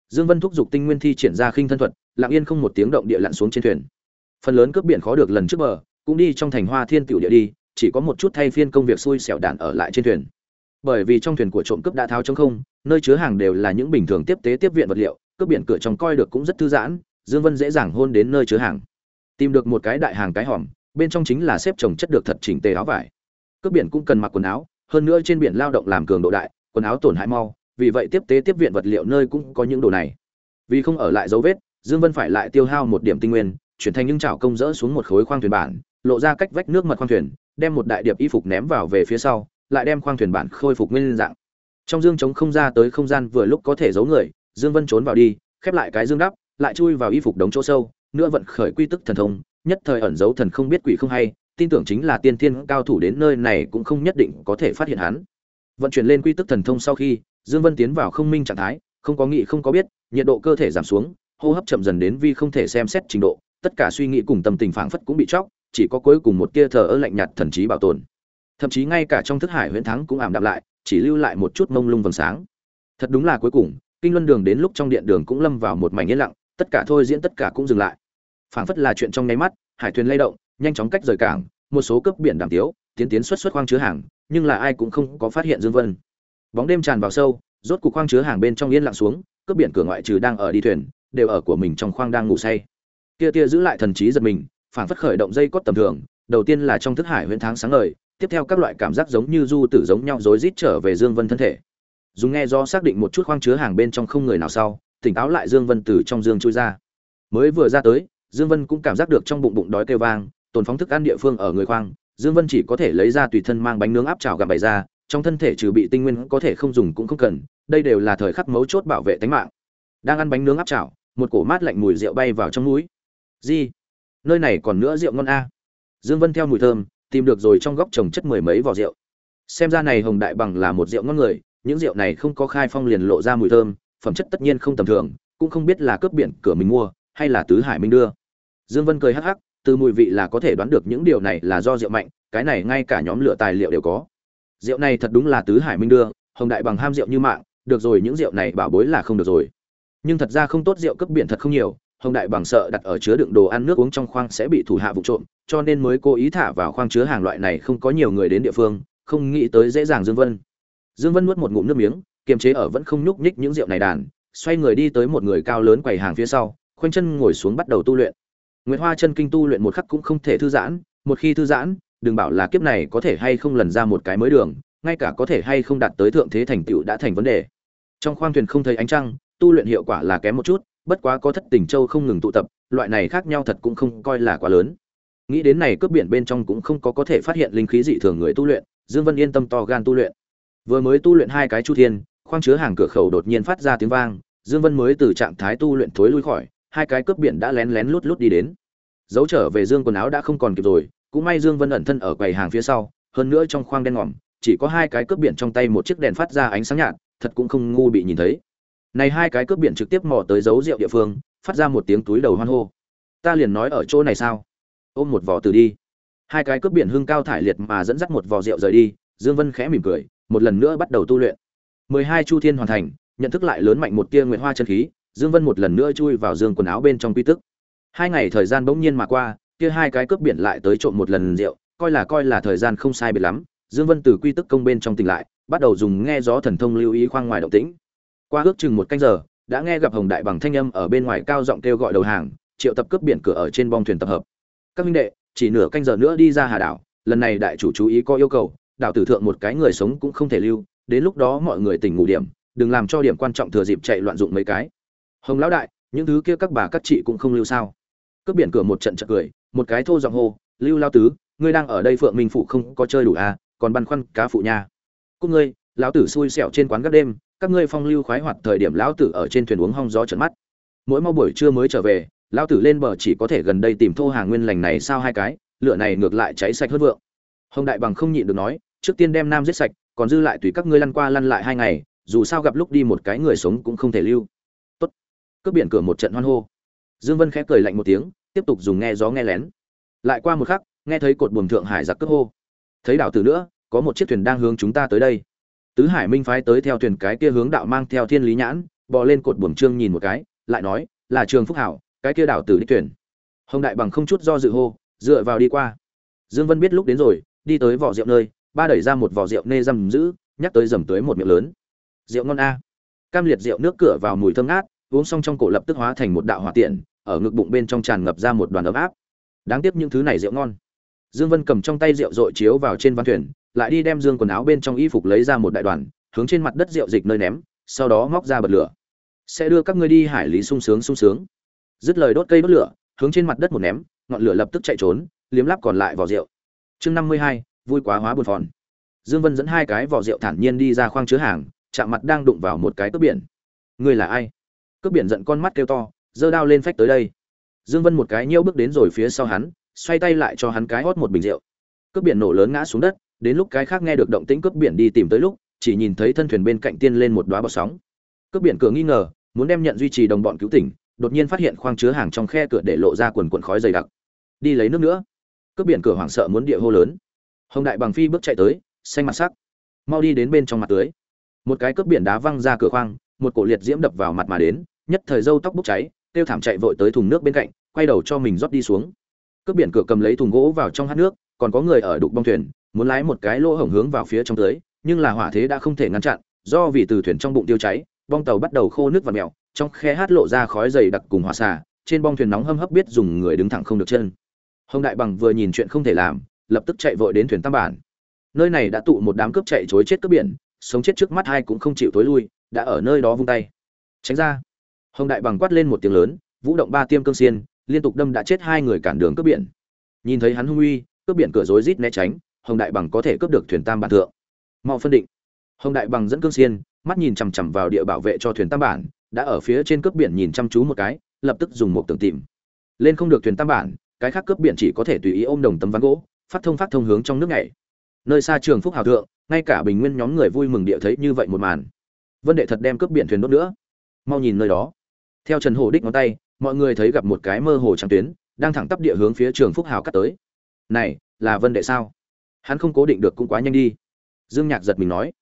Dương vân thúc giục tinh nguyên thi triển ra khinh thân thuật, lặng yên không một tiếng động địa lặn xuống trên thuyền. Phần lớn cướp biển khó được lần trước bờ, cũng đi trong thành hoa thiên tiểu địa đi chỉ có một chút thay phiên công việc xui xẻo đạn ở lại trên thuyền. Bởi vì trong thuyền của trộm cướp đã tháo trống không, nơi chứa hàng đều là những bình thường tiếp tế tiếp viện vật liệu, cướp biển cửa trong coi được cũng rất thư giãn, dương vân dễ dàng hôn đến nơi chứa hàng. Tìm được một cái đại hàng cái hòm, bên trong chính là xếp chồng chất được thật chỉnh tề áo vải. Cướp biển cũng cần mặc quần áo, hơn nữa trên biển lao động làm cường độ đại, quần áo tổn hại mau, vì vậy tiếp tế tiếp viện vật liệu nơi cũng có những đồ này. Vì không ở lại dấu vết, dương vân phải lại tiêu hao một điểm tinh nguyên, chuyển thành những chảo công rỡ xuống một khối khoang thuyền bản lộ ra cách vách nước mật khoang thuyền, đem một đại điệp y phục ném vào về phía sau, lại đem khoang thuyền bản khôi phục nguyên dạng. Trong dương chống không ra tới không gian vừa lúc có thể giấu người, dương vân trốn vào đi, khép lại cái dương đắp, lại chui vào y phục đống chỗ sâu, nữa vận khởi quy tức thần thông, nhất thời ẩn giấu thần không biết quỷ không hay, tin tưởng chính là tiên thiên cao thủ đến nơi này cũng không nhất định có thể phát hiện hắn. Vận chuyển lên quy tức thần thông sau khi, dương vân tiến vào không minh trạng thái, không có nghĩ không có biết, nhiệt độ cơ thể giảm xuống, hô hấp chậm dần đến vi không thể xem xét trình độ, tất cả suy nghĩ cùng tâm tình phảng phất cũng bị chóc chỉ có cuối cùng một tia thờ ơ lạnh nhạt thần trí bảo tồn. Thậm chí ngay cả trong thức hải huyễn thắng cũng ảm đạm lại, chỉ lưu lại một chút mông lung vầng sáng. Thật đúng là cuối cùng, kinh luân đường đến lúc trong điện đường cũng lâm vào một mảnh yên lặng, tất cả thôi diễn tất cả cũng dừng lại. Phảng phất là chuyện trong nháy mắt, hải thuyền lay động, nhanh chóng cách rời cảng, một số cấp biển đảm tiếu, tiến tiến xuất xuất khoang chứa hàng, nhưng là ai cũng không có phát hiện dương vân. Bóng đêm tràn vào sâu, rốt cuộc khoang chứa hàng bên trong yên lặng xuống cướp biển cửa ngoại trừ đang ở đi thuyền, đều ở của mình trong khoang đang ngủ say. Kia tia giữ lại thần trí giật mình phảng phất khởi động dây cốt tầm thường, đầu tiên là trong thức hải huyễn tháng sáng ngời, tiếp theo các loại cảm giác giống như du tử giống nhau rối rít trở về dương vân thân thể. Dùng nghe do xác định một chút khoang chứa hàng bên trong không người nào sau, tỉnh táo lại dương vân từ trong dương chui ra. Mới vừa ra tới, dương vân cũng cảm giác được trong bụng bụng đói kêu vang, tồn phóng thức ăn địa phương ở người khoang, dương vân chỉ có thể lấy ra tùy thân mang bánh nướng áp chảo gặm bày ra, trong thân thể trừ bị tinh nguyên có thể không dùng cũng không cần, đây đều là thời khắc mấu chốt bảo vệ tính mạng. Đang ăn bánh nướng áp chảo, một cổ mát lạnh mùi rượu bay vào trong mũi. Gì? Nơi này còn nữa rượu ngon a. Dương vân theo mùi thơm, tìm được rồi trong góc trồng chất mười mấy vỏ rượu. Xem ra này hồng đại bằng là một rượu ngon người, những rượu này không có khai phong liền lộ ra mùi thơm, phẩm chất tất nhiên không tầm thường, cũng không biết là cướp biển cửa mình mua, hay là tứ hải minh đưa. Dương vân cười hắc hắc, từ mùi vị là có thể đoán được những điều này là do rượu mạnh, cái này ngay cả nhóm lựa tài liệu đều có. Rượu này thật đúng là tứ hải minh đưa, hồng đại bằng ham rượu như mạng, được rồi, những rượu này bảo bối là không được rồi. Nhưng thật ra không tốt rượu cướp biển thật không nhiều hồng đại bằng sợ đặt ở chứa đựng đồ ăn nước uống trong khoang sẽ bị thủ hạ vụ trộm cho nên mới cố ý thả vào khoang chứa hàng loại này không có nhiều người đến địa phương không nghĩ tới dễ dàng dương vân dương vân nuốt một ngụm nước miếng kiềm chế ở vẫn không nhúc nhích những rượu này đàn xoay người đi tới một người cao lớn quầy hàng phía sau khoanh chân ngồi xuống bắt đầu tu luyện Nguyệt Hoa chân kinh tu luyện một khắc cũng không thể thư giãn, một khi thư giãn, đừng bảo là kiếp này có thể hay không lần ra một cái mới đường, ngay cả có thể hay không đạt tới thượng thế thành tựu đã thành vấn đề. Trong khoang thuyền không thấy ánh trăng, tu luyện hiệu quả là kém một chút, bất quá có thất tình châu không ngừng tụ tập, loại này khác nhau thật cũng không coi là quá lớn. Nghĩ đến này cướp biển bên trong cũng không có có thể phát hiện linh khí dị thường người tu luyện, Dương Vân yên tâm to gan tu luyện. Vừa mới tu luyện hai cái chu thiên, khoang chứa hàng cửa khẩu đột nhiên phát ra tiếng vang, Dương Vân mới từ trạng thái tu luyện thối lui khỏi, hai cái cướp biển đã lén lén lút lút đi đến giấu trở về dương quần áo đã không còn kịp rồi cũng may dương vân ẩn thân ở quầy hàng phía sau hơn nữa trong khoang đen ngòm chỉ có hai cái cướp biển trong tay một chiếc đèn phát ra ánh sáng nhạt thật cũng không ngu bị nhìn thấy này hai cái cướp biển trực tiếp mò tới giấu rượu địa phương, phát ra một tiếng túi đầu hoan hô. Ta liền nói ở chỗ này sao? Ôm một vò từ đi. Hai cái cướp biển hưng cao thải liệt mà dẫn dắt một vò rượu rời đi, dương vân khẽ mỉm cười, một lần nữa bắt đầu tu luyện. Mười hai chu thiên hoàn thành, nhận thức lại lớn mạnh một tia nguyện hoa chân khí, dương vân một lần nữa chui vào dương quần áo bên trong quy tức hai ngày thời gian bỗng nhiên mà qua, kia hai cái cướp biển lại tới trộm một lần rượu, coi là coi là thời gian không sai biệt lắm, dương vân từ quy tức công bên trong tỉnh lại, bắt đầu dùng nghe gió thần thông lưu ý khoang ngoài động tĩnh qua ước chừng một canh giờ, đã nghe gặp hồng đại bằng thanh âm ở bên ngoài cao giọng kêu gọi đầu hàng, triệu tập cướp biển cửa ở trên bong thuyền tập hợp. Các minh đệ, chỉ nửa canh giờ nữa đi ra hà đảo, lần này đại chủ chú ý có yêu cầu, đảo tử thượng một cái người sống cũng không thể lưu, đến lúc đó mọi người tỉnh ngủ điểm, đừng làm cho điểm quan trọng thừa dịp chạy loạn dụng mấy cái. Hồng lão đại, những thứ kia các bà các chị cũng không lưu sao? Cướp biển cửa một trận chợt cười, một cái thô giọng hô, lưu lao tứ, ngươi đang ở đây phượng minh phụ không có chơi đủ à còn băn khoăn cá phụ nha. Cúc ngươi, lão tử xui xẻo trên quán các đêm các ngươi phong lưu khoái hoạt thời điểm lão tử ở trên thuyền uống hong gió trợn mắt. Mỗi mau buổi trưa mới trở về, lão tử lên bờ chỉ có thể gần đây tìm thô hàng nguyên lành này sao hai cái, lửa này ngược lại cháy sạch hơn vượng. Hồng đại bằng không nhịn được nói, trước tiên đem nam giết sạch, còn dư lại tùy các ngươi lăn qua lăn lại hai ngày, dù sao gặp lúc đi một cái người sống cũng không thể lưu. Tốt. Cướp biển cửa một trận hoan hô. Dương vân khẽ cười lạnh một tiếng, tiếp tục dùng nghe gió nghe lén. Lại qua một khắc, nghe thấy cột buồm thượng hải giặc cướp hô. Thấy đảo tử nữa, có một chiếc thuyền đang hướng chúng ta tới đây tứ hải minh phái tới theo thuyền cái kia hướng đạo mang theo thiên lý nhãn, bò lên cột buồng trương nhìn một cái, lại nói, là trường phúc hảo, cái kia đảo tử đi thuyền. Hồng đại bằng không chút do dự hô, dựa vào đi qua. Dương vân biết lúc đến rồi, đi tới vỏ rượu nơi, ba đẩy ra một vỏ rượu nê răm giữ, nhắc tới dầm tới một miệng lớn. Rượu ngon a. Cam liệt rượu nước cửa vào mùi thơm ngát, uống xong trong cổ lập tức hóa thành một đạo hỏa tiện, ở ngực bụng bên trong tràn ngập ra một đoàn ấm áp. Đáng tiếc những thứ này rượu ngon. Dương vân cầm trong tay rượu dội chiếu vào trên ván thuyền lại đi đem dương quần áo bên trong y phục lấy ra một đại đoàn, hướng trên mặt đất rượu dịch nơi ném, sau đó móc ra bật lửa. Sẽ đưa các ngươi đi hải lý sung sướng sung sướng. Dứt lời đốt cây đốt lửa, hướng trên mặt đất một ném, ngọn lửa lập tức chạy trốn, liếm lắp còn lại vỏ rượu. Chương năm mươi hai, vui quá hóa buồn phòn. Dương vân dẫn hai cái vỏ rượu thản nhiên đi ra khoang chứa hàng, chạm mặt đang đụng vào một cái cướp biển. Ngươi là ai? Cướp biển giận con mắt kêu to, giơ đao lên phách tới đây. Dương vân một cái nhiêu bước đến rồi phía sau hắn, xoay tay lại cho hắn cái hót một bình rượu. Cướp biển nổ lớn ngã xuống đất đến lúc cái khác nghe được động tĩnh cướp biển đi tìm tới lúc, chỉ nhìn thấy thân thuyền bên cạnh tiên lên một đóa bọt sóng. Cướp biển cửa nghi ngờ, muốn đem nhận duy trì đồng bọn cứu tỉnh, đột nhiên phát hiện khoang chứa hàng trong khe cửa để lộ ra quần quần khói dày đặc. Đi lấy nước nữa. Cướp biển cửa hoảng sợ muốn địa hô lớn. Hồng đại bằng phi bước chạy tới, xanh mặt sắc. Mau đi đến bên trong mặt tưới. Một cái cướp biển đá văng ra cửa khoang, một cổ liệt diễm đập vào mặt mà đến, nhất thời dâu tóc bốc cháy, tiêu thảm chạy vội tới thùng nước bên cạnh, quay đầu cho mình rót đi xuống. Cướp biển cửa cầm lấy thùng gỗ vào trong hát nước, còn có người ở đục bong thuyền muốn lái một cái lỗ hổng hướng vào phía trong tới, nhưng là hỏa thế đã không thể ngăn chặn, do vì từ thuyền trong bụng tiêu cháy, bong tàu bắt đầu khô nước và mèo, trong khe hát lộ ra khói dày đặc cùng hỏa xả trên bong thuyền nóng hâm hấp biết dùng người đứng thẳng không được chân. Hồng đại bằng vừa nhìn chuyện không thể làm, lập tức chạy vội đến thuyền tam bản. Nơi này đã tụ một đám cướp chạy chối chết cướp biển, sống chết trước mắt hai cũng không chịu tối lui, đã ở nơi đó vung tay. Tránh ra. Hồng đại bằng quát lên một tiếng lớn, vũ động ba tiêm cương xiên, liên tục đâm đã chết hai người cản đường cướp biển. Nhìn thấy hắn hung uy, cướp biển cửa rối rít né tránh hồng đại bằng có thể cướp được thuyền tam bản thượng. Mau phân định. Hồng đại bằng dẫn cương xiên, mắt nhìn chằm chằm vào địa bảo vệ cho thuyền tam bản, đã ở phía trên cướp biển nhìn chăm chú một cái, lập tức dùng một tường tìm. Lên không được thuyền tam bản, cái khác cướp biển chỉ có thể tùy ý ôm đồng tấm ván gỗ, phát thông phát thông hướng trong nước này nơi xa trường phúc hào thượng, ngay cả bình nguyên nhóm người vui mừng địa thấy như vậy một màn. Vân đệ thật đem cướp biển thuyền đốt nữa. Mau nhìn nơi đó. Theo trần hồ đích ngón tay, mọi người thấy gặp một cái mơ hồ trắng tuyến, đang thẳng tắp địa hướng phía trường phúc hào cắt tới. Này, là vân đệ sao? Hắn không cố định được cũng quá nhanh đi. Dương nhạc giật mình nói.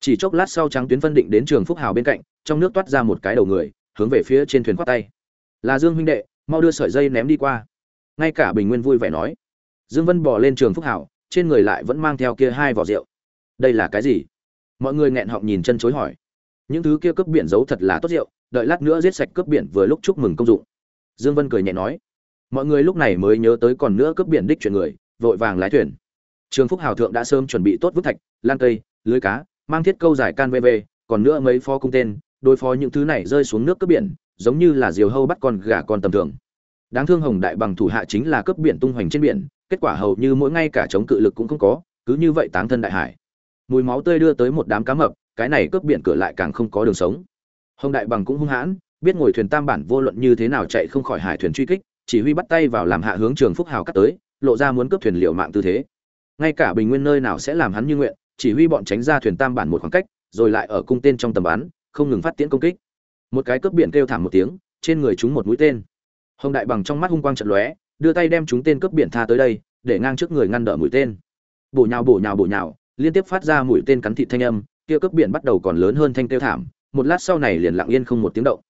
Chỉ chốc lát sau trắng tuyến phân định đến trường phúc hào bên cạnh trong nước toát ra một cái đầu người hướng về phía trên thuyền khoác tay. Là dương huynh đệ mau đưa sợi dây ném đi qua. Ngay cả bình nguyên vui vẻ nói. Dương vân bỏ lên trường phúc Hào, trên người lại vẫn mang theo kia hai vỏ rượu. Đây là cái gì? Mọi người nghẹn họng nhìn chân chối hỏi. Những thứ kia cướp biển giấu thật là tốt rượu đợi lát nữa giết sạch cướp biển vừa lúc chúc mừng công dụng. Dương vân cười nhẹ nói. Mọi người lúc này mới nhớ tới còn nữa cướp biển đích chuyện người vội vàng lái thuyền trường phúc hào thượng đã sớm chuẩn bị tốt vứt thạch, lan cây, lưới cá, mang thiết câu giải can vv còn nữa mấy phó cung tên, đối phó những thứ này rơi xuống nước cướp biển, giống như là diều hâu bắt con gà con tầm thường. Đáng thương hồng đại bằng thủ hạ chính là cướp biển tung hoành trên biển, kết quả hầu như mỗi ngay cả chống cự lực cũng không có, cứ như vậy táng thân đại hải. Mùi máu tươi đưa tới một đám cá mập, cái này cướp biển cửa lại càng không có đường sống. Hồng đại bằng cũng hung hãn, biết ngồi thuyền tam bản vô luận như thế nào chạy không khỏi hải thuyền truy kích, chỉ huy bắt tay vào làm hạ hướng trường phúc hào cắt tới, lộ ra muốn cướp thuyền liệu mạng tư thế ngay cả bình nguyên nơi nào sẽ làm hắn như nguyện, chỉ huy bọn tránh ra thuyền tam bản một khoảng cách, rồi lại ở cung tên trong tầm bắn, không ngừng phát tiễn công kích. Một cái cướp biển kêu thảm một tiếng, trên người chúng một mũi tên. Hồng đại bằng trong mắt hung quang trận lóe, đưa tay đem chúng tên cướp biển tha tới đây, để ngang trước người ngăn đỡ mũi tên. Bổ nhào bổ nhào bổ nhào, liên tiếp phát ra mũi tên cắn thịt thanh âm, kia cướp biển bắt đầu còn lớn hơn thanh kêu thảm, một lát sau này liền lặng yên không một tiếng động.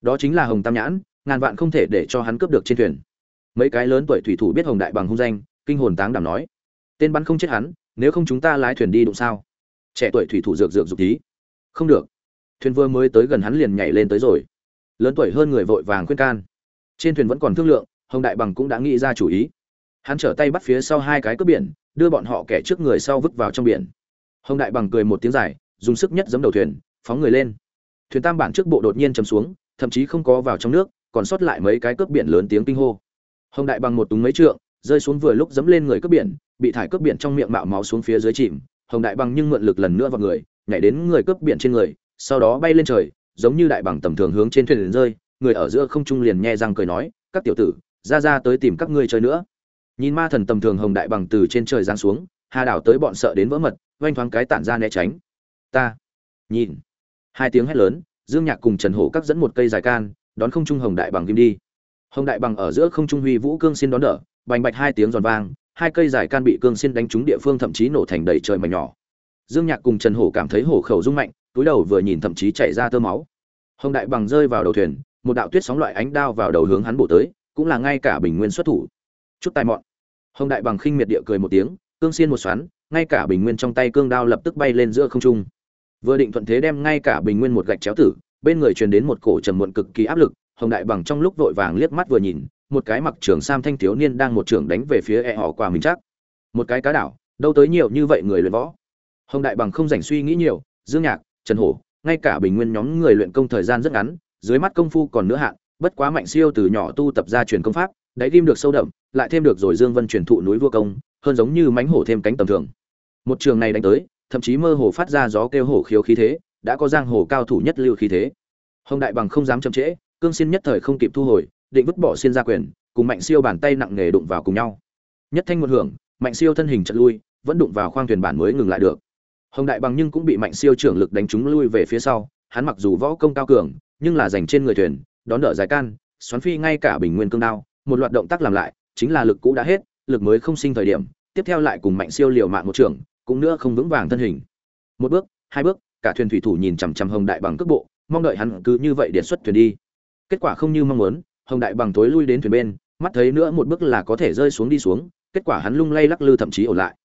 Đó chính là hồng tam nhãn, ngàn vạn không thể để cho hắn cướp được trên thuyền. Mấy cái lớn tuổi thủy thủ biết hồng đại bằng hung danh, kinh hồn táng đảm nói tên bắn không chết hắn, nếu không chúng ta lái thuyền đi đụng sao? Trẻ tuổi thủy thủ dược dược dục thí. Không được. Thuyền vừa mới tới gần hắn liền nhảy lên tới rồi. Lớn tuổi hơn người vội vàng khuyên can. Trên thuyền vẫn còn thương lượng, hồng đại bằng cũng đã nghĩ ra chủ ý. Hắn trở tay bắt phía sau hai cái cướp biển, đưa bọn họ kẻ trước người sau vứt vào trong biển. Hồng đại bằng cười một tiếng dài, dùng sức nhất giấm đầu thuyền, phóng người lên. Thuyền tam bản trước bộ đột nhiên chầm xuống, thậm chí không có vào trong nước, còn sót lại mấy cái cướp biển lớn tiếng kinh hô. Hồng đại bằng một túng mấy trượng rơi xuống vừa lúc dẫm lên người cướp biển, bị thải cướp biển trong miệng mạo máu xuống phía dưới chìm, hồng đại bằng nhưng mượn lực lần nữa vào người, nhảy đến người cướp biển trên người, sau đó bay lên trời, giống như đại bằng tầm thường hướng trên thuyền đến rơi, người ở giữa không trung liền nhe răng cười nói, các tiểu tử, ra ra tới tìm các ngươi chơi nữa. Nhìn ma thần tầm thường hồng đại bằng từ trên trời giáng xuống, hà đảo tới bọn sợ đến vỡ mật, oanh thoáng cái tản ra né tránh. Ta nhìn, hai tiếng hét lớn, dương nhạc cùng trần hổ các dẫn một cây dài can, đón không trung hồng đại bằng kim đi. Hồng đại bằng ở giữa không trung huy vũ cương xin đón đỡ bành bạch hai tiếng giòn vang, hai cây dài can bị cương xin đánh trúng địa phương thậm chí nổ thành đầy trời mảnh nhỏ. Dương nhạc cùng trần hổ cảm thấy hổ khẩu rung mạnh, túi đầu vừa nhìn thậm chí chảy ra tơ máu. Hồng đại bằng rơi vào đầu thuyền, một đạo tuyết sóng loại ánh đao vào đầu hướng hắn bổ tới, cũng là ngay cả bình nguyên xuất thủ. Chút tài mọn. Hồng đại bằng khinh miệt địa cười một tiếng, cương xiên một xoắn, ngay cả bình nguyên trong tay cương đao lập tức bay lên giữa không trung. Vừa định thuận thế đem ngay cả bình nguyên một gạch chéo tử, bên người truyền đến một cổ trầm muộn cực kỳ áp lực, hồng đại bằng trong lúc vội vàng liếc mắt vừa nhìn một cái mặc trưởng sam thanh thiếu niên đang một trưởng đánh về phía e họ qua mình chắc. Một cái cá đảo, đâu tới nhiều như vậy người luyện võ. Hồng đại bằng không dành suy nghĩ nhiều, dương nhạc, trần hổ, ngay cả bình nguyên nhóm người luyện công thời gian rất ngắn, dưới mắt công phu còn nữa hạn, bất quá mạnh siêu từ nhỏ tu tập ra truyền công pháp, đáy ghim được sâu đậm, lại thêm được rồi dương vân truyền thụ núi vua công, hơn giống như mánh hổ thêm cánh tầm thường. Một trường này đánh tới, thậm chí mơ hồ phát ra gió kêu hổ khiếu khí thế, đã có giang hồ cao thủ nhất lưu khí thế. Hồng đại bằng không dám chậm trễ, cương xin nhất thời không kịp thu hồi định vứt bỏ xiên ra quyền, cùng mạnh siêu bàn tay nặng nghề đụng vào cùng nhau. Nhất thanh một hưởng, mạnh siêu thân hình chật lui, vẫn đụng vào khoang thuyền bản mới ngừng lại được. Hồng đại bằng nhưng cũng bị mạnh siêu trưởng lực đánh trúng lui về phía sau, hắn mặc dù võ công cao cường, nhưng là dành trên người thuyền, đón đỡ dài can, xoắn phi ngay cả bình nguyên cương đao, một loạt động tác làm lại, chính là lực cũ đã hết, lực mới không sinh thời điểm, tiếp theo lại cùng mạnh siêu liều mạng một trưởng cũng nữa không vững vàng thân hình. Một bước, hai bước, cả thuyền thủy thủ nhìn chằm chằm hồng đại bằng cước bộ, mong đợi hắn cứ như vậy điện xuất thuyền đi. Kết quả không như mong muốn hồng đại bằng tối lui đến thuyền bên, mắt thấy nữa một bước là có thể rơi xuống đi xuống, kết quả hắn lung lay lắc lư thậm chí ổn lại.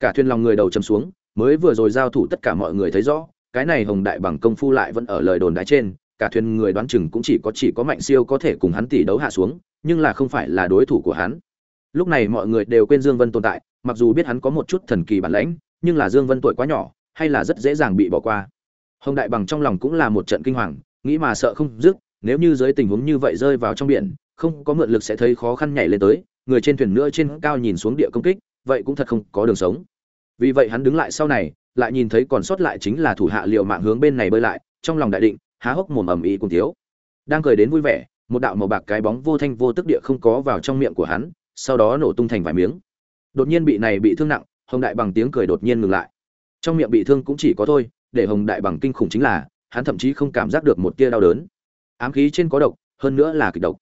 Cả thuyền lòng người đầu chầm xuống, mới vừa rồi giao thủ tất cả mọi người thấy rõ, cái này hồng đại bằng công phu lại vẫn ở lời đồn đái trên, cả thuyền người đoán chừng cũng chỉ có chỉ có mạnh siêu có thể cùng hắn tỷ đấu hạ xuống, nhưng là không phải là đối thủ của hắn. Lúc này mọi người đều quên dương vân tồn tại, mặc dù biết hắn có một chút thần kỳ bản lãnh, nhưng là dương vân tuổi quá nhỏ, hay là rất dễ dàng bị bỏ qua. Hồng đại bằng trong lòng cũng là một trận kinh hoàng, nghĩ mà sợ không dứt nếu như dưới tình huống như vậy rơi vào trong biển, không có mượn lực sẽ thấy khó khăn nhảy lên tới, người trên thuyền nữa trên cao nhìn xuống địa công kích, vậy cũng thật không có đường sống. Vì vậy hắn đứng lại sau này, lại nhìn thấy còn sót lại chính là thủ hạ liệu mạng hướng bên này bơi lại, trong lòng đại định, há hốc mồm ầm ĩ cùng thiếu. Đang cười đến vui vẻ, một đạo màu bạc cái bóng vô thanh vô tức địa không có vào trong miệng của hắn, sau đó nổ tung thành vài miếng. Đột nhiên bị này bị thương nặng, hồng đại bằng tiếng cười đột nhiên ngừng lại. Trong miệng bị thương cũng chỉ có thôi, để hồng đại bằng kinh khủng chính là, hắn thậm chí không cảm giác được một tia đau đớn ám khí trên có độc, hơn nữa là kịch độc.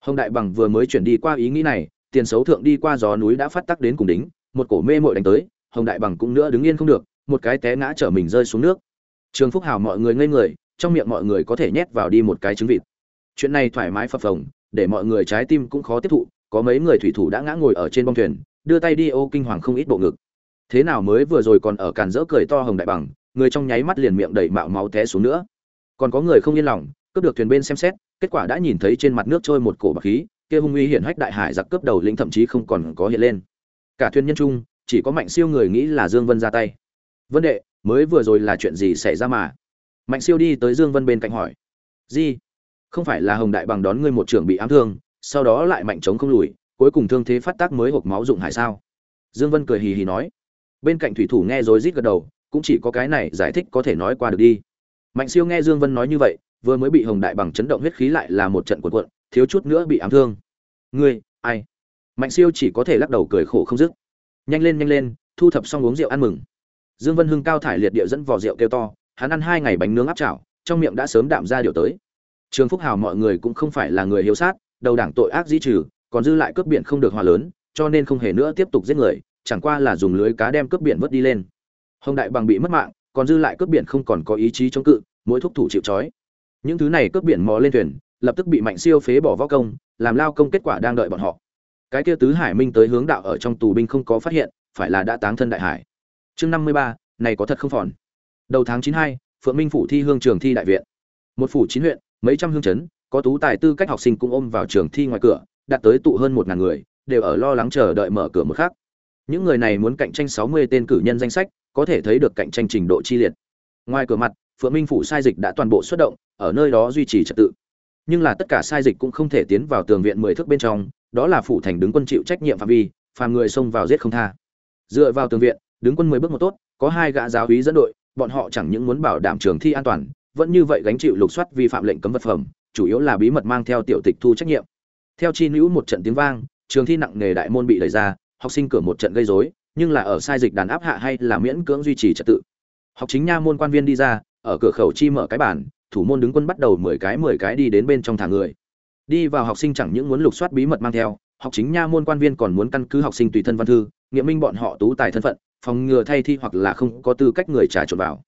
Hồng đại bằng vừa mới chuyển đi qua ý nghĩ này, tiền xấu thượng đi qua gió núi đã phát tắc đến cùng đính, một cổ mê mội đánh tới, hồng đại bằng cũng nữa đứng yên không được, một cái té ngã trở mình rơi xuống nước. Trường phúc hào mọi người ngây người, trong miệng mọi người có thể nhét vào đi một cái trứng vịt. Chuyện này thoải mái phập phồng, để mọi người trái tim cũng khó tiếp thụ, có mấy người thủy thủ đã ngã ngồi ở trên bông thuyền, đưa tay đi ô kinh hoàng không ít bộ ngực. Thế nào mới vừa rồi còn ở càn rỡ cười to hồng đại bằng, người trong nháy mắt liền miệng đầy mạo máu té xuống nữa. Còn có người không yên lòng cướp được thuyền bên xem xét, kết quả đã nhìn thấy trên mặt nước trôi một cổ bạc khí, kia hung uy hiển hách đại hải giặc cướp đầu lĩnh thậm chí không còn có hiện lên. Cả thuyền nhân trung, chỉ có mạnh siêu người nghĩ là dương vân ra tay. Vấn đệ, mới vừa rồi là chuyện gì xảy ra mà? Mạnh siêu đi tới dương vân bên cạnh hỏi. Gì không phải là hồng đại bằng đón ngươi một trưởng bị ám thương, sau đó lại mạnh chống không lùi, cuối cùng thương thế phát tác mới hộp máu dụng hải sao? Dương vân cười hì hì nói. Bên cạnh thủy thủ nghe rồi rít gật đầu, cũng chỉ có cái này giải thích có thể nói qua được đi. Mạnh siêu nghe dương vân nói như vậy vừa mới bị hồng đại bằng chấn động huyết khí lại là một trận cuộn cuộn, thiếu chút nữa bị ám thương. Ngươi, ai? Mạnh siêu chỉ có thể lắc đầu cười khổ không dứt. Nhanh lên nhanh lên, thu thập xong uống rượu ăn mừng. Dương vân hưng cao thải liệt địa dẫn vỏ rượu kêu to, hắn ăn hai ngày bánh nướng áp chảo, trong miệng đã sớm đạm ra điều tới. Trường phúc hào mọi người cũng không phải là người hiếu sát, đầu đảng tội ác dĩ trừ, còn dư lại cướp biển không được hòa lớn, cho nên không hề nữa tiếp tục giết người, chẳng qua là dùng lưới cá đem cướp biển vớt đi lên. Hồng đại bằng bị mất mạng, còn dư lại cướp biển không còn có ý chí chống cự, mỗi thúc thủ chịu trói những thứ này cướp biển mò lên thuyền, lập tức bị mạnh siêu phế bỏ võ công, làm lao công kết quả đang đợi bọn họ. Cái kia tứ hải minh tới hướng đạo ở trong tù binh không có phát hiện, phải là đã táng thân đại hải. Chương năm mươi ba, này có thật không phòn. Đầu tháng chín hai, phượng minh phủ thi hương trường thi đại viện. Một phủ chín huyện, mấy trăm hương chấn, có tú tài tư cách học sinh cũng ôm vào trường thi ngoài cửa đạt tới tụ hơn một ngàn người, đều ở lo lắng chờ đợi mở cửa một khác những người này muốn cạnh tranh sáu mươi tên cử nhân danh sách, có thể thấy được cạnh tranh trình độ chi liệt. Ngoài cửa mặt, phượng minh phủ sai dịch đã toàn bộ xuất động ở nơi đó duy trì trật tự. Nhưng là tất cả sai dịch cũng không thể tiến vào tường viện mười thước bên trong, đó là phủ thành đứng quân chịu trách nhiệm phạm vi, phàm người xông vào giết không tha. Dựa vào tường viện, đứng quân mười bước một tốt, có hai gã giáo úy dẫn đội, bọn họ chẳng những muốn bảo đảm trường thi an toàn, vẫn như vậy gánh chịu lục soát vi phạm lệnh cấm vật phẩm, chủ yếu là bí mật mang theo tiểu tịch thu trách nhiệm. Theo chi nữ một trận tiếng vang, trường thi nặng nghề đại môn bị đẩy ra, học sinh cửa một trận gây rối, nhưng là ở sai dịch đàn áp hạ hay là miễn cưỡng duy trì trật tự. Học chính nha môn quan viên đi ra, ở cửa khẩu chi mở cái bản thủ môn đứng quân bắt đầu mười cái mười cái đi đến bên trong thả người. Đi vào học sinh chẳng những muốn lục soát bí mật mang theo, học chính nha môn quan viên còn muốn căn cứ học sinh tùy thân văn thư, nghiệm minh bọn họ tú tài thân phận, phòng ngừa thay thi hoặc là không có tư cách người trà trộn vào.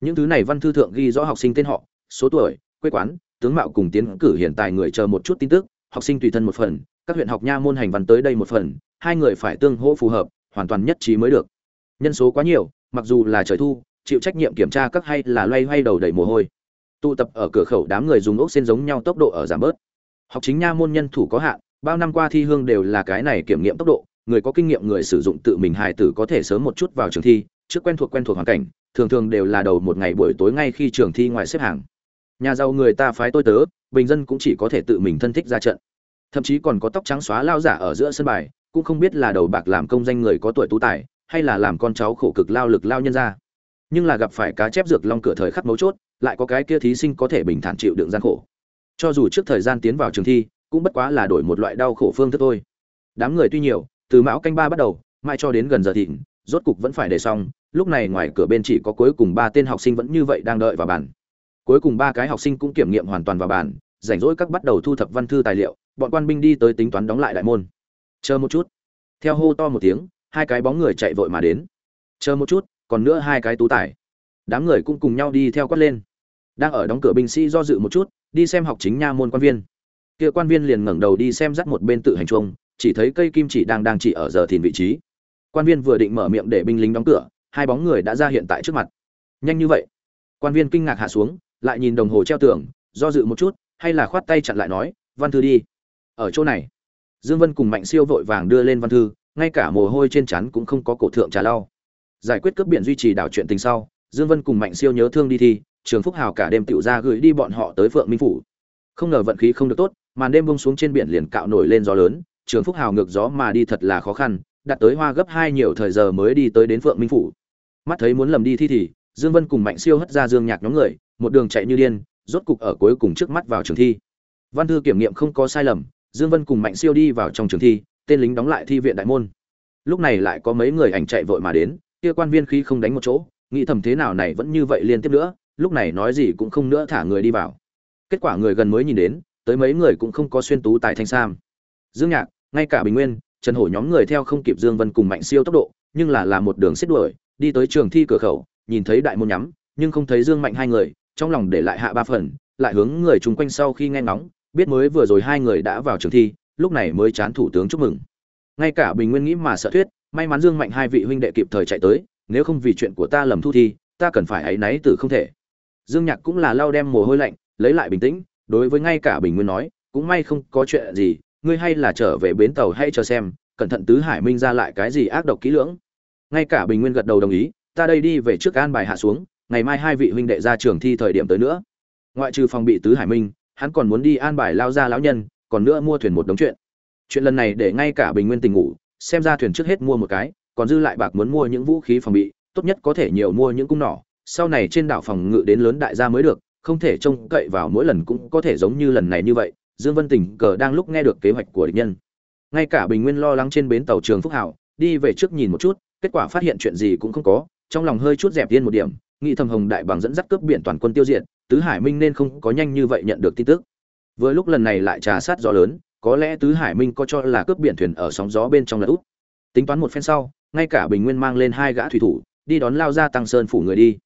Những thứ này văn thư thượng ghi rõ học sinh tên họ, số tuổi, quê quán, tướng mạo cùng tiến cử hiện tại người chờ một chút tin tức, học sinh tùy thân một phần, các huyện học nha môn hành văn tới đây một phần, hai người phải tương hỗ phù hợp, hoàn toàn nhất trí mới được. Nhân số quá nhiều, mặc dù là trời thu, chịu trách nhiệm kiểm tra các hay là loay hoay đầu đầy mồ hôi tụ tập ở cửa khẩu đám người dùng ốc xen giống nhau tốc độ ở giảm bớt. Học chính nha môn nhân thủ có hạn, bao năm qua thi hương đều là cái này kiểm nghiệm tốc độ, người có kinh nghiệm người sử dụng tự mình hài tử có thể sớm một chút vào trường thi, trước quen thuộc quen thuộc hoàn cảnh, thường thường đều là đầu một ngày buổi tối ngay khi trường thi ngoài xếp hàng. Nhà giàu người ta phái tôi tớ, bình dân cũng chỉ có thể tự mình thân thích ra trận. Thậm chí còn có tóc trắng xóa lao giả ở giữa sân bài, cũng không biết là đầu bạc làm công danh người có tuổi tú tài, hay là làm con cháu khổ cực lao lực lao nhân ra. Nhưng là gặp phải cá chép dược long cửa thời khắc mấu chốt lại có cái kia thí sinh có thể bình thản chịu đựng gian khổ. Cho dù trước thời gian tiến vào trường thi, cũng bất quá là đổi một loại đau khổ phương thức thôi. Đám người tuy nhiều, từ mão canh ba bắt đầu, mai cho đến gần giờ thịnh, rốt cục vẫn phải để xong, lúc này ngoài cửa bên chỉ có cuối cùng ba tên học sinh vẫn như vậy đang đợi vào bàn. Cuối cùng ba cái học sinh cũng kiểm nghiệm hoàn toàn vào bàn, rảnh rỗi các bắt đầu thu thập văn thư tài liệu, bọn quan binh đi tới tính toán đóng lại đại môn. Chờ một chút. Theo hô to một tiếng, hai cái bóng người chạy vội mà đến. Chờ một chút, còn nữa hai cái tú tài. Đám người cũng cùng nhau đi theo quát lên đang ở đóng cửa binh sĩ do dự một chút, đi xem học chính nha môn quan viên. Kia quan viên liền ngẩng đầu đi xem dắt một bên tự hành chuông, chỉ thấy cây kim chỉ đang đang chỉ ở giờ thìn vị trí. Quan viên vừa định mở miệng để binh lính đóng cửa, hai bóng người đã ra hiện tại trước mặt. Nhanh như vậy. Quan viên kinh ngạc hạ xuống, lại nhìn đồng hồ treo tường, do dự một chút, hay là khoát tay chặn lại nói, văn thư đi. Ở chỗ này, dương vân cùng mạnh siêu vội vàng đưa lên văn thư, ngay cả mồ hôi trên chắn cũng không có cổ thượng trà lau. Giải quyết cướp biển duy trì đảo chuyện tình sau, dương vân cùng mạnh siêu nhớ thương đi thi trường phúc hào cả đêm tiểu ra gửi đi bọn họ tới phượng minh phủ. Không ngờ vận khí không được tốt, màn đêm bông xuống trên biển liền cạo nổi lên gió lớn, trường phúc hào ngược gió mà đi thật là khó khăn, đặt tới hoa gấp hai nhiều thời giờ mới đi tới đến phượng minh phủ. Mắt thấy muốn lầm đi thi thì, dương vân cùng mạnh siêu hất ra dương nhạc nhóm người, một đường chạy như điên, rốt cục ở cuối cùng trước mắt vào trường thi. Văn thư kiểm nghiệm không có sai lầm, dương vân cùng mạnh siêu đi vào trong trường thi, tên lính đóng lại thi viện đại môn. Lúc này lại có mấy người ảnh chạy vội mà đến, kia quan viên khí không đánh một chỗ, nghĩ thầm thế nào này vẫn như vậy liên tiếp nữa lúc này nói gì cũng không nữa thả người đi vào. Kết quả người gần mới nhìn đến, tới mấy người cũng không có xuyên tú tại thanh sam. Dương nhạc, ngay cả bình nguyên, trần hổ nhóm người theo không kịp dương vân cùng mạnh siêu tốc độ, nhưng là là một đường xếp đuổi, đi tới trường thi cửa khẩu, nhìn thấy đại môn nhắm, nhưng không thấy dương mạnh hai người, trong lòng để lại hạ ba phần, lại hướng người chung quanh sau khi nghe ngóng, biết mới vừa rồi hai người đã vào trường thi, lúc này mới chán thủ tướng chúc mừng. Ngay cả bình nguyên nghĩ mà sợ thuyết, may mắn dương mạnh hai vị huynh đệ kịp thời chạy tới, nếu không vì chuyện của ta lầm thu thi, ta cần phải áy náy từ không thể dương nhạc cũng là lau đem mồ hôi lạnh, lấy lại bình tĩnh, đối với ngay cả bình nguyên nói, cũng may không có chuyện gì, ngươi hay là trở về bến tàu hay chờ xem, cẩn thận tứ hải minh ra lại cái gì ác độc kỹ lưỡng. Ngay cả bình nguyên gật đầu đồng ý, ta đây đi về trước an bài hạ xuống, ngày mai hai vị huynh đệ ra trường thi thời điểm tới nữa. Ngoại trừ phòng bị tứ hải minh, hắn còn muốn đi an bài lao ra lão nhân, còn nữa mua thuyền một đống chuyện. Chuyện lần này để ngay cả bình nguyên tình ngủ, xem ra thuyền trước hết mua một cái, còn dư lại bạc muốn mua những vũ khí phòng bị, tốt nhất có thể nhiều mua những cung nỏ sau này trên đảo phòng ngự đến lớn đại gia mới được, không thể trông cậy vào mỗi lần cũng có thể giống như lần này như vậy, dương vân tình cờ đang lúc nghe được kế hoạch của địch nhân. Ngay cả bình nguyên lo lắng trên bến tàu trường phúc hảo, đi về trước nhìn một chút, kết quả phát hiện chuyện gì cũng không có, trong lòng hơi chút dẹp yên một điểm, nghĩ thầm hồng đại bằng dẫn dắt cướp biển toàn quân tiêu diệt, tứ hải minh nên không có nhanh như vậy nhận được tin tức. Vừa lúc lần này lại trà sát gió lớn, có lẽ tứ hải minh có cho là cướp biển thuyền ở sóng gió bên trong là út tính toán một phen sau, ngay cả bình nguyên mang lên hai gã thủy thủ, đi đón lao ra tăng sơn phủ người đi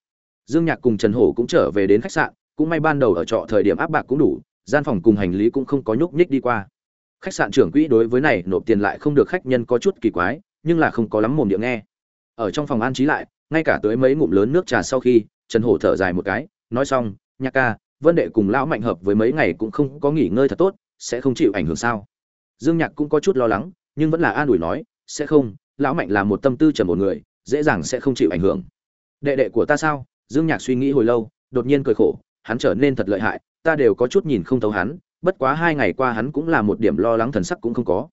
dương nhạc cùng trần hổ cũng trở về đến khách sạn, cũng may ban đầu ở trọ thời điểm áp bạc cũng đủ, gian phòng cùng hành lý cũng không có nhúc nhích đi qua. Khách sạn trưởng quỹ đối với này nộp tiền lại không được khách nhân có chút kỳ quái, nhưng là không có lắm mồm địa nghe. Ở trong phòng an trí lại, ngay cả tới mấy ngụm lớn nước trà sau khi, trần hổ thở dài một cái, nói xong, nhạc ca, vân đệ cùng lão mạnh hợp với mấy ngày cũng không có nghỉ ngơi thật tốt, sẽ không chịu ảnh hưởng sao? Dương nhạc cũng có chút lo lắng, nhưng vẫn là an ủi nói, sẽ không, lão mạnh là một tâm tư trầm một người, dễ dàng sẽ không chịu ảnh hưởng. Đệ đệ của ta sao? Dương nhạc suy nghĩ hồi lâu, đột nhiên cười khổ, hắn trở nên thật lợi hại, ta đều có chút nhìn không thấu hắn, bất quá hai ngày qua hắn cũng là một điểm lo lắng thần sắc cũng không có.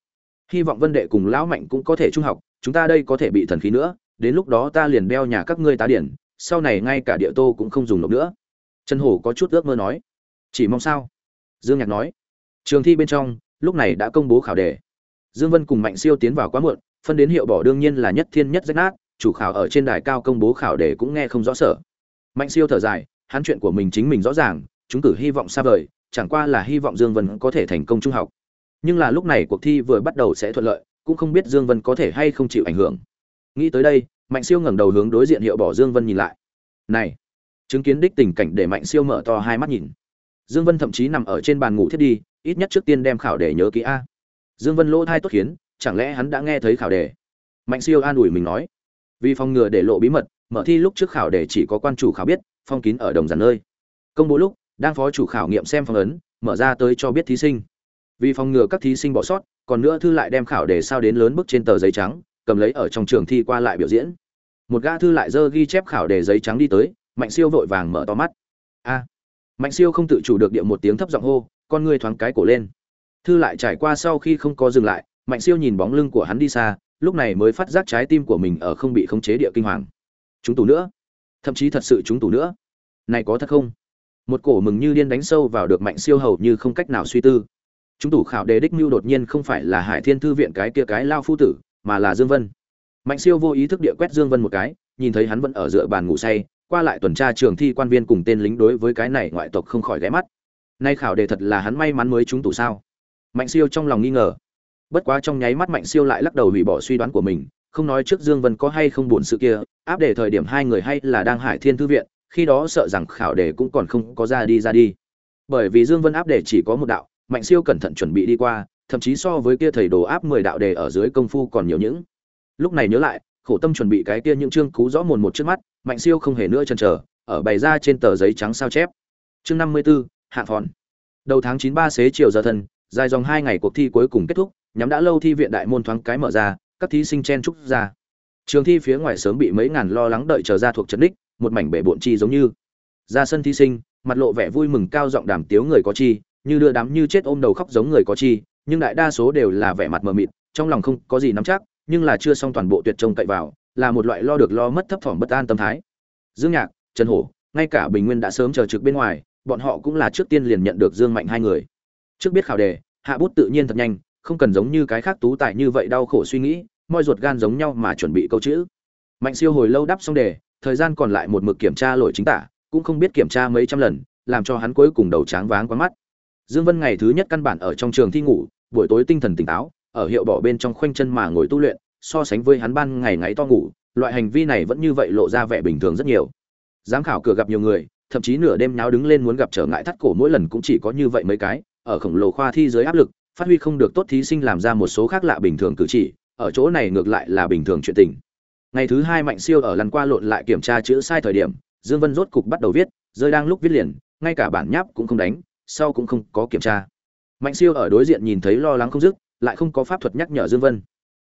Hy vọng vân đệ cùng lão mạnh cũng có thể trung học, chúng ta đây có thể bị thần khí nữa, đến lúc đó ta liền đeo nhà các ngươi tá điển, sau này ngay cả địa tô cũng không dùng nộp nữa. Trần hổ có chút ước mơ nói. Chỉ mong sao? Dương nhạc nói. Trường thi bên trong, lúc này đã công bố khảo đề. Dương vân cùng mạnh siêu tiến vào quá muộn, phân đến hiệu bỏ đương nhiên là nhất thiên nhất rách nát, chủ khảo ở trên đài cao công bố khảo đề cũng nghe không rõ sở mạnh siêu thở dài, hắn chuyện của mình chính mình rõ ràng, chúng cử hy vọng xa vời, chẳng qua là hy vọng dương vân có thể thành công trung học. Nhưng là lúc này cuộc thi vừa bắt đầu sẽ thuận lợi, cũng không biết dương vân có thể hay không chịu ảnh hưởng. Nghĩ tới đây, mạnh siêu ngẩng đầu hướng đối diện hiệu bỏ dương vân nhìn lại. Này, chứng kiến đích tình cảnh để mạnh siêu mở to hai mắt nhìn. Dương vân thậm chí nằm ở trên bàn ngủ thiết đi, ít nhất trước tiên đem khảo đề nhớ kỹ a. Dương vân lỗ thai tốt khiến, chẳng lẽ hắn đã nghe thấy khảo đề? Mạnh siêu an ủi mình nói. Vì phòng ngừa để lộ bí mật mở thi lúc trước khảo để chỉ có quan chủ khảo biết, phong kín ở đồng giản nơi. Công bố lúc, đang phó chủ khảo nghiệm xem phong ấn, mở ra tới cho biết thí sinh. Vì phòng ngừa các thí sinh bỏ sót, còn nữa thư lại đem khảo đề sao đến lớn bức trên tờ giấy trắng, cầm lấy ở trong trường thi qua lại biểu diễn. Một gã thư lại dơ ghi chép khảo đề giấy trắng đi tới, mạnh siêu vội vàng mở to mắt. A! Mạnh siêu không tự chủ được địa một tiếng thấp giọng hô, con người thoáng cái cổ lên. Thư lại trải qua sau khi không có dừng lại, mạnh siêu nhìn bóng lưng của hắn đi xa, lúc này mới phát giác trái tim của mình ở không bị khống chế địa kinh hoàng chúng tủ nữa. Thậm chí thật sự chúng tủ nữa. Này có thật không? Một cổ mừng như điên đánh sâu vào được mạnh siêu hầu như không cách nào suy tư. Chúng tủ khảo đề đích mưu đột nhiên không phải là hải thiên thư viện cái kia cái lao phu tử, mà là dương vân. Mạnh siêu vô ý thức địa quét dương vân một cái, nhìn thấy hắn vẫn ở dựa bàn ngủ say, qua lại tuần tra trường thi quan viên cùng tên lính đối với cái này ngoại tộc không khỏi ghé mắt. Nay khảo đề thật là hắn may mắn mới chúng tủ sao? Mạnh siêu trong lòng nghi ngờ. Bất quá trong nháy mắt mạnh siêu lại lắc đầu hủy bỏ suy đoán của mình, không nói trước dương vân có hay không buồn sự kia áp để thời điểm hai người hay là đang hải thiên thư viện khi đó sợ rằng khảo đề cũng còn không có ra đi ra đi. Bởi vì dương vân áp đề chỉ có một đạo mạnh siêu cẩn thận chuẩn bị đi qua thậm chí so với kia thầy đồ áp 10 đạo đề ở dưới công phu còn nhiều những. Lúc này nhớ lại khổ tâm chuẩn bị cái kia những chương cú rõ mồn một trước mắt mạnh siêu không hề nữa chần chờ ở bày ra trên tờ giấy trắng sao chép. Chương 54, hạ phòn. Đầu tháng 93 xế chiều giờ thân dài dòng hai ngày cuộc thi cuối cùng kết thúc nhắm đã lâu thi viện đại môn thoáng cái mở ra các thí sinh chen trúc ra trường thi phía ngoài sớm bị mấy ngàn lo lắng đợi chờ ra thuộc trấn đích, một mảnh bể bộn chi giống như. Ra sân thí sinh, mặt lộ vẻ vui mừng cao giọng đàm tiếu người có chi, như đưa đám như chết ôm đầu khóc giống người có chi, nhưng đại đa số đều là vẻ mặt mờ mịt, trong lòng không có gì nắm chắc, nhưng là chưa xong toàn bộ tuyệt trông cậy vào, là một loại lo được lo mất thấp thỏm bất an tâm thái. Dương nhạc, trần hổ, ngay cả bình nguyên đã sớm chờ trực bên ngoài, bọn họ cũng là trước tiên liền nhận được dương mạnh hai người. Trước biết khảo đề, hạ bút tự nhiên thật nhanh, không cần giống như cái khác tú tài như vậy đau khổ suy nghĩ moi ruột gan giống nhau mà chuẩn bị câu chữ. Mạnh siêu hồi lâu đáp xong đề, thời gian còn lại một mực kiểm tra lỗi chính tả, cũng không biết kiểm tra mấy trăm lần, làm cho hắn cuối cùng đầu tráng váng quá mắt. Dương vân ngày thứ nhất căn bản ở trong trường thi ngủ, buổi tối tinh thần tỉnh táo, ở hiệu bỏ bên trong khoanh chân mà ngồi tu luyện, so sánh với hắn ban ngày ngáy to ngủ, loại hành vi này vẫn như vậy lộ ra vẻ bình thường rất nhiều. Giám khảo cửa gặp nhiều người, thậm chí nửa đêm nháo đứng lên muốn gặp trở ngại thắt cổ mỗi lần cũng chỉ có như vậy mấy cái, ở khổng lồ khoa thi dưới áp lực, phát huy không được tốt thí sinh làm ra một số khác lạ bình thường cử chỉ ở chỗ này ngược lại là bình thường chuyện tình. Ngày thứ hai mạnh siêu ở lần qua lộn lại kiểm tra chữ sai thời điểm, dương vân rốt cục bắt đầu viết, rơi đang lúc viết liền, ngay cả bản nháp cũng không đánh, sau cũng không có kiểm tra. Mạnh siêu ở đối diện nhìn thấy lo lắng không dứt, lại không có pháp thuật nhắc nhở dương vân.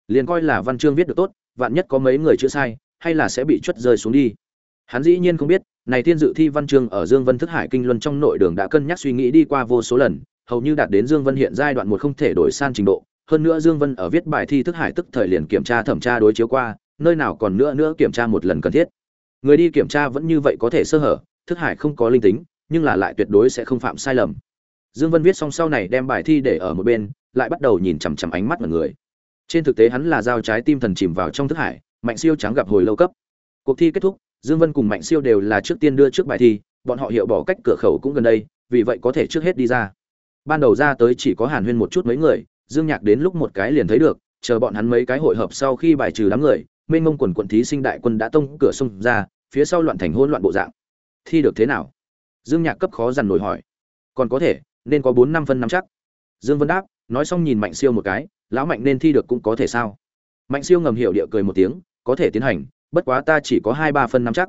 Liền coi là văn chương viết được tốt, vạn nhất có mấy người chữ sai, hay là sẽ bị chuất rơi xuống đi. Hắn dĩ nhiên không biết, này thiên dự thi văn chương ở dương vân thức hải kinh luân trong nội đường đã cân nhắc suy nghĩ đi qua vô số lần, hầu như đạt đến dương vân hiện giai đoạn một không thể đổi san trình độ hơn nữa dương vân ở viết bài thi thức hải tức thời liền kiểm tra thẩm tra đối chiếu qua, nơi nào còn nữa nữa kiểm tra một lần cần thiết. Người đi kiểm tra vẫn như vậy có thể sơ hở, thức hải không có linh tính, nhưng là lại tuyệt đối sẽ không phạm sai lầm. Dương vân viết xong sau này đem bài thi để ở một bên, lại bắt đầu nhìn chằm chằm ánh mắt mọi người. Trên thực tế hắn là giao trái tim thần chìm vào trong thức hải, mạnh siêu trắng gặp hồi lâu cấp. Cuộc thi kết thúc, dương vân cùng mạnh siêu đều là trước tiên đưa trước bài thi, bọn họ hiệu bỏ cách cửa khẩu cũng gần đây, vì vậy có thể trước hết đi ra. Ban đầu ra tới chỉ có hàn huyên một chút mấy người dương nhạc đến lúc một cái liền thấy được, chờ bọn hắn mấy cái hội hợp sau khi bài trừ đám người mênh mông quần quận thí sinh đại quân đã tông cửa sông ra, phía sau loạn thành hỗn loạn bộ dạng. Thi được thế nào? Dương nhạc cấp khó dằn nổi hỏi. Còn có thể, nên có bốn năm phân năm chắc. Dương vân đáp, nói xong nhìn mạnh siêu một cái, lão mạnh nên thi được cũng có thể sao? Mạnh siêu ngầm hiểu địa cười một tiếng, có thể tiến hành, bất quá ta chỉ có hai ba phân năm chắc.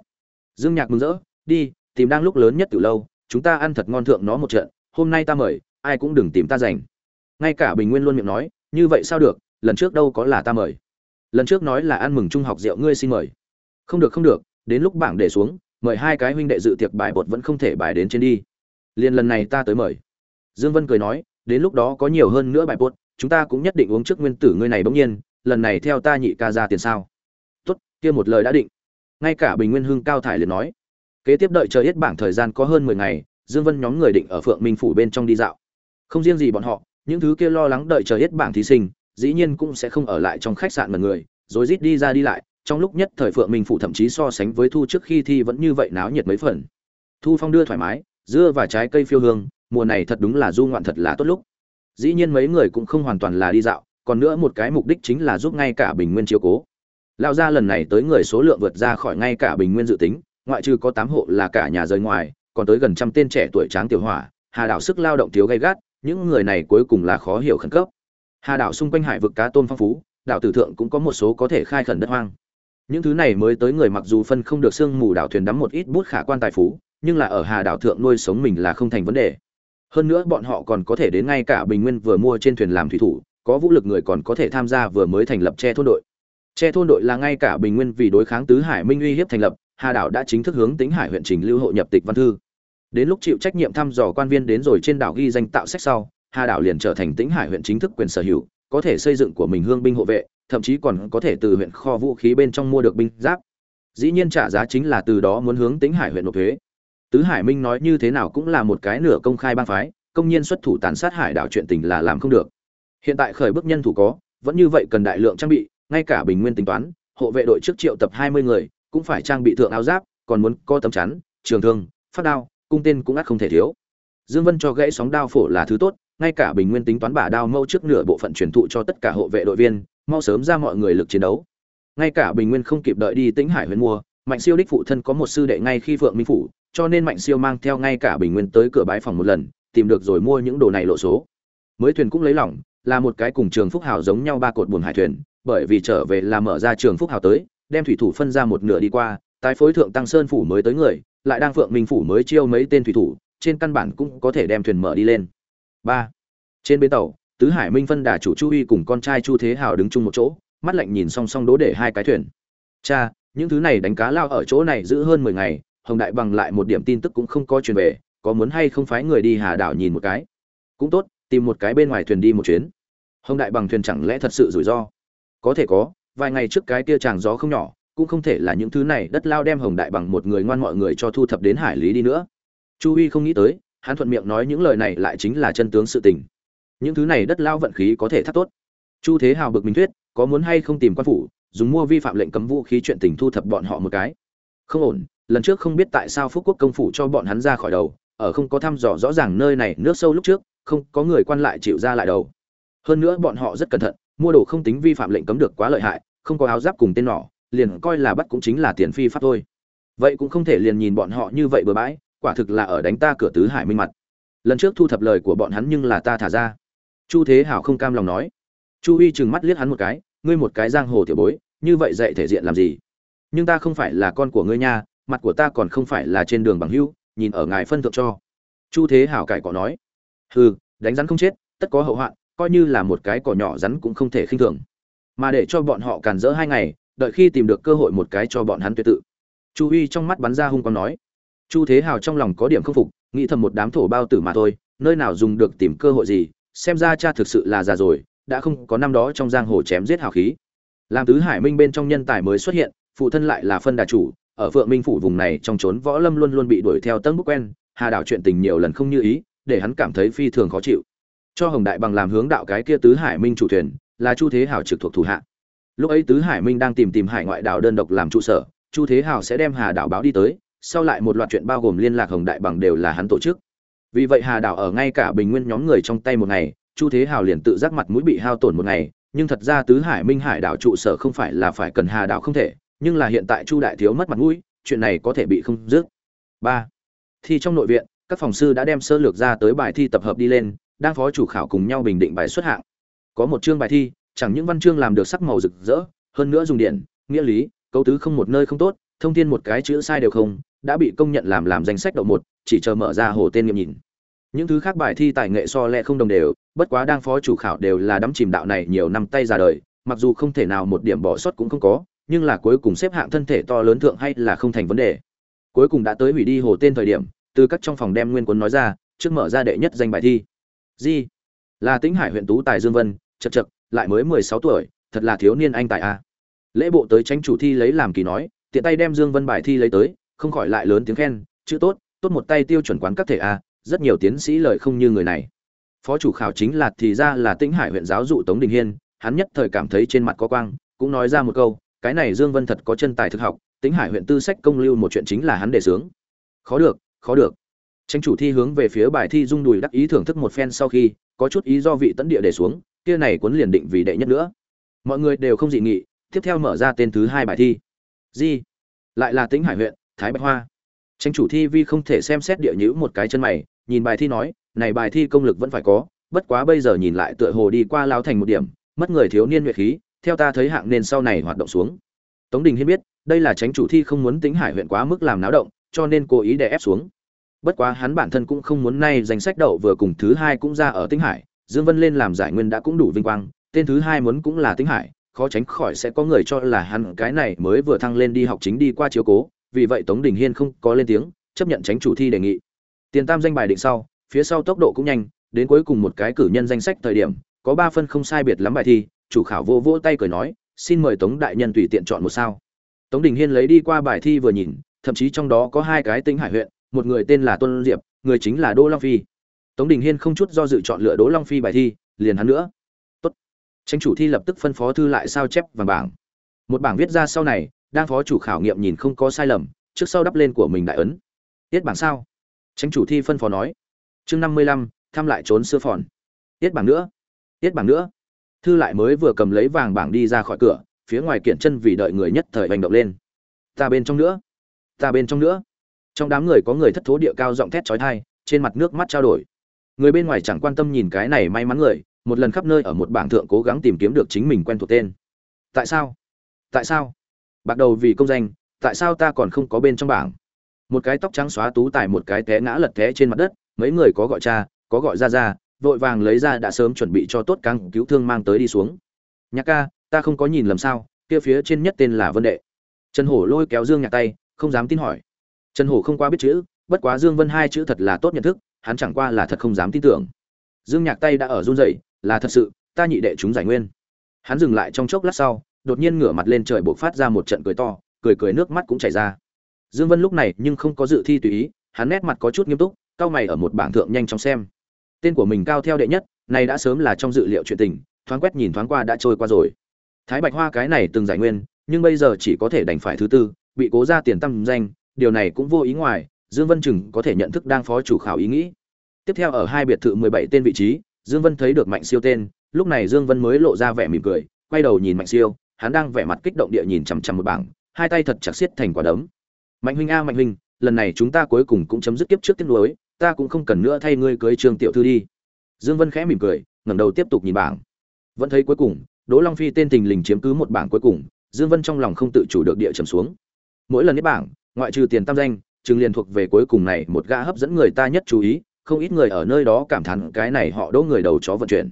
Dương nhạc mừng rỡ, đi, tìm đang lúc lớn nhất từ lâu, chúng ta ăn thật ngon thượng nó một trận, hôm nay ta mời, ai cũng đừng tìm ta giành ngay cả bình nguyên luôn miệng nói, như vậy sao được, lần trước đâu có là ta mời. Lần trước nói là ăn mừng trung học rượu ngươi xin mời. Không được không được, đến lúc bảng để xuống, mời hai cái huynh đệ dự tiệc bài bột vẫn không thể bài đến trên đi. Liền lần này ta tới mời. Dương vân cười nói, đến lúc đó có nhiều hơn nữa bài bột, chúng ta cũng nhất định uống trước nguyên tử ngươi này bỗng nhiên, lần này theo ta nhị ca ra tiền sao. Tốt, kia một lời đã định. Ngay cả bình nguyên hưng cao thải liền nói, kế tiếp đợi chờ hết bảng thời gian có hơn mười ngày, dương vân nhóm người định ở phượng minh phủ bên trong đi dạo. Không riêng gì bọn họ những thứ kia lo lắng đợi chờ hết bảng thí sinh, dĩ nhiên cũng sẽ không ở lại trong khách sạn mật người, rồi rít đi ra đi lại, trong lúc nhất thời phượng minh phủ thậm chí so sánh với thu trước khi thi vẫn như vậy náo nhiệt mấy phần. Thu phong đưa thoải mái, dưa và trái cây phiêu hương, mùa này thật đúng là du ngoạn thật là tốt lúc. Dĩ nhiên mấy người cũng không hoàn toàn là đi dạo, còn nữa một cái mục đích chính là giúp ngay cả bình nguyên chiếu cố. Lao ra lần này tới người số lượng vượt ra khỏi ngay cả bình nguyên dự tính, ngoại trừ có tám hộ là cả nhà rời ngoài, còn tới gần trăm tên trẻ tuổi tráng tiểu hỏa, hà đảo sức lao động thiếu gay gắt những người này cuối cùng là khó hiểu khẩn cấp. Hà đảo xung quanh hải vực cá tôm phong phú, đảo tử thượng cũng có một số có thể khai khẩn đất hoang. Những thứ này mới tới người mặc dù phân không được sương mù đảo thuyền đắm một ít bút khả quan tài phú, nhưng là ở hà đảo thượng nuôi sống mình là không thành vấn đề. Hơn nữa bọn họ còn có thể đến ngay cả bình nguyên vừa mua trên thuyền làm thủy thủ, có vũ lực người còn có thể tham gia vừa mới thành lập che thôn đội. Che thôn đội là ngay cả bình nguyên vì đối kháng tứ hải minh uy hiếp thành lập, hà đảo đã chính thức hướng tính hải huyện trình lưu hộ nhập tịch văn thư đến lúc chịu trách nhiệm thăm dò quan viên đến rồi trên đảo ghi danh tạo sách sau, hà đảo liền trở thành tĩnh hải huyện chính thức quyền sở hữu, có thể xây dựng của mình hương binh hộ vệ, thậm chí còn có thể từ huyện kho vũ khí bên trong mua được binh giáp. Dĩ nhiên trả giá chính là từ đó muốn hướng tĩnh hải huyện nộp thuế. Tứ hải minh nói như thế nào cũng là một cái nửa công khai bang phái, công nhiên xuất thủ tàn sát hải đảo chuyện tình là làm không được. Hiện tại khởi bước nhân thủ có, vẫn như vậy cần đại lượng trang bị, ngay cả bình nguyên tính toán, hộ vệ đội trước triệu tập hai mươi người, cũng phải trang bị thượng áo giáp, còn muốn có tấm chắn, trường thương, phát đao cung tên cũng ắt không thể thiếu. Dương vân cho gãy sóng đao phổ là thứ tốt, ngay cả bình nguyên tính toán bả đao mâu trước nửa bộ phận truyền thụ cho tất cả hộ vệ đội viên, mau sớm ra mọi người lực chiến đấu. Ngay cả bình nguyên không kịp đợi đi tĩnh hải huyện mua mạnh siêu đích phụ thân có một sư đệ ngay khi phượng minh phủ, cho nên mạnh siêu mang theo ngay cả bình nguyên tới cửa bái phòng một lần, tìm được rồi mua những đồ này lộ số. Mới thuyền cũng lấy lỏng, là một cái cùng trường phúc hào giống nhau ba cột buồn hải thuyền, bởi vì trở về là mở ra trường phúc hào tới, đem thủy thủ phân ra một nửa đi qua, tái phối thượng tăng sơn phủ mới tới người lại đang phượng minh phủ mới chiêu mấy tên thủy thủ, trên căn bản cũng có thể đem thuyền mở đi lên. Ba. Trên bến tàu, tứ hải minh phân đà chủ chu uy cùng con trai chu thế hào đứng chung một chỗ, mắt lạnh nhìn song song đố để hai cái thuyền. Cha, những thứ này đánh cá lao ở chỗ này giữ hơn mười ngày, hồng đại bằng lại một điểm tin tức cũng không có truyền về, có muốn hay không phái người đi hà đảo nhìn một cái? Cũng tốt, tìm một cái bên ngoài thuyền đi một chuyến. Hồng đại bằng thuyền chẳng lẽ thật sự rủi ro? Có thể có, vài ngày trước cái kia tràng gió không nhỏ cũng không thể là những thứ này, đất lao đem hồng đại bằng một người ngoan mọi người cho thu thập đến hải lý đi nữa. Chu huy không nghĩ tới, hắn thuận miệng nói những lời này lại chính là chân tướng sự tình. Những thứ này đất lao vận khí có thể thắt tốt. Chu thế hào bực minh thuyết, có muốn hay không tìm quan phủ, dùng mua vi phạm lệnh cấm vũ khí chuyện tình thu thập bọn họ một cái. Không ổn, lần trước không biết tại sao phúc quốc công phủ cho bọn hắn ra khỏi đầu, ở không có thăm dò rõ ràng nơi này, nước sâu lúc trước, không có người quan lại chịu ra lại đầu. Hơn nữa bọn họ rất cẩn thận, mua đồ không tính vi phạm lệnh cấm được quá lợi hại, không có áo giáp cùng tên nỏ liền coi là bắt cũng chính là tiền phi pháp thôi. Vậy cũng không thể liền nhìn bọn họ như vậy bừa bãi, quả thực là ở đánh ta cửa tứ hải minh mặt. Lần trước thu thập lời của bọn hắn nhưng là ta thả ra. Chu thế hảo không cam lòng nói. Chu huy trừng mắt liếc hắn một cái, ngươi một cái giang hồ tiểu bối, như vậy dạy thể diện làm gì? Nhưng ta không phải là con của ngươi nha, mặt của ta còn không phải là trên đường bằng hữu, nhìn ở ngài phân thượng cho. Chu thế hảo cải cỏ nói. Hừ, đánh rắn không chết, tất có hậu hoạn, coi như là một cái cỏ nhỏ rắn cũng không thể khinh thường. Mà để cho bọn họ càn rỡ hai ngày đợi khi tìm được cơ hội một cái cho bọn hắn tuyệt tự. Chu huy trong mắt bắn ra hung quang nói, chu thế hào trong lòng có điểm không phục, nghĩ thầm một đám thổ bao tử mà thôi, nơi nào dùng được tìm cơ hội gì, xem ra cha thực sự là già rồi, đã không có năm đó trong giang hồ chém giết hào khí. Làm tứ hải minh bên trong nhân tài mới xuất hiện, phụ thân lại là phân đà chủ, ở phượng minh phủ vùng này trong trốn võ lâm luôn luôn bị đuổi theo tân bút quen, hà đảo chuyện tình nhiều lần không như ý, để hắn cảm thấy phi thường khó chịu. Cho hồng đại bằng làm hướng đạo cái kia tứ hải minh chủ thuyền, là chu thế hảo trực thuộc thủ hạ lúc ấy tứ hải minh đang tìm tìm hải ngoại đảo đơn độc làm trụ sở, chu thế hảo sẽ đem hà đảo báo đi tới, sau lại một loạt chuyện bao gồm liên lạc hồng đại bằng đều là hắn tổ chức. Vì vậy hà đảo ở ngay cả bình nguyên nhóm người trong tay một ngày, chu thế hảo liền tự giác mặt mũi bị hao tổn một ngày, nhưng thật ra tứ hải minh hải đảo trụ sở không phải là phải cần hà đảo không thể, nhưng là hiện tại chu đại thiếu mất mặt mũi, chuyện này có thể bị không dứt. Ba. Thì trong nội viện, các phòng sư đã đem sơ lược ra tới bài thi tập hợp đi lên, đang phó chủ khảo cùng nhau bình định bài xuất hạng. Có một chương bài thi chẳng những văn chương làm được sắc màu rực rỡ hơn nữa dùng điện nghĩa lý câu tứ không một nơi không tốt thông thiên một cái chữ sai đều không đã bị công nhận làm làm danh sách đậu một chỉ chờ mở ra hồ tên nghiệm nhìn. Những thứ khác bài thi tài nghệ so lẹ không đồng đều bất quá đang phó chủ khảo đều là đắm chìm đạo này nhiều năm tay ra đời mặc dù không thể nào một điểm bỏ sót cũng không có nhưng là cuối cùng xếp hạng thân thể to lớn thượng hay là không thành vấn đề. Cuối cùng đã tới hủy đi hồ tên thời điểm từ các trong phòng đem nguyên cuốn nói ra trước mở ra đệ nhất danh bài thi. Di là tĩnh hải huyện tú tài dương vân chậc chậc, lại mới mười sáu tuổi, thật là thiếu niên anh tài a. Lễ bộ tới tranh chủ thi lấy làm kỳ nói, tiện tay đem dương vân bài thi lấy tới, không khỏi lại lớn tiếng khen, chữ tốt tốt một tay tiêu chuẩn quán các thể a, rất nhiều tiến sĩ lời không như người này. Phó chủ khảo chính là thì ra là tĩnh hải huyện giáo dụ tống đình hiên, hắn nhất thời cảm thấy trên mặt có quang, cũng nói ra một câu, cái này dương vân thật có chân tài thực học, tĩnh hải huyện tư sách công lưu một chuyện chính là hắn đề sướng khó được khó được. Tranh chủ thi hướng về phía bài thi dung đùi đắc ý thưởng thức một phen sau khi, có chút ý do vị tấn địa để xuống kia này cuốn liền định vì đệ nhất nữa. Mọi người đều không dị nghị, tiếp theo mở ra tên thứ hai bài thi. Di, lại là tĩnh hải huyện, thái bạch hoa. Tranh chủ thi vi không thể xem xét địa nhữ một cái chân mày, nhìn bài thi nói, này bài thi công lực vẫn phải có, bất quá bây giờ nhìn lại tựa hồ đi qua lao thành một điểm, mất người thiếu niên nguyệt khí, theo ta thấy hạng nên sau này hoạt động xuống. Tống đình hiên biết, đây là tránh chủ thi không muốn tính hải huyện quá mức làm náo động, cho nên cố ý đè ép xuống. Bất quá hắn bản thân cũng không muốn nay danh sách đậu vừa cùng thứ hai cũng ra ở tinh hải dương vân lên làm giải nguyên đã cũng đủ vinh quang, tên thứ hai muốn cũng là Tĩnh hải, khó tránh khỏi sẽ có người cho là hắn cái này mới vừa thăng lên đi học chính đi qua chiếu cố, vì vậy tống đình hiên không có lên tiếng, chấp nhận tránh chủ thi đề nghị. Tiền tam danh bài định sau, phía sau tốc độ cũng nhanh, đến cuối cùng một cái cử nhân danh sách thời điểm, có ba phân không sai biệt lắm bài thi, chủ khảo vô vỗ tay cười nói, xin mời tống đại nhân tùy tiện chọn một sao. Tống đình hiên lấy đi qua bài thi vừa nhìn, thậm chí trong đó có hai cái Tĩnh hải huyện, một người tên là tuân diệp, người chính là đỗ long phi tống đình hiên không chút do dự chọn lựa đỗ long phi bài thi, liền hắn nữa. Tốt. Tranh chủ thi lập tức phân phó thư lại sao chép vàng bảng. Một bảng viết ra sau này, đang phó chủ khảo nghiệm nhìn không có sai lầm, trước sau đắp lên của mình đại ấn. Tiết bảng sao? Tranh chủ thi phân phó nói. Chương năm mươi lăm thăm lại trốn xưa phòn. Tiết bảng nữa. Tiết bảng nữa. Thư lại mới vừa cầm lấy vàng bảng đi ra khỏi cửa, phía ngoài kiện chân vì đợi người nhất thời hành động lên. Ta bên trong nữa. Ta bên trong nữa. Trong đám người có người thất thố địa cao giọng thét chói tai, trên mặt nước mắt trao đổi người bên ngoài chẳng quan tâm nhìn cái này may mắn người, một lần khắp nơi ở một bảng thượng cố gắng tìm kiếm được chính mình quen thuộc tên. Tại sao? Tại sao? Bắt đầu vì công danh, tại sao ta còn không có bên trong bảng? Một cái tóc trắng xóa tú tài một cái té ngã lật té trên mặt đất, mấy người có gọi cha, có gọi ra ra, vội vàng lấy ra đã sớm chuẩn bị cho tốt căng cứu thương mang tới đi xuống. Nhạc ca, ta không có nhìn lầm sao, kia phía trên nhất tên là vân đệ. Trần hổ lôi kéo dương nhạc tay, không dám tin hỏi. Trần hổ không qua biết chữ, bất quá dương vân hai chữ thật là tốt nhận thức hắn chẳng qua là thật không dám tin tưởng. Dương nhạc tay đã ở run rẩy, là thật sự, ta nhị đệ chúng giải nguyên. Hắn dừng lại trong chốc lát sau, đột nhiên ngửa mặt lên trời bộc phát ra một trận cười to, cười cười nước mắt cũng chảy ra. Dương vân lúc này nhưng không có dự thi tùy ý, hắn nét mặt có chút nghiêm túc cao mày ở một bảng thượng nhanh chóng xem. Tên của mình cao theo đệ nhất, này đã sớm là trong dự liệu chuyện tình, thoáng quét nhìn thoáng qua đã trôi qua rồi. Thái bạch hoa cái này từng giải nguyên, nhưng bây giờ chỉ có thể đành phải thứ tư, bị cố ra tiền tăng danh, điều này cũng vô ý ngoài dương vân chừng có thể nhận thức đang phó chủ khảo ý nghĩ. Tiếp theo ở hai biệt thự 17 tên vị trí, dương vân thấy được mạnh siêu tên, lúc này dương vân mới lộ ra vẻ mỉm cười, quay đầu nhìn mạnh siêu, hắn đang vẻ mặt kích động địa nhìn chằm chằm một bảng, hai tay thật chặt siết thành quả đấm. Mạnh huynh a, mạnh huynh, lần này chúng ta cuối cùng cũng chấm dứt kiếp trước tiếng lối ta cũng không cần nữa thay ngươi cưới trương tiểu thư đi. Dương vân khẽ mỉm cười, ngẩng đầu tiếp tục nhìn bảng. Vẫn thấy cuối cùng, đỗ long phi tên tình lình chiếm cứ một bảng cuối cùng, dương vân trong lòng không tự chủ được địa trầm xuống. Mỗi lần nhất bảng, ngoại trừ tiền tam danh chừng liền thuộc về cuối cùng này một gã hấp dẫn người ta nhất chú ý, không ít người ở nơi đó cảm thán cái này họ đỗ người đầu chó vận chuyển.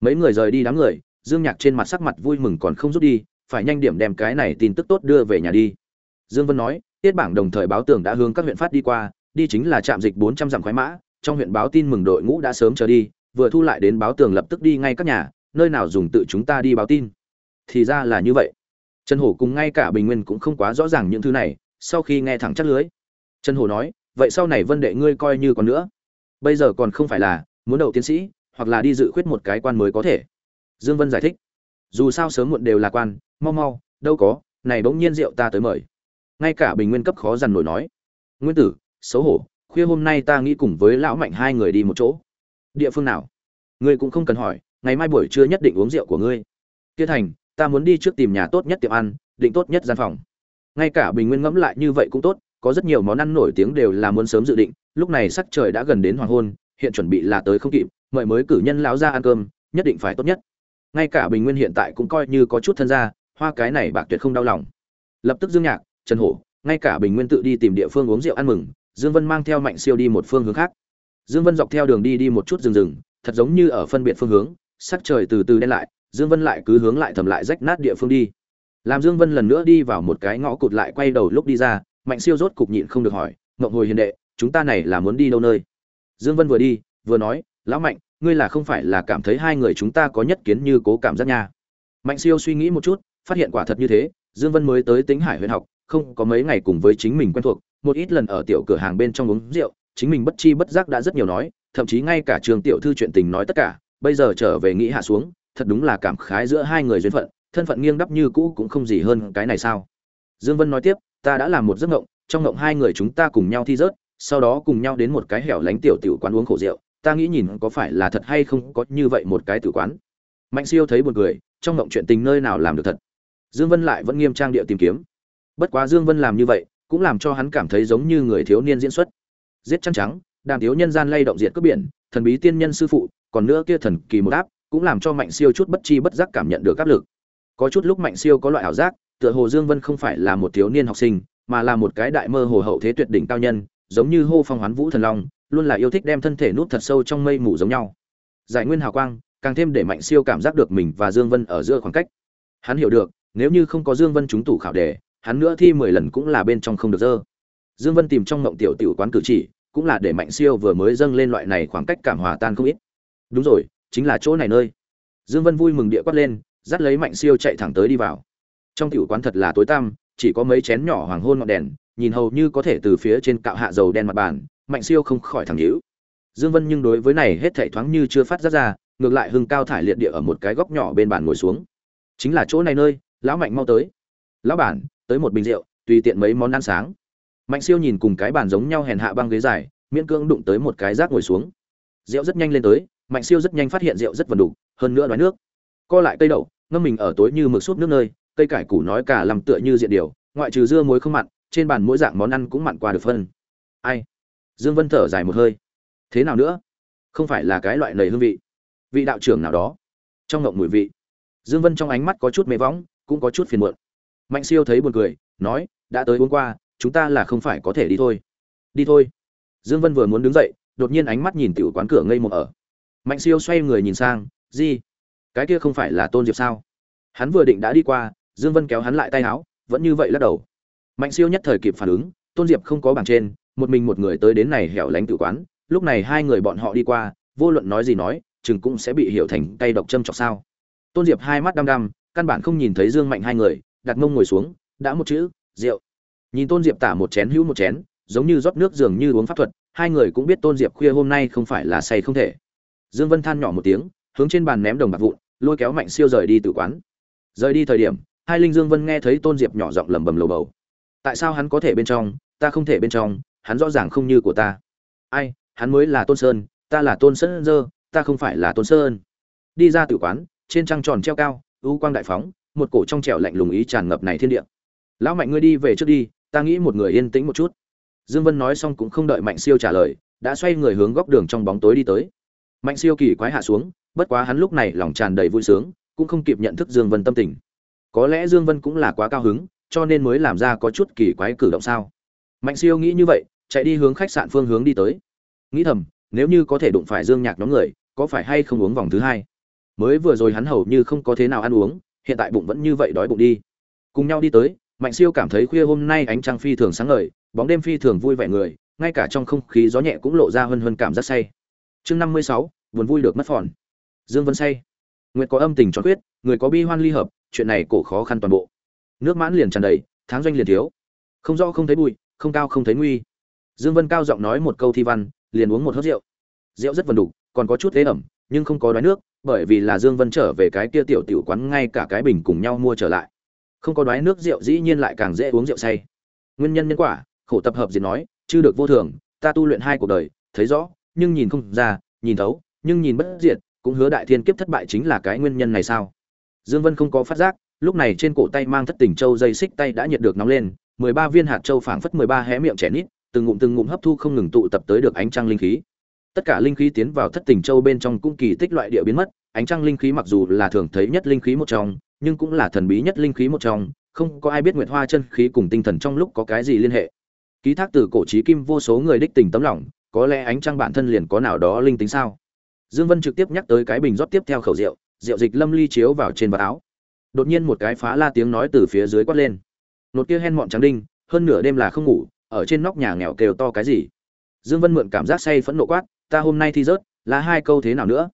Mấy người rời đi đám người, dương nhạc trên mặt sắc mặt vui mừng còn không rút đi, phải nhanh điểm đem cái này tin tức tốt đưa về nhà đi. Dương vân nói, tiết bảng đồng thời báo tường đã hướng các huyện phát đi qua, đi chính là trạm dịch 400 dặm khoái mã, trong huyện báo tin mừng đội ngũ đã sớm chờ đi, vừa thu lại đến báo tường lập tức đi ngay các nhà, nơi nào dùng tự chúng ta đi báo tin. Thì ra là như vậy. Trần hổ cùng ngay cả bình nguyên cũng không quá rõ ràng những thứ này, sau khi nghe thẳng chắc lưới trần hổ nói, vậy sau này vân đệ ngươi coi như còn nữa. Bây giờ còn không phải là muốn đậu tiến sĩ, hoặc là đi dự khuyết một cái quan mới có thể. Dương vân giải thích, dù sao sớm muộn đều là quan, mau mau, đâu có, này bỗng nhiên rượu ta tới mời. Ngay cả bình nguyên cấp khó dằn nổi nói, nguyên tử, xấu hổ, khuya hôm nay ta nghĩ cùng với lão mạnh hai người đi một chỗ. Địa phương nào? Ngươi cũng không cần hỏi, ngày mai buổi trưa nhất định uống rượu của ngươi. Kia thành, ta muốn đi trước tìm nhà tốt nhất tiệm ăn, định tốt nhất gian phòng. Ngay cả bình nguyên ngẫm lại như vậy cũng tốt có rất nhiều món ăn nổi tiếng đều là muốn sớm dự định, lúc này sắc trời đã gần đến hoàng hôn, hiện chuẩn bị là tới không kịp, mời mới cử nhân lão ra ăn cơm, nhất định phải tốt nhất. Ngay cả bình nguyên hiện tại cũng coi như có chút thân gia, hoa cái này bạc tuyệt không đau lòng. Lập tức dương nhạc, trần hổ, ngay cả bình nguyên tự đi tìm địa phương uống rượu ăn mừng, dương vân mang theo mạnh siêu đi một phương hướng khác. Dương vân dọc theo đường đi đi một chút rừng rừng, thật giống như ở phân biệt phương hướng, sắc trời từ từ đen lại, dương vân lại cứ hướng lại thầm lại rách nát địa phương đi. Làm dương vân lần nữa đi vào một cái ngõ cụt lại quay đầu lúc đi ra mạnh siêu rốt cục nhịn không được hỏi ngậm hồi hiền đệ, chúng ta này là muốn đi đâu nơi? Dương vân vừa đi, vừa nói, lão mạnh, ngươi là không phải là cảm thấy hai người chúng ta có nhất kiến như cố cảm giác nha? Mạnh siêu suy nghĩ một chút, phát hiện quả thật như thế, dương vân mới tới tính hải huyện học, không có mấy ngày cùng với chính mình quen thuộc, một ít lần ở tiểu cửa hàng bên trong uống rượu, chính mình bất chi bất giác đã rất nhiều nói, thậm chí ngay cả trường tiểu thư chuyện tình nói tất cả, bây giờ trở về nghĩ hạ xuống, thật đúng là cảm khái giữa hai người duyên phận, thân phận nghiêng đắp như cũ cũng không gì hơn cái này sao? Dương vân nói tiếp ta đã làm một giấc ngộng, trong ngộng hai người chúng ta cùng nhau thi rớt, sau đó cùng nhau đến một cái hẻo lánh tiểu tiểu quán uống khổ rượu. Ta nghĩ nhìn có phải là thật hay không có như vậy một cái tử quán. Mạnh siêu thấy buồn cười, trong ngộng chuyện tình nơi nào làm được thật? Dương vân lại vẫn nghiêm trang địa tìm kiếm. Bất quá dương vân làm như vậy, cũng làm cho hắn cảm thấy giống như người thiếu niên diễn xuất. Giết trăng trắng, đàm thiếu nhân gian lay động diệt cướp biển, thần bí tiên nhân sư phụ, còn nữa kia thần kỳ một áp, cũng làm cho mạnh siêu chút bất chi bất giác cảm nhận được áp lực. Có chút lúc mạnh siêu có loại ảo giác tựa hồ dương vân không phải là một thiếu niên học sinh, mà là một cái đại mơ hồ hậu thế tuyệt đỉnh cao nhân, giống như hô phong hoán vũ thần long, luôn là yêu thích đem thân thể nút thật sâu trong mây mù giống nhau. Giải nguyên hào quang, càng thêm để mạnh siêu cảm giác được mình và dương vân ở giữa khoảng cách. Hắn hiểu được, nếu như không có dương vân trúng tủ khảo đề, hắn nữa thi mười lần cũng là bên trong không được dơ. Dương vân tìm trong ngộng tiểu tiểu quán cử chỉ, cũng là để mạnh siêu vừa mới dâng lên loại này khoảng cách cảm hòa tan không ít. Đúng rồi, chính là chỗ này nơi. Dương vân vui mừng địa quát lên, dắt lấy mạnh siêu chạy thẳng tới đi vào trong tiểu quán thật là tối tăm, chỉ có mấy chén nhỏ hoàng hôn ngọn đèn, nhìn hầu như có thể từ phía trên cạo hạ dầu đen mặt bàn, mạnh siêu không khỏi thẳng nhíu. Dương vân nhưng đối với này hết thảy thoáng như chưa phát ra ra, ngược lại hưng cao thải liệt địa ở một cái góc nhỏ bên bàn ngồi xuống. Chính là chỗ này nơi, lão mạnh mau tới. Lão bản, tới một bình rượu, tùy tiện mấy món ăn sáng. Mạnh siêu nhìn cùng cái bàn giống nhau hèn hạ băng ghế dài, miễn cưỡng đụng tới một cái rác ngồi xuống. Rượu rất nhanh lên tới, mạnh siêu rất nhanh phát hiện rượu rất vần đủ hơn nữa đoái nước. Co lại cây đậu, ngâm mình ở tối như mực suốt nước nơi cây cải củ nói cả làm tựa như diện điều, ngoại trừ dưa muối không mặn, trên bàn mỗi dạng món ăn cũng mặn qua được phân. Ai? Dương vân thở dài một hơi. Thế nào nữa? Không phải là cái loại nầy hương vị. Vị đạo trưởng nào đó. Trong ngộng mùi vị. Dương vân trong ánh mắt có chút mê võng, cũng có chút phiền muộn. Mạnh siêu thấy buồn cười, nói, đã tới uống qua, chúng ta là không phải có thể đi thôi. Đi thôi. Dương vân vừa muốn đứng dậy, đột nhiên ánh mắt nhìn tiểu quán cửa ngây một ở. Mạnh siêu xoay người nhìn sang gì cái kia không phải là tôn diệp sao? Hắn vừa định đã đi qua dương vân kéo hắn lại tay áo, vẫn như vậy lắc đầu. Mạnh siêu nhất thời kịp phản ứng, tôn diệp không có bảng trên, một mình một người tới đến này hẻo lánh tử quán. Lúc này hai người bọn họ đi qua, vô luận nói gì nói, chừng cũng sẽ bị hiểu thành tay độc châm chọc sao. Tôn diệp hai mắt đăm đăm, căn bản không nhìn thấy dương mạnh hai người, đặt mông ngồi xuống, đã một chữ, rượu. Nhìn tôn diệp tả một chén hữu một chén, giống như rót nước dường như uống pháp thuật, hai người cũng biết tôn diệp khuya hôm nay không phải là say không thể. Dương vân than nhỏ một tiếng, hướng trên bàn ném đồng bạc vụn, lôi kéo mạnh siêu rời đi từ quán. Rời đi thời điểm hai linh dương vân nghe thấy tôn diệp nhỏ giọng lẩm bẩm lầu bầu. Tại sao hắn có thể bên trong, ta không thể bên trong, hắn rõ ràng không như của ta. Ai, hắn mới là tôn sơn, ta là tôn sơn dơ, ta không phải là tôn sơn. Đi ra tử quán, trên trăng tròn treo cao ưu quang đại phóng, một cổ trong trẻo lạnh lùng ý tràn ngập này thiên địa. Lão mạnh ngươi đi về trước đi, ta nghĩ một người yên tĩnh một chút. Dương vân nói xong cũng không đợi mạnh siêu trả lời, đã xoay người hướng góc đường trong bóng tối đi tới. Mạnh siêu kỳ quái hạ xuống, bất quá hắn lúc này lòng tràn đầy vui sướng, cũng không kịp nhận thức dương vân tâm tình có lẽ dương vân cũng là quá cao hứng, cho nên mới làm ra có chút kỳ quái cử động sao. Mạnh siêu nghĩ như vậy, chạy đi hướng khách sạn phương hướng đi tới. Nghĩ thầm, nếu như có thể đụng phải dương nhạc nhóm người, có phải hay không uống vòng thứ hai? Mới vừa rồi hắn hầu như không có thế nào ăn uống, hiện tại bụng vẫn như vậy đói bụng đi. Cùng nhau đi tới, mạnh siêu cảm thấy khuya hôm nay ánh trăng phi thường sáng ngời, bóng đêm phi thường vui vẻ người, ngay cả trong không khí gió nhẹ cũng lộ ra hân hân cảm giác say. Chương năm mươi sáu, buồn vui được mất phòn. Dương vân say. Nguyệt có âm tình tròn quyết, người có bi hoan ly hợp chuyện này cổ khó khăn toàn bộ. Nước mãn liền tràn đầy, tháng doanh liền thiếu. Không rõ, không thấy bụi, không cao, không thấy nguy. Dương vân cao giọng nói một câu thi văn, liền uống một hớp rượu. Rượu rất vần đục, còn có chút thế ẩm, nhưng không có đói nước, bởi vì là dương vân trở về cái kia tiểu tiểu quán ngay cả cái bình cùng nhau mua trở lại. Không có đói nước rượu dĩ nhiên lại càng dễ uống rượu say. Nguyên nhân nhân quả, khổ tập hợp diệt nói chưa được vô thường, ta tu luyện hai cuộc đời, thấy rõ, nhưng nhìn không ra, nhìn thấu, nhưng nhìn bất diệt, cũng hứa đại thiên kiếp thất bại chính là cái nguyên nhân này sao? Dương vân không có phát giác, lúc này trên cổ tay mang thất tình châu dây xích tay đã nhiệt được nóng lên, mười ba viên hạt châu phảng phất mười ba hé miệng trẻ nít, từng ngụm từng ngụm hấp thu không ngừng tụ tập tới được ánh trăng linh khí. Tất cả linh khí tiến vào thất tình châu bên trong cũng kỳ tích loại địa biến mất, ánh trăng linh khí mặc dù là thường thấy nhất linh khí một trong, nhưng cũng là thần bí nhất linh khí một trong, không có ai biết nguyệt hoa chân khí cùng tinh thần trong lúc có cái gì liên hệ. Ký thác từ cổ chí kim vô số người đích tình tấm lòng, có lẽ ánh trăng bản thân liền có nào đó linh tính sao? Dương vân trực tiếp nhắc tới cái bình rót tiếp theo khẩu rượu rượu dịch lâm ly chiếu vào trên vạt áo. Đột nhiên một cái phá la tiếng nói từ phía dưới quát lên. Nột kia hen mọn trắng đinh, hơn nửa đêm là không ngủ, ở trên nóc nhà nghèo kêu to cái gì. Dương vân mượn cảm giác say phẫn nộ quát, ta hôm nay thi rớt, là hai câu thế nào nữa?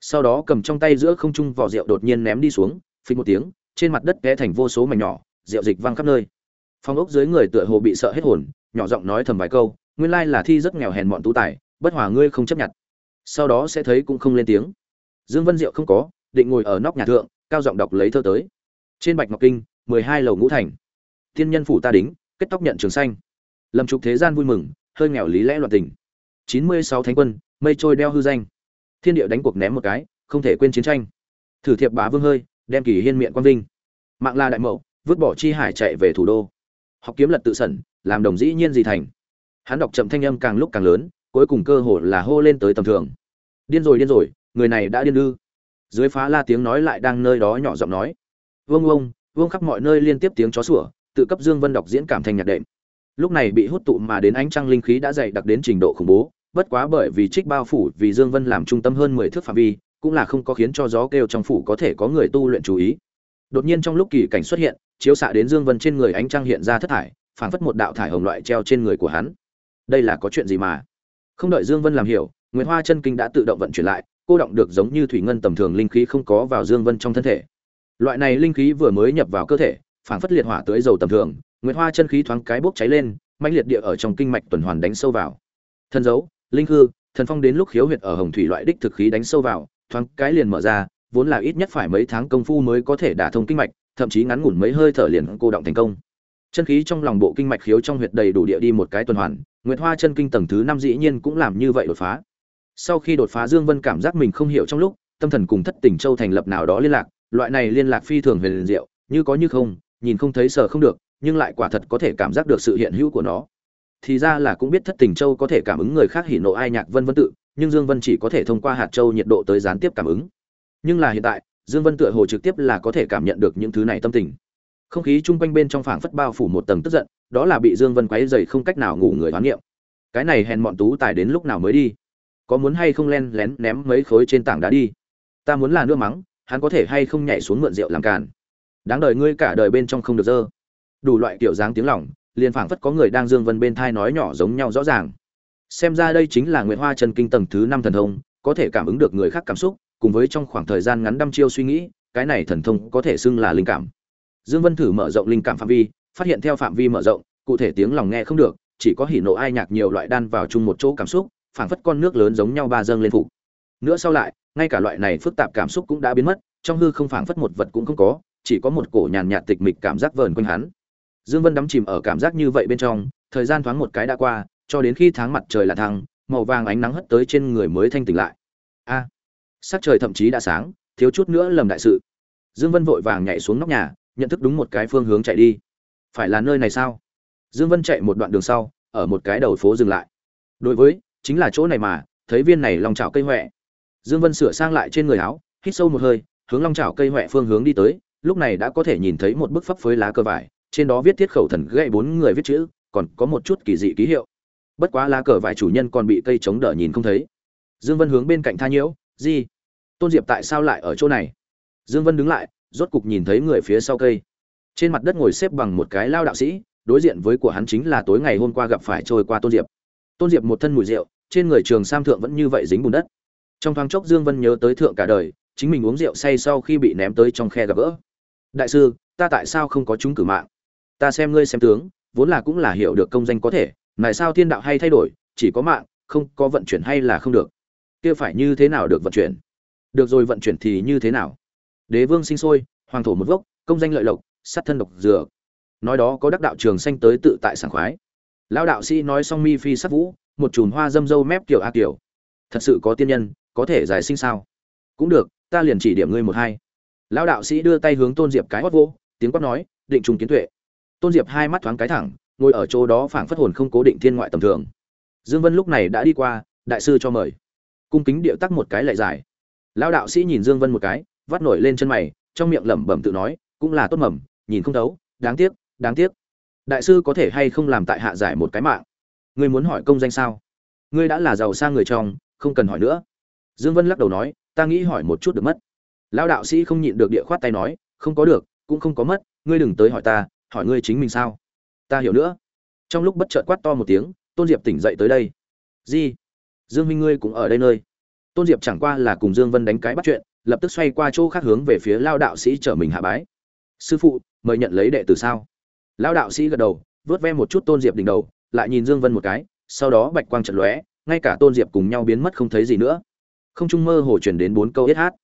Sau đó cầm trong tay giữa không trung vỏ rượu đột nhiên ném đi xuống, phình một tiếng, trên mặt đất té thành vô số mảnh nhỏ, rượu dịch văng khắp nơi. Phong ốc dưới người tựa hồ bị sợ hết hồn, nhỏ giọng nói thầm vài câu, nguyên lai là thi rất nghèo hèn mọn tú tài, bất hòa ngươi không chấp nhận. Sau đó sẽ thấy cũng không lên tiếng. Dương vân diệu không có định ngồi ở nóc nhà thượng, cao giọng đọc lấy thơ tới. Trên bạch ngọc kinh, mười hai lầu ngũ thành. Thiên nhân phủ ta đính, kết tóc nhận trường xanh. Lâm trục thế gian vui mừng, hơi nghèo lý lẽ loạn tình. Chín mươi sáu thánh quân, mây trôi đeo hư danh. Thiên địa đánh cuộc ném một cái, không thể quên chiến tranh. Thử thiệp bá vương hơi, đem kỳ hiên miệng quang vinh. Mạng la đại mậu, vứt bỏ chi hải chạy về thủ đô. Học kiếm lật tự sẩn, làm đồng dĩ nhiên gì thành. Hắn đọc chậm thanh âm càng lúc càng lớn, cuối cùng cơ hồ là hô lên tới tầm thường. Điên rồi điên rồi, người này đã điên ư dưới phá la tiếng nói lại đang nơi đó nhỏ giọng nói. Vương vông vương khắp mọi nơi liên tiếp tiếng chó sủa, tự cấp dương vân đọc diễn cảm thành nhạc đệm. Lúc này bị hút tụ mà đến ánh trăng linh khí đã dày đặc đến trình độ khủng bố, bất quá bởi vì trích bao phủ vì dương vân làm trung tâm hơn mười thước phạm vi, cũng là không có khiến cho gió kêu trong phủ có thể có người tu luyện chú ý. Đột nhiên trong lúc kỳ cảnh xuất hiện, chiếu xạ đến dương vân trên người ánh trăng hiện ra thất thải, phảng phất một đạo thải hồng loại treo trên người của hắn. Đây là có chuyện gì mà? Không đợi dương vân làm hiểu nguyễn hoa chân kinh đã tự động vận chuyển lại cô động được giống như thủy ngân tầm thường linh khí không có vào dương vân trong thân thể. Loại này linh khí vừa mới nhập vào cơ thể phản phất liệt hỏa tới dầu tầm thường nguyễn hoa chân khí thoáng cái bốc cháy lên, mãnh liệt địa ở trong kinh mạch tuần hoàn đánh sâu vào. Thân dấu, linh hư, thần phong đến lúc khiếu huyệt ở hồng thủy loại đích thực khí đánh sâu vào, thoáng cái liền mở ra, vốn là ít nhất phải mấy tháng công phu mới có thể đả thông kinh mạch, thậm chí ngắn ngủn mấy hơi thở liền cô động thành công. Chân khí trong lòng bộ kinh mạch khiếu trong huyệt đầy đủ địa đi một cái tuần hoàn, nguyệt hoa chân kinh tầng thứ năm dĩ nhiên cũng làm như vậy đột phá sau khi đột phá dương vân cảm giác mình không hiểu trong lúc, tâm thần cùng thất tình châu thành lập nào đó liên lạc, loại này liên lạc phi thường huyền diệu, như có như không, nhìn không thấy sờ không được, nhưng lại quả thật có thể cảm giác được sự hiện hữu của nó. Thì ra là cũng biết thất tình châu có thể cảm ứng người khác hỉ nộ ai nhạc vân vân tự, nhưng dương vân chỉ có thể thông qua hạt châu nhiệt độ tới gián tiếp cảm ứng. Nhưng là hiện tại, dương vân tựa hồ trực tiếp là có thể cảm nhận được những thứ này tâm tình. Không khí chung quanh bên trong phảng phất bao phủ một tầng tức giận, đó là bị dương vân quấy dày không cách nào ngủ người hoán niệm. Cái này hèn mọn tú tài đến lúc nào mới đi? Có muốn hay không len lén ném mấy khối trên tảng đá đi? Ta muốn là nước mắng, hắn có thể hay không nhảy xuống mượn rượu làm càn? Đáng đời ngươi cả đời bên trong không được dơ. Đủ loại kiểu dáng tiếng lỏng liền phảng phất có người đang dương vân bên thai nói nhỏ giống nhau rõ ràng. Xem ra đây chính là nguyệt hoa chân kinh tầng thứ năm thần thông, có thể cảm ứng được người khác cảm xúc, cùng với trong khoảng thời gian ngắn đăm chiêu suy nghĩ, cái này thần thông có thể xưng là linh cảm. Dương vân thử mở rộng linh cảm phạm vi, phát hiện theo phạm vi mở rộng, cụ thể tiếng lòng nghe không được, chỉ có hỉ nộ ai nhạc nhiều loại đan vào chung một chỗ cảm xúc phảng phất con nước lớn giống nhau ba dâng lên phụ nữa sau lại, ngay cả loại này phức tạp cảm xúc cũng đã biến mất, trong hư không phảng phất một vật cũng không có, chỉ có một cổ nhàn nhạt tịch mịch cảm giác vờn quanh hắn. Dương vân đắm chìm ở cảm giác như vậy bên trong, thời gian thoáng một cái đã qua, cho đến khi tháng mặt trời là thăng, màu vàng ánh nắng hất tới trên người mới thanh tỉnh lại. A! Sắc trời thậm chí đã sáng, thiếu chút nữa lầm đại sự. Dương vân vội vàng nhảy xuống nóc nhà, nhận thức đúng một cái phương hướng chạy đi. Phải là nơi này sao? Dương vân chạy một đoạn đường sau, ở một cái đầu phố dừng lại. Đối với chính là chỗ này mà, thấy viên này long chảo cây huệ dương vân sửa sang lại trên người áo, hít sâu một hơi, hướng long chảo cây huệ phương hướng đi tới, lúc này đã có thể nhìn thấy một bức phấp phới lá cờ vải, trên đó viết thiết khẩu thần gậy bốn người viết chữ, còn có một chút kỳ dị ký hiệu. Bất quá lá cờ vải chủ nhân còn bị cây chống đỡ nhìn không thấy. Dương vân hướng bên cạnh tha nhiễu gì tôn diệp tại sao lại ở chỗ này? Dương vân đứng lại, rốt cục nhìn thấy người phía sau cây. Trên mặt đất ngồi xếp bằng một cái lao đạo sĩ, đối diện với của hắn chính là tối ngày hôm qua gặp phải trôi qua tôn diệp tôn diệp một thân mùi rượu, trên người trường sam thượng vẫn như vậy dính bùn đất. Trong thoáng chốc dương vân nhớ tới thượng cả đời, chính mình uống rượu say sau khi bị ném tới trong khe gặp gỡ. Đại sư, ta tại sao không có chúng cử mạng? Ta xem ngươi xem tướng, vốn là cũng là hiểu được công danh có thể tại sao thiên đạo hay thay đổi, chỉ có mạng, không có vận chuyển hay là không được. Kia phải như thế nào được vận chuyển? Được rồi vận chuyển thì như thế nào? Đế vương sinh sôi, hoàng thổ một gốc công danh lợi lộc, sát thân độc dừa nói đó có đắc đạo trường sanh tới tự tại sảng khoái lão đạo sĩ nói xong mi phi sắc vũ, một chùm hoa dâm dâu mép kiểu a kiểu. Thật sự có tiên nhân, có thể giải sinh sao? Cũng được, ta liền chỉ điểm ngươi một hai. Lão đạo sĩ đưa tay hướng tôn diệp cái hót vô tiếng quát nói, định trùng kiến tuệ. Tôn diệp hai mắt thoáng cái thẳng, ngồi ở chỗ đó phảng phất hồn không cố định thiên ngoại tầm thường. Dương vân lúc này đã đi qua, đại sư cho mời. Cung kính điệu tắc một cái lại dài lão đạo sĩ nhìn dương vân một cái, vắt nổi lên chân mày, trong miệng lẩm bẩm tự nói, cũng là tốt mầm, nhìn không thấu, đáng tiếc đáng tiếc đại sư có thể hay không làm tại hạ giải một cái mạng? Ngươi muốn hỏi công danh sao? Ngươi đã là giàu sang người trong, không cần hỏi nữa. Dương vân lắc đầu nói, ta nghĩ hỏi một chút được mất. Lão đạo sĩ không nhịn được địa khoát tay nói, không có được, cũng không có mất, ngươi đừng tới hỏi ta, hỏi ngươi chính mình sao? Ta hiểu nữa. Trong lúc bất chợt quát to một tiếng, tôn diệp tỉnh dậy tới đây. Gì dương minh ngươi cũng ở đây nơi. Tôn diệp chẳng qua là cùng dương vân đánh cái bắt chuyện, lập tức xoay qua chỗ khác hướng về phía lao đạo sĩ trở mình hạ bái. Sư phụ, mời nhận lấy đệ tử sao? Lão đạo sĩ gật đầu, vớt ve một chút tôn diệp đỉnh đầu, lại nhìn dương vân một cái, sau đó bạch quang trận lóe, ngay cả tôn diệp cùng nhau biến mất không thấy gì nữa. Không trung mơ hồ truyền đến bốn câu hết hát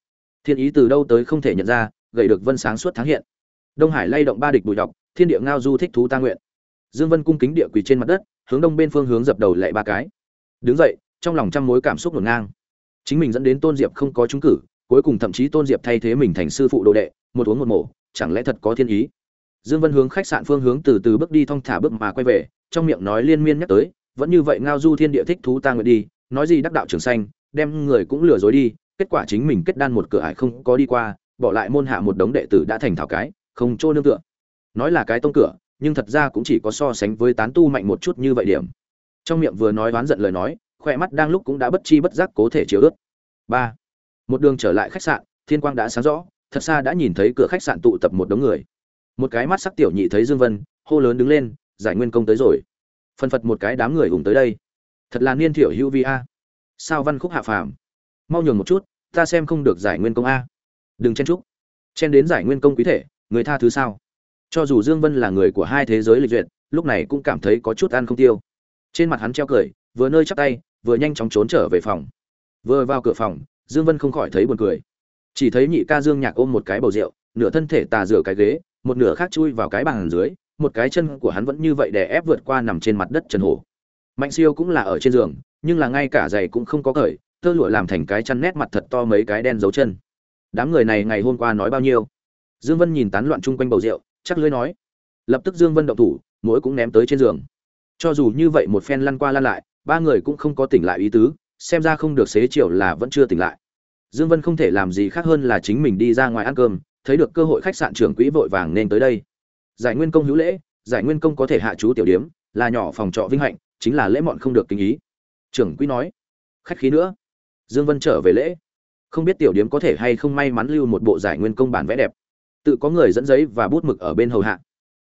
thiên ý từ đâu tới không thể nhận ra, gậy được vân sáng suốt tháng hiện. Đông hải lay động ba địch bùi đọc, thiên địa ngao du thích thú ta nguyện. Dương vân cung kính địa quỳ trên mặt đất, hướng đông bên phương hướng dập đầu lệ ba cái. Đứng dậy, trong lòng trăm mối cảm xúc ngổn ngang. Chính mình dẫn đến tôn diệp không có trúng cử, cuối cùng thậm chí tôn diệp thay thế mình thành sư phụ đồ đệ, một uống một mổ, chẳng lẽ thật có thiên ý? Dương vân hướng khách sạn phương hướng từ từ bước đi thong thả bước mà quay về, trong miệng nói liên miên nhắc tới, vẫn như vậy ngao du thiên địa thích thú ta nguyện đi, nói gì đắc đạo trường xanh đem người cũng lừa dối đi, kết quả chính mình kết đan một cửa ải không có đi qua, bỏ lại môn hạ một đống đệ tử đã thành thảo cái, không chỗ nương tựa. Nói là cái tông cửa, nhưng thật ra cũng chỉ có so sánh với tán tu mạnh một chút như vậy điểm. Trong miệng vừa nói oán giận lời nói khỏe mắt đang lúc cũng đã bất chi bất giác cố thể chiếu ướt. Ba. Một đường trở lại khách sạn, thiên quang đã sáng rõ, thật xa đã nhìn thấy cửa khách sạn tụ tập một đống người một cái mắt sắc tiểu nhị thấy dương vân, hô lớn đứng lên, giải nguyên công tới rồi. Phân phật một cái đám người ủng tới đây. Thật là niên thiểu hữu vi a. Sao văn khúc hạ phàm? Mau nhường một chút, ta xem không được giải nguyên công a. Đừng chen chúc. Chen đến giải nguyên công quý thể, người tha thứ sao? Cho dù dương vân là người của hai thế giới lịch duyệt, lúc này cũng cảm thấy có chút ăn không tiêu. Trên mặt hắn treo cười, vừa nơi chắp tay, vừa nhanh chóng trốn trở về phòng. Vừa vào cửa phòng, dương vân không khỏi thấy buồn cười. Chỉ thấy nhị ca dương nhạc ôm một cái bầu rượu, nửa thân thể tà rửa cái ghế một nửa khác chui vào cái bàn dưới, một cái chân của hắn vẫn như vậy đè ép vượt qua nằm trên mặt đất trần hổ. Mạnh siêu cũng là ở trên giường, nhưng là ngay cả giày cũng không có cởi, tơ lụa làm thành cái chăn nét mặt thật to mấy cái đen dấu chân. Đám người này ngày hôm qua nói bao nhiêu? Dương vân nhìn tán loạn chung quanh bầu rượu, chắc lưỡi nói. Lập tức dương vân động thủ, mỗi cũng ném tới trên giường. Cho dù như vậy một phen lăn qua lăn lại, ba người cũng không có tỉnh lại ý tứ, xem ra không được xế chiều là vẫn chưa tỉnh lại. Dương vân không thể làm gì khác hơn là chính mình đi ra ngoài ăn cơm thấy được cơ hội khách sạn trưởng quỹ vội vàng nên tới đây. Giải nguyên công hữu lễ, giải nguyên công có thể hạ chú tiểu điếm, là nhỏ phòng trọ vinh hạnh, chính là lễ mọn không được kinh ý. Trưởng quỹ nói, khách khí nữa. Dương vân trở về lễ. Không biết tiểu điếm có thể hay không may mắn lưu một bộ giải nguyên công bản vẽ đẹp. Tự có người dẫn giấy và bút mực ở bên hầu hạ.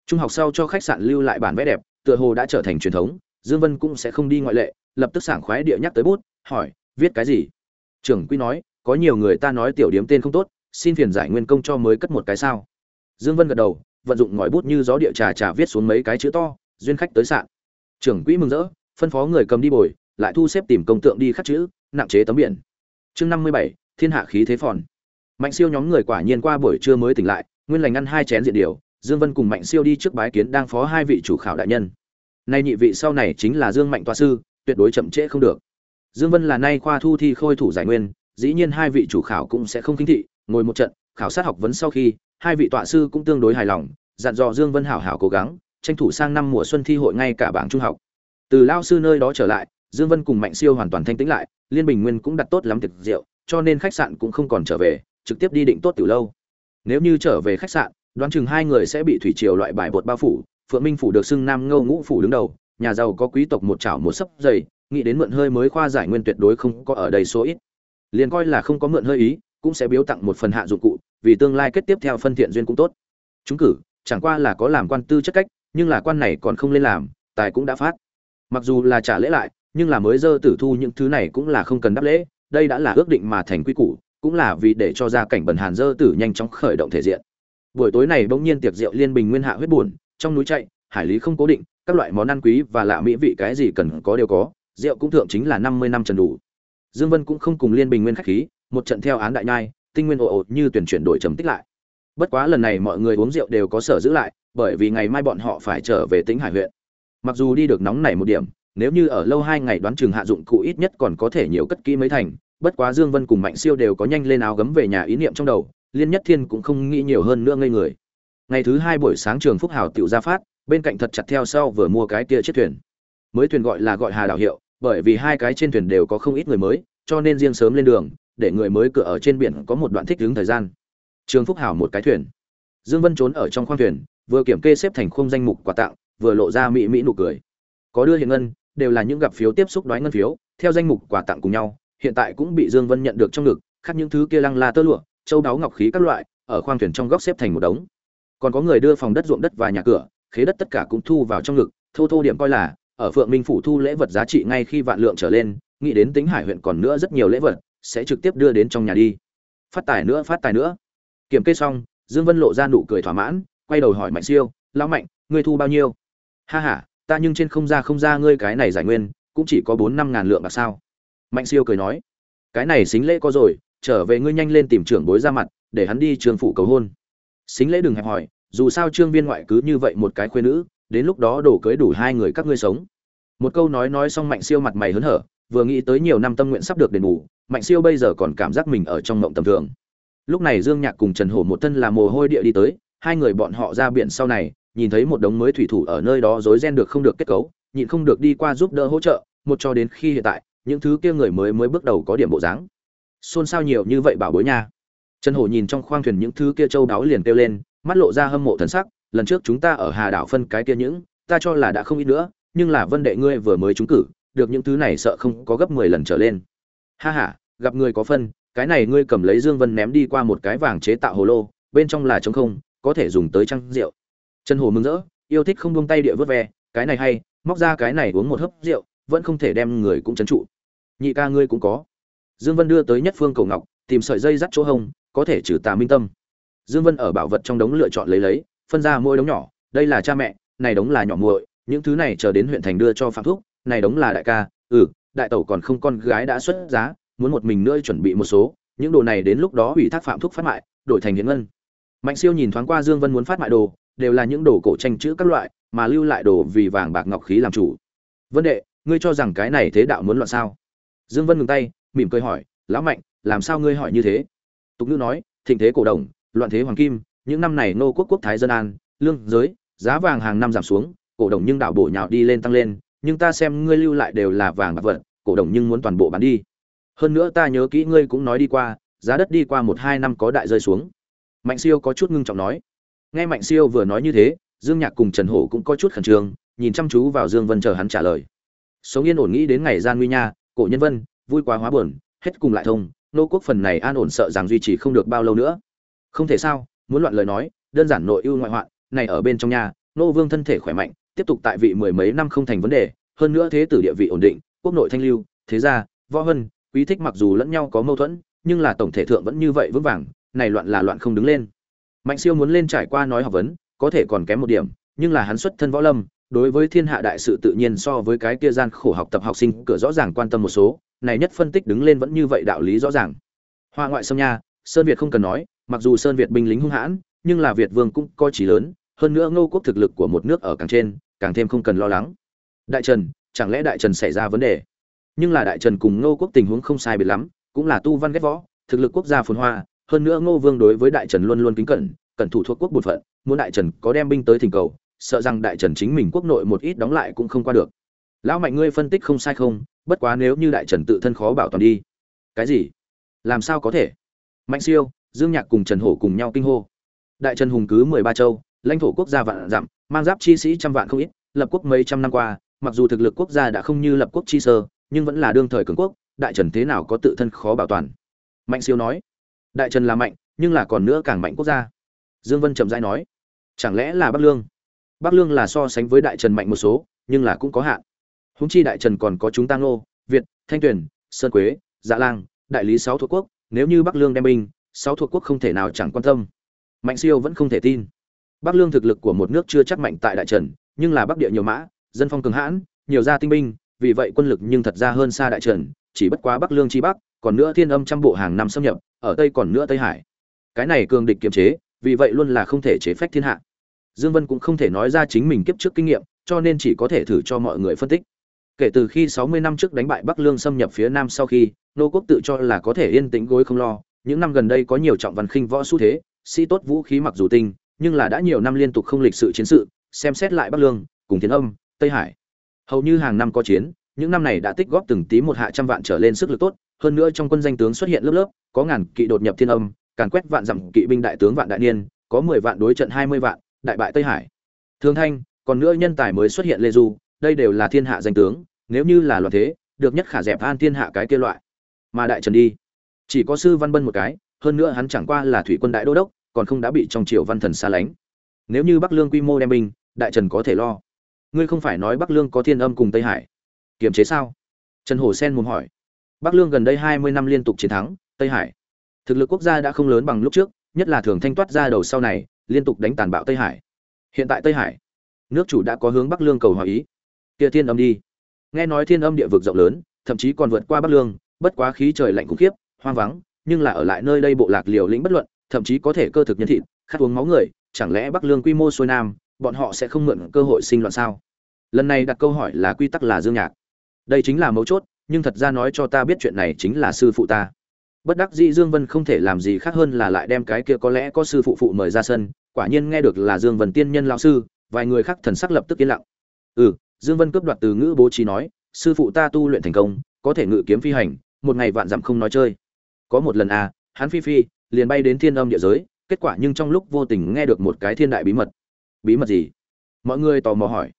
Trung học sau cho khách sạn lưu lại bản vẽ đẹp, tựa hồ đã trở thành truyền thống, dương vân cũng sẽ không đi ngoại lệ, lập tức sảng khoái địa nhắc tới bút, hỏi, viết cái gì? Trưởng quỹ nói, có nhiều người ta nói tiểu điếm tên không tốt xin phiền giải nguyên công cho mới cất một cái sao. Dương vân gật đầu, vận dụng ngòi bút như gió địa trà trà viết xuống mấy cái chữ to, duyên khách tới sạn. Trưởng quỹ mừng rỡ, phân phó người cầm đi bồi, lại thu xếp tìm công tượng đi khắc chữ, nặng chế tấm biển. Chương năm mươi bảy, thiên hạ khí thế phòn. Mạnh siêu nhóm người quả nhiên qua buổi trưa mới tỉnh lại, nguyên lành ăn hai chén diện điều, dương vân cùng mạnh siêu đi trước bái kiến đang phó hai vị chủ khảo đại nhân. Nay nhị vị sau này chính là dương mạnh toa sư, tuyệt đối chậm trễ không được. Dương vân là nay khoa thu thi khôi thủ giải nguyên, dĩ nhiên hai vị chủ khảo cũng sẽ không kinh thị ngồi một trận, khảo sát học vấn sau khi, hai vị tọa sư cũng tương đối hài lòng, dặn dò dương vân hảo hảo cố gắng, tranh thủ sang năm mùa xuân thi hội ngay cả bảng trung học. Từ lao sư nơi đó trở lại, dương vân cùng mạnh siêu hoàn toàn thanh tĩnh lại, liên bình nguyên cũng đặt tốt lắm tiệc rượu, cho nên khách sạn cũng không còn trở về, trực tiếp đi định tốt từ lâu. Nếu như trở về khách sạn, đoán chừng hai người sẽ bị thủy triều loại bài bột bao phủ, phượng minh phủ được xưng nam ngâu ngũ phủ đứng đầu, nhà giàu có quý tộc một chảo một sấp dày, nghĩ đến mượn hơi mới khoa giải nguyên tuyệt đối không có ở đây số ít. Liền coi là không có mượn hơi ý cũng sẽ biếu tặng một phần hạ dụng cụ, vì tương lai kết tiếp theo phân thiện duyên cũng tốt. Chúng cử, chẳng qua là có làm quan tư chất cách, nhưng là quan này còn không lên làm, tài cũng đã phát. Mặc dù là trả lễ lại, nhưng là mới dơ tử thu những thứ này cũng là không cần đáp lễ, đây đã là ước định mà thành quy củ, cũng là vì để cho gia cảnh bần hàn dơ tử nhanh chóng khởi động thể diện. Buổi tối này bỗng nhiên tiệc rượu liên bình nguyên hạ huyết buồn, trong núi chạy, hải lý không cố định, các loại món ăn quý và lạ mỹ vị cái gì cần có đều có, rượu cũng thượng chính là năm mươi năm trần đủ. Dương vân cũng không cùng liên bình nguyên khách khí một trận theo án đại nhai, tinh nguyên ồ ồ như tuyển chuyển đổi trầm tích lại. Bất quá lần này mọi người uống rượu đều có sở giữ lại, bởi vì ngày mai bọn họ phải trở về tính hải huyện. Mặc dù đi được nóng này một điểm, nếu như ở lâu hai ngày đoán chừng hạ dụng cụ ít nhất còn có thể nhiều cất kỹ mấy thành, bất quá dương vân cùng mạnh siêu đều có nhanh lên áo gấm về nhà ý niệm trong đầu, liên nhất thiên cũng không nghĩ nhiều hơn nữa ngây người. Ngày thứ hai buổi sáng trường phúc hào tiểu ra phát, bên cạnh thật chặt theo sau vừa mua cái kia chiếc thuyền. Mới thuyền gọi là gọi hà đảo hiệu, bởi vì hai cái trên thuyền đều có không ít người mới cho nên riêng sớm lên đường, để người mới cửa ở trên biển có một đoạn thích ứng thời gian. Trường phúc hảo một cái thuyền. Dương vân trốn ở trong khoang thuyền, vừa kiểm kê xếp thành khung danh mục quà tặng, vừa lộ ra mỹ mỹ nụ cười. Có đưa hiện ngân, đều là những gặp phiếu tiếp xúc đoái ngân phiếu, theo danh mục quà tặng cùng nhau, hiện tại cũng bị dương vân nhận được trong ngực, khác những thứ kia lăng la tơ lụa, châu đáo ngọc khí các loại, ở khoang thuyền trong góc xếp thành một đống. Còn có người đưa phòng đất ruộng đất và nhà cửa, khế đất tất cả cũng thu vào trong ngực, thô thô điểm coi là, ở phượng minh phủ thu lễ vật giá trị ngay khi vạn lượng trở lên nghĩ đến tính hải huyện còn nữa rất nhiều lễ vật, sẽ trực tiếp đưa đến trong nhà đi. Phát tài nữa, phát tài nữa. Kiểm kê xong, dương vân lộ ra nụ cười thỏa mãn, quay đầu hỏi mạnh siêu, lão mạnh, ngươi thu bao nhiêu? Ha ha, ta nhưng trên không ra không ra ngươi cái này giải nguyên, cũng chỉ có bốn năm ngàn lượng bạc sao? Mạnh siêu cười nói, cái này xính lễ có rồi, trở về ngươi nhanh lên tìm trưởng bối ra mặt, để hắn đi trường phủ cầu hôn. Xính lễ đừng hẹp hỏi, dù sao trương viên ngoại cứ như vậy một cái khuyên nữ, đến lúc đó đổ cưới đủ hai người các ngươi sống. Một câu nói nói xong mạnh siêu mặt mày hớn hở vừa nghĩ tới nhiều năm tâm nguyện sắp được đền bù, mạnh siêu bây giờ còn cảm giác mình ở trong mộng tầm thường. Lúc này dương nhạc cùng trần hổ một thân là mồ hôi địa đi tới, hai người bọn họ ra biển sau này, nhìn thấy một đống mới thủy thủ ở nơi đó rối ren được không được kết cấu, nhịn không được đi qua giúp đỡ hỗ trợ, một cho đến khi hiện tại, những thứ kia người mới mới bước đầu có điểm bộ dáng. Xôn xao nhiều như vậy bảo bối nha. Trần hổ nhìn trong khoang thuyền những thứ kia châu đáo liền kêu lên, mắt lộ ra hâm mộ thần sắc, lần trước chúng ta ở hà đảo phân cái kia những, ta cho là đã không ít nữa, nhưng là vân đệ ngươi vừa mới trúng cử được những thứ này sợ không có gấp mười lần trở lên. Ha ha, gặp người có phân, cái này ngươi cầm lấy dương vân ném đi qua một cái vàng chế tạo hồ lô, bên trong là trống không, có thể dùng tới trăng rượu. Trần hồ mừng rỡ, yêu thích không buông tay địa vớt ve, cái này hay, móc ra cái này uống một hớp rượu, vẫn không thể đem người cũng trấn trụ. Nhị ca ngươi cũng có. Dương vân đưa tới nhất phương cầu ngọc, tìm sợi dây dắt chỗ hông, có thể trừ tà minh tâm. Dương vân ở bảo vật trong đống lựa chọn lấy lấy, phân ra mỗi đống nhỏ, đây là cha mẹ, này đống là nhỏ muội, những thứ này chờ đến huyện thành đưa cho phạm thúc này đống là đại ca ừ đại tẩu còn không con gái đã xuất giá, muốn một mình nữa chuẩn bị một số, những đồ này đến lúc đó ủy thác phạm thúc phát mại, đổi thành hiện ngân. Mạnh siêu nhìn thoáng qua dương vân muốn phát mại đồ, đều là những đồ cổ tranh chữ các loại, mà lưu lại đồ vì vàng bạc ngọc khí làm chủ. Vân đệ, ngươi cho rằng cái này thế đạo muốn loạn sao? Dương vân ngừng tay, mỉm cười hỏi, lão mạnh, làm sao ngươi hỏi như thế? Tục ngữ nói, thịnh thế cổ đồng loạn thế hoàng kim, những năm này nô quốc quốc thái dân an, lương giới, giá vàng hàng năm giảm xuống, cổ đồng nhưng đảo bổ nhào đi lên tăng lên nhưng ta xem ngươi lưu lại đều là vàng bạc vật, cổ đồng nhưng muốn toàn bộ bán đi. Hơn nữa ta nhớ kỹ ngươi cũng nói đi qua, giá đất đi qua một hai năm có đại rơi xuống. Mạnh siêu có chút ngưng trọng nói. Nghe mạnh siêu vừa nói như thế, dương nhạc cùng trần hổ cũng có chút khẩn trương, nhìn chăm chú vào dương vân chờ hắn trả lời. Sống yên ổn nghĩ đến ngày gian nguy nha, cổ nhân vân, vui quá hóa buồn, hết cùng lại thông, nô quốc phần này an ổn sợ rằng duy trì không được bao lâu nữa. Không thể sao, muốn loạn lời nói, đơn giản nội ưu ngoại hoạn, này ở bên trong nhà, nô vương thân thể khỏe mạnh tiếp tục tại vị mười mấy năm không thành vấn đề, hơn nữa thế tử địa vị ổn định, quốc nội thanh lưu, thế gia, võ hân, quý thích mặc dù lẫn nhau có mâu thuẫn, nhưng là tổng thể thượng vẫn như vậy vững vàng, này loạn là loạn không đứng lên. Mạnh siêu muốn lên trải qua nói học vấn, có thể còn kém một điểm, nhưng là hắn xuất thân võ lâm, đối với thiên hạ đại sự tự nhiên so với cái kia gian khổ học tập học sinh cửa rõ ràng quan tâm một số, này nhất phân tích đứng lên vẫn như vậy đạo lý rõ ràng. Hoa ngoại sông nha, sơn việt không cần nói, mặc dù sơn việt binh lính hung hãn, nhưng là việt vương cũng coi chỉ lớn hơn nữa ngô quốc thực lực của một nước ở càng trên, càng thêm không cần lo lắng. Đại trần, chẳng lẽ đại trần xảy ra vấn đề? Nhưng là đại trần cùng ngô quốc tình huống không sai biệt lắm, cũng là tu văn ghét võ, thực lực quốc gia phồn hoa, hơn nữa ngô vương đối với đại trần luôn luôn kính cẩn cẩn thủ thuộc quốc bột phận, muốn đại trần có đem binh tới thỉnh cầu, sợ rằng đại trần chính mình quốc nội một ít đóng lại cũng không qua được. Lão mạnh ngươi phân tích không sai không? Bất quá nếu như đại trần tự thân khó bảo toàn đi. Cái gì? Làm sao có thể? Mạnh siêu, dương nhạc cùng trần hổ cùng nhau kinh hô. Đại trần hùng cứ mười ba châu lãnh thổ quốc gia vạn dặm, mang giáp chi sĩ trăm vạn không ít, lập quốc mấy trăm năm qua, mặc dù thực lực quốc gia đã không như lập quốc chi sơ, nhưng vẫn là đương thời cường quốc, đại trần thế nào có tự thân khó bảo toàn. Mạnh siêu nói, đại trần là mạnh, nhưng là còn nữa càng mạnh quốc gia. Dương vân trầm rãi nói, chẳng lẽ là bắc lương? Bắc lương là so sánh với đại trần mạnh một số, nhưng là cũng có hạn. Húng chi đại trần còn có chúng ta ngô, việt, thanh tuyền, sơn quế dạ lang, đại lý sáu thuộc quốc, nếu như bắc lương đem binh, sáu thuộc quốc không thể nào chẳng quan tâm. Mạnh siêu vẫn không thể tin bắc lương thực lực của một nước chưa chắc mạnh tại đại trần, nhưng là bắc địa nhiều mã, dân phong cường hãn, nhiều gia tinh binh, vì vậy quân lực nhưng thật ra hơn xa đại trần, chỉ bất quá bắc lương chi bắc, còn nữa thiên âm trăm bộ hàng năm xâm nhập, ở tây còn nữa tây hải. Cái này cường địch kiềm chế, vì vậy luôn là không thể chế phách thiên hạ. Dương vân cũng không thể nói ra chính mình kiếp trước kinh nghiệm, cho nên chỉ có thể thử cho mọi người phân tích. Kể từ khi 60 năm trước đánh bại bắc lương xâm nhập phía nam sau khi, nô quốc tự cho là có thể yên tĩnh gối không lo, những năm gần đây có nhiều trọng văn khinh võ xu thế, sĩ tốt vũ khí mặc dù tinh nhưng là đã nhiều năm liên tục không lịch sự chiến sự, xem xét lại bắc lương, cùng thiên âm, tây hải. Hầu như hàng năm có chiến, những năm này đã tích góp từng tí một hạ trăm vạn trở lên sức lực tốt, hơn nữa trong quân danh tướng xuất hiện lớp lớp, có ngàn kỵ đột nhập thiên âm, càn quét vạn dặm kỵ binh đại tướng vạn đại niên, có mười vạn đối trận hai mươi vạn, đại bại tây hải. Thương thanh, còn nữa nhân tài mới xuất hiện lê du, đây đều là thiên hạ danh tướng, nếu như là loạn thế, được nhất khả dẹp an thiên hạ cái kia loại. Mà đại trần đi, chỉ có sư văn bân một cái, hơn nữa hắn chẳng qua là thủy quân đại đô đốc còn không đã bị trong triều văn thần xa lánh. Nếu như bắc lương quy mô đem binh, đại trần có thể lo. Ngươi không phải nói bắc lương có thiên âm cùng tây hải. Kiềm chế sao? Trần hổ sen muốn hỏi. Bắc lương gần đây hai mươi năm liên tục chiến thắng, tây hải. Thực lực quốc gia đã không lớn bằng lúc trước, nhất là thường thanh toát ra đầu sau này, liên tục đánh tàn bạo tây hải. Hiện tại tây hải, nước chủ đã có hướng bắc lương cầu hòa ý. Kia thiên âm đi. Nghe nói thiên âm địa vực rộng lớn, thậm chí còn vượt qua bắc lương, bất quá khí trời lạnh khủng khiếp, hoang vắng, nhưng là ở lại nơi đây bộ lạc liều lĩnh bất luận thậm chí có thể cơ thực nhân thịt, khát uống máu người, chẳng lẽ bắc lương quy mô xuôi nam, bọn họ sẽ không mượn cơ hội sinh loạn sao? Lần này đặt câu hỏi là quy tắc là dương nhạc. Đây chính là mấu chốt, nhưng thật ra nói cho ta biết chuyện này chính là sư phụ ta. Bất đắc dĩ dương vân không thể làm gì khác hơn là lại đem cái kia có lẽ có sư phụ phụ mời ra sân, quả nhiên nghe được là dương vân tiên nhân lão sư, vài người khác thần sắc lập tức yên lặng. Ừ dương vân cướp đoạt từ ngữ bố trí nói, sư phụ ta tu luyện thành công, có thể ngự kiếm phi hành, một ngày vạn dặm không nói chơi. Có một lần à hắn phi phi liền bay đến thiên âm địa giới, kết quả nhưng trong lúc vô tình nghe được một cái thiên đại bí mật. Bí mật gì? Mọi người tò mò hỏi.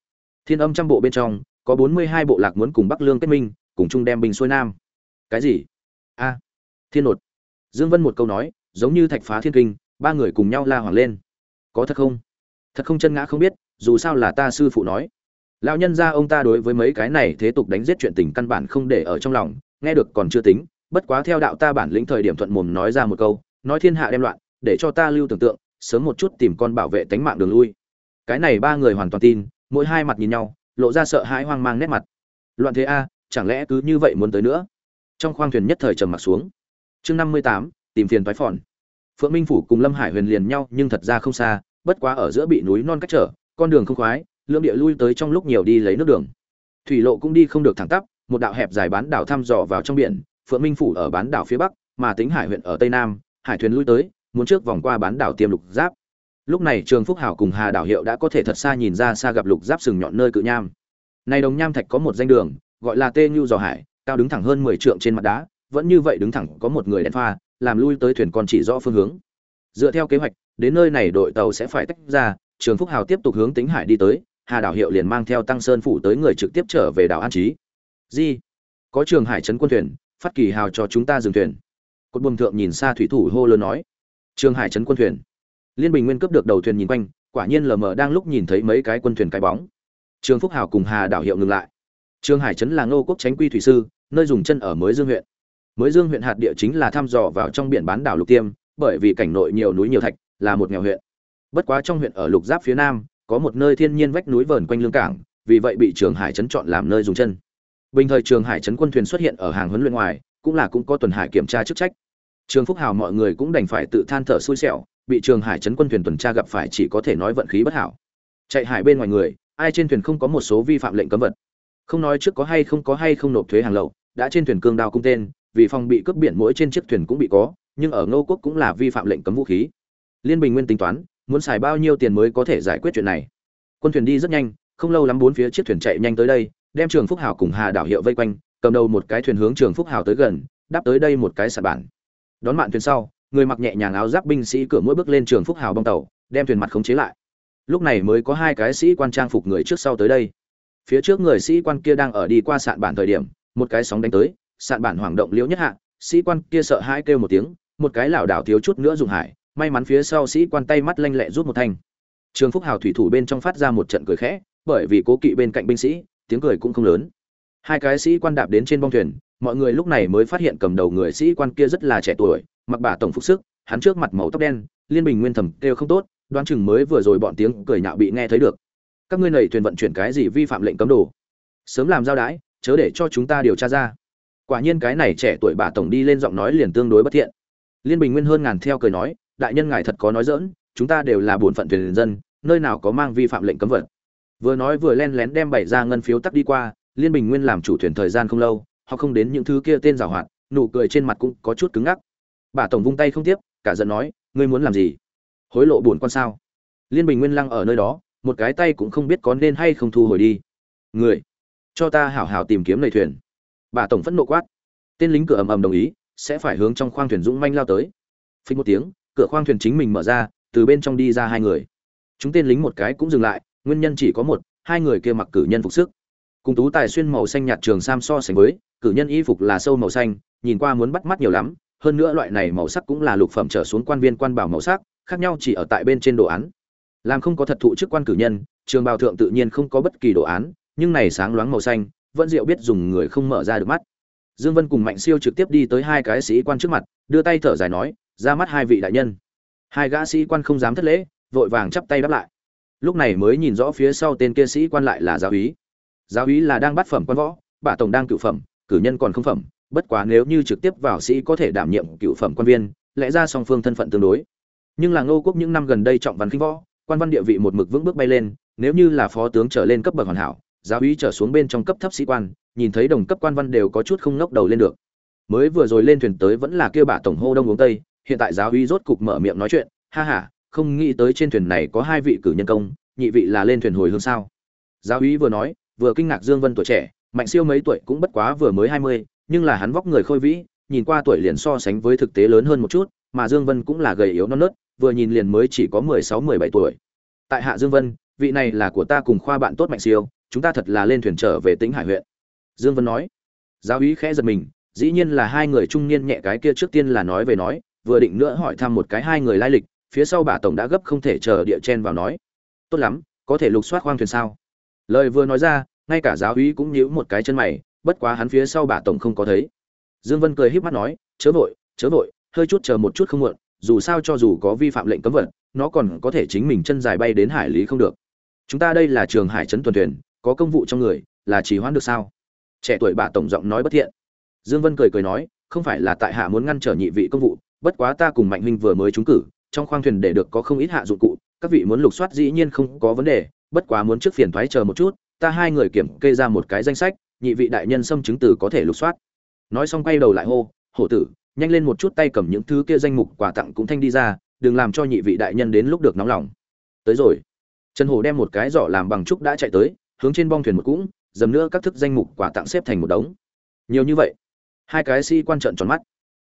Thiên âm trăm bộ bên trong, có bốn mươi hai bộ lạc muốn cùng bắc lương kết minh, cùng chung đem binh xuôi nam. Cái gì? A. Thiên nột. Dương vân một câu nói, giống như thạch phá thiên kinh, ba người cùng nhau la hoảng lên. Có thật không? Thật không chân ngã không biết, dù sao là ta sư phụ nói. Lão nhân gia ông ta đối với mấy cái này thế tục đánh giết chuyện tình căn bản không để ở trong lòng, nghe được còn chưa tính, bất quá theo đạo ta bản lĩnh thời điểm thuận mồm nói ra một câu nói thiên hạ đem loạn, để cho ta lưu tưởng tượng, sớm một chút tìm con bảo vệ tánh mạng đường lui. Cái này ba người hoàn toàn tin, mỗi hai mặt nhìn nhau, lộ ra sợ hãi hoang mang nét mặt. Loạn thế a, chẳng lẽ cứ như vậy muốn tới nữa? Trong khoang thuyền nhất thời trầm mặc xuống. Chương năm mươi tám, tìm phiền thoái phòn. Phượng minh phủ cùng lâm hải huyền liền nhau, nhưng thật ra không xa, bất quá ở giữa bị núi non cách trở, con đường không khoái, lưỡng địa lui tới trong lúc nhiều đi lấy nước đường. Thủy lộ cũng đi không được thẳng tắp, một đạo hẹp dài bán đảo thăm dò vào trong biển, phượng minh phủ ở bán đảo phía bắc, mà tính hải huyện ở tây nam hải thuyền lui tới, muốn trước vòng qua bán đảo tiêm lục giáp. Lúc này trường phúc hảo cùng hà đảo hiệu đã có thể thật xa nhìn ra xa gặp lục giáp sừng nhọn nơi cự nham. Này đồng nham thạch có một danh đường, gọi là tê Nhu dò hải, cao đứng thẳng hơn mười trượng trên mặt đá, vẫn như vậy đứng thẳng có một người đèn pha, làm lui tới thuyền còn chỉ rõ phương hướng. Dựa theo kế hoạch, đến nơi này đội tàu sẽ phải tách ra, trường phúc hào tiếp tục hướng tính hải đi tới, hà đảo hiệu liền mang theo tăng sơn phủ tới người trực tiếp trở về đảo an trí di, có trường hải trấn quân thuyền, phát kỳ hào cho chúng ta dừng thuyền cột buồm thượng nhìn xa thủy thủ hô lớn nói. Trường hải trấn quân thuyền. Liên bình nguyên cướp được đầu thuyền nhìn quanh, quả nhiên lờ mờ đang lúc nhìn thấy mấy cái quân thuyền cái bóng. Trường phúc hào cùng hà đảo hiệu ngừng lại. Trường hải trấn là ngô quốc tránh quy thủy sư, nơi dùng chân ở mới dương huyện. Mới dương huyện hạt địa chính là thăm dò vào trong biển bán đảo lục tiêm, bởi vì cảnh nội nhiều núi nhiều thạch, là một nghèo huyện. Bất quá trong huyện ở lục giáp phía nam, có một nơi thiên nhiên vách núi vờn quanh lương cảng, vì vậy bị trường hải trấn chọn làm nơi dùng chân. Bình thời trường hải trấn quân thuyền xuất hiện ở hàng huấn luyện ngoài, cũng là cũng có tuần hải kiểm tra chức trách trường phúc hào mọi người cũng đành phải tự than thở xui xẻo, bị trường hải trấn quân thuyền tuần tra gặp phải chỉ có thể nói vận khí bất hảo. Chạy hải bên ngoài người, ai trên thuyền không có một số vi phạm lệnh cấm vật không nói trước có hay không có hay không nộp thuế hàng lậu, đã trên thuyền cương đao cung tên, vì phòng bị cướp biển mỗi trên chiếc thuyền cũng bị có, nhưng ở ngô quốc cũng là vi phạm lệnh cấm vũ khí. Liên bình nguyên tính toán, muốn xài bao nhiêu tiền mới có thể giải quyết chuyện này. Quân thuyền đi rất nhanh, không lâu lắm bốn phía chiếc thuyền chạy nhanh tới đây, đem trường phúc hào cùng hà đảo hiệu vây quanh, cầm đầu một cái thuyền hướng trường phúc hào tới gần, đáp tới đây một cái sạt bản đón mạn thuyền sau, người mặc nhẹ nhàng áo giáp binh sĩ cửa mỗi bước lên trường phúc hào bong tàu, đem thuyền mặt khống chế lại. Lúc này mới có hai cái sĩ quan trang phục người trước sau tới đây. Phía trước người sĩ quan kia đang ở đi qua sạn bản thời điểm, một cái sóng đánh tới, sạn bản hoảng động liễu nhất hạ, sĩ quan kia sợ hãi kêu một tiếng, một cái lảo đảo thiếu chút nữa dùng hải, may mắn phía sau sĩ quan tay mắt lanh lẹ rút một thanh. Trường phúc hào thủy thủ bên trong phát ra một trận cười khẽ, bởi vì cố kỵ bên cạnh binh sĩ, tiếng cười cũng không lớn. Hai cái sĩ quan đạp đến trên bong thuyền mọi người lúc này mới phát hiện cầm đầu người sĩ quan kia rất là trẻ tuổi, mặc bà tổng phục sức, hắn trước mặt màu tóc đen, liên bình nguyên thầm kêu không tốt, đoán chừng mới vừa rồi bọn tiếng cười nhạo bị nghe thấy được. Các ngươi này thuyền vận chuyển cái gì vi phạm lệnh cấm đồ? Sớm làm giao đái, chớ để cho chúng ta điều tra ra. Quả nhiên cái này trẻ tuổi bà tổng đi lên giọng nói liền tương đối bất thiện. Liên bình nguyên hơn ngàn theo cười nói, đại nhân ngài thật có nói dỡn chúng ta đều là bổn phận thuyền dân, nơi nào có mang vi phạm lệnh cấm vật vừa nói vừa len lén đem bảy ra ngân phiếu tắc đi qua, liên bình nguyên làm chủ thuyền thời gian không lâu họ không đến những thứ kia tên giảo hoạt, nụ cười trên mặt cũng có chút cứng ngắc. Bà tổng vung tay không tiếp, cả giận nói, ngươi muốn làm gì? Hối lộ buồn con sao? Liên bình nguyên lăng ở nơi đó, một cái tay cũng không biết có nên hay không thu hồi đi. Người, cho ta hảo hảo tìm kiếm lầy thuyền. Bà tổng phẫn nộ quát. Tên lính cửa ầm ầm đồng ý, sẽ phải hướng trong khoang thuyền dũng manh lao tới. Phình một tiếng, cửa khoang thuyền chính mình mở ra, từ bên trong đi ra hai người. Chúng tên lính một cái cũng dừng lại, nguyên nhân chỉ có một, hai người kia mặc cử nhân phục sức cùng tú tài xuyên màu xanh nhạt trường sam so sánh với, cử nhân y phục là sâu màu xanh, nhìn qua muốn bắt mắt nhiều lắm, hơn nữa loại này màu sắc cũng là lục phẩm trở xuống quan viên quan bảo màu sắc, khác nhau chỉ ở tại bên trên đồ án. Làm không có thật thụ chức quan cử nhân, trường bào thượng tự nhiên không có bất kỳ đồ án, nhưng này sáng loáng màu xanh, vẫn diệu biết dùng người không mở ra được mắt. Dương vân cùng mạnh siêu trực tiếp đi tới hai cái sĩ quan trước mặt, đưa tay thở dài nói, ra mắt hai vị đại nhân. Hai gã sĩ quan không dám thất lễ, vội vàng chắp tay đáp lại. Lúc này mới nhìn rõ phía sau tên kia sĩ quan lại là giáo úy giáo úy là đang bắt phẩm quan võ, bà tổng đang cựu phẩm, cử nhân còn không phẩm. Bất quá nếu như trực tiếp vào sĩ có thể đảm nhiệm cựu phẩm quan viên, lẽ ra song phương thân phận tương đối. Nhưng là ngô quốc những năm gần đây trọng văn khinh võ, quan văn địa vị một mực vững bước bay lên, nếu như là phó tướng trở lên cấp bậc hoàn hảo, giáo úy trở xuống bên trong cấp thấp sĩ quan, nhìn thấy đồng cấp quan văn đều có chút không ngóc đầu lên được. Mới vừa rồi lên thuyền tới vẫn là kêu bà tổng hô đông uống tây, hiện tại giáo úy rốt cục mở miệng nói chuyện, ha ha, không nghĩ tới trên thuyền này có hai vị cử nhân công, nhị vị là lên thuyền hồi hương sao? Giáo úy vừa nói vừa kinh ngạc dương vân tuổi trẻ, mạnh siêu mấy tuổi cũng bất quá vừa mới hai mươi, nhưng là hắn vóc người khôi vĩ, nhìn qua tuổi liền so sánh với thực tế lớn hơn một chút, mà dương vân cũng là gầy yếu non nớt, vừa nhìn liền mới chỉ có mười sáu, mười bảy tuổi. Tại hạ dương vân, vị này là của ta cùng khoa bạn tốt mạnh siêu, chúng ta thật là lên thuyền trở về tỉnh hải huyện. Dương vân nói. Giáo úy khẽ giật mình, dĩ nhiên là hai người trung niên nhẹ cái kia trước tiên là nói về nói, vừa định nữa hỏi thăm một cái hai người lai lịch, phía sau bà tổng đã gấp không thể chờ địa chen vào nói. Tốt lắm, có thể lục soát khoang thuyền sao? Lời vừa nói ra, ngay cả giáo úy cũng nhíu một cái chân mày, bất quá hắn phía sau bà tổng không có thấy. Dương vân cười híp mắt nói, chớ vội chớ vội, hơi chút chờ một chút không muộn, dù sao cho dù có vi phạm lệnh cấm vận, nó còn có thể chính mình chân dài bay đến hải lý không được. Chúng ta đây là trường hải trấn tuần thuyền, có công vụ trong người, là chỉ hoãn được sao? Trẻ tuổi bà tổng giọng nói bất thiện. Dương vân cười cười nói, không phải là tại hạ muốn ngăn trở nhị vị công vụ, bất quá ta cùng mạnh huynh vừa mới trúng cử, trong khoang thuyền để được có không ít hạ dụng cụ, các vị muốn lục soát dĩ nhiên không có vấn đề bất quá muốn trước phiền thoái chờ một chút, ta hai người kiểm kê ra một cái danh sách, nhị vị đại nhân xâm chứng từ có thể lục soát. Nói xong quay đầu lại hô, hổ tử, nhanh lên một chút tay cầm những thứ kia danh mục quà tặng cũng thanh đi ra, đừng làm cho nhị vị đại nhân đến lúc được nóng lòng. Tới rồi. Trần hổ đem một cái giỏ làm bằng trúc đã chạy tới, hướng trên bong thuyền một cũng, dầm nữa các thức danh mục quà tặng xếp thành một đống. Nhiều như vậy, hai cái si quan trợn tròn mắt.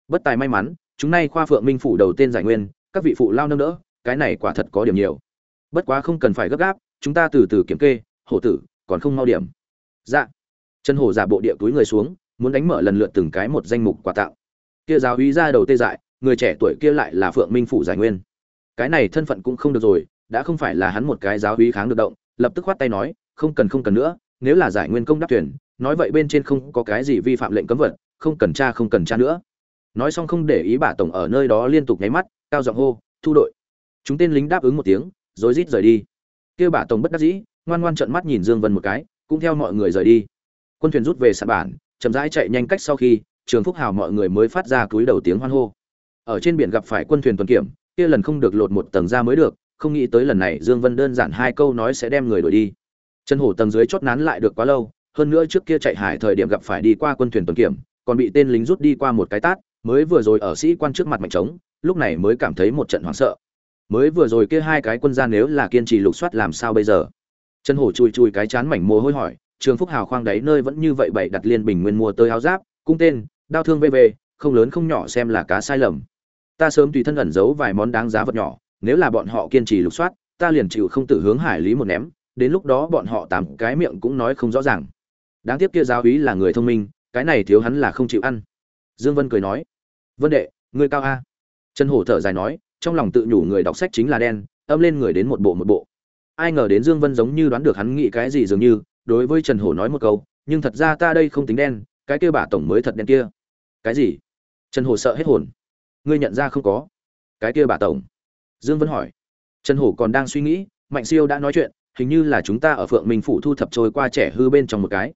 Bất tài may mắn, chúng nay khoa phượng minh phủ đầu tên giải nguyên, các vị phụ lao nâng đỡ, cái này quả thật có điểm nhiều. Bất quá không cần phải gấp gáp chúng ta từ từ kiểm kê, hổ tử, còn không mau điểm. Dạ. Chân hổ giả bộ địa túi người xuống, muốn đánh mở lần lượt từng cái một danh mục quà tặng. Kia giáo uy ra đầu tê dại, người trẻ tuổi kia lại là phượng minh phủ giải nguyên. Cái này thân phận cũng không được rồi, đã không phải là hắn một cái giáo uy kháng được động, lập tức khoát tay nói, không cần không cần nữa, nếu là giải nguyên công đắc tuyển, nói vậy bên trên không có cái gì vi phạm lệnh cấm vật không cần tra, không cần tra nữa. Nói xong không để ý bà tổng ở nơi đó liên tục nháy mắt, cao giọng hô, thu đội. Chúng tên lính đáp ứng một tiếng, rồi rít rời đi kia bà tổng bất đắc dĩ, ngoan ngoan trợn mắt nhìn dương vân một cái, cũng theo mọi người rời đi. Quân thuyền rút về sạn bản, chậm rãi chạy nhanh cách sau khi, trường phúc hào mọi người mới phát ra túi đầu tiếng hoan hô. Ở trên biển gặp phải quân thuyền tuần kiểm, kia lần không được lột một tầng ra mới được, không nghĩ tới lần này dương vân đơn giản hai câu nói sẽ đem người đuổi đi. Chân hổ tầng dưới chót nán lại được quá lâu, hơn nữa trước kia chạy hải thời điểm gặp phải đi qua quân thuyền tuần kiểm, còn bị tên lính rút đi qua một cái tát, mới vừa rồi ở sĩ quan trước mặt mạnh trống, lúc này mới cảm thấy một trận hoảng sợ mới vừa rồi kia hai cái quân gia nếu là kiên trì lục soát làm sao bây giờ? Chân hổ chui chui cái chán mảnh mồ hôi hỏi, trường phúc hào khoang đấy nơi vẫn như vậy bày đặt liên bình nguyên mua tới áo giáp, cung tên, đao thương vv không lớn không nhỏ xem là cá sai lầm. Ta sớm tùy thân ẩn giấu vài món đáng giá vật nhỏ, nếu là bọn họ kiên trì lục soát, ta liền chịu không tự hướng hải lý một ném, đến lúc đó bọn họ tám cái miệng cũng nói không rõ ràng. Đáng tiếc kia giáo úy là người thông minh, cái này thiếu hắn là không chịu ăn. Dương vân cười nói, vân đệ, ngươi cao a. Trần hổ thở dài nói trong lòng tự nhủ người đọc sách chính là đen, âm lên người đến một bộ một bộ. Ai ngờ đến dương vân giống như đoán được hắn nghĩ cái gì dường như, đối với trần hổ nói một câu, nhưng thật ra ta đây không tính đen, cái kia bà tổng mới thật đen kia. Cái gì? Trần hổ sợ hết hồn. Ngươi nhận ra không có. Cái kia bà tổng? Dương vân hỏi. Trần hổ còn đang suy nghĩ, mạnh siêu đã nói chuyện, hình như là chúng ta ở phượng minh phủ thu thập trôi qua trẻ hư bên trong một cái.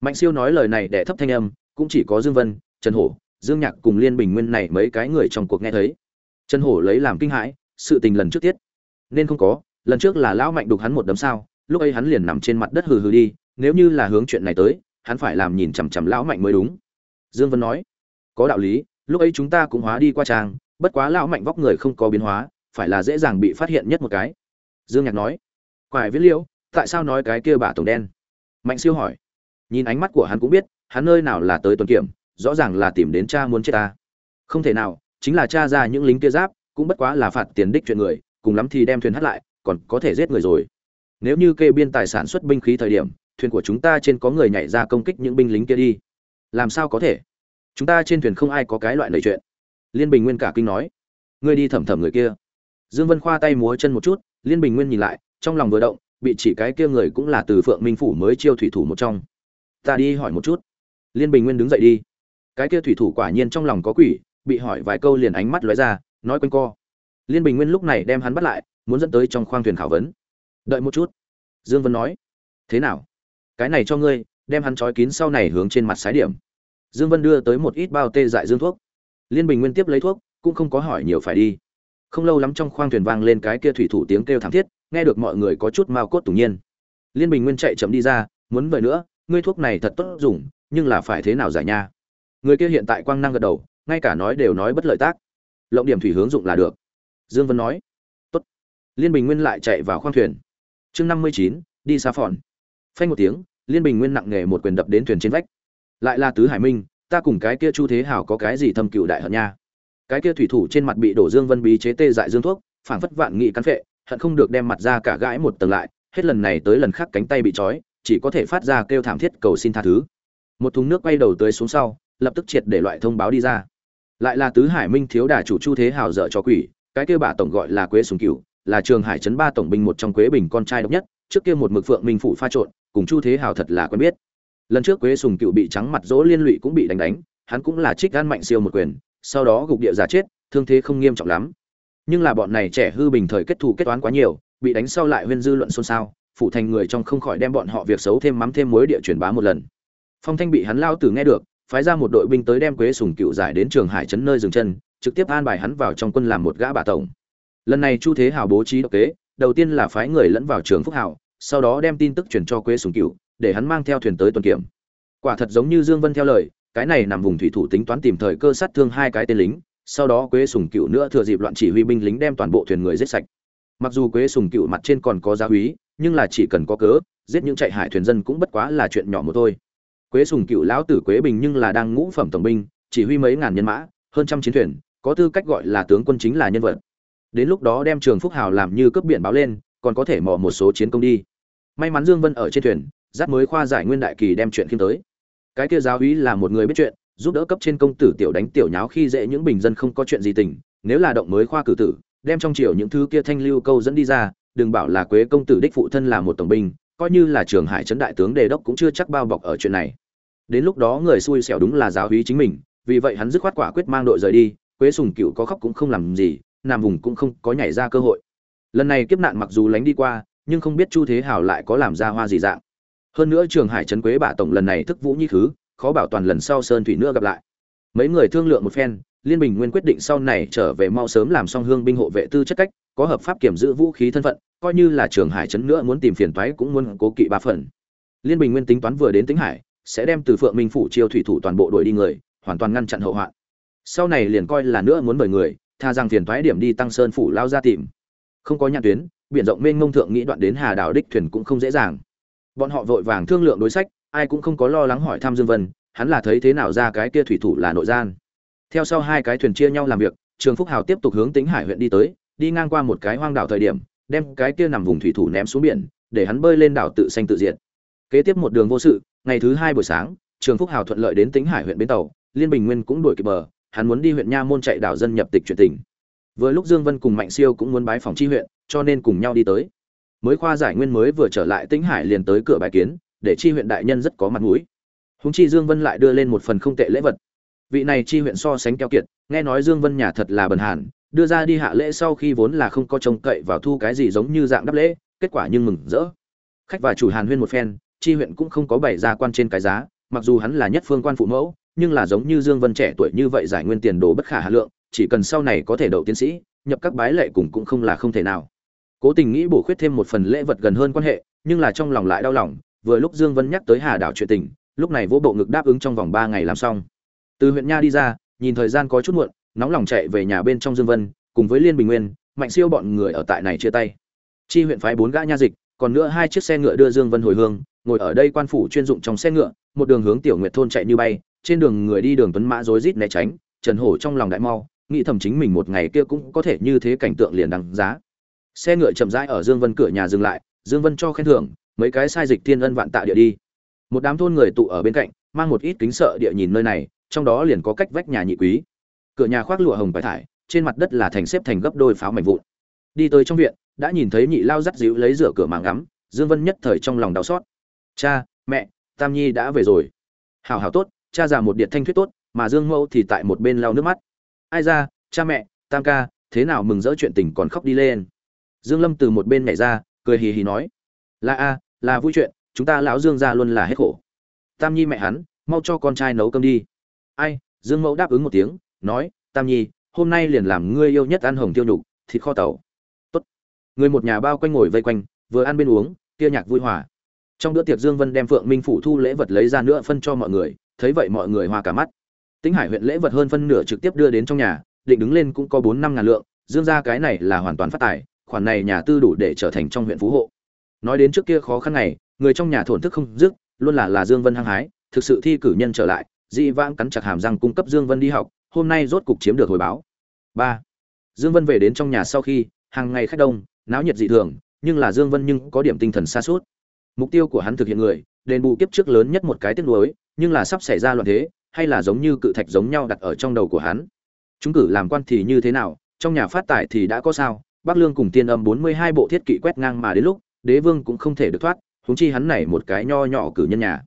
Mạnh siêu nói lời này để thấp thanh âm, cũng chỉ có dương vân, trần hổ, dương nhạc cùng liên bình nguyên này mấy cái người trong cuộc nghe thấy trần hổ lấy làm kinh hãi, sự tình lần trước tiết. Nên không có, lần trước là lão mạnh đục hắn một đấm sao, lúc ấy hắn liền nằm trên mặt đất hừ hừ đi, nếu như là hướng chuyện này tới, hắn phải làm nhìn chằm chằm lão mạnh mới đúng. Dương vân nói, có đạo lý, lúc ấy chúng ta cũng hóa đi qua trang, bất quá lão mạnh vóc người không có biến hóa, phải là dễ dàng bị phát hiện nhất một cái. Dương nhạc nói, quải viết liễu, tại sao nói cái kia bà tổng đen? Mạnh siêu hỏi, nhìn ánh mắt của hắn cũng biết, hắn nơi nào là tới tuần kiểm, rõ ràng là tìm đến cha muốn chết ta. Không thể nào chính là cha ra những lính kia giáp, cũng bất quá là phạt tiền đích chuyện người, cùng lắm thì đem thuyền hắt lại, còn có thể giết người rồi. Nếu như kê biên tài sản xuất binh khí thời điểm, thuyền của chúng ta trên có người nhảy ra công kích những binh lính kia đi. Làm sao có thể? Chúng ta trên thuyền không ai có cái loại lời chuyện. Liên bình nguyên cả kinh nói. Ngươi đi thẩm thẩm người kia. Dương vân khoa tay múa chân một chút, liên bình nguyên nhìn lại, trong lòng vừa động, bị chỉ cái kia người cũng là từ phượng minh phủ mới chiêu thủy thủ một trong. Ta đi hỏi một chút. Liên bình nguyên đứng dậy đi. Cái kia thủy thủ quả nhiên trong lòng có quỷ bị hỏi vài câu liền ánh mắt lóe ra, nói quanh co. Liên bình nguyên lúc này đem hắn bắt lại, muốn dẫn tới trong khoang thuyền khảo vấn. Đợi một chút. Dương vân nói. Thế nào? Cái này cho ngươi, đem hắn trói kín sau này hướng trên mặt sái điểm. Dương vân đưa tới một ít bao tê dại dương thuốc. Liên bình nguyên tiếp lấy thuốc, cũng không có hỏi nhiều phải đi. Không lâu lắm trong khoang thuyền vang lên cái kia thủy thủ tiếng kêu thảm thiết, nghe được mọi người có chút mao cốt tủng nhiên. Liên bình nguyên chạy chậm đi ra, muốn về nữa, ngươi thuốc này thật tốt dùng, nhưng là phải thế nào giải nha? Người kia hiện tại quang năng gật đầu ngay cả nói đều nói bất lợi tác. Lộng điểm thủy hướng dụng là được. Dương vân nói. Tốt. Liên bình nguyên lại chạy vào khoang thuyền. Chương năm mươi chín, đi xa phòn. Phanh một tiếng, liên bình nguyên nặng nghề một quyền đập đến thuyền trên vách. Lại là tứ hải minh, ta cùng cái kia chu thế hảo có cái gì thâm cựu đại hận nha. Cái kia thủy thủ trên mặt bị đổ dương vân bí chế tê dại dương thuốc, phảng phất vạn nghị cắn phệ, hận không được đem mặt ra cả gãi một tầng lại, hết lần này tới lần khác cánh tay bị trói, chỉ có thể phát ra kêu thảm thiết cầu xin tha thứ. Một thùng nước quay đầu tới xuống sau, lập tức triệt để loại thông báo đi ra lại là tứ hải minh thiếu đà chủ chu thế hào dợ cho quỷ, cái kia bà tổng gọi là quế sùng cựu là trường hải trấn ba tổng binh một trong quế bình con trai độc nhất, trước kia một mực phượng minh phủ pha trộn, cùng chu thế hào thật là quen biết. Lần trước quế sùng cựu bị trắng mặt dỗ liên lụy cũng bị đánh đánh, hắn cũng là trích gan mạnh siêu một quyền, sau đó gục địa giả chết, thương thế không nghiêm trọng lắm. Nhưng là bọn này trẻ hư bình thời kết thù kết toán quá nhiều, bị đánh sau lại huyên dư luận xôn xao phụ thành người trong không khỏi đem bọn họ việc xấu thêm mắm thêm muối địa truyền bá một lần. Phong thanh bị hắn lao tử nghe được phái ra một đội binh tới đem quế sùng cựu giải đến trường hải trấn nơi dừng chân, trực tiếp an bài hắn vào trong quân làm một gã bà tổng. Lần này chu thế hào bố trí độc kế, đầu tiên là phái người lẫn vào trường phúc hào, sau đó đem tin tức truyền cho quế sùng cựu, để hắn mang theo thuyền tới tuần kiểm. Quả thật giống như dương vân theo lời, cái này nằm vùng thủy thủ tính toán tìm thời cơ sát thương hai cái tên lính, sau đó quế sùng cựu nữa thừa dịp loạn chỉ huy binh lính đem toàn bộ thuyền người giết sạch. Mặc dù quế sùng cựu mặt trên còn có gia úy nhưng là chỉ cần có cớ, giết những chạy hải thuyền dân cũng bất quá là chuyện nhỏ một thôi quế sùng cựu lão tử quế bình nhưng là đang ngũ phẩm tổng binh, chỉ huy mấy ngàn nhân mã, hơn trăm chiến thuyền, có tư cách gọi là tướng quân chính là nhân vật. Đến lúc đó đem trường phúc hào làm như cướp biển báo lên, còn có thể mò một số chiến công đi. May mắn dương vân ở trên thuyền dắt mới khoa giải nguyên đại kỳ đem chuyện khiêm tới. Cái kia giáo úy là một người biết chuyện, giúp đỡ cấp trên công tử tiểu đánh tiểu nháo khi dễ những bình dân không có chuyện gì tình, nếu là động mới khoa cử tử, đem trong triều những thứ kia thanh lưu câu dẫn đi ra, đừng bảo là quế công tử đích phụ thân là một tổng binh, coi như là trường hải trấn đại tướng đề đốc cũng chưa chắc bao bọc ở chuyện này đến lúc đó người xui xẻo đúng là giáo hí chính mình, vì vậy hắn dứt khoát quả quyết mang đội rời đi, quế sùng cựu có khóc cũng không làm gì, nam vùng cũng không có nhảy ra cơ hội. Lần này kiếp nạn mặc dù lánh đi qua, nhưng không biết chu thế Hảo lại có làm ra hoa gì dạng. Hơn nữa trường hải trấn quế Bà tổng lần này thức vũ nhi khứ, khó bảo toàn lần sau sơn thủy nữa gặp lại. Mấy người thương lượng một phen, liên bình nguyên quyết định sau này trở về mau sớm làm xong hương binh hộ vệ tư chất cách, có hợp pháp kiểm giữ vũ khí thân phận, coi như là trường hải trấn nữa muốn tìm phiền toái cũng muốn cố kỵ ba phần. Liên bình nguyên tính toán vừa đến tính hải sẽ đem từ phượng minh phủ chiêu thủy thủ toàn bộ đội đi người, hoàn toàn ngăn chặn hậu hoạn. Sau này liền coi là nữa muốn mời người, tha rằng phiền thoái điểm đi tăng sơn phủ lao ra tìm. Không có nhãn tuyến, biển rộng mênh mông thượng nghĩ đoạn đến hà đảo đích thuyền cũng không dễ dàng. Bọn họ vội vàng thương lượng đối sách, ai cũng không có lo lắng hỏi thăm dương vân, hắn là thấy thế nào ra cái kia thủy thủ là nội gian. Theo sau hai cái thuyền chia nhau làm việc, trường phúc hào tiếp tục hướng tính hải huyện đi tới, đi ngang qua một cái hoang đảo thời điểm, đem cái kia nằm vùng thủy thủ ném xuống biển, để hắn bơi lên đảo tự xanh tự diệt. Kế tiếp một đường vô sự ngày thứ hai buổi sáng, trường phúc hào thuận lợi đến tính hải huyện bến tàu, liên bình nguyên cũng đuổi kịp bờ, hắn muốn đi huyện nha môn chạy đảo dân nhập tịch chuyển tỉnh. Vừa lúc dương vân cùng mạnh siêu cũng muốn bái phòng tri huyện, cho nên cùng nhau đi tới. Mới khoa giải nguyên mới vừa trở lại tĩnh hải liền tới cửa bài kiến, để tri huyện đại nhân rất có mặt mũi. Húng chi dương vân lại đưa lên một phần không tệ lễ vật. Vị này tri huyện so sánh keo kiệt, nghe nói dương vân nhà thật là bần hàn, đưa ra đi hạ lễ sau khi vốn là không có trông cậy vào thu cái gì giống như dạng đắp lễ, kết quả nhưng mừng rỡ. Khách và chủ hàn huyên một phen chi huyện cũng không có bày ra quan trên cái giá, mặc dù hắn là nhất phương quan phụ mẫu, nhưng là giống như dương vân trẻ tuổi như vậy giải nguyên tiền đồ bất khả hà lượng, chỉ cần sau này có thể đậu tiến sĩ, nhập các bái lệ cùng cũng không là không thể nào. Cố tình nghĩ bổ khuyết thêm một phần lễ vật gần hơn quan hệ, nhưng là trong lòng lại đau lòng, vừa lúc dương vân nhắc tới hà đảo chuyện tình, lúc này vỗ bộ ngực đáp ứng trong vòng ba ngày làm xong. Từ huyện nha đi ra, nhìn thời gian có chút muộn, nóng lòng chạy về nhà bên trong dương vân, cùng với liên bình nguyên, mạnh siêu bọn người ở tại này chia tay. Chi huyện phái bốn gã nha dịch, còn nữa hai chiếc xe ngựa đưa dương vân hồi hương ngồi ở đây quan phủ chuyên dụng trong xe ngựa, một đường hướng tiểu nguyệt thôn chạy như bay, trên đường người đi đường tuấn mã rối rít né tránh, trần hổ trong lòng đại mau, nghĩ thầm chính mình một ngày kia cũng có thể như thế cảnh tượng liền đăng giá. Xe ngựa chậm rãi ở dương vân cửa nhà dừng lại, dương vân cho khen thưởng, mấy cái sai dịch thiên ân vạn tạ địa đi. Một đám thôn người tụ ở bên cạnh, mang một ít kính sợ địa nhìn nơi này, trong đó liền có cách vách nhà nhị quý. Cửa nhà khoác lụa hồng vải thải, trên mặt đất là thành xếp thành gấp đôi pháo mảnh vụn. Đi tới trong viện, đã nhìn thấy nhị lao dắt dịu lấy rửa cửa màng ngắm, dương vân nhất thời trong lòng đau xót cha, mẹ, tam nhi đã về rồi. Hào hào tốt, cha già một điện thanh thuyết tốt, mà dương mẫu thì tại một bên lau nước mắt. Ai ra, cha mẹ, tam ca, thế nào mừng rỡ chuyện tình còn khóc đi lên. Dương lâm từ một bên nhảy ra, cười hì hì nói. Là a, là vui chuyện, chúng ta lão dương gia luôn là hết khổ. Tam nhi mẹ hắn, mau cho con trai nấu cơm đi. Ai, dương mẫu đáp ứng một tiếng, nói, tam nhi, hôm nay liền làm ngươi yêu nhất ăn hồng tiêu nhục, thịt kho tàu. Tốt. Người một nhà bao quanh ngồi vây quanh, vừa ăn bên uống, kia nhạc vui hòa trong bữa tiệc dương vân đem phượng minh phủ thu lễ vật lấy ra nữa phân cho mọi người, thấy vậy mọi người hoa cả mắt. Tính hải huyện lễ vật hơn phân nửa trực tiếp đưa đến trong nhà, định đứng lên cũng có bốn năm ngàn lượng, dương ra cái này là hoàn toàn phát tài, khoản này nhà tư đủ để trở thành trong huyện phú hộ. Nói đến trước kia khó khăn này, người trong nhà thổn thức không dứt, luôn là là dương vân hăng hái, thực sự thi cử nhân trở lại dị vãng cắn chặt hàm răng cung cấp dương vân đi học, hôm nay rốt cục chiếm được hồi báo. Ba. Dương vân về đến trong nhà sau khi, hàng ngày khách đông, náo nhiệt dị thường, nhưng là dương vân nhưng có điểm tinh thần xa suốt mục tiêu của hắn thực hiện người, đền bù kiếp trước lớn nhất một cái tiếc nuối, nhưng là sắp xảy ra loạn thế, hay là giống như cự thạch giống nhau đặt ở trong đầu của hắn. Chúng cử làm quan thì như thế nào, trong nhà phát tài thì đã có sao, bắc lương cùng tiên âm bốn mươi hai bộ thiết kỵ quét ngang mà đến lúc, đế vương cũng không thể được thoát, huống chi hắn này một cái nho nhỏ cử nhân nhà.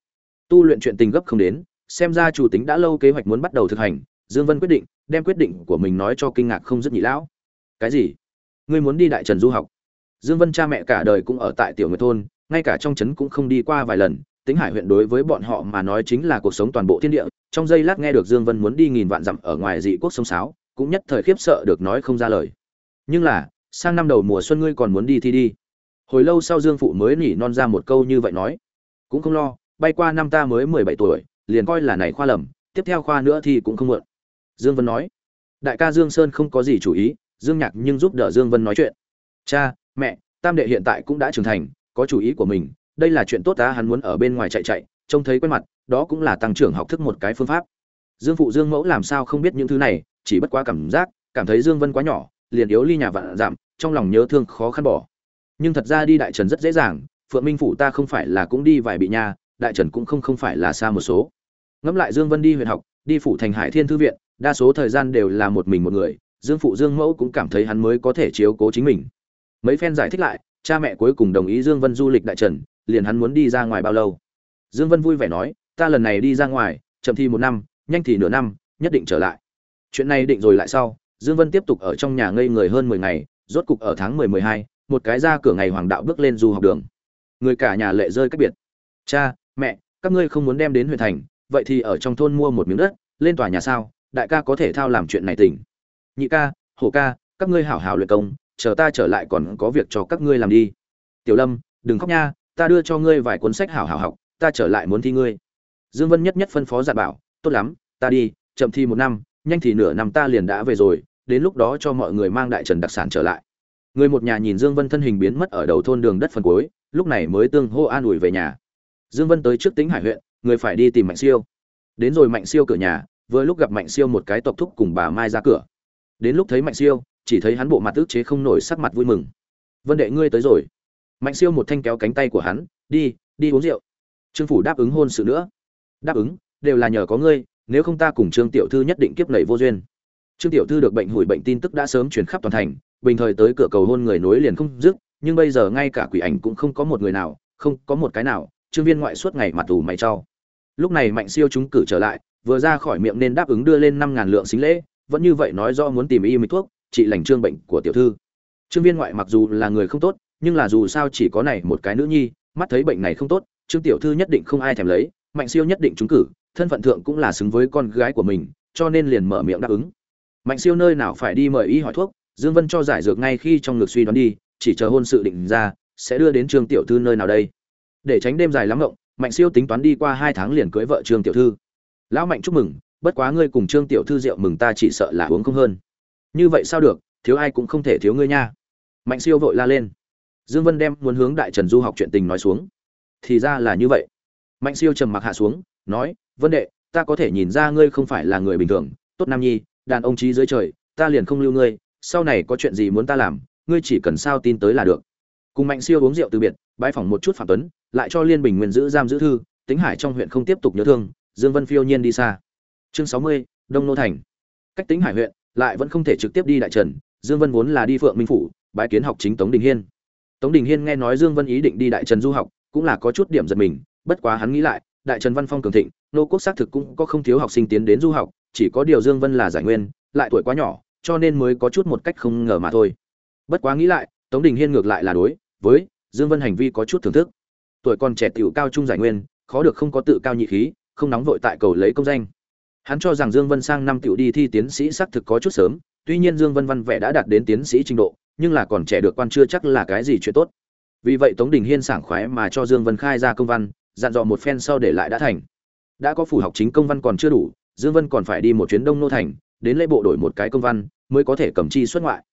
Tu luyện chuyện tình gấp không đến, xem ra chủ tính đã lâu kế hoạch muốn bắt đầu thực hành, dương vân quyết định, đem quyết định của mình nói cho kinh ngạc không dứt nhị lão. Cái gì? Ngươi muốn đi đại trần du học? Dương vân cha mẹ cả đời cũng ở tại tiểu người thôn ngay cả trong trấn cũng không đi qua vài lần tính hải huyện đối với bọn họ mà nói chính là cuộc sống toàn bộ thiên địa, trong giây lát nghe được dương vân muốn đi nghìn vạn dặm ở ngoài dị quốc sông sáo, cũng nhất thời khiếp sợ được nói không ra lời. Nhưng là, sang năm đầu mùa xuân ngươi còn muốn đi thì đi. Hồi lâu sau dương phụ mới nỉ non ra một câu như vậy nói. Cũng không lo, bay qua năm ta mới mười bảy tuổi, liền coi là này khoa lầm, tiếp theo khoa nữa thì cũng không muộn dương vân nói. Đại ca dương sơn không có gì chủ ý, dương nhạc nhưng giúp đỡ dương vân nói chuyện. Cha, mẹ, tam đệ hiện tại cũng đã trưởng thành có chủ ý của mình, đây là chuyện tốt ta hắn muốn ở bên ngoài chạy chạy, trông thấy quen mặt, đó cũng là tăng trưởng học thức một cái phương pháp. Dương phụ dương mẫu làm sao không biết những thứ này, chỉ bất quá cảm giác, cảm thấy dương vân quá nhỏ, liền yếu ly nhà vạn giảm, trong lòng nhớ thương khó khăn bỏ. Nhưng thật ra đi đại trần rất dễ dàng, phượng minh phủ ta không phải là cũng đi vài bị nha, đại trần cũng không không phải là xa một số. Ngẫm lại dương vân đi huyện học, đi phủ thành hải thiên thư viện, đa số thời gian đều là một mình một người, dương phụ dương mẫu cũng cảm thấy hắn mới có thể chiếu cố chính mình. Mấy phen giải thích lại cha mẹ cuối cùng đồng ý dương vân du lịch đại trần liền hắn muốn đi ra ngoài bao lâu. Dương vân vui vẻ nói ta lần này đi ra ngoài chậm thì một năm nhanh thì nửa năm nhất định trở lại. Chuyện này định rồi lại sau dương vân tiếp tục ở trong nhà ngây người hơn 10 ngày rốt cục ở tháng 10 12, một cái ra cửa ngày hoàng đạo bước lên du học đường. Người cả nhà lệ rơi cách biệt. Cha mẹ các ngươi không muốn đem đến huyện thành vậy thì ở trong thôn mua một miếng đất lên tòa nhà sao? Đại ca có thể thao làm chuyện này tỉnh. Nhị ca hổ ca các ngươi hảo hảo luyện công chờ ta trở lại còn có việc cho các ngươi làm đi. Tiểu lâm, đừng khóc nha, ta đưa cho ngươi vài cuốn sách hảo hảo học, ta trở lại muốn thi ngươi. Dương vân nhất nhất phân phó dặn bảo, tốt lắm, ta đi, chậm thi một năm, nhanh thì nửa năm ta liền đã về rồi, đến lúc đó cho mọi người mang đại trần đặc sản trở lại. Người một nhà nhìn dương vân thân hình biến mất ở đầu thôn đường đất phần cuối, lúc này mới tương hô an ủi về nhà. Dương vân tới trước tính hải huyện, người phải đi tìm mạnh siêu. Đến rồi mạnh siêu cửa nhà, vừa lúc gặp mạnh siêu một cái tộc thúc cùng bà mai ra cửa. Đến lúc thấy mạnh siêu chỉ thấy hắn bộ mặt ức chế không nổi sắc mặt vui mừng. Vân đệ ngươi tới rồi. Mạnh siêu một thanh kéo cánh tay của hắn, đi đi uống rượu. Trương phủ đáp ứng hôn sự nữa. Đáp ứng, đều là nhờ có ngươi, nếu không ta cùng trương tiểu thư nhất định kiếp nảy vô duyên. Trương tiểu thư được bệnh hủi bệnh tin tức đã sớm truyền khắp toàn thành, bình thời tới cửa cầu hôn người nối liền không dứt, nhưng bây giờ ngay cả quỷ ảnh cũng không có một người nào, không có một cái nào, trương viên ngoại suốt ngày mặt tù mày trao lúc này mạnh siêu chúng cử trở lại, vừa ra khỏi miệng nên đáp ứng đưa lên năm ngàn lượng xính lễ, vẫn như vậy nói do muốn tìm y mịch thuốc trị lành trương bệnh của tiểu thư. Trương viên ngoại mặc dù là người không tốt, nhưng là dù sao chỉ có này một cái nữ nhi, mắt thấy bệnh này không tốt, trương tiểu thư nhất định không ai thèm lấy, mạnh siêu nhất định trúng cử, thân phận thượng cũng là xứng với con gái của mình, cho nên liền mở miệng đáp ứng. Mạnh siêu nơi nào phải đi mời y hỏi thuốc, dương vân cho giải dược ngay khi trong ngực suy đoán đi, chỉ chờ hôn sự định ra, sẽ đưa đến trương tiểu thư nơi nào đây. Để tránh đêm dài lắm ngộng, mạnh siêu tính toán đi qua hai tháng liền cưới vợ trương tiểu thư. Lão mạnh chúc mừng, bất quá ngươi cùng trương tiểu thư rượu mừng ta chỉ sợ là uống không hơn như vậy sao được, thiếu ai cũng không thể thiếu ngươi nha. Mạnh siêu vội la lên. Dương vân đem muốn hướng đại trần du học chuyện tình nói xuống. Thì ra là như vậy. Mạnh siêu trầm mặc hạ xuống, nói, vân đệ, ta có thể nhìn ra ngươi không phải là người bình thường. Tốt nam nhi, đàn ông trí dưới trời, ta liền không lưu ngươi. Sau này có chuyện gì muốn ta làm, ngươi chỉ cần sao tin tới là được. Cùng mạnh siêu uống rượu từ biệt bãi phỏng một chút phạm tuấn, lại cho liên bình nguyên giữ giam giữ thư, tính hải trong huyện không tiếp tục nhớ thương, dương vân phiêu nhiên đi xa. Chương sáu mươi, đông nô thành. Cách tính hải huyện lại vẫn không thể trực tiếp đi đại trần, dương vân vốn là đi phượng minh phủ, bái kiến học chính tống đình hiên. Tống đình hiên nghe nói dương vân ý định đi đại trần du học, cũng là có chút điểm giật mình, bất quá hắn nghĩ lại, đại trần văn phong cường thịnh, nô quốc xác thực cũng có không thiếu học sinh tiến đến du học, chỉ có điều dương vân là giải nguyên, lại tuổi quá nhỏ, cho nên mới có chút một cách không ngờ mà thôi. Bất quá nghĩ lại, tống đình hiên ngược lại là đối với dương vân hành vi có chút thưởng thức. Tuổi còn trẻ tiểu cao trung giải nguyên, khó được không có tự cao nhị khí, không nóng vội tại cầu lấy công danh hắn cho rằng dương vân sang năm tiểu đi thi tiến sĩ xác thực có chút sớm, tuy nhiên dương vân văn vẻ đã đạt đến tiến sĩ trình độ, nhưng là còn trẻ được quan chưa chắc là cái gì chuyện tốt. Vì vậy tống đình hiên sảng khoái mà cho dương vân khai ra công văn, dặn dò một phen sau để lại đã thành. Đã có phủ học chính công văn còn chưa đủ, dương vân còn phải đi một chuyến đông nô thành, đến lễ bộ đổi một cái công văn, mới có thể cầm chi xuất ngoại.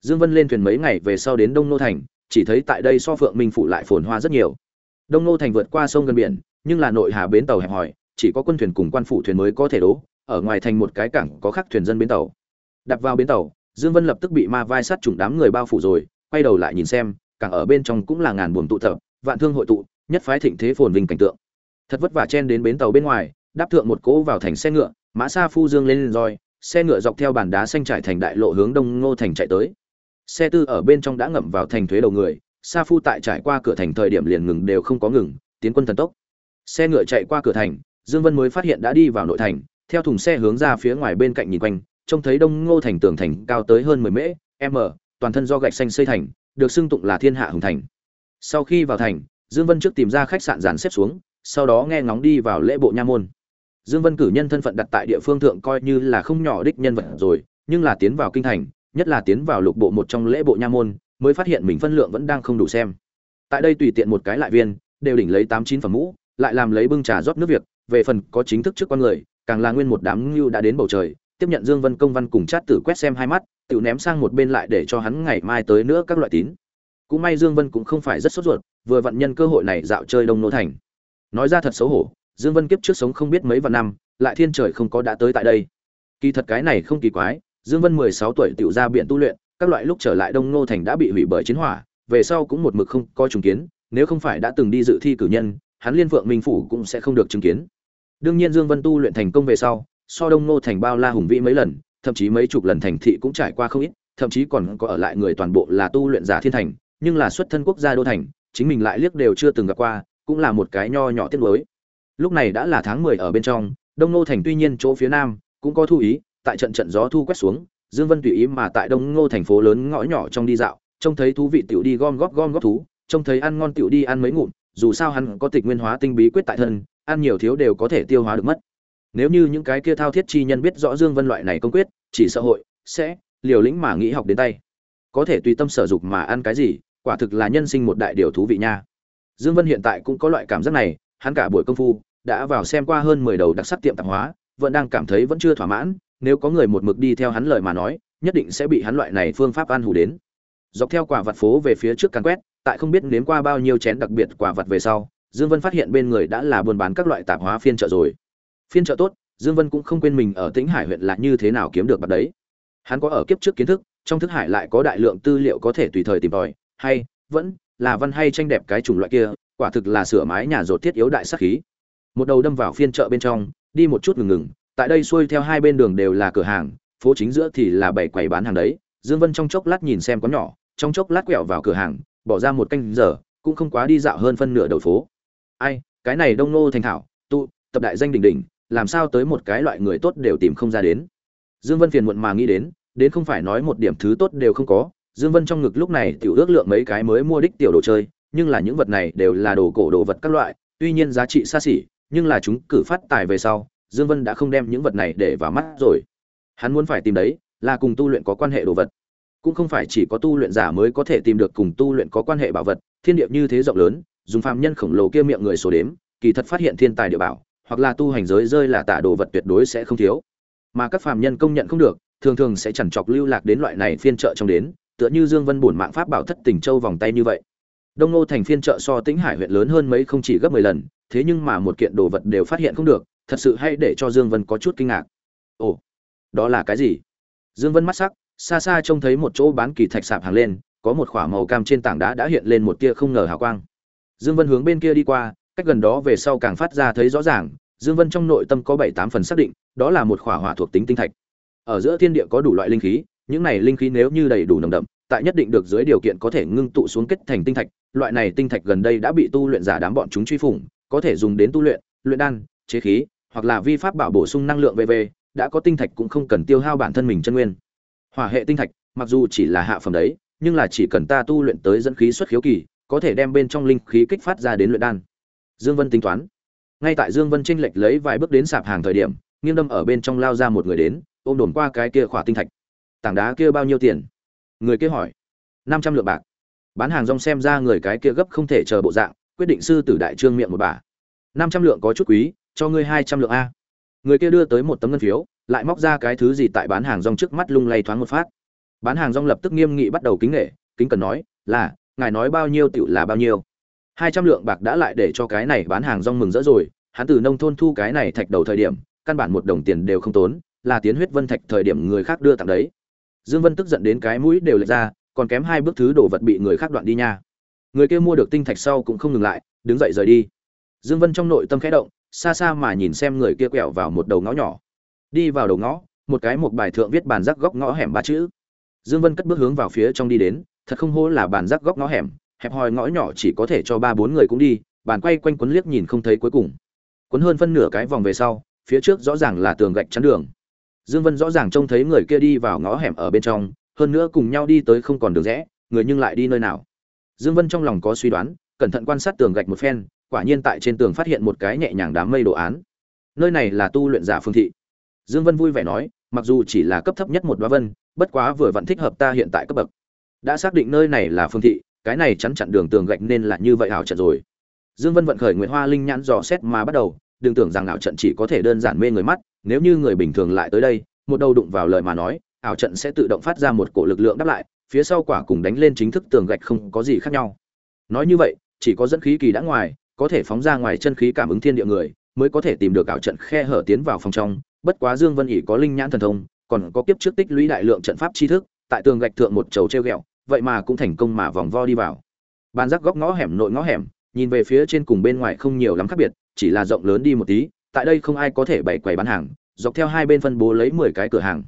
Dương vân lên thuyền mấy ngày về sau đến đông nô thành, chỉ thấy tại đây so phượng minh phủ lại phồn hoa rất nhiều. Đông nô thành vượt qua sông gần biển, nhưng là nội hà bến tàu hẹp hòi chỉ có quân thuyền cùng quan phủ thuyền mới có thể đỗ ở ngoài thành một cái cảng có khắc thuyền dân bến tàu. Đặt vào bến tàu dương vân lập tức bị ma vai sát trùng đám người bao phủ rồi quay đầu lại nhìn xem cảng ở bên trong cũng là ngàn buồm tụ tập vạn thương hội tụ nhất phái thịnh thế phồn vinh cảnh tượng. Thật vất vả chen đến bến tàu bên ngoài đáp thượng một cỗ vào thành xe ngựa mã sa phu dương lên, lên roi xe ngựa dọc theo bàn đá xanh trải thành đại lộ hướng đông ngô thành chạy tới. Xe tư ở bên trong đã ngậm vào thành thuế đầu người sa phu tại trải qua cửa thành thời điểm liền ngừng đều không có ngừng tiến quân thần tốc. Xe ngựa chạy qua cửa thành dương vân mới phát hiện đã đi vào nội thành, theo thùng xe hướng ra phía ngoài bên cạnh nhìn quanh, trông thấy đông ngô thành tường thành cao tới hơn 10 mễ, m, toàn thân do gạch xanh xây thành, được xưng tụng là thiên hạ hùng thành. Sau khi vào thành, dương vân trước tìm ra khách sạn dàn xếp xuống, sau đó nghe ngóng đi vào lễ bộ nha môn. Dương vân cử nhân thân phận đặt tại địa phương thượng coi như là không nhỏ đích nhân vật rồi, nhưng là tiến vào kinh thành, nhất là tiến vào lục bộ một trong lễ bộ nha môn, mới phát hiện mình phân lượng vẫn đang không đủ xem. Tại đây tùy tiện một cái lại viên, đều đỉnh lấy tám chín phẩm mũ, lại làm lấy bưng trà rót nước việc về phần có chính thức trước con người, càng là nguyên một đám ngưu đã đến bầu trời, tiếp nhận dương vân công văn cùng chát tử quét xem hai mắt tự ném sang một bên lại để cho hắn ngày mai tới nữa các loại tín. Cũng may dương vân cũng không phải rất sốt ruột, vừa vận nhân cơ hội này dạo chơi đông nô thành. Nói ra thật xấu hổ, dương vân kiếp trước sống không biết mấy vạn năm, lại thiên trời không có đã tới tại đây. Kỳ thật cái này không kỳ quái, dương vân 16 tuổi tiểu ra biển tu luyện, các loại lúc trở lại đông nô thành đã bị hủy bởi chiến hỏa, về sau cũng một mực không coi trùng kiến, nếu không phải đã từng đi dự thi cử nhân, hắn liên vượng minh phủ cũng sẽ không được chứng kiến đương nhiên dương vân tu luyện thành công về sau, so đông nô thành bao la hùng vĩ mấy lần, thậm chí mấy chục lần thành thị cũng trải qua không ít, thậm chí còn có ở lại người toàn bộ là tu luyện giả thiên thành, nhưng là xuất thân quốc gia đô thành, chính mình lại liếc đều chưa từng gặp qua, cũng là một cái nho nhỏ tiếc mới. Lúc này đã là tháng mười ở bên trong, đông nô thành tuy nhiên chỗ phía nam, cũng có thu ý, tại trận trận gió thu quét xuống, dương vân tùy ý mà tại đông ngô thành phố lớn ngõ nhỏ trong đi dạo, trông thấy thú vị tiểu đi gom góp gom góp thú, trông thấy ăn ngon tiểu đi ăn mấy ngụm, dù sao hắn có tịch nguyên hóa tinh bí quyết tại thân ăn nhiều thiếu đều có thể tiêu hóa được mất. Nếu như những cái kia thao thiết chi nhân biết rõ dương vân loại này công quyết, chỉ xã hội, sẽ, liều lĩnh mà nghĩ học đến tay. Có thể tùy tâm sở dục mà ăn cái gì, quả thực là nhân sinh một đại điều thú vị nha. Dương vân hiện tại cũng có loại cảm giác này, hắn cả buổi công phu, đã vào xem qua hơn 10 đầu đặc sắc tiệm tạp hóa, vẫn đang cảm thấy vẫn chưa thỏa mãn, nếu có người một mực đi theo hắn lời mà nói, nhất định sẽ bị hắn loại này phương pháp ăn hủ đến. Dọc theo quả vật phố về phía trước càn quét, tại không biết nếm qua bao nhiêu chén đặc biệt quả vật về sau dương vân phát hiện bên người đã là buôn bán các loại tạp hóa phiên chợ rồi. Phiên chợ tốt, dương vân cũng không quên mình ở tĩnh hải huyện là như thế nào kiếm được bạc đấy. Hắn có ở kiếp trước kiến thức, trong thức hải lại có đại lượng tư liệu có thể tùy thời tìm tòi, hay, vẫn, là văn hay tranh đẹp cái chủng loại kia, quả thực là sửa mái nhà rột thiết yếu đại sắc khí. Một đầu đâm vào phiên chợ bên trong, đi một chút ngừng ngừng, tại đây xuôi theo hai bên đường đều là cửa hàng, phố chính giữa thì là bảy quầy bán hàng đấy. Dương vân trong chốc lát nhìn xem có nhỏ, trong chốc lát quẹo vào cửa hàng, bỏ ra một canh giờ, cũng không quá đi dạo hơn phân nửa đầu phố ai, cái này đông nô thành thảo, tụ, tập đại danh đỉnh đỉnh, làm sao tới một cái loại người tốt đều tìm không ra đến. Dương vân phiền muộn mà nghĩ đến đến không phải nói một điểm thứ tốt đều không có, dương vân trong ngực lúc này tiểu ước lượng mấy cái mới mua đích tiểu đồ chơi, nhưng là những vật này đều là đồ cổ đồ vật các loại, tuy nhiên giá trị xa xỉ, nhưng là chúng cử phát tài về sau, dương vân đã không đem những vật này để vào mắt rồi. Hắn muốn phải tìm đấy, là cùng tu luyện có quan hệ đồ vật. Cũng không phải chỉ có tu luyện giả mới có thể tìm được cùng tu luyện có quan hệ bảo vật, thiên địa như thế rộng lớn dùng phàm nhân khổng lồ kia miệng người số đếm, kỳ thật phát hiện thiên tài địa bảo, hoặc là tu hành giới rơi là tả đồ vật tuyệt đối sẽ không thiếu. Mà các phàm nhân công nhận không được, thường thường sẽ chẳng chọc lưu lạc đến loại này phiên trợ trong đến, tựa như dương vân buồn mạng pháp bảo thất tình châu vòng tay như vậy. Đông Ngô thành phiên trợ so tĩnh hải huyện lớn hơn mấy không chỉ gấp 10 lần, thế nhưng mà một kiện đồ vật đều phát hiện không được, thật sự hay để cho dương vân có chút kinh ngạc. Ồ, đó là cái gì? Dương vân mắt sắc, xa xa trông thấy một chỗ bán kỳ thạch sạp hàng lên, có một khỏa màu cam trên tảng đá đã hiện lên một tia không ngờ hào quang dương vân hướng bên kia đi qua, cách gần đó về sau càng phát ra thấy rõ ràng, dương vân trong nội tâm có bảy tám phần xác định, đó là một khỏa hỏa thuộc tính tinh thạch. Ở giữa thiên địa có đủ loại linh khí, những này linh khí nếu như đầy đủ nồng đậm, tại nhất định được dưới điều kiện có thể ngưng tụ xuống kết thành tinh thạch, loại này tinh thạch gần đây đã bị tu luyện giả đám bọn chúng truy phủng, có thể dùng đến tu luyện luyện đan, chế khí, hoặc là vi pháp bảo bổ sung năng lượng vv đã có tinh thạch cũng không cần tiêu hao bản thân mình chân nguyên. Hỏa hệ tinh thạch, mặc dù chỉ là hạ phẩm đấy, nhưng là chỉ cần ta tu luyện tới dẫn khí xuất khiếu kỳ có thể đem bên trong linh khí kích phát ra đến luyện đan. Dương vân tính toán. Ngay tại dương vân tranh lệch lấy vài bước đến sạp hàng thời điểm, nghiêng đâm ở bên trong lao ra một người đến, ôm đồn qua cái kia khỏa tinh thạch. Tảng đá kia bao nhiêu tiền? Người kia hỏi. Năm trăm lượng bạc. Bán hàng rong xem ra người cái kia gấp không thể chờ bộ dạng, quyết định sư tử đại trương miệng một bà. Năm trăm lượng có chút quý, cho ngươi hai trăm lượng a. Người kia đưa tới một tấm ngân phiếu, lại móc ra cái thứ gì tại bán hàng rong trước mắt lung lay thoáng một phát. Bán hàng rong lập tức nghiêm nghị bắt đầu kính nể, kính cần nói, là ngài nói bao nhiêu tựu là bao nhiêu. Hai trăm lượng bạc đã lại để cho cái này bán hàng rong mừng rỡ rồi, hắn từ nông thôn thu cái này thạch đầu thời điểm, căn bản một đồng tiền đều không tốn, là tiến huyết vân thạch thời điểm người khác đưa tặng đấy. Dương vân tức giận đến cái mũi đều lệch ra, còn kém hai bước thứ đồ vật bị người khác đoạn đi nha. Người kia mua được tinh thạch sau cũng không ngừng lại, đứng dậy rời đi. Dương vân trong nội tâm khẽ động, xa xa mà nhìn xem người kia quẹo vào một đầu ngõ nhỏ. Đi vào đầu ngõ, một cái một bài thượng viết bàn rắc góc ngõ hẻm ba chữ. Dương vân cất bước hướng vào phía trong đi đến thật không hổ là bàn rắc góc ngõ hẻm, hẹp hòi ngõ nhỏ chỉ có thể cho ba bốn người cũng đi, bàn quay quanh quấn liếc nhìn không thấy cuối cùng. Quấn hơn phân nửa cái vòng về sau, phía trước rõ ràng là tường gạch chắn đường. Dương vân rõ ràng trông thấy người kia đi vào ngõ hẻm ở bên trong, hơn nữa cùng nhau đi tới không còn đường rẽ, người nhưng lại đi nơi nào. Dương vân trong lòng có suy đoán, cẩn thận quan sát tường gạch một phen, quả nhiên tại trên tường phát hiện một cái nhẹ nhàng đám mây đồ án. Nơi này là tu luyện giả phương thị. Dương vân vui vẻ nói, mặc dù chỉ là cấp thấp nhất một đoá vân, bất quá vừa vẫn thích hợp ta hiện tại cấp bậc đã xác định nơi này là phương thị, cái này chắn chặn đường tường gạch nên là như vậy ảo trận rồi. Dương vân vận khởi nguyễn hoa linh nhãn dò xét mà bắt đầu, đừng tưởng rằng ảo trận chỉ có thể đơn giản mê người mắt, nếu như người bình thường lại tới đây, một đầu đụng vào lời mà nói, ảo trận sẽ tự động phát ra một cổ lực lượng đáp lại, phía sau quả cùng đánh lên chính thức tường gạch không có gì khác nhau. Nói như vậy, chỉ có dẫn khí kỳ đã ngoài, có thể phóng ra ngoài chân khí cảm ứng thiên địa người, mới có thể tìm được ảo trận khe hở tiến vào phòng trong. Bất quá dương vân ỉ có linh nhãn thần thông, còn có kiếp trước tích lũy đại lượng trận pháp tri thức, tại tường gạch thượng một chầu treo ghẹo vậy mà cũng thành công mà vòng vo đi vào. Bàn rắc góc ngõ hẻm nội ngõ hẻm, nhìn về phía trên cùng bên ngoài không nhiều lắm khác biệt, chỉ là rộng lớn đi một tí, tại đây không ai có thể bày quầy bán hàng, dọc theo hai bên phân bố lấy mười cái cửa hàng.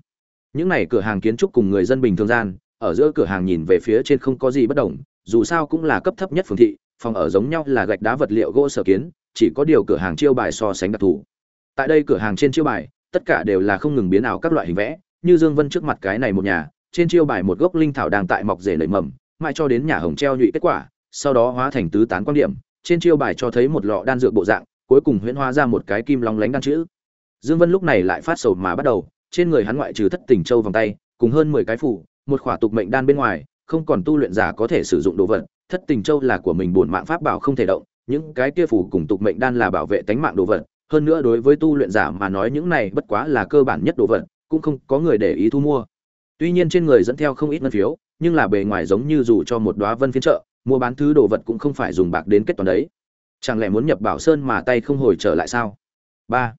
Những này cửa hàng kiến trúc cùng người dân bình thường gian, ở giữa cửa hàng nhìn về phía trên không có gì bất đồng, dù sao cũng là cấp thấp nhất phường thị, phòng ở giống nhau là gạch đá vật liệu gỗ sở kiến, chỉ có điều cửa hàng chiêu bài so sánh đặc thù. Tại đây cửa hàng trên chiêu bài, tất cả đều là không ngừng biến ảo các loại hình vẽ, như dương vân trước mặt cái này một nhà trên chiêu bài một gốc linh thảo đang tại mọc rể nảy mầm, mãi cho đến nhà hồng treo nhụy kết quả, sau đó hóa thành tứ tán quan điểm, trên chiêu bài cho thấy một lọ đan dược bộ dạng, cuối cùng huyễn hóa ra một cái kim long lánh đan chữ. Dương vân lúc này lại phát sầu mà bắt đầu, trên người hắn ngoại trừ thất tình châu vòng tay, cùng hơn mười cái phủ, một khỏa tục mệnh đan bên ngoài, không còn tu luyện giả có thể sử dụng đồ vật, thất tình châu là của mình buồn mạng pháp bảo không thể động, những cái kia phủ cùng tục mệnh đan là bảo vệ tánh mạng đồ vật, hơn nữa đối với tu luyện giả mà nói những này bất quá là cơ bản nhất đồ vật, cũng không có người để ý thu mua tuy nhiên trên người dẫn theo không ít ngân phiếu nhưng là bề ngoài giống như dù cho một đóa vân phiên chợ, mua bán thứ đồ vật cũng không phải dùng bạc đến kết toán đấy. Chẳng lẽ muốn nhập bảo sơn mà tay không hồi trở lại sao? Ba.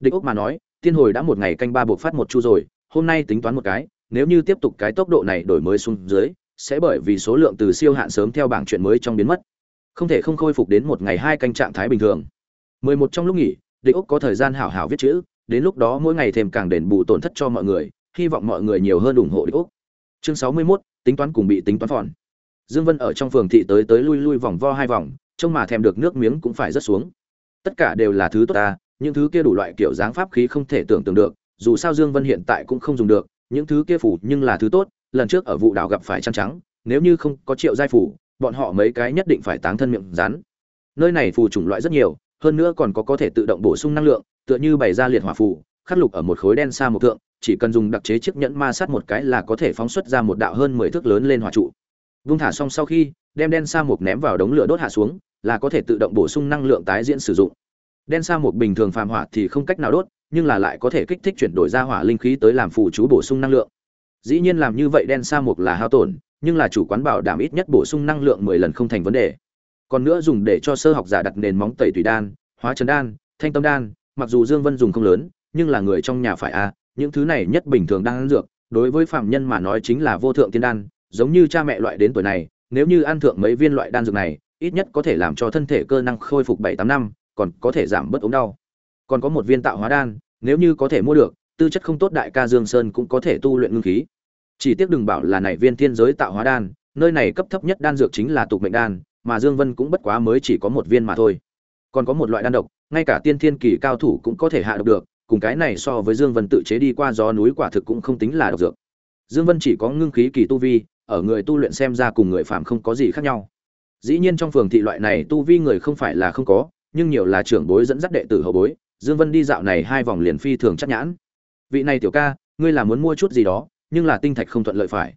Địch úc mà nói tiên hồi đã một ngày canh ba buộc phát một chu rồi hôm nay tính toán một cái nếu như tiếp tục cái tốc độ này đổi mới xuống dưới sẽ bởi vì số lượng từ siêu hạn sớm theo bảng chuyện mới trong biến mất. Không thể không khôi phục đến một ngày hai canh trạng thái bình thường. Mười một trong lúc nghỉ địch úc có thời gian hảo hảo viết chữ đến lúc đó mỗi ngày thêm càng đền bù tổn thất cho mọi người hy vọng mọi người nhiều hơn ủng hộ địch úc. Chương sáu mươi 61, tính toán cùng bị tính toán phòn. Dương vân ở trong phường thị tới tới lui lui vòng vo hai vòng trông mà thèm được nước miếng cũng phải rất xuống. Tất cả đều là thứ tốt ta những thứ kia đủ loại kiểu dáng pháp khí không thể tưởng tượng được dù sao dương vân hiện tại cũng không dùng được những thứ kia phủ nhưng là thứ tốt lần trước ở vụ đảo gặp phải trăng trắng nếu như không có triệu giai phủ bọn họ mấy cái nhất định phải táng thân miệng rắn. Nơi này phù chủng loại rất nhiều hơn nữa còn có có thể tự động bổ sung năng lượng tựa như bày ra liệt hỏa phù khắc lục ở một khối đen xa một thượng chỉ cần dùng đặc chế chiếc nhẫn ma sát một cái là có thể phóng xuất ra một đạo hơn mười thước lớn lên hỏa trụ. Vung thả xong sau khi, đem đen sa mục ném vào đống lửa đốt hạ xuống, là có thể tự động bổ sung năng lượng tái diễn sử dụng. Đen sa mục bình thường phàm hỏa thì không cách nào đốt, nhưng là lại có thể kích thích chuyển đổi ra hỏa linh khí tới làm phụ chú bổ sung năng lượng. Dĩ nhiên làm như vậy đen sa mục là hao tổn, nhưng là chủ quán bảo đảm ít nhất bổ sung năng lượng mười lần không thành vấn đề. Còn nữa dùng để cho sơ học giả đặt nền móng tẩy tùy đan, hóa trần đan, thanh tâm đan, mặc dù dương vân dùng không lớn, nhưng là người trong nhà phải a những thứ này nhất bình thường đang ăn dược, đối với phạm nhân mà nói chính là vô thượng tiên đan, giống như cha mẹ loại đến tuổi này, nếu như ăn thượng mấy viên loại đan dược này, ít nhất có thể làm cho thân thể cơ năng khôi phục bảy tám năm, còn có thể giảm bớt ốm đau. Còn có một viên tạo hóa đan, nếu như có thể mua được, tư chất không tốt đại ca dương sơn cũng có thể tu luyện ngưng khí. Chỉ tiếc đừng bảo là này viên thiên giới tạo hóa đan, nơi này cấp thấp nhất đan dược chính là tục mệnh đan, mà dương vân cũng bất quá mới chỉ có một viên mà thôi. Còn có một loại đan độc, ngay cả tiên thiên kỳ cao thủ cũng có thể hạ độc được cùng cái này so với dương vân tự chế đi qua gió núi quả thực cũng không tính là độc dược. Dương vân chỉ có ngưng khí kỳ tu vi, ở người tu luyện xem ra cùng người phạm không có gì khác nhau. Dĩ nhiên trong phường thị loại này tu vi người không phải là không có, nhưng nhiều là trưởng bối dẫn dắt đệ tử hậu bối, dương vân đi dạo này hai vòng liền phi thường chắc nhãn. Vị này tiểu ca, ngươi là muốn mua chút gì đó, nhưng là tinh thạch không thuận lợi phải.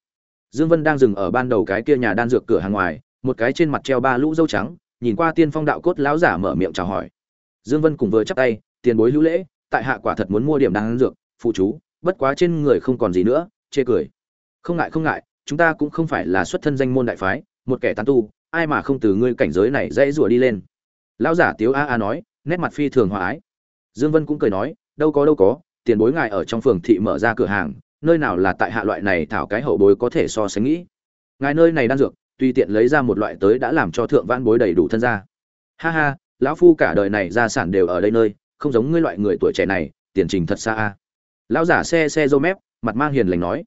Dương vân đang dừng ở ban đầu cái kia nhà đan dược cửa hàng ngoài, một cái trên mặt treo ba lũ dâu trắng, nhìn qua tiên phong đạo cốt lão giả mở miệng chào hỏi. Dương vân cùng vừa chắp tay, tiền bối hữu lễ tại hạ quả thật muốn mua điểm đan dược, phụ chú, bất quá trên người không còn gì nữa, chê cười. Không ngại không ngại, chúng ta cũng không phải là xuất thân danh môn đại phái, một kẻ tán tu, ai mà không từ ngươi cảnh giới này dễ rủa đi lên. Lão giả tiếu a a nói, nét mặt phi thường hòa ái. Dương vân cũng cười nói, đâu có đâu có, tiền bối ngài ở trong phường thị mở ra cửa hàng, nơi nào là tại hạ loại này thảo cái hậu bối có thể so sánh nghĩ. Ngài nơi này đan dược, tùy tiện lấy ra một loại tới đã làm cho thượng văn bối đầy đủ thân gia. Ha ha, lão phu cả đời này gia sản đều ở đây nơi không giống ngươi loại người tuổi trẻ này, tiền trình thật xa a. Lão giả xe xe dâu mép, mặt mang hiền lành nói.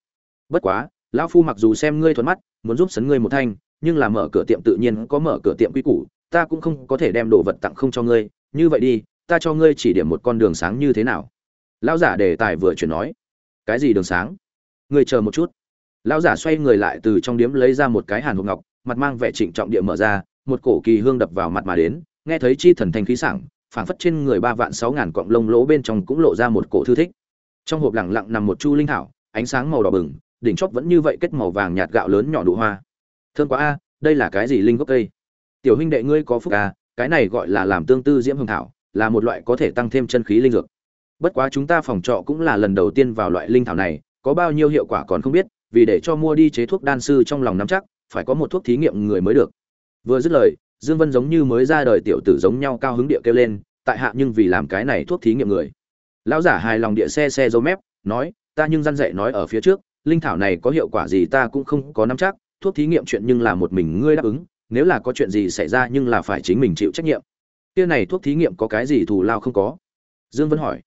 Bất quá, lão phu mặc dù xem ngươi thuận mắt, muốn giúp sấn ngươi một thanh, nhưng là mở cửa tiệm tự nhiên có mở cửa tiệm quy củ, ta cũng không có thể đem đồ vật tặng không cho ngươi. Như vậy đi, ta cho ngươi chỉ điểm một con đường sáng như thế nào. Lão giả đề tài vừa chuyển nói. Cái gì đường sáng? Ngươi chờ một chút. Lão giả xoay người lại từ trong điếm lấy ra một cái hàn hộp ngọc, mặt mang vẻ trịnh trọng địa mở ra, một cổ kỳ hương đập vào mặt mà đến, nghe thấy chi thần thanh khí sảng phảng phất trên người ba vạn sáu ngàn cọng lông lỗ bên trong cũng lộ ra một cổ thư thích. Trong hộp lẳng lặng nằm một chu linh thảo, ánh sáng màu đỏ bừng, đỉnh chóp vẫn như vậy kết màu vàng nhạt gạo lớn nhỏ đủ hoa. Thơm quá a, đây là cái gì linh gốc cây? Tiểu huynh đệ ngươi có phúc a cái này gọi là làm tương tư diễm hương thảo, là một loại có thể tăng thêm chân khí linh dược. Bất quá chúng ta phòng trọ cũng là lần đầu tiên vào loại linh thảo này, có bao nhiêu hiệu quả còn không biết, vì để cho mua đi chế thuốc đan sư trong lòng nắm chắc, phải có một thuốc thí nghiệm người mới được. Vừa dứt lời dương vân giống như mới ra đời tiểu tử giống nhau cao hứng địa kêu lên, tại hạ nhưng vì làm cái này thuốc thí nghiệm người. Lão giả hài lòng địa xe xe dấu mép, nói, ta nhưng răn dạy nói ở phía trước, linh thảo này có hiệu quả gì ta cũng không có nắm chắc, thuốc thí nghiệm chuyện nhưng là một mình ngươi đáp ứng, nếu là có chuyện gì xảy ra nhưng là phải chính mình chịu trách nhiệm. Kia này thuốc thí nghiệm có cái gì thù lao không có? Dương vân hỏi.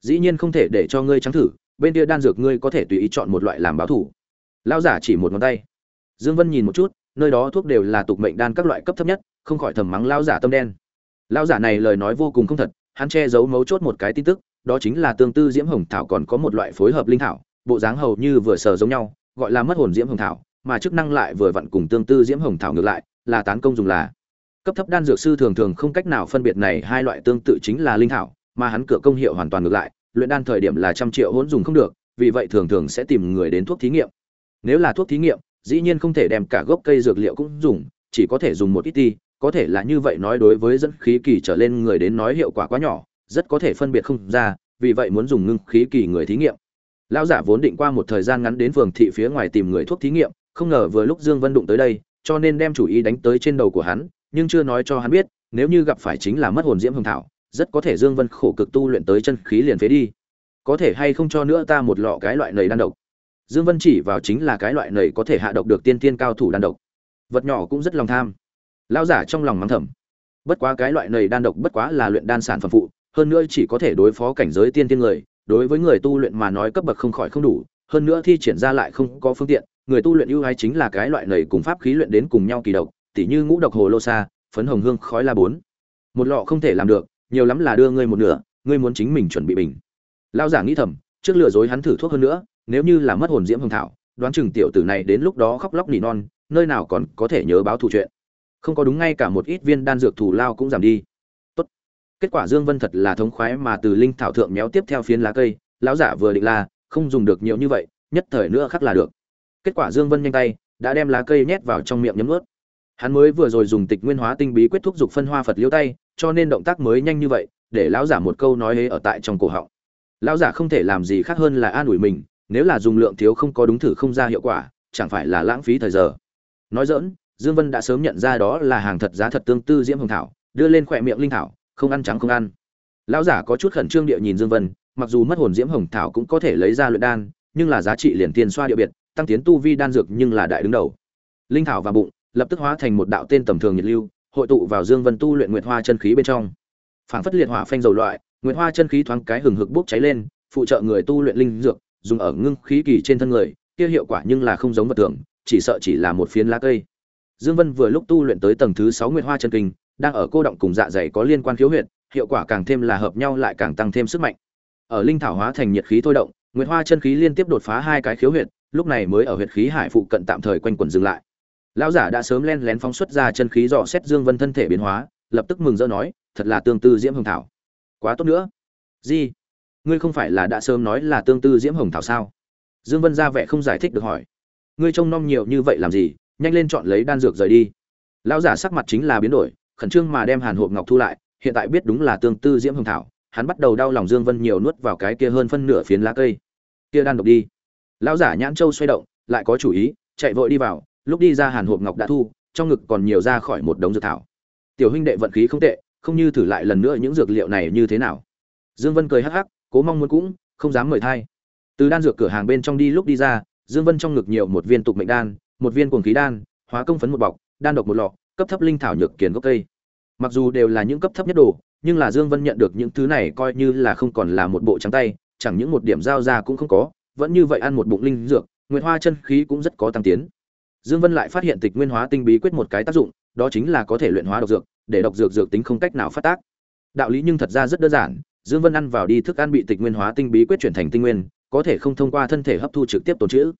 Dĩ nhiên không thể để cho ngươi trắng thử, bên kia đan dược ngươi có thể tùy ý chọn một loại làm báo thủ. Lão giả chỉ một ngón tay. Dương vân nhìn một chút, nơi đó thuốc đều là tục mệnh đan các loại cấp thấp nhất không khỏi thầm mắng lao giả tâm đen. Lao giả này lời nói vô cùng không thật, hắn che giấu mấu chốt một cái tin tức, đó chính là tương tư diễm hồng thảo còn có một loại phối hợp linh thảo, bộ dáng hầu như vừa sờ giống nhau, gọi là mất hồn diễm hồng thảo, mà chức năng lại vừa vặn cùng tương tư diễm hồng thảo ngược lại, là tán công dùng là. Cấp thấp đan dược sư thường thường không cách nào phân biệt này hai loại tương tự chính là linh thảo, mà hắn cửa công hiệu hoàn toàn ngược lại, luyện đan thời điểm là trăm triệu hỗn dùng không được, vì vậy thường thường sẽ tìm người đến thuốc thí nghiệm. Nếu là thuốc thí nghiệm, dĩ nhiên không thể đem cả gốc cây dược liệu cũng dùng, chỉ có thể dùng một ít ti có thể là như vậy nói đối với dẫn khí kỳ trở lên người đến nói hiệu quả quá nhỏ, rất có thể phân biệt không ra, vì vậy muốn dùng ngưng khí kỳ người thí nghiệm. Lão giả vốn định qua một thời gian ngắn đến phường thị phía ngoài tìm người thuốc thí nghiệm, không ngờ vừa lúc dương vân đụng tới đây, cho nên đem chủ ý đánh tới trên đầu của hắn, nhưng chưa nói cho hắn biết, nếu như gặp phải chính là mất hồn diễm hồng thảo, rất có thể dương vân khổ cực tu luyện tới chân khí liền phế đi. Có thể hay không cho nữa ta một lọ cái loại nầy đan độc? Dương vân chỉ vào chính là cái loại nầy có thể hạ độc được tiên tiên cao thủ đan độc. Vật nhỏ cũng rất lòng tham lão giả trong lòng mắng thầm. Bất quá cái loại này đan độc bất quá là luyện đan sản phẩm phụ, hơn nữa chỉ có thể đối phó cảnh giới tiên tiên người, đối với người tu luyện mà nói cấp bậc không khỏi không đủ, hơn nữa thi triển ra lại không có phương tiện, người tu luyện ưu ái chính là cái loại này cùng pháp khí luyện đến cùng nhau kỳ độc, tỉ như ngũ độc hồ lô sa, phấn hồng hương, khói la bốn. Một lọ không thể làm được, nhiều lắm là đưa ngươi một nửa, ngươi muốn chính mình chuẩn bị bình. Lão giả nghĩ thầm, trước lừa dối hắn thử thuốc hơn nữa, nếu như là mất hồn diễm hồng thảo, đoán chừng tiểu tử này đến lúc đó khóc lóc nỉ non, nơi nào còn có thể nhớ báo thù chuyện không có đúng ngay cả một ít viên đan dược thủ lao cũng giảm đi. Tốt. kết quả dương vân thật là thống khoái mà từ linh thảo thượng méo tiếp theo phiến lá cây, lão giả vừa định là không dùng được nhiều như vậy, nhất thời nữa khắc là được. Kết quả dương vân nhanh tay, đã đem lá cây nhét vào trong miệng nhấm nuốt. Hắn mới vừa rồi dùng tịch nguyên hóa tinh bí quyết thúc dục phân hoa phật liêu tay, cho nên động tác mới nhanh như vậy, để lão giả một câu nói hế ở tại trong cổ họng. Lão giả không thể làm gì khác hơn là an ủi mình, nếu là dùng lượng thiếu không có đúng thử không ra hiệu quả, chẳng phải là lãng phí thời giờ. Nói dỡn dương vân đã sớm nhận ra đó là hàng thật giá thật tương tư diễm hồng thảo, đưa lên khỏe miệng linh thảo, không ăn trắng không ăn. Lão giả có chút khẩn trương địa nhìn dương vân, mặc dù mất hồn diễm hồng thảo cũng có thể lấy ra luyện đan, nhưng là giá trị liền tiền xoa địa biệt, tăng tiến tu vi đan dược nhưng là đại đứng đầu. Linh thảo và bụng, lập tức hóa thành một đạo tên tầm thường nhiệt lưu, hội tụ vào dương vân tu luyện nguyệt hoa chân khí bên trong. Phảng phất liệt hỏa phanh dầu loại, nguyệt hoa chân khí thoáng cái hừng hực bốc cháy lên, phụ trợ người tu luyện linh dược, dùng ở ngưng khí kỳ trên thân người, kia hiệu quả nhưng là không giống vật tưởng, chỉ sợ chỉ là một phiến lá cây dương vân vừa lúc tu luyện tới tầng thứ sáu nguyệt hoa chân kinh, đang ở cô động cùng dạ dày có liên quan khiếu huyệt, hiệu quả càng thêm là hợp nhau lại càng tăng thêm sức mạnh. Ở linh thảo hóa thành nhiệt khí thôi động, nguyệt hoa chân khí liên tiếp đột phá hai cái khiếu huyệt, lúc này mới ở huyệt khí hải phụ cận tạm thời quanh quẩn dừng lại. Lão giả đã sớm len lén phóng xuất ra chân khí dò xét dương vân thân thể biến hóa, lập tức mừng rỡ nói, thật là tương tư diễm hồng thảo. Quá tốt nữa. Gì? Ngươi không phải là đã sớm nói là tương tư diễm hồng thảo sao? Dương vân ra vẻ không giải thích được hỏi. Ngươi trông nom nhiều như vậy làm gì? Nhanh lên chọn lấy đan dược rời đi. Lão giả sắc mặt chính là biến đổi, khẩn trương mà đem hàn hộp ngọc thu lại, hiện tại biết đúng là tương tư diễm hồng thảo, hắn bắt đầu đau lòng dương vân nhiều nuốt vào cái kia hơn phân nửa phiến lá cây. Kia đan độc đi. Lão giả nhãn châu xoay động, lại có chủ ý, chạy vội đi vào, lúc đi ra hàn hộp ngọc đã thu, trong ngực còn nhiều ra khỏi một đống dược thảo. Tiểu huynh đệ vận khí không tệ, không như thử lại lần nữa những dược liệu này như thế nào. Dương vân cười hắc hắc, cố mong muốn cũng, không dám mời thay từ đan dược cửa hàng bên trong đi lúc đi ra, dương vân trong ngực nhiều một viên tục mệnh đan một viên cuồng khí đan, hóa công phấn một bọc, đan độc một lọ, cấp thấp linh thảo nhược kiền gốc cây. Mặc dù đều là những cấp thấp nhất đồ, nhưng là dương vân nhận được những thứ này coi như là không còn là một bộ trắng tay, chẳng những một điểm giao ra cũng không có, vẫn như vậy ăn một bụng linh dược, nguyệt hoa chân khí cũng rất có tăng tiến. Dương vân lại phát hiện tịch nguyên hóa tinh bí quyết một cái tác dụng, đó chính là có thể luyện hóa độc dược, để độc dược dược tính không cách nào phát tác. Đạo lý nhưng thật ra rất đơn giản, dương vân ăn vào đi thức ăn bị tịch nguyên hóa tinh bí quyết chuyển thành tinh nguyên, có thể không thông qua thân thể hấp thu trực tiếp tồn trữ.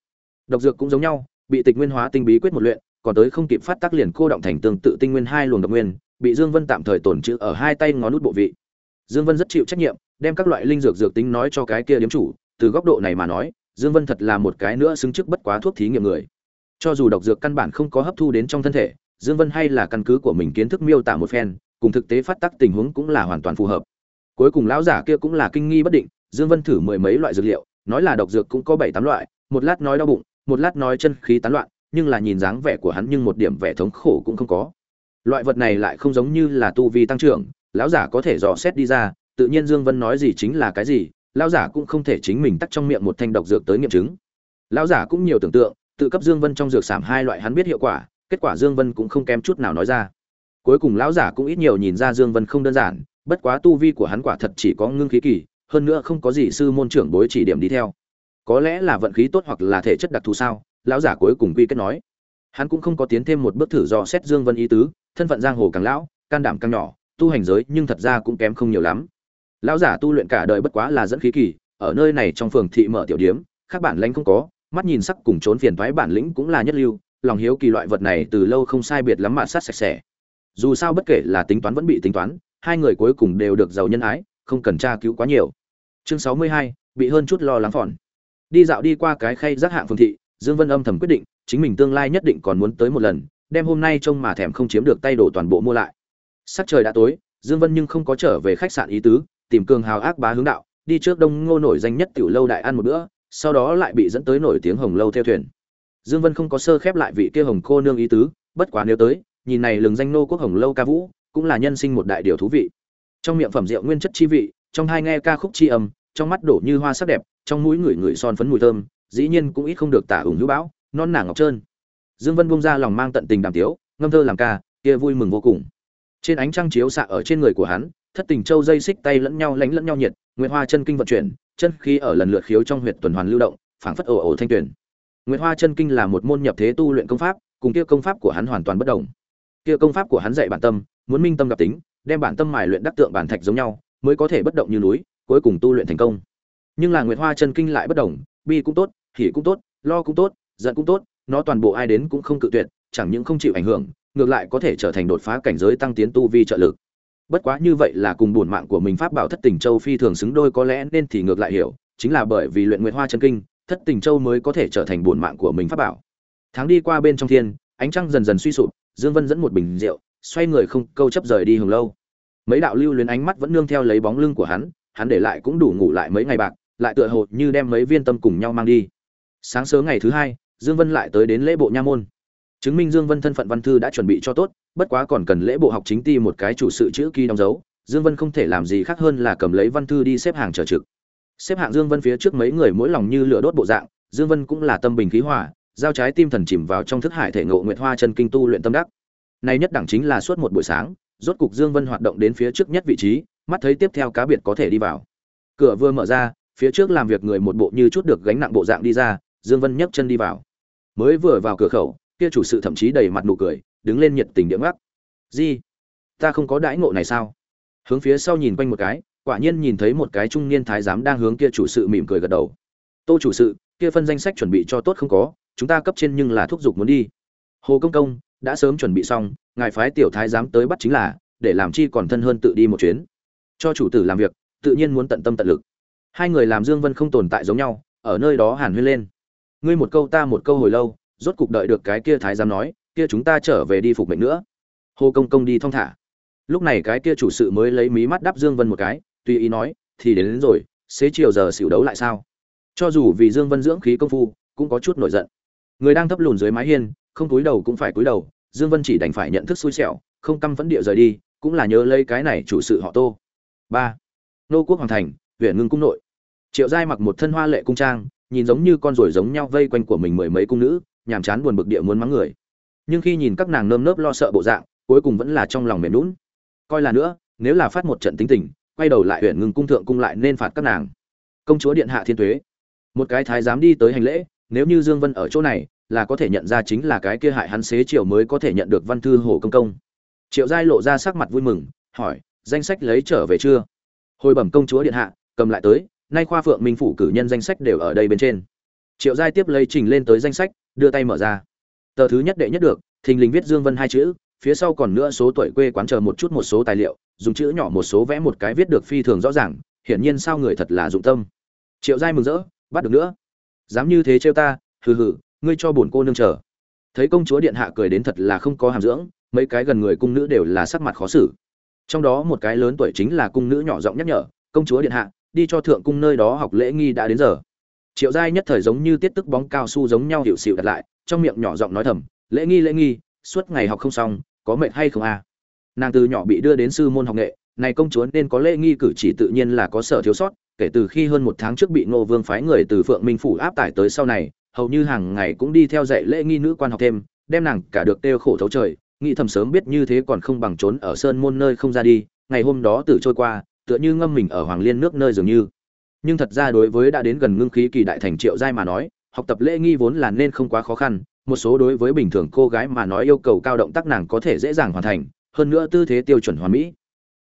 Độc dược cũng giống nhau bị tịch nguyên hóa tinh bí quyết một luyện, còn tới không kịp phát tác liền cô động thành tương tự tinh nguyên hai luồng độc nguyên, bị dương vân tạm thời tổn trữ ở hai tay ngón nút bộ vị. Dương vân rất chịu trách nhiệm, đem các loại linh dược dược tính nói cho cái kia điếm chủ, từ góc độ này mà nói, dương vân thật là một cái nữa xứng chức bất quá thuốc thí nghiệm người. Cho dù độc dược căn bản không có hấp thu đến trong thân thể, dương vân hay là căn cứ của mình kiến thức miêu tả một phen, cùng thực tế phát tác tình huống cũng là hoàn toàn phù hợp. Cuối cùng lão giả kia cũng là kinh nghi bất định, dương vân thử mười mấy loại dược liệu, nói là độc dược cũng có bảy tám loại, một lát nói đau bụng một lát nói chân khí tán loạn, nhưng là nhìn dáng vẻ của hắn nhưng một điểm vẻ thống khổ cũng không có. Loại vật này lại không giống như là tu vi tăng trưởng, lão giả có thể dò xét đi ra, tự nhiên dương vân nói gì chính là cái gì, lão giả cũng không thể chính mình tắt trong miệng một thanh độc dược tới nghiệm chứng. Lão giả cũng nhiều tưởng tượng, tự cấp dương vân trong dược sảm hai loại hắn biết hiệu quả, kết quả dương vân cũng không kém chút nào nói ra. Cuối cùng lão giả cũng ít nhiều nhìn ra dương vân không đơn giản, bất quá tu vi của hắn quả thật chỉ có ngưng khí kỳ, hơn nữa không có gì sư môn trưởng bối chỉ điểm đi theo có lẽ là vận khí tốt hoặc là thể chất đặc thù sao? Lão giả cuối cùng quy kết nói. Hắn cũng không có tiến thêm một bước thử dò xét dương vân ý tứ, thân phận giang hồ càng lão, can đảm càng nhỏ, tu hành giới nhưng thật ra cũng kém không nhiều lắm. Lão giả tu luyện cả đời bất quá là dẫn khí kỳ, ở nơi này trong phường thị mở tiểu điếm các bản lãnh không có, mắt nhìn sắc cùng trốn phiền thoái bản lĩnh cũng là nhất lưu, lòng hiếu kỳ loại vật này từ lâu không sai biệt lắm mà sát sạch sẽ. Dù sao bất kể là tính toán vẫn bị tính toán, hai người cuối cùng đều được giàu nhân ái, không cần tra cứu quá nhiều. Chương sáu mươi hai, bị hơn chút lo lắng phòn đi dạo đi qua cái khay rác hạng phương thị, dương vân âm thầm quyết định, chính mình tương lai nhất định còn muốn tới một lần, đem hôm nay trông mà thèm không chiếm được tay đổ toàn bộ mua lại. Sắc trời đã tối, dương vân nhưng không có trở về khách sạn ý tứ, tìm cường hào ác bá hướng đạo, đi trước đông ngô nổi danh nhất tiểu lâu đại ăn một bữa, sau đó lại bị dẫn tới nổi tiếng hồng lâu theo thuyền. Dương vân không có sơ khép lại vị kia hồng cô nương ý tứ, bất quá nếu tới, nhìn này lừng danh nô quốc hồng lâu ca vũ, cũng là nhân sinh một đại điều thú vị. Trong miệng phẩm rượu nguyên chất chi vị, trong hai nghe ca khúc chi âm trong mắt đổ như hoa sắc đẹp, trong mũi người người son phấn mùi thơm, dĩ nhiên cũng ít không được tả ủng hữu bão, non nàng ngọc trơn. Dương vân buông ra lòng mang tận tình đàm tiếu, ngâm thơ làm ca, kia vui mừng vô cùng. Trên ánh trăng chiếu xạ ở trên người của hắn, thất tình châu dây xích tay lẫn nhau lánh lẫn nhau nhiệt, nguyệt hoa chân kinh vận chuyển, chân khí ở lần lượt khiếu trong huyệt tuần hoàn lưu động, phảng phất ồ ồ thanh tuyển nguyệt hoa chân kinh là một môn nhập thế tu luyện công pháp, cùng kia công pháp của hắn hoàn toàn bất đồng. Kia công pháp của hắn dạy bản tâm, muốn minh tâm gặp tính, đem bản tâm mài luyện đắc tượng bản thạch giống nhau, mới có thể bất động như núi cuối cùng tu luyện thành công. Nhưng là nguyệt hoa chân kinh lại bất đồng, bi cũng tốt, hỉ cũng tốt, lo cũng tốt, giận cũng tốt, nó toàn bộ ai đến cũng không cự tuyệt, chẳng những không chịu ảnh hưởng, ngược lại có thể trở thành đột phá cảnh giới tăng tiến tu vi trợ lực. Bất quá như vậy là cùng buồn mạng của mình pháp bảo thất tình châu phi thường xứng đôi có lẽ nên thì ngược lại hiểu, chính là bởi vì luyện nguyệt hoa chân kinh, thất tình châu mới có thể trở thành buồn mạng của mình pháp bảo. Tháng đi qua bên trong thiên, ánh trăng dần dần suy sụp, dương vân dẫn một bình rượu, xoay người không câu chấp rời đi hồng lâu. Mấy đạo lưu luyến ánh mắt vẫn nương theo lấy bóng lưng của hắn hắn để lại cũng đủ ngủ lại mấy ngày bạc, lại tựa hồ như đem mấy viên tâm cùng nhau mang đi. Sáng sớm ngày thứ hai, dương vân lại tới đến lễ bộ nha môn. Chứng minh dương vân thân phận văn thư đã chuẩn bị cho tốt, bất quá còn cần lễ bộ học chính ti một cái chủ sự chữ ký đóng dấu, dương vân không thể làm gì khác hơn là cầm lấy văn thư đi xếp hàng chờ trực. Xếp hạng dương vân phía trước mấy người mỗi lòng như lửa đốt bộ dạng, dương vân cũng là tâm bình khí hòa, giao trái tim thần chìm vào trong thức hải thể ngộ nguyệt hoa chân kinh tu luyện tâm đắc. Này nhất đẳng chính là suốt một buổi sáng, rốt cục dương vân hoạt động đến phía trước nhất vị trí mắt thấy tiếp theo cá biệt có thể đi vào. Cửa vừa mở ra, phía trước làm việc người một bộ như chút được gánh nặng bộ dạng đi ra, dương vân nhấc chân đi vào. Mới vừa vào cửa khẩu, kia chủ sự thậm chí đầy mặt nụ cười, đứng lên nhiệt tình điểm ngắc. Gì ta không có đãi ngộ này sao? Hướng phía sau nhìn quanh một cái, quả nhiên nhìn thấy một cái trung niên thái giám đang hướng kia chủ sự mỉm cười gật đầu. Tô chủ sự, kia phân danh sách chuẩn bị cho tốt không có, chúng ta cấp trên nhưng là thúc giục muốn đi. Hồ công công, đã sớm chuẩn bị xong, ngài phái tiểu thái giám tới bắt chính là, để làm chi còn thân hơn tự đi một chuyến cho chủ tử làm việc tự nhiên muốn tận tâm tận lực. Hai người làm dương vân không tồn tại giống nhau ở nơi đó hàn huyên lên. Ngươi một câu ta một câu hồi lâu rốt cục đợi được cái kia thái giám nói kia chúng ta trở về đi phục mệnh nữa. Hồ công công đi thong thả. Lúc này cái kia chủ sự mới lấy mí mắt đắp dương vân một cái tùy ý nói thì đến, đến rồi xế chiều giờ xỉu đấu lại sao? Cho dù vì dương vân dưỡng khí công phu cũng có chút nổi giận. Người đang thấp lùn dưới mái hiên không cúi đầu cũng phải cúi đầu dương vân chỉ đành phải nhận thức xui xẻo không căm phẫn địa rời đi cũng là nhớ lấy cái này chủ sự họ tô ba. Nô quốc hoàng thành huyện ngưng cung nội. Triệu giai mặc một thân hoa lệ cung trang, nhìn giống như con ruồi giống nhau vây quanh của mình mười mấy cung nữ, nhàm chán buồn bực địa muốn mắng người. Nhưng khi nhìn các nàng nơm nớp lo sợ bộ dạng, cuối cùng vẫn là trong lòng mềm lún coi là nữa, nếu là phát một trận tính tình, quay đầu lại huyện ngưng cung thượng cung lại nên phạt các nàng. Công chúa điện hạ thiên tuế. Một cái thái giám đi tới hành lễ, nếu như dương vân ở chỗ này, là có thể nhận ra chính là cái kia hại hắn xế chiều mới có thể nhận được văn thư hồ công công. Triệu giai lộ ra sắc mặt vui mừng, hỏi danh sách lấy trở về chưa? Hồi bẩm công chúa điện hạ, cầm lại tới, nay khoa phượng minh phủ cử nhân danh sách đều ở đây bên trên. Triệu giai tiếp lấy trình lên tới danh sách, đưa tay mở ra. Tờ thứ nhất đệ nhất được, thình lình viết dương vân hai chữ, phía sau còn nữa số tuổi quê quán chờ một chút một số tài liệu, dùng chữ nhỏ một số vẽ một cái viết được phi thường rõ ràng, hiển nhiên sao người thật là dụng tâm. Triệu giai mừng rỡ, bắt được nữa. Dám như thế trêu ta, hừ hừ, ngươi cho bổn cô nương chờ. Thấy công chúa điện hạ cười đến thật là không có hàm dưỡng, mấy cái gần người cung nữ đều là sắc mặt khó xử trong đó một cái lớn tuổi chính là cung nữ nhỏ giọng nhắc nhở, công chúa điện hạ, đi cho thượng cung nơi đó học lễ nghi đã đến giờ. Triệu giai nhất thời giống như tiết tức bóng cao su giống nhau hiệu xịu đặt lại, trong miệng nhỏ giọng nói thầm, lễ nghi lễ nghi, suốt ngày học không xong, có mệt hay không à? Nàng từ nhỏ bị đưa đến sư môn học nghệ, này công chúa nên có lễ nghi cử chỉ tự nhiên là có sở thiếu sót, kể từ khi hơn một tháng trước bị ngô vương phái người từ phượng minh phủ áp tải tới sau này, hầu như hàng ngày cũng đi theo dạy lễ nghi nữ quan học thêm, đem nàng cả được tiêu khổ thấu trời nghĩ thầm sớm biết như thế còn không bằng trốn ở sơn môn nơi không ra đi, ngày hôm đó tử trôi qua, tựa như ngâm mình ở hoàng liên nước nơi dường như. Nhưng thật ra đối với đã đến gần ngưng khí kỳ đại thành triệu giai mà nói, học tập lễ nghi vốn là nên không quá khó khăn, một số đối với bình thường cô gái mà nói yêu cầu cao động tác nàng có thể dễ dàng hoàn thành, hơn nữa tư thế tiêu chuẩn hoàn mỹ.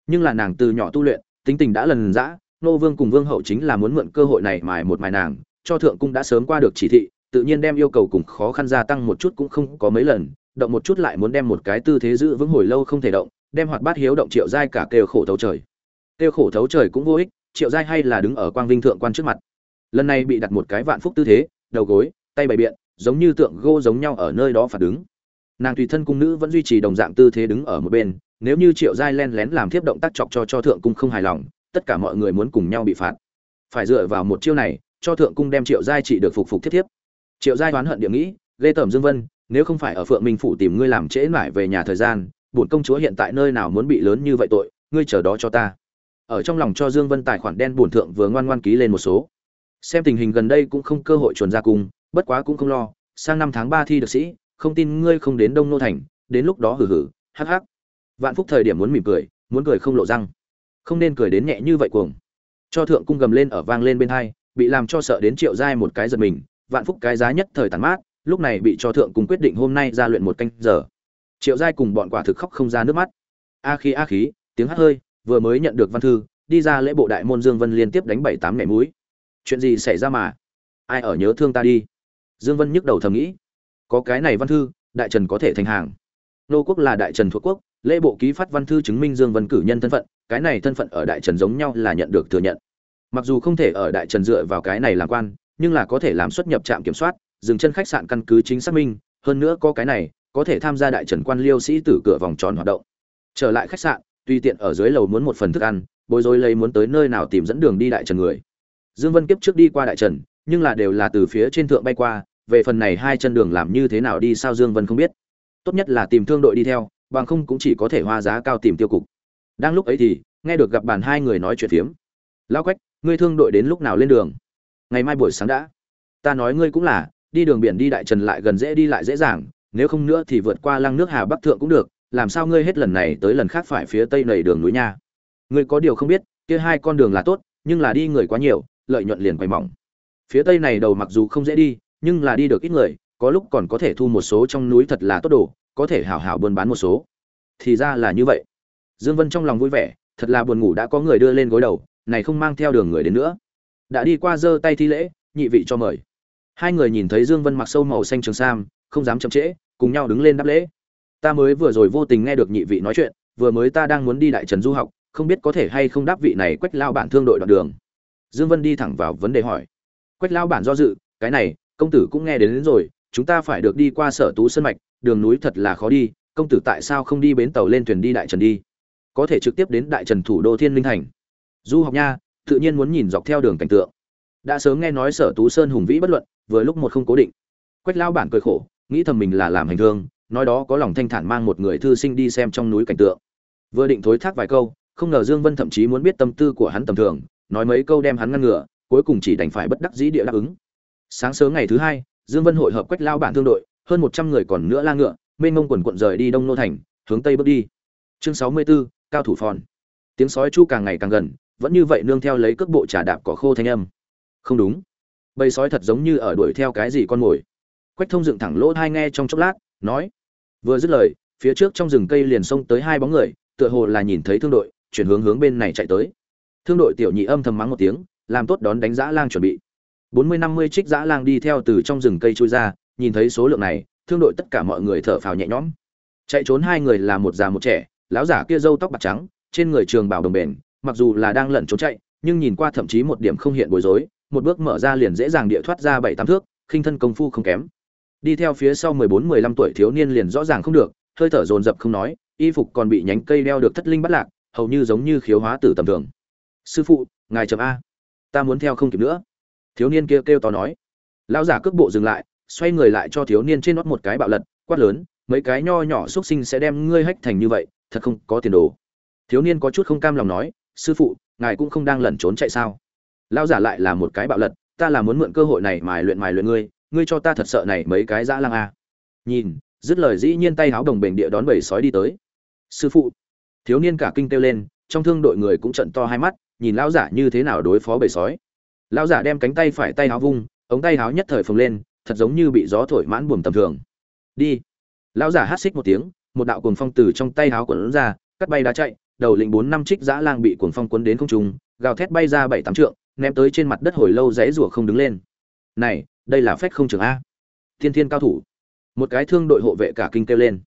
Nhưng là nàng từ nhỏ tu luyện, tính tình đã lần dã nô vương cùng vương hậu chính là muốn mượn cơ hội này mài một mài nàng, cho thượng cung đã sớm qua được chỉ thị, tự nhiên đem yêu cầu cùng khó khăn gia tăng một chút cũng không có mấy lần động một chút lại muốn đem một cái tư thế giữ vững hồi lâu không thể động, đem hoạt bát hiếu động triệu giai cả kêu khổ thấu trời. Kêu khổ thấu trời cũng vô ích, triệu giai hay là đứng ở quang vinh thượng quan trước mặt. Lần này bị đặt một cái vạn phúc tư thế, đầu gối, tay bày biện, giống như tượng gô giống nhau ở nơi đó phạt đứng nàng tùy thân cung nữ vẫn duy trì đồng dạng tư thế đứng ở một bên, nếu như triệu giai len lén làm tiếp động tác chọc cho cho thượng cung không hài lòng, tất cả mọi người muốn cùng nhau bị phạt. Phải dựa vào một chiêu này, cho thượng cung đem triệu giai trị được phục phục thiết thiếp. Triệu giai oán hận địa nghĩ lê tẩm dương vân nếu không phải ở phượng minh phủ tìm ngươi làm trễ mãi về nhà thời gian, bổn công chúa hiện tại nơi nào muốn bị lớn như vậy tội, ngươi chờ đó cho ta. Ở trong lòng cho dương vân tài khoản đen bổn thượng vừa ngoan ngoan ký lên một số. Xem tình hình gần đây cũng không cơ hội chuẩn ra cung bất quá cũng không lo, sang năm tháng ba thi được sĩ, không tin ngươi không đến đông nô thành, đến lúc đó hử hử hắc hắc. Vạn phúc thời điểm muốn mỉm cười, muốn cười không lộ răng. Không nên cười đến nhẹ như vậy cuồng. Cho thượng cung gầm lên ở vang lên bên hai, bị làm cho sợ đến triệu giai một cái giật mình, vạn phúc cái giá nhất thời tàn mát lúc này bị cho thượng cùng quyết định hôm nay ra luyện một canh giờ. Triệu giai cùng bọn quả thực khóc không ra nước mắt. A khí a khí, tiếng hát hơi, vừa mới nhận được văn thư, đi ra lễ bộ đại môn dương vân liên tiếp đánh bảy tám mẹ mũi chuyện gì xảy ra mà? Ai ở nhớ thương ta đi? Dương vân nhức đầu thầm nghĩ. Có cái này văn thư, đại trần có thể thành hàng. Nô quốc là đại trần thuộc quốc, lễ bộ ký phát văn thư chứng minh dương vân cử nhân thân phận, cái này thân phận ở đại trần giống nhau là nhận được thừa nhận. Mặc dù không thể ở đại trần dựa vào cái này làm quan, nhưng là có thể làm xuất nhập trạm kiểm soát dừng chân khách sạn căn cứ chính xác minh, hơn nữa có cái này, có thể tham gia đại trần quan liêu sĩ tử cửa vòng tròn hoạt động. Trở lại khách sạn tuy tiện ở dưới lầu muốn một phần thức ăn, bối rối lấy muốn tới nơi nào tìm dẫn đường đi đại trần người. Dương vân kiếp trước đi qua đại trần, nhưng là đều là từ phía trên thượng bay qua, về phần này hai chân đường làm như thế nào đi sao dương vân không biết. Tốt nhất là tìm thương đội đi theo, bằng không cũng chỉ có thể hoa giá cao tìm tiêu cục. Đang lúc ấy thì, nghe được gặp bàn hai người nói chuyện phiếm. Lão quách, ngươi thương đội đến lúc nào lên đường? Ngày mai buổi sáng đã. Ta nói ngươi cũng là đi đường biển đi đại trần lại gần dễ đi lại dễ dàng, nếu không nữa thì vượt qua lăng nước hà bắc thượng cũng được, làm sao ngươi hết lần này tới lần khác phải phía tây nầy đường núi nha? Ngươi có điều không biết, kia hai con đường là tốt, nhưng là đi người quá nhiều, lợi nhuận liền quay mỏng. Phía tây này đầu mặc dù không dễ đi, nhưng là đi được ít người, có lúc còn có thể thu một số trong núi thật là tốt đồ, có thể hảo hảo buôn bán một số. Thì ra là như vậy. Dương vân trong lòng vui vẻ, thật là buồn ngủ đã có người đưa lên gối đầu, này không mang theo đường người đến nữa. Đã đi qua giơ tay thi lễ, nhị vị cho mời hai người nhìn thấy dương vân mặc sâu màu xanh trường sam không dám chậm trễ cùng nhau đứng lên đáp lễ. Ta mới vừa rồi vô tình nghe được nhị vị nói chuyện vừa mới ta đang muốn đi đại trần du học không biết có thể hay không đáp vị này quách lao bản thương đội đoạn đường. Dương vân đi thẳng vào vấn đề hỏi. Quách lao bản do dự cái này công tử cũng nghe đến, đến rồi chúng ta phải được đi qua sở tú sân mạch đường núi thật là khó đi công tử tại sao không đi bến tàu lên thuyền đi đại trần đi? Có thể trực tiếp đến đại trần thủ đô thiên linh thành. Du học nha tự nhiên muốn nhìn dọc theo đường cảnh tượng đã sớm nghe nói sở tú sơn hùng vĩ bất luận vừa lúc một không cố định. Quách lao bản cười khổ nghĩ thầm mình là làm hành thương nói đó có lòng thanh thản mang một người thư sinh đi xem trong núi cảnh tượng. Vừa định thối thác vài câu không ngờ dương vân thậm chí muốn biết tâm tư của hắn tầm thường nói mấy câu đem hắn ngăn ngừa cuối cùng chỉ đành phải bất đắc dĩ địa đáp ứng. Sáng sớm ngày thứ hai dương vân hội hợp quách lao bản thương đội hơn một trăm người còn nữa la ngựa mênh mông quần quận rời đi đông nô thành hướng tây bước đi. Chương sáu mươi 64, cao thủ phòn. Tiếng sói chu càng ngày càng gần vẫn như vậy nương theo lấy cước bộ trà đạp cỏ khô thanh âm không đúng. Bầy sói thật giống như ở đuổi theo cái gì con mồi. Quách thông dựng thẳng lỗ hai nghe trong chốc lát, nói, vừa dứt lời, phía trước trong rừng cây liền xông tới hai bóng người, tựa hồ là nhìn thấy thương đội, chuyển hướng hướng bên này chạy tới. Thương đội tiểu nhị âm thầm mắng một tiếng, làm tốt đón đánh giã lang chuẩn bị. Bốn mươi năm mươi trích giã lang đi theo từ trong rừng cây trôi ra, nhìn thấy số lượng này, thương đội tất cả mọi người thở phào nhẹ nhõm. Chạy trốn hai người là một già một trẻ, lão giả kia râu tóc bạc trắng, trên người trường bảo đồng bền, mặc dù là đang lẩn trốn chạy, nhưng nhìn qua thậm chí một điểm không hiện bối rối một bước mở ra liền dễ dàng địa thoát ra bảy tám thước, khinh thân công phu không kém. Đi theo phía sau mười bốn, mười lăm tuổi thiếu niên liền rõ ràng không được, hơi thở dồn dập không nói, y phục còn bị nhánh cây đeo được thất linh bắt lạc, hầu như giống như khiếu hóa tử tầm thường. Sư phụ, ngài chậm a, ta muốn theo không kịp nữa. Thiếu niên kia kêu to nói. Lão giả cước bộ dừng lại, xoay người lại cho thiếu niên trên nót một cái bạo lật, quát lớn, mấy cái nho nhỏ xuất sinh sẽ đem ngươi hách thành như vậy, thật không có tiền đồ. Thiếu niên có chút không cam lòng nói, sư phụ, ngài cũng không đang lẩn trốn chạy sao? Lão giả lại là một cái bạo lật, ta là muốn mượn cơ hội này mài luyện mài luyện ngươi ngươi cho ta thật sợ này mấy cái dã lang a. Nhìn, dứt lời dĩ nhiên tay háo đồng bền địa đón bầy sói đi tới. Sư phụ. Thiếu niên cả kinh kêu lên, trong thương đội người cũng trận to hai mắt, nhìn lão giả như thế nào đối phó bầy sói. Lão giả đem cánh tay phải tay háo vung, ống tay háo nhất thời phồng lên, thật giống như bị gió thổi mãn buồm tầm thường. Đi. Lão giả hát xích một tiếng, một đạo cuồng phong từ trong tay háo quần ra, cắt bay đá chạy, đầu lĩnh bốn năm trích dã lang bị cuồng phong cuốn đến không trung, gào thét bay ra bảy tám trượng ném tới trên mặt đất hồi lâu dãy rủa không đứng lên. Này, đây là phách không trường a. Thiên thiên cao thủ. Một cái thương đội hộ vệ cả kinh kêu lên.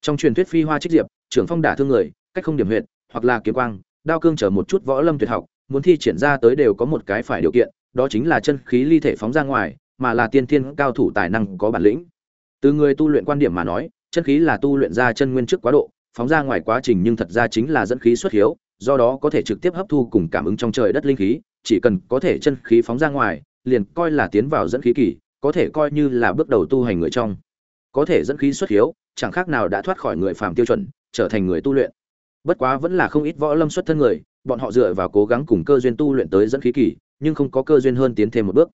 Trong truyền thuyết phi hoa trích diệp, trưởng phong đả thương người, cách không điểm huyệt, hoặc là kiếm quang, đao cương trở một chút võ lâm tuyệt học, muốn thi triển ra tới đều có một cái phải điều kiện, đó chính là chân khí ly thể phóng ra ngoài, mà là tiên thiên cao thủ tài năng có bản lĩnh. Từ người tu luyện quan điểm mà nói, chân khí là tu luyện ra chân nguyên trước quá độ, phóng ra ngoài quá trình nhưng thật ra chính là dẫn khí xuất hiếu, do đó có thể trực tiếp hấp thu cùng cảm ứng trong trời đất linh khí chỉ cần có thể chân khí phóng ra ngoài, liền coi là tiến vào dẫn khí kỳ, có thể coi như là bước đầu tu hành người trong. Có thể dẫn khí xuất hiếu, chẳng khác nào đã thoát khỏi người phàm tiêu chuẩn, trở thành người tu luyện. Bất quá vẫn là không ít võ lâm xuất thân người, bọn họ dựa vào cố gắng cùng cơ duyên tu luyện tới dẫn khí kỳ, nhưng không có cơ duyên hơn tiến thêm một bước.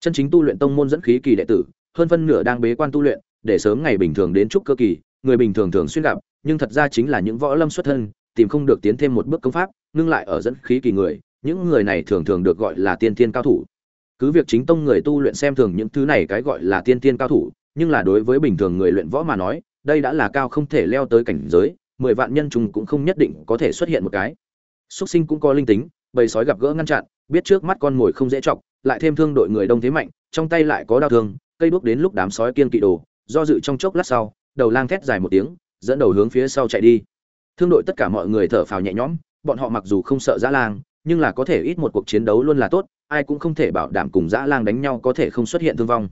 Chân chính tu luyện tông môn dẫn khí kỳ đệ tử, hơn phân nửa đang bế quan tu luyện, để sớm ngày bình thường đến trúc cơ kỳ, người bình thường thường xuyên gặp, nhưng thật ra chính là những võ lâm xuất thân, tìm không được tiến thêm một bước công pháp, ngưng lại ở dẫn khí kỳ người những người này thường thường được gọi là tiên tiên cao thủ. Cứ việc chính tông người tu luyện xem thường những thứ này cái gọi là tiên tiên cao thủ, nhưng là đối với bình thường người luyện võ mà nói, đây đã là cao không thể leo tới cảnh giới, mười vạn nhân trùng cũng không nhất định có thể xuất hiện một cái. Xuất sinh cũng có linh tính, bầy sói gặp gỡ ngăn chặn, biết trước mắt con mồi không dễ chọc, lại thêm thương đội người đông thế mạnh, trong tay lại có đao thương, cây đuốc đến lúc đám sói kiên kỵ đồ, do dự trong chốc lát sau, đầu lang thét dài một tiếng, dẫn đầu hướng phía sau chạy đi. Thương đội tất cả mọi người thở phào nhẹ nhõm, bọn họ mặc dù không sợ dã lang nhưng là có thể ít một cuộc chiến đấu luôn là tốt, ai cũng không thể bảo đảm cùng dã lang đánh nhau có thể không xuất hiện thương vong.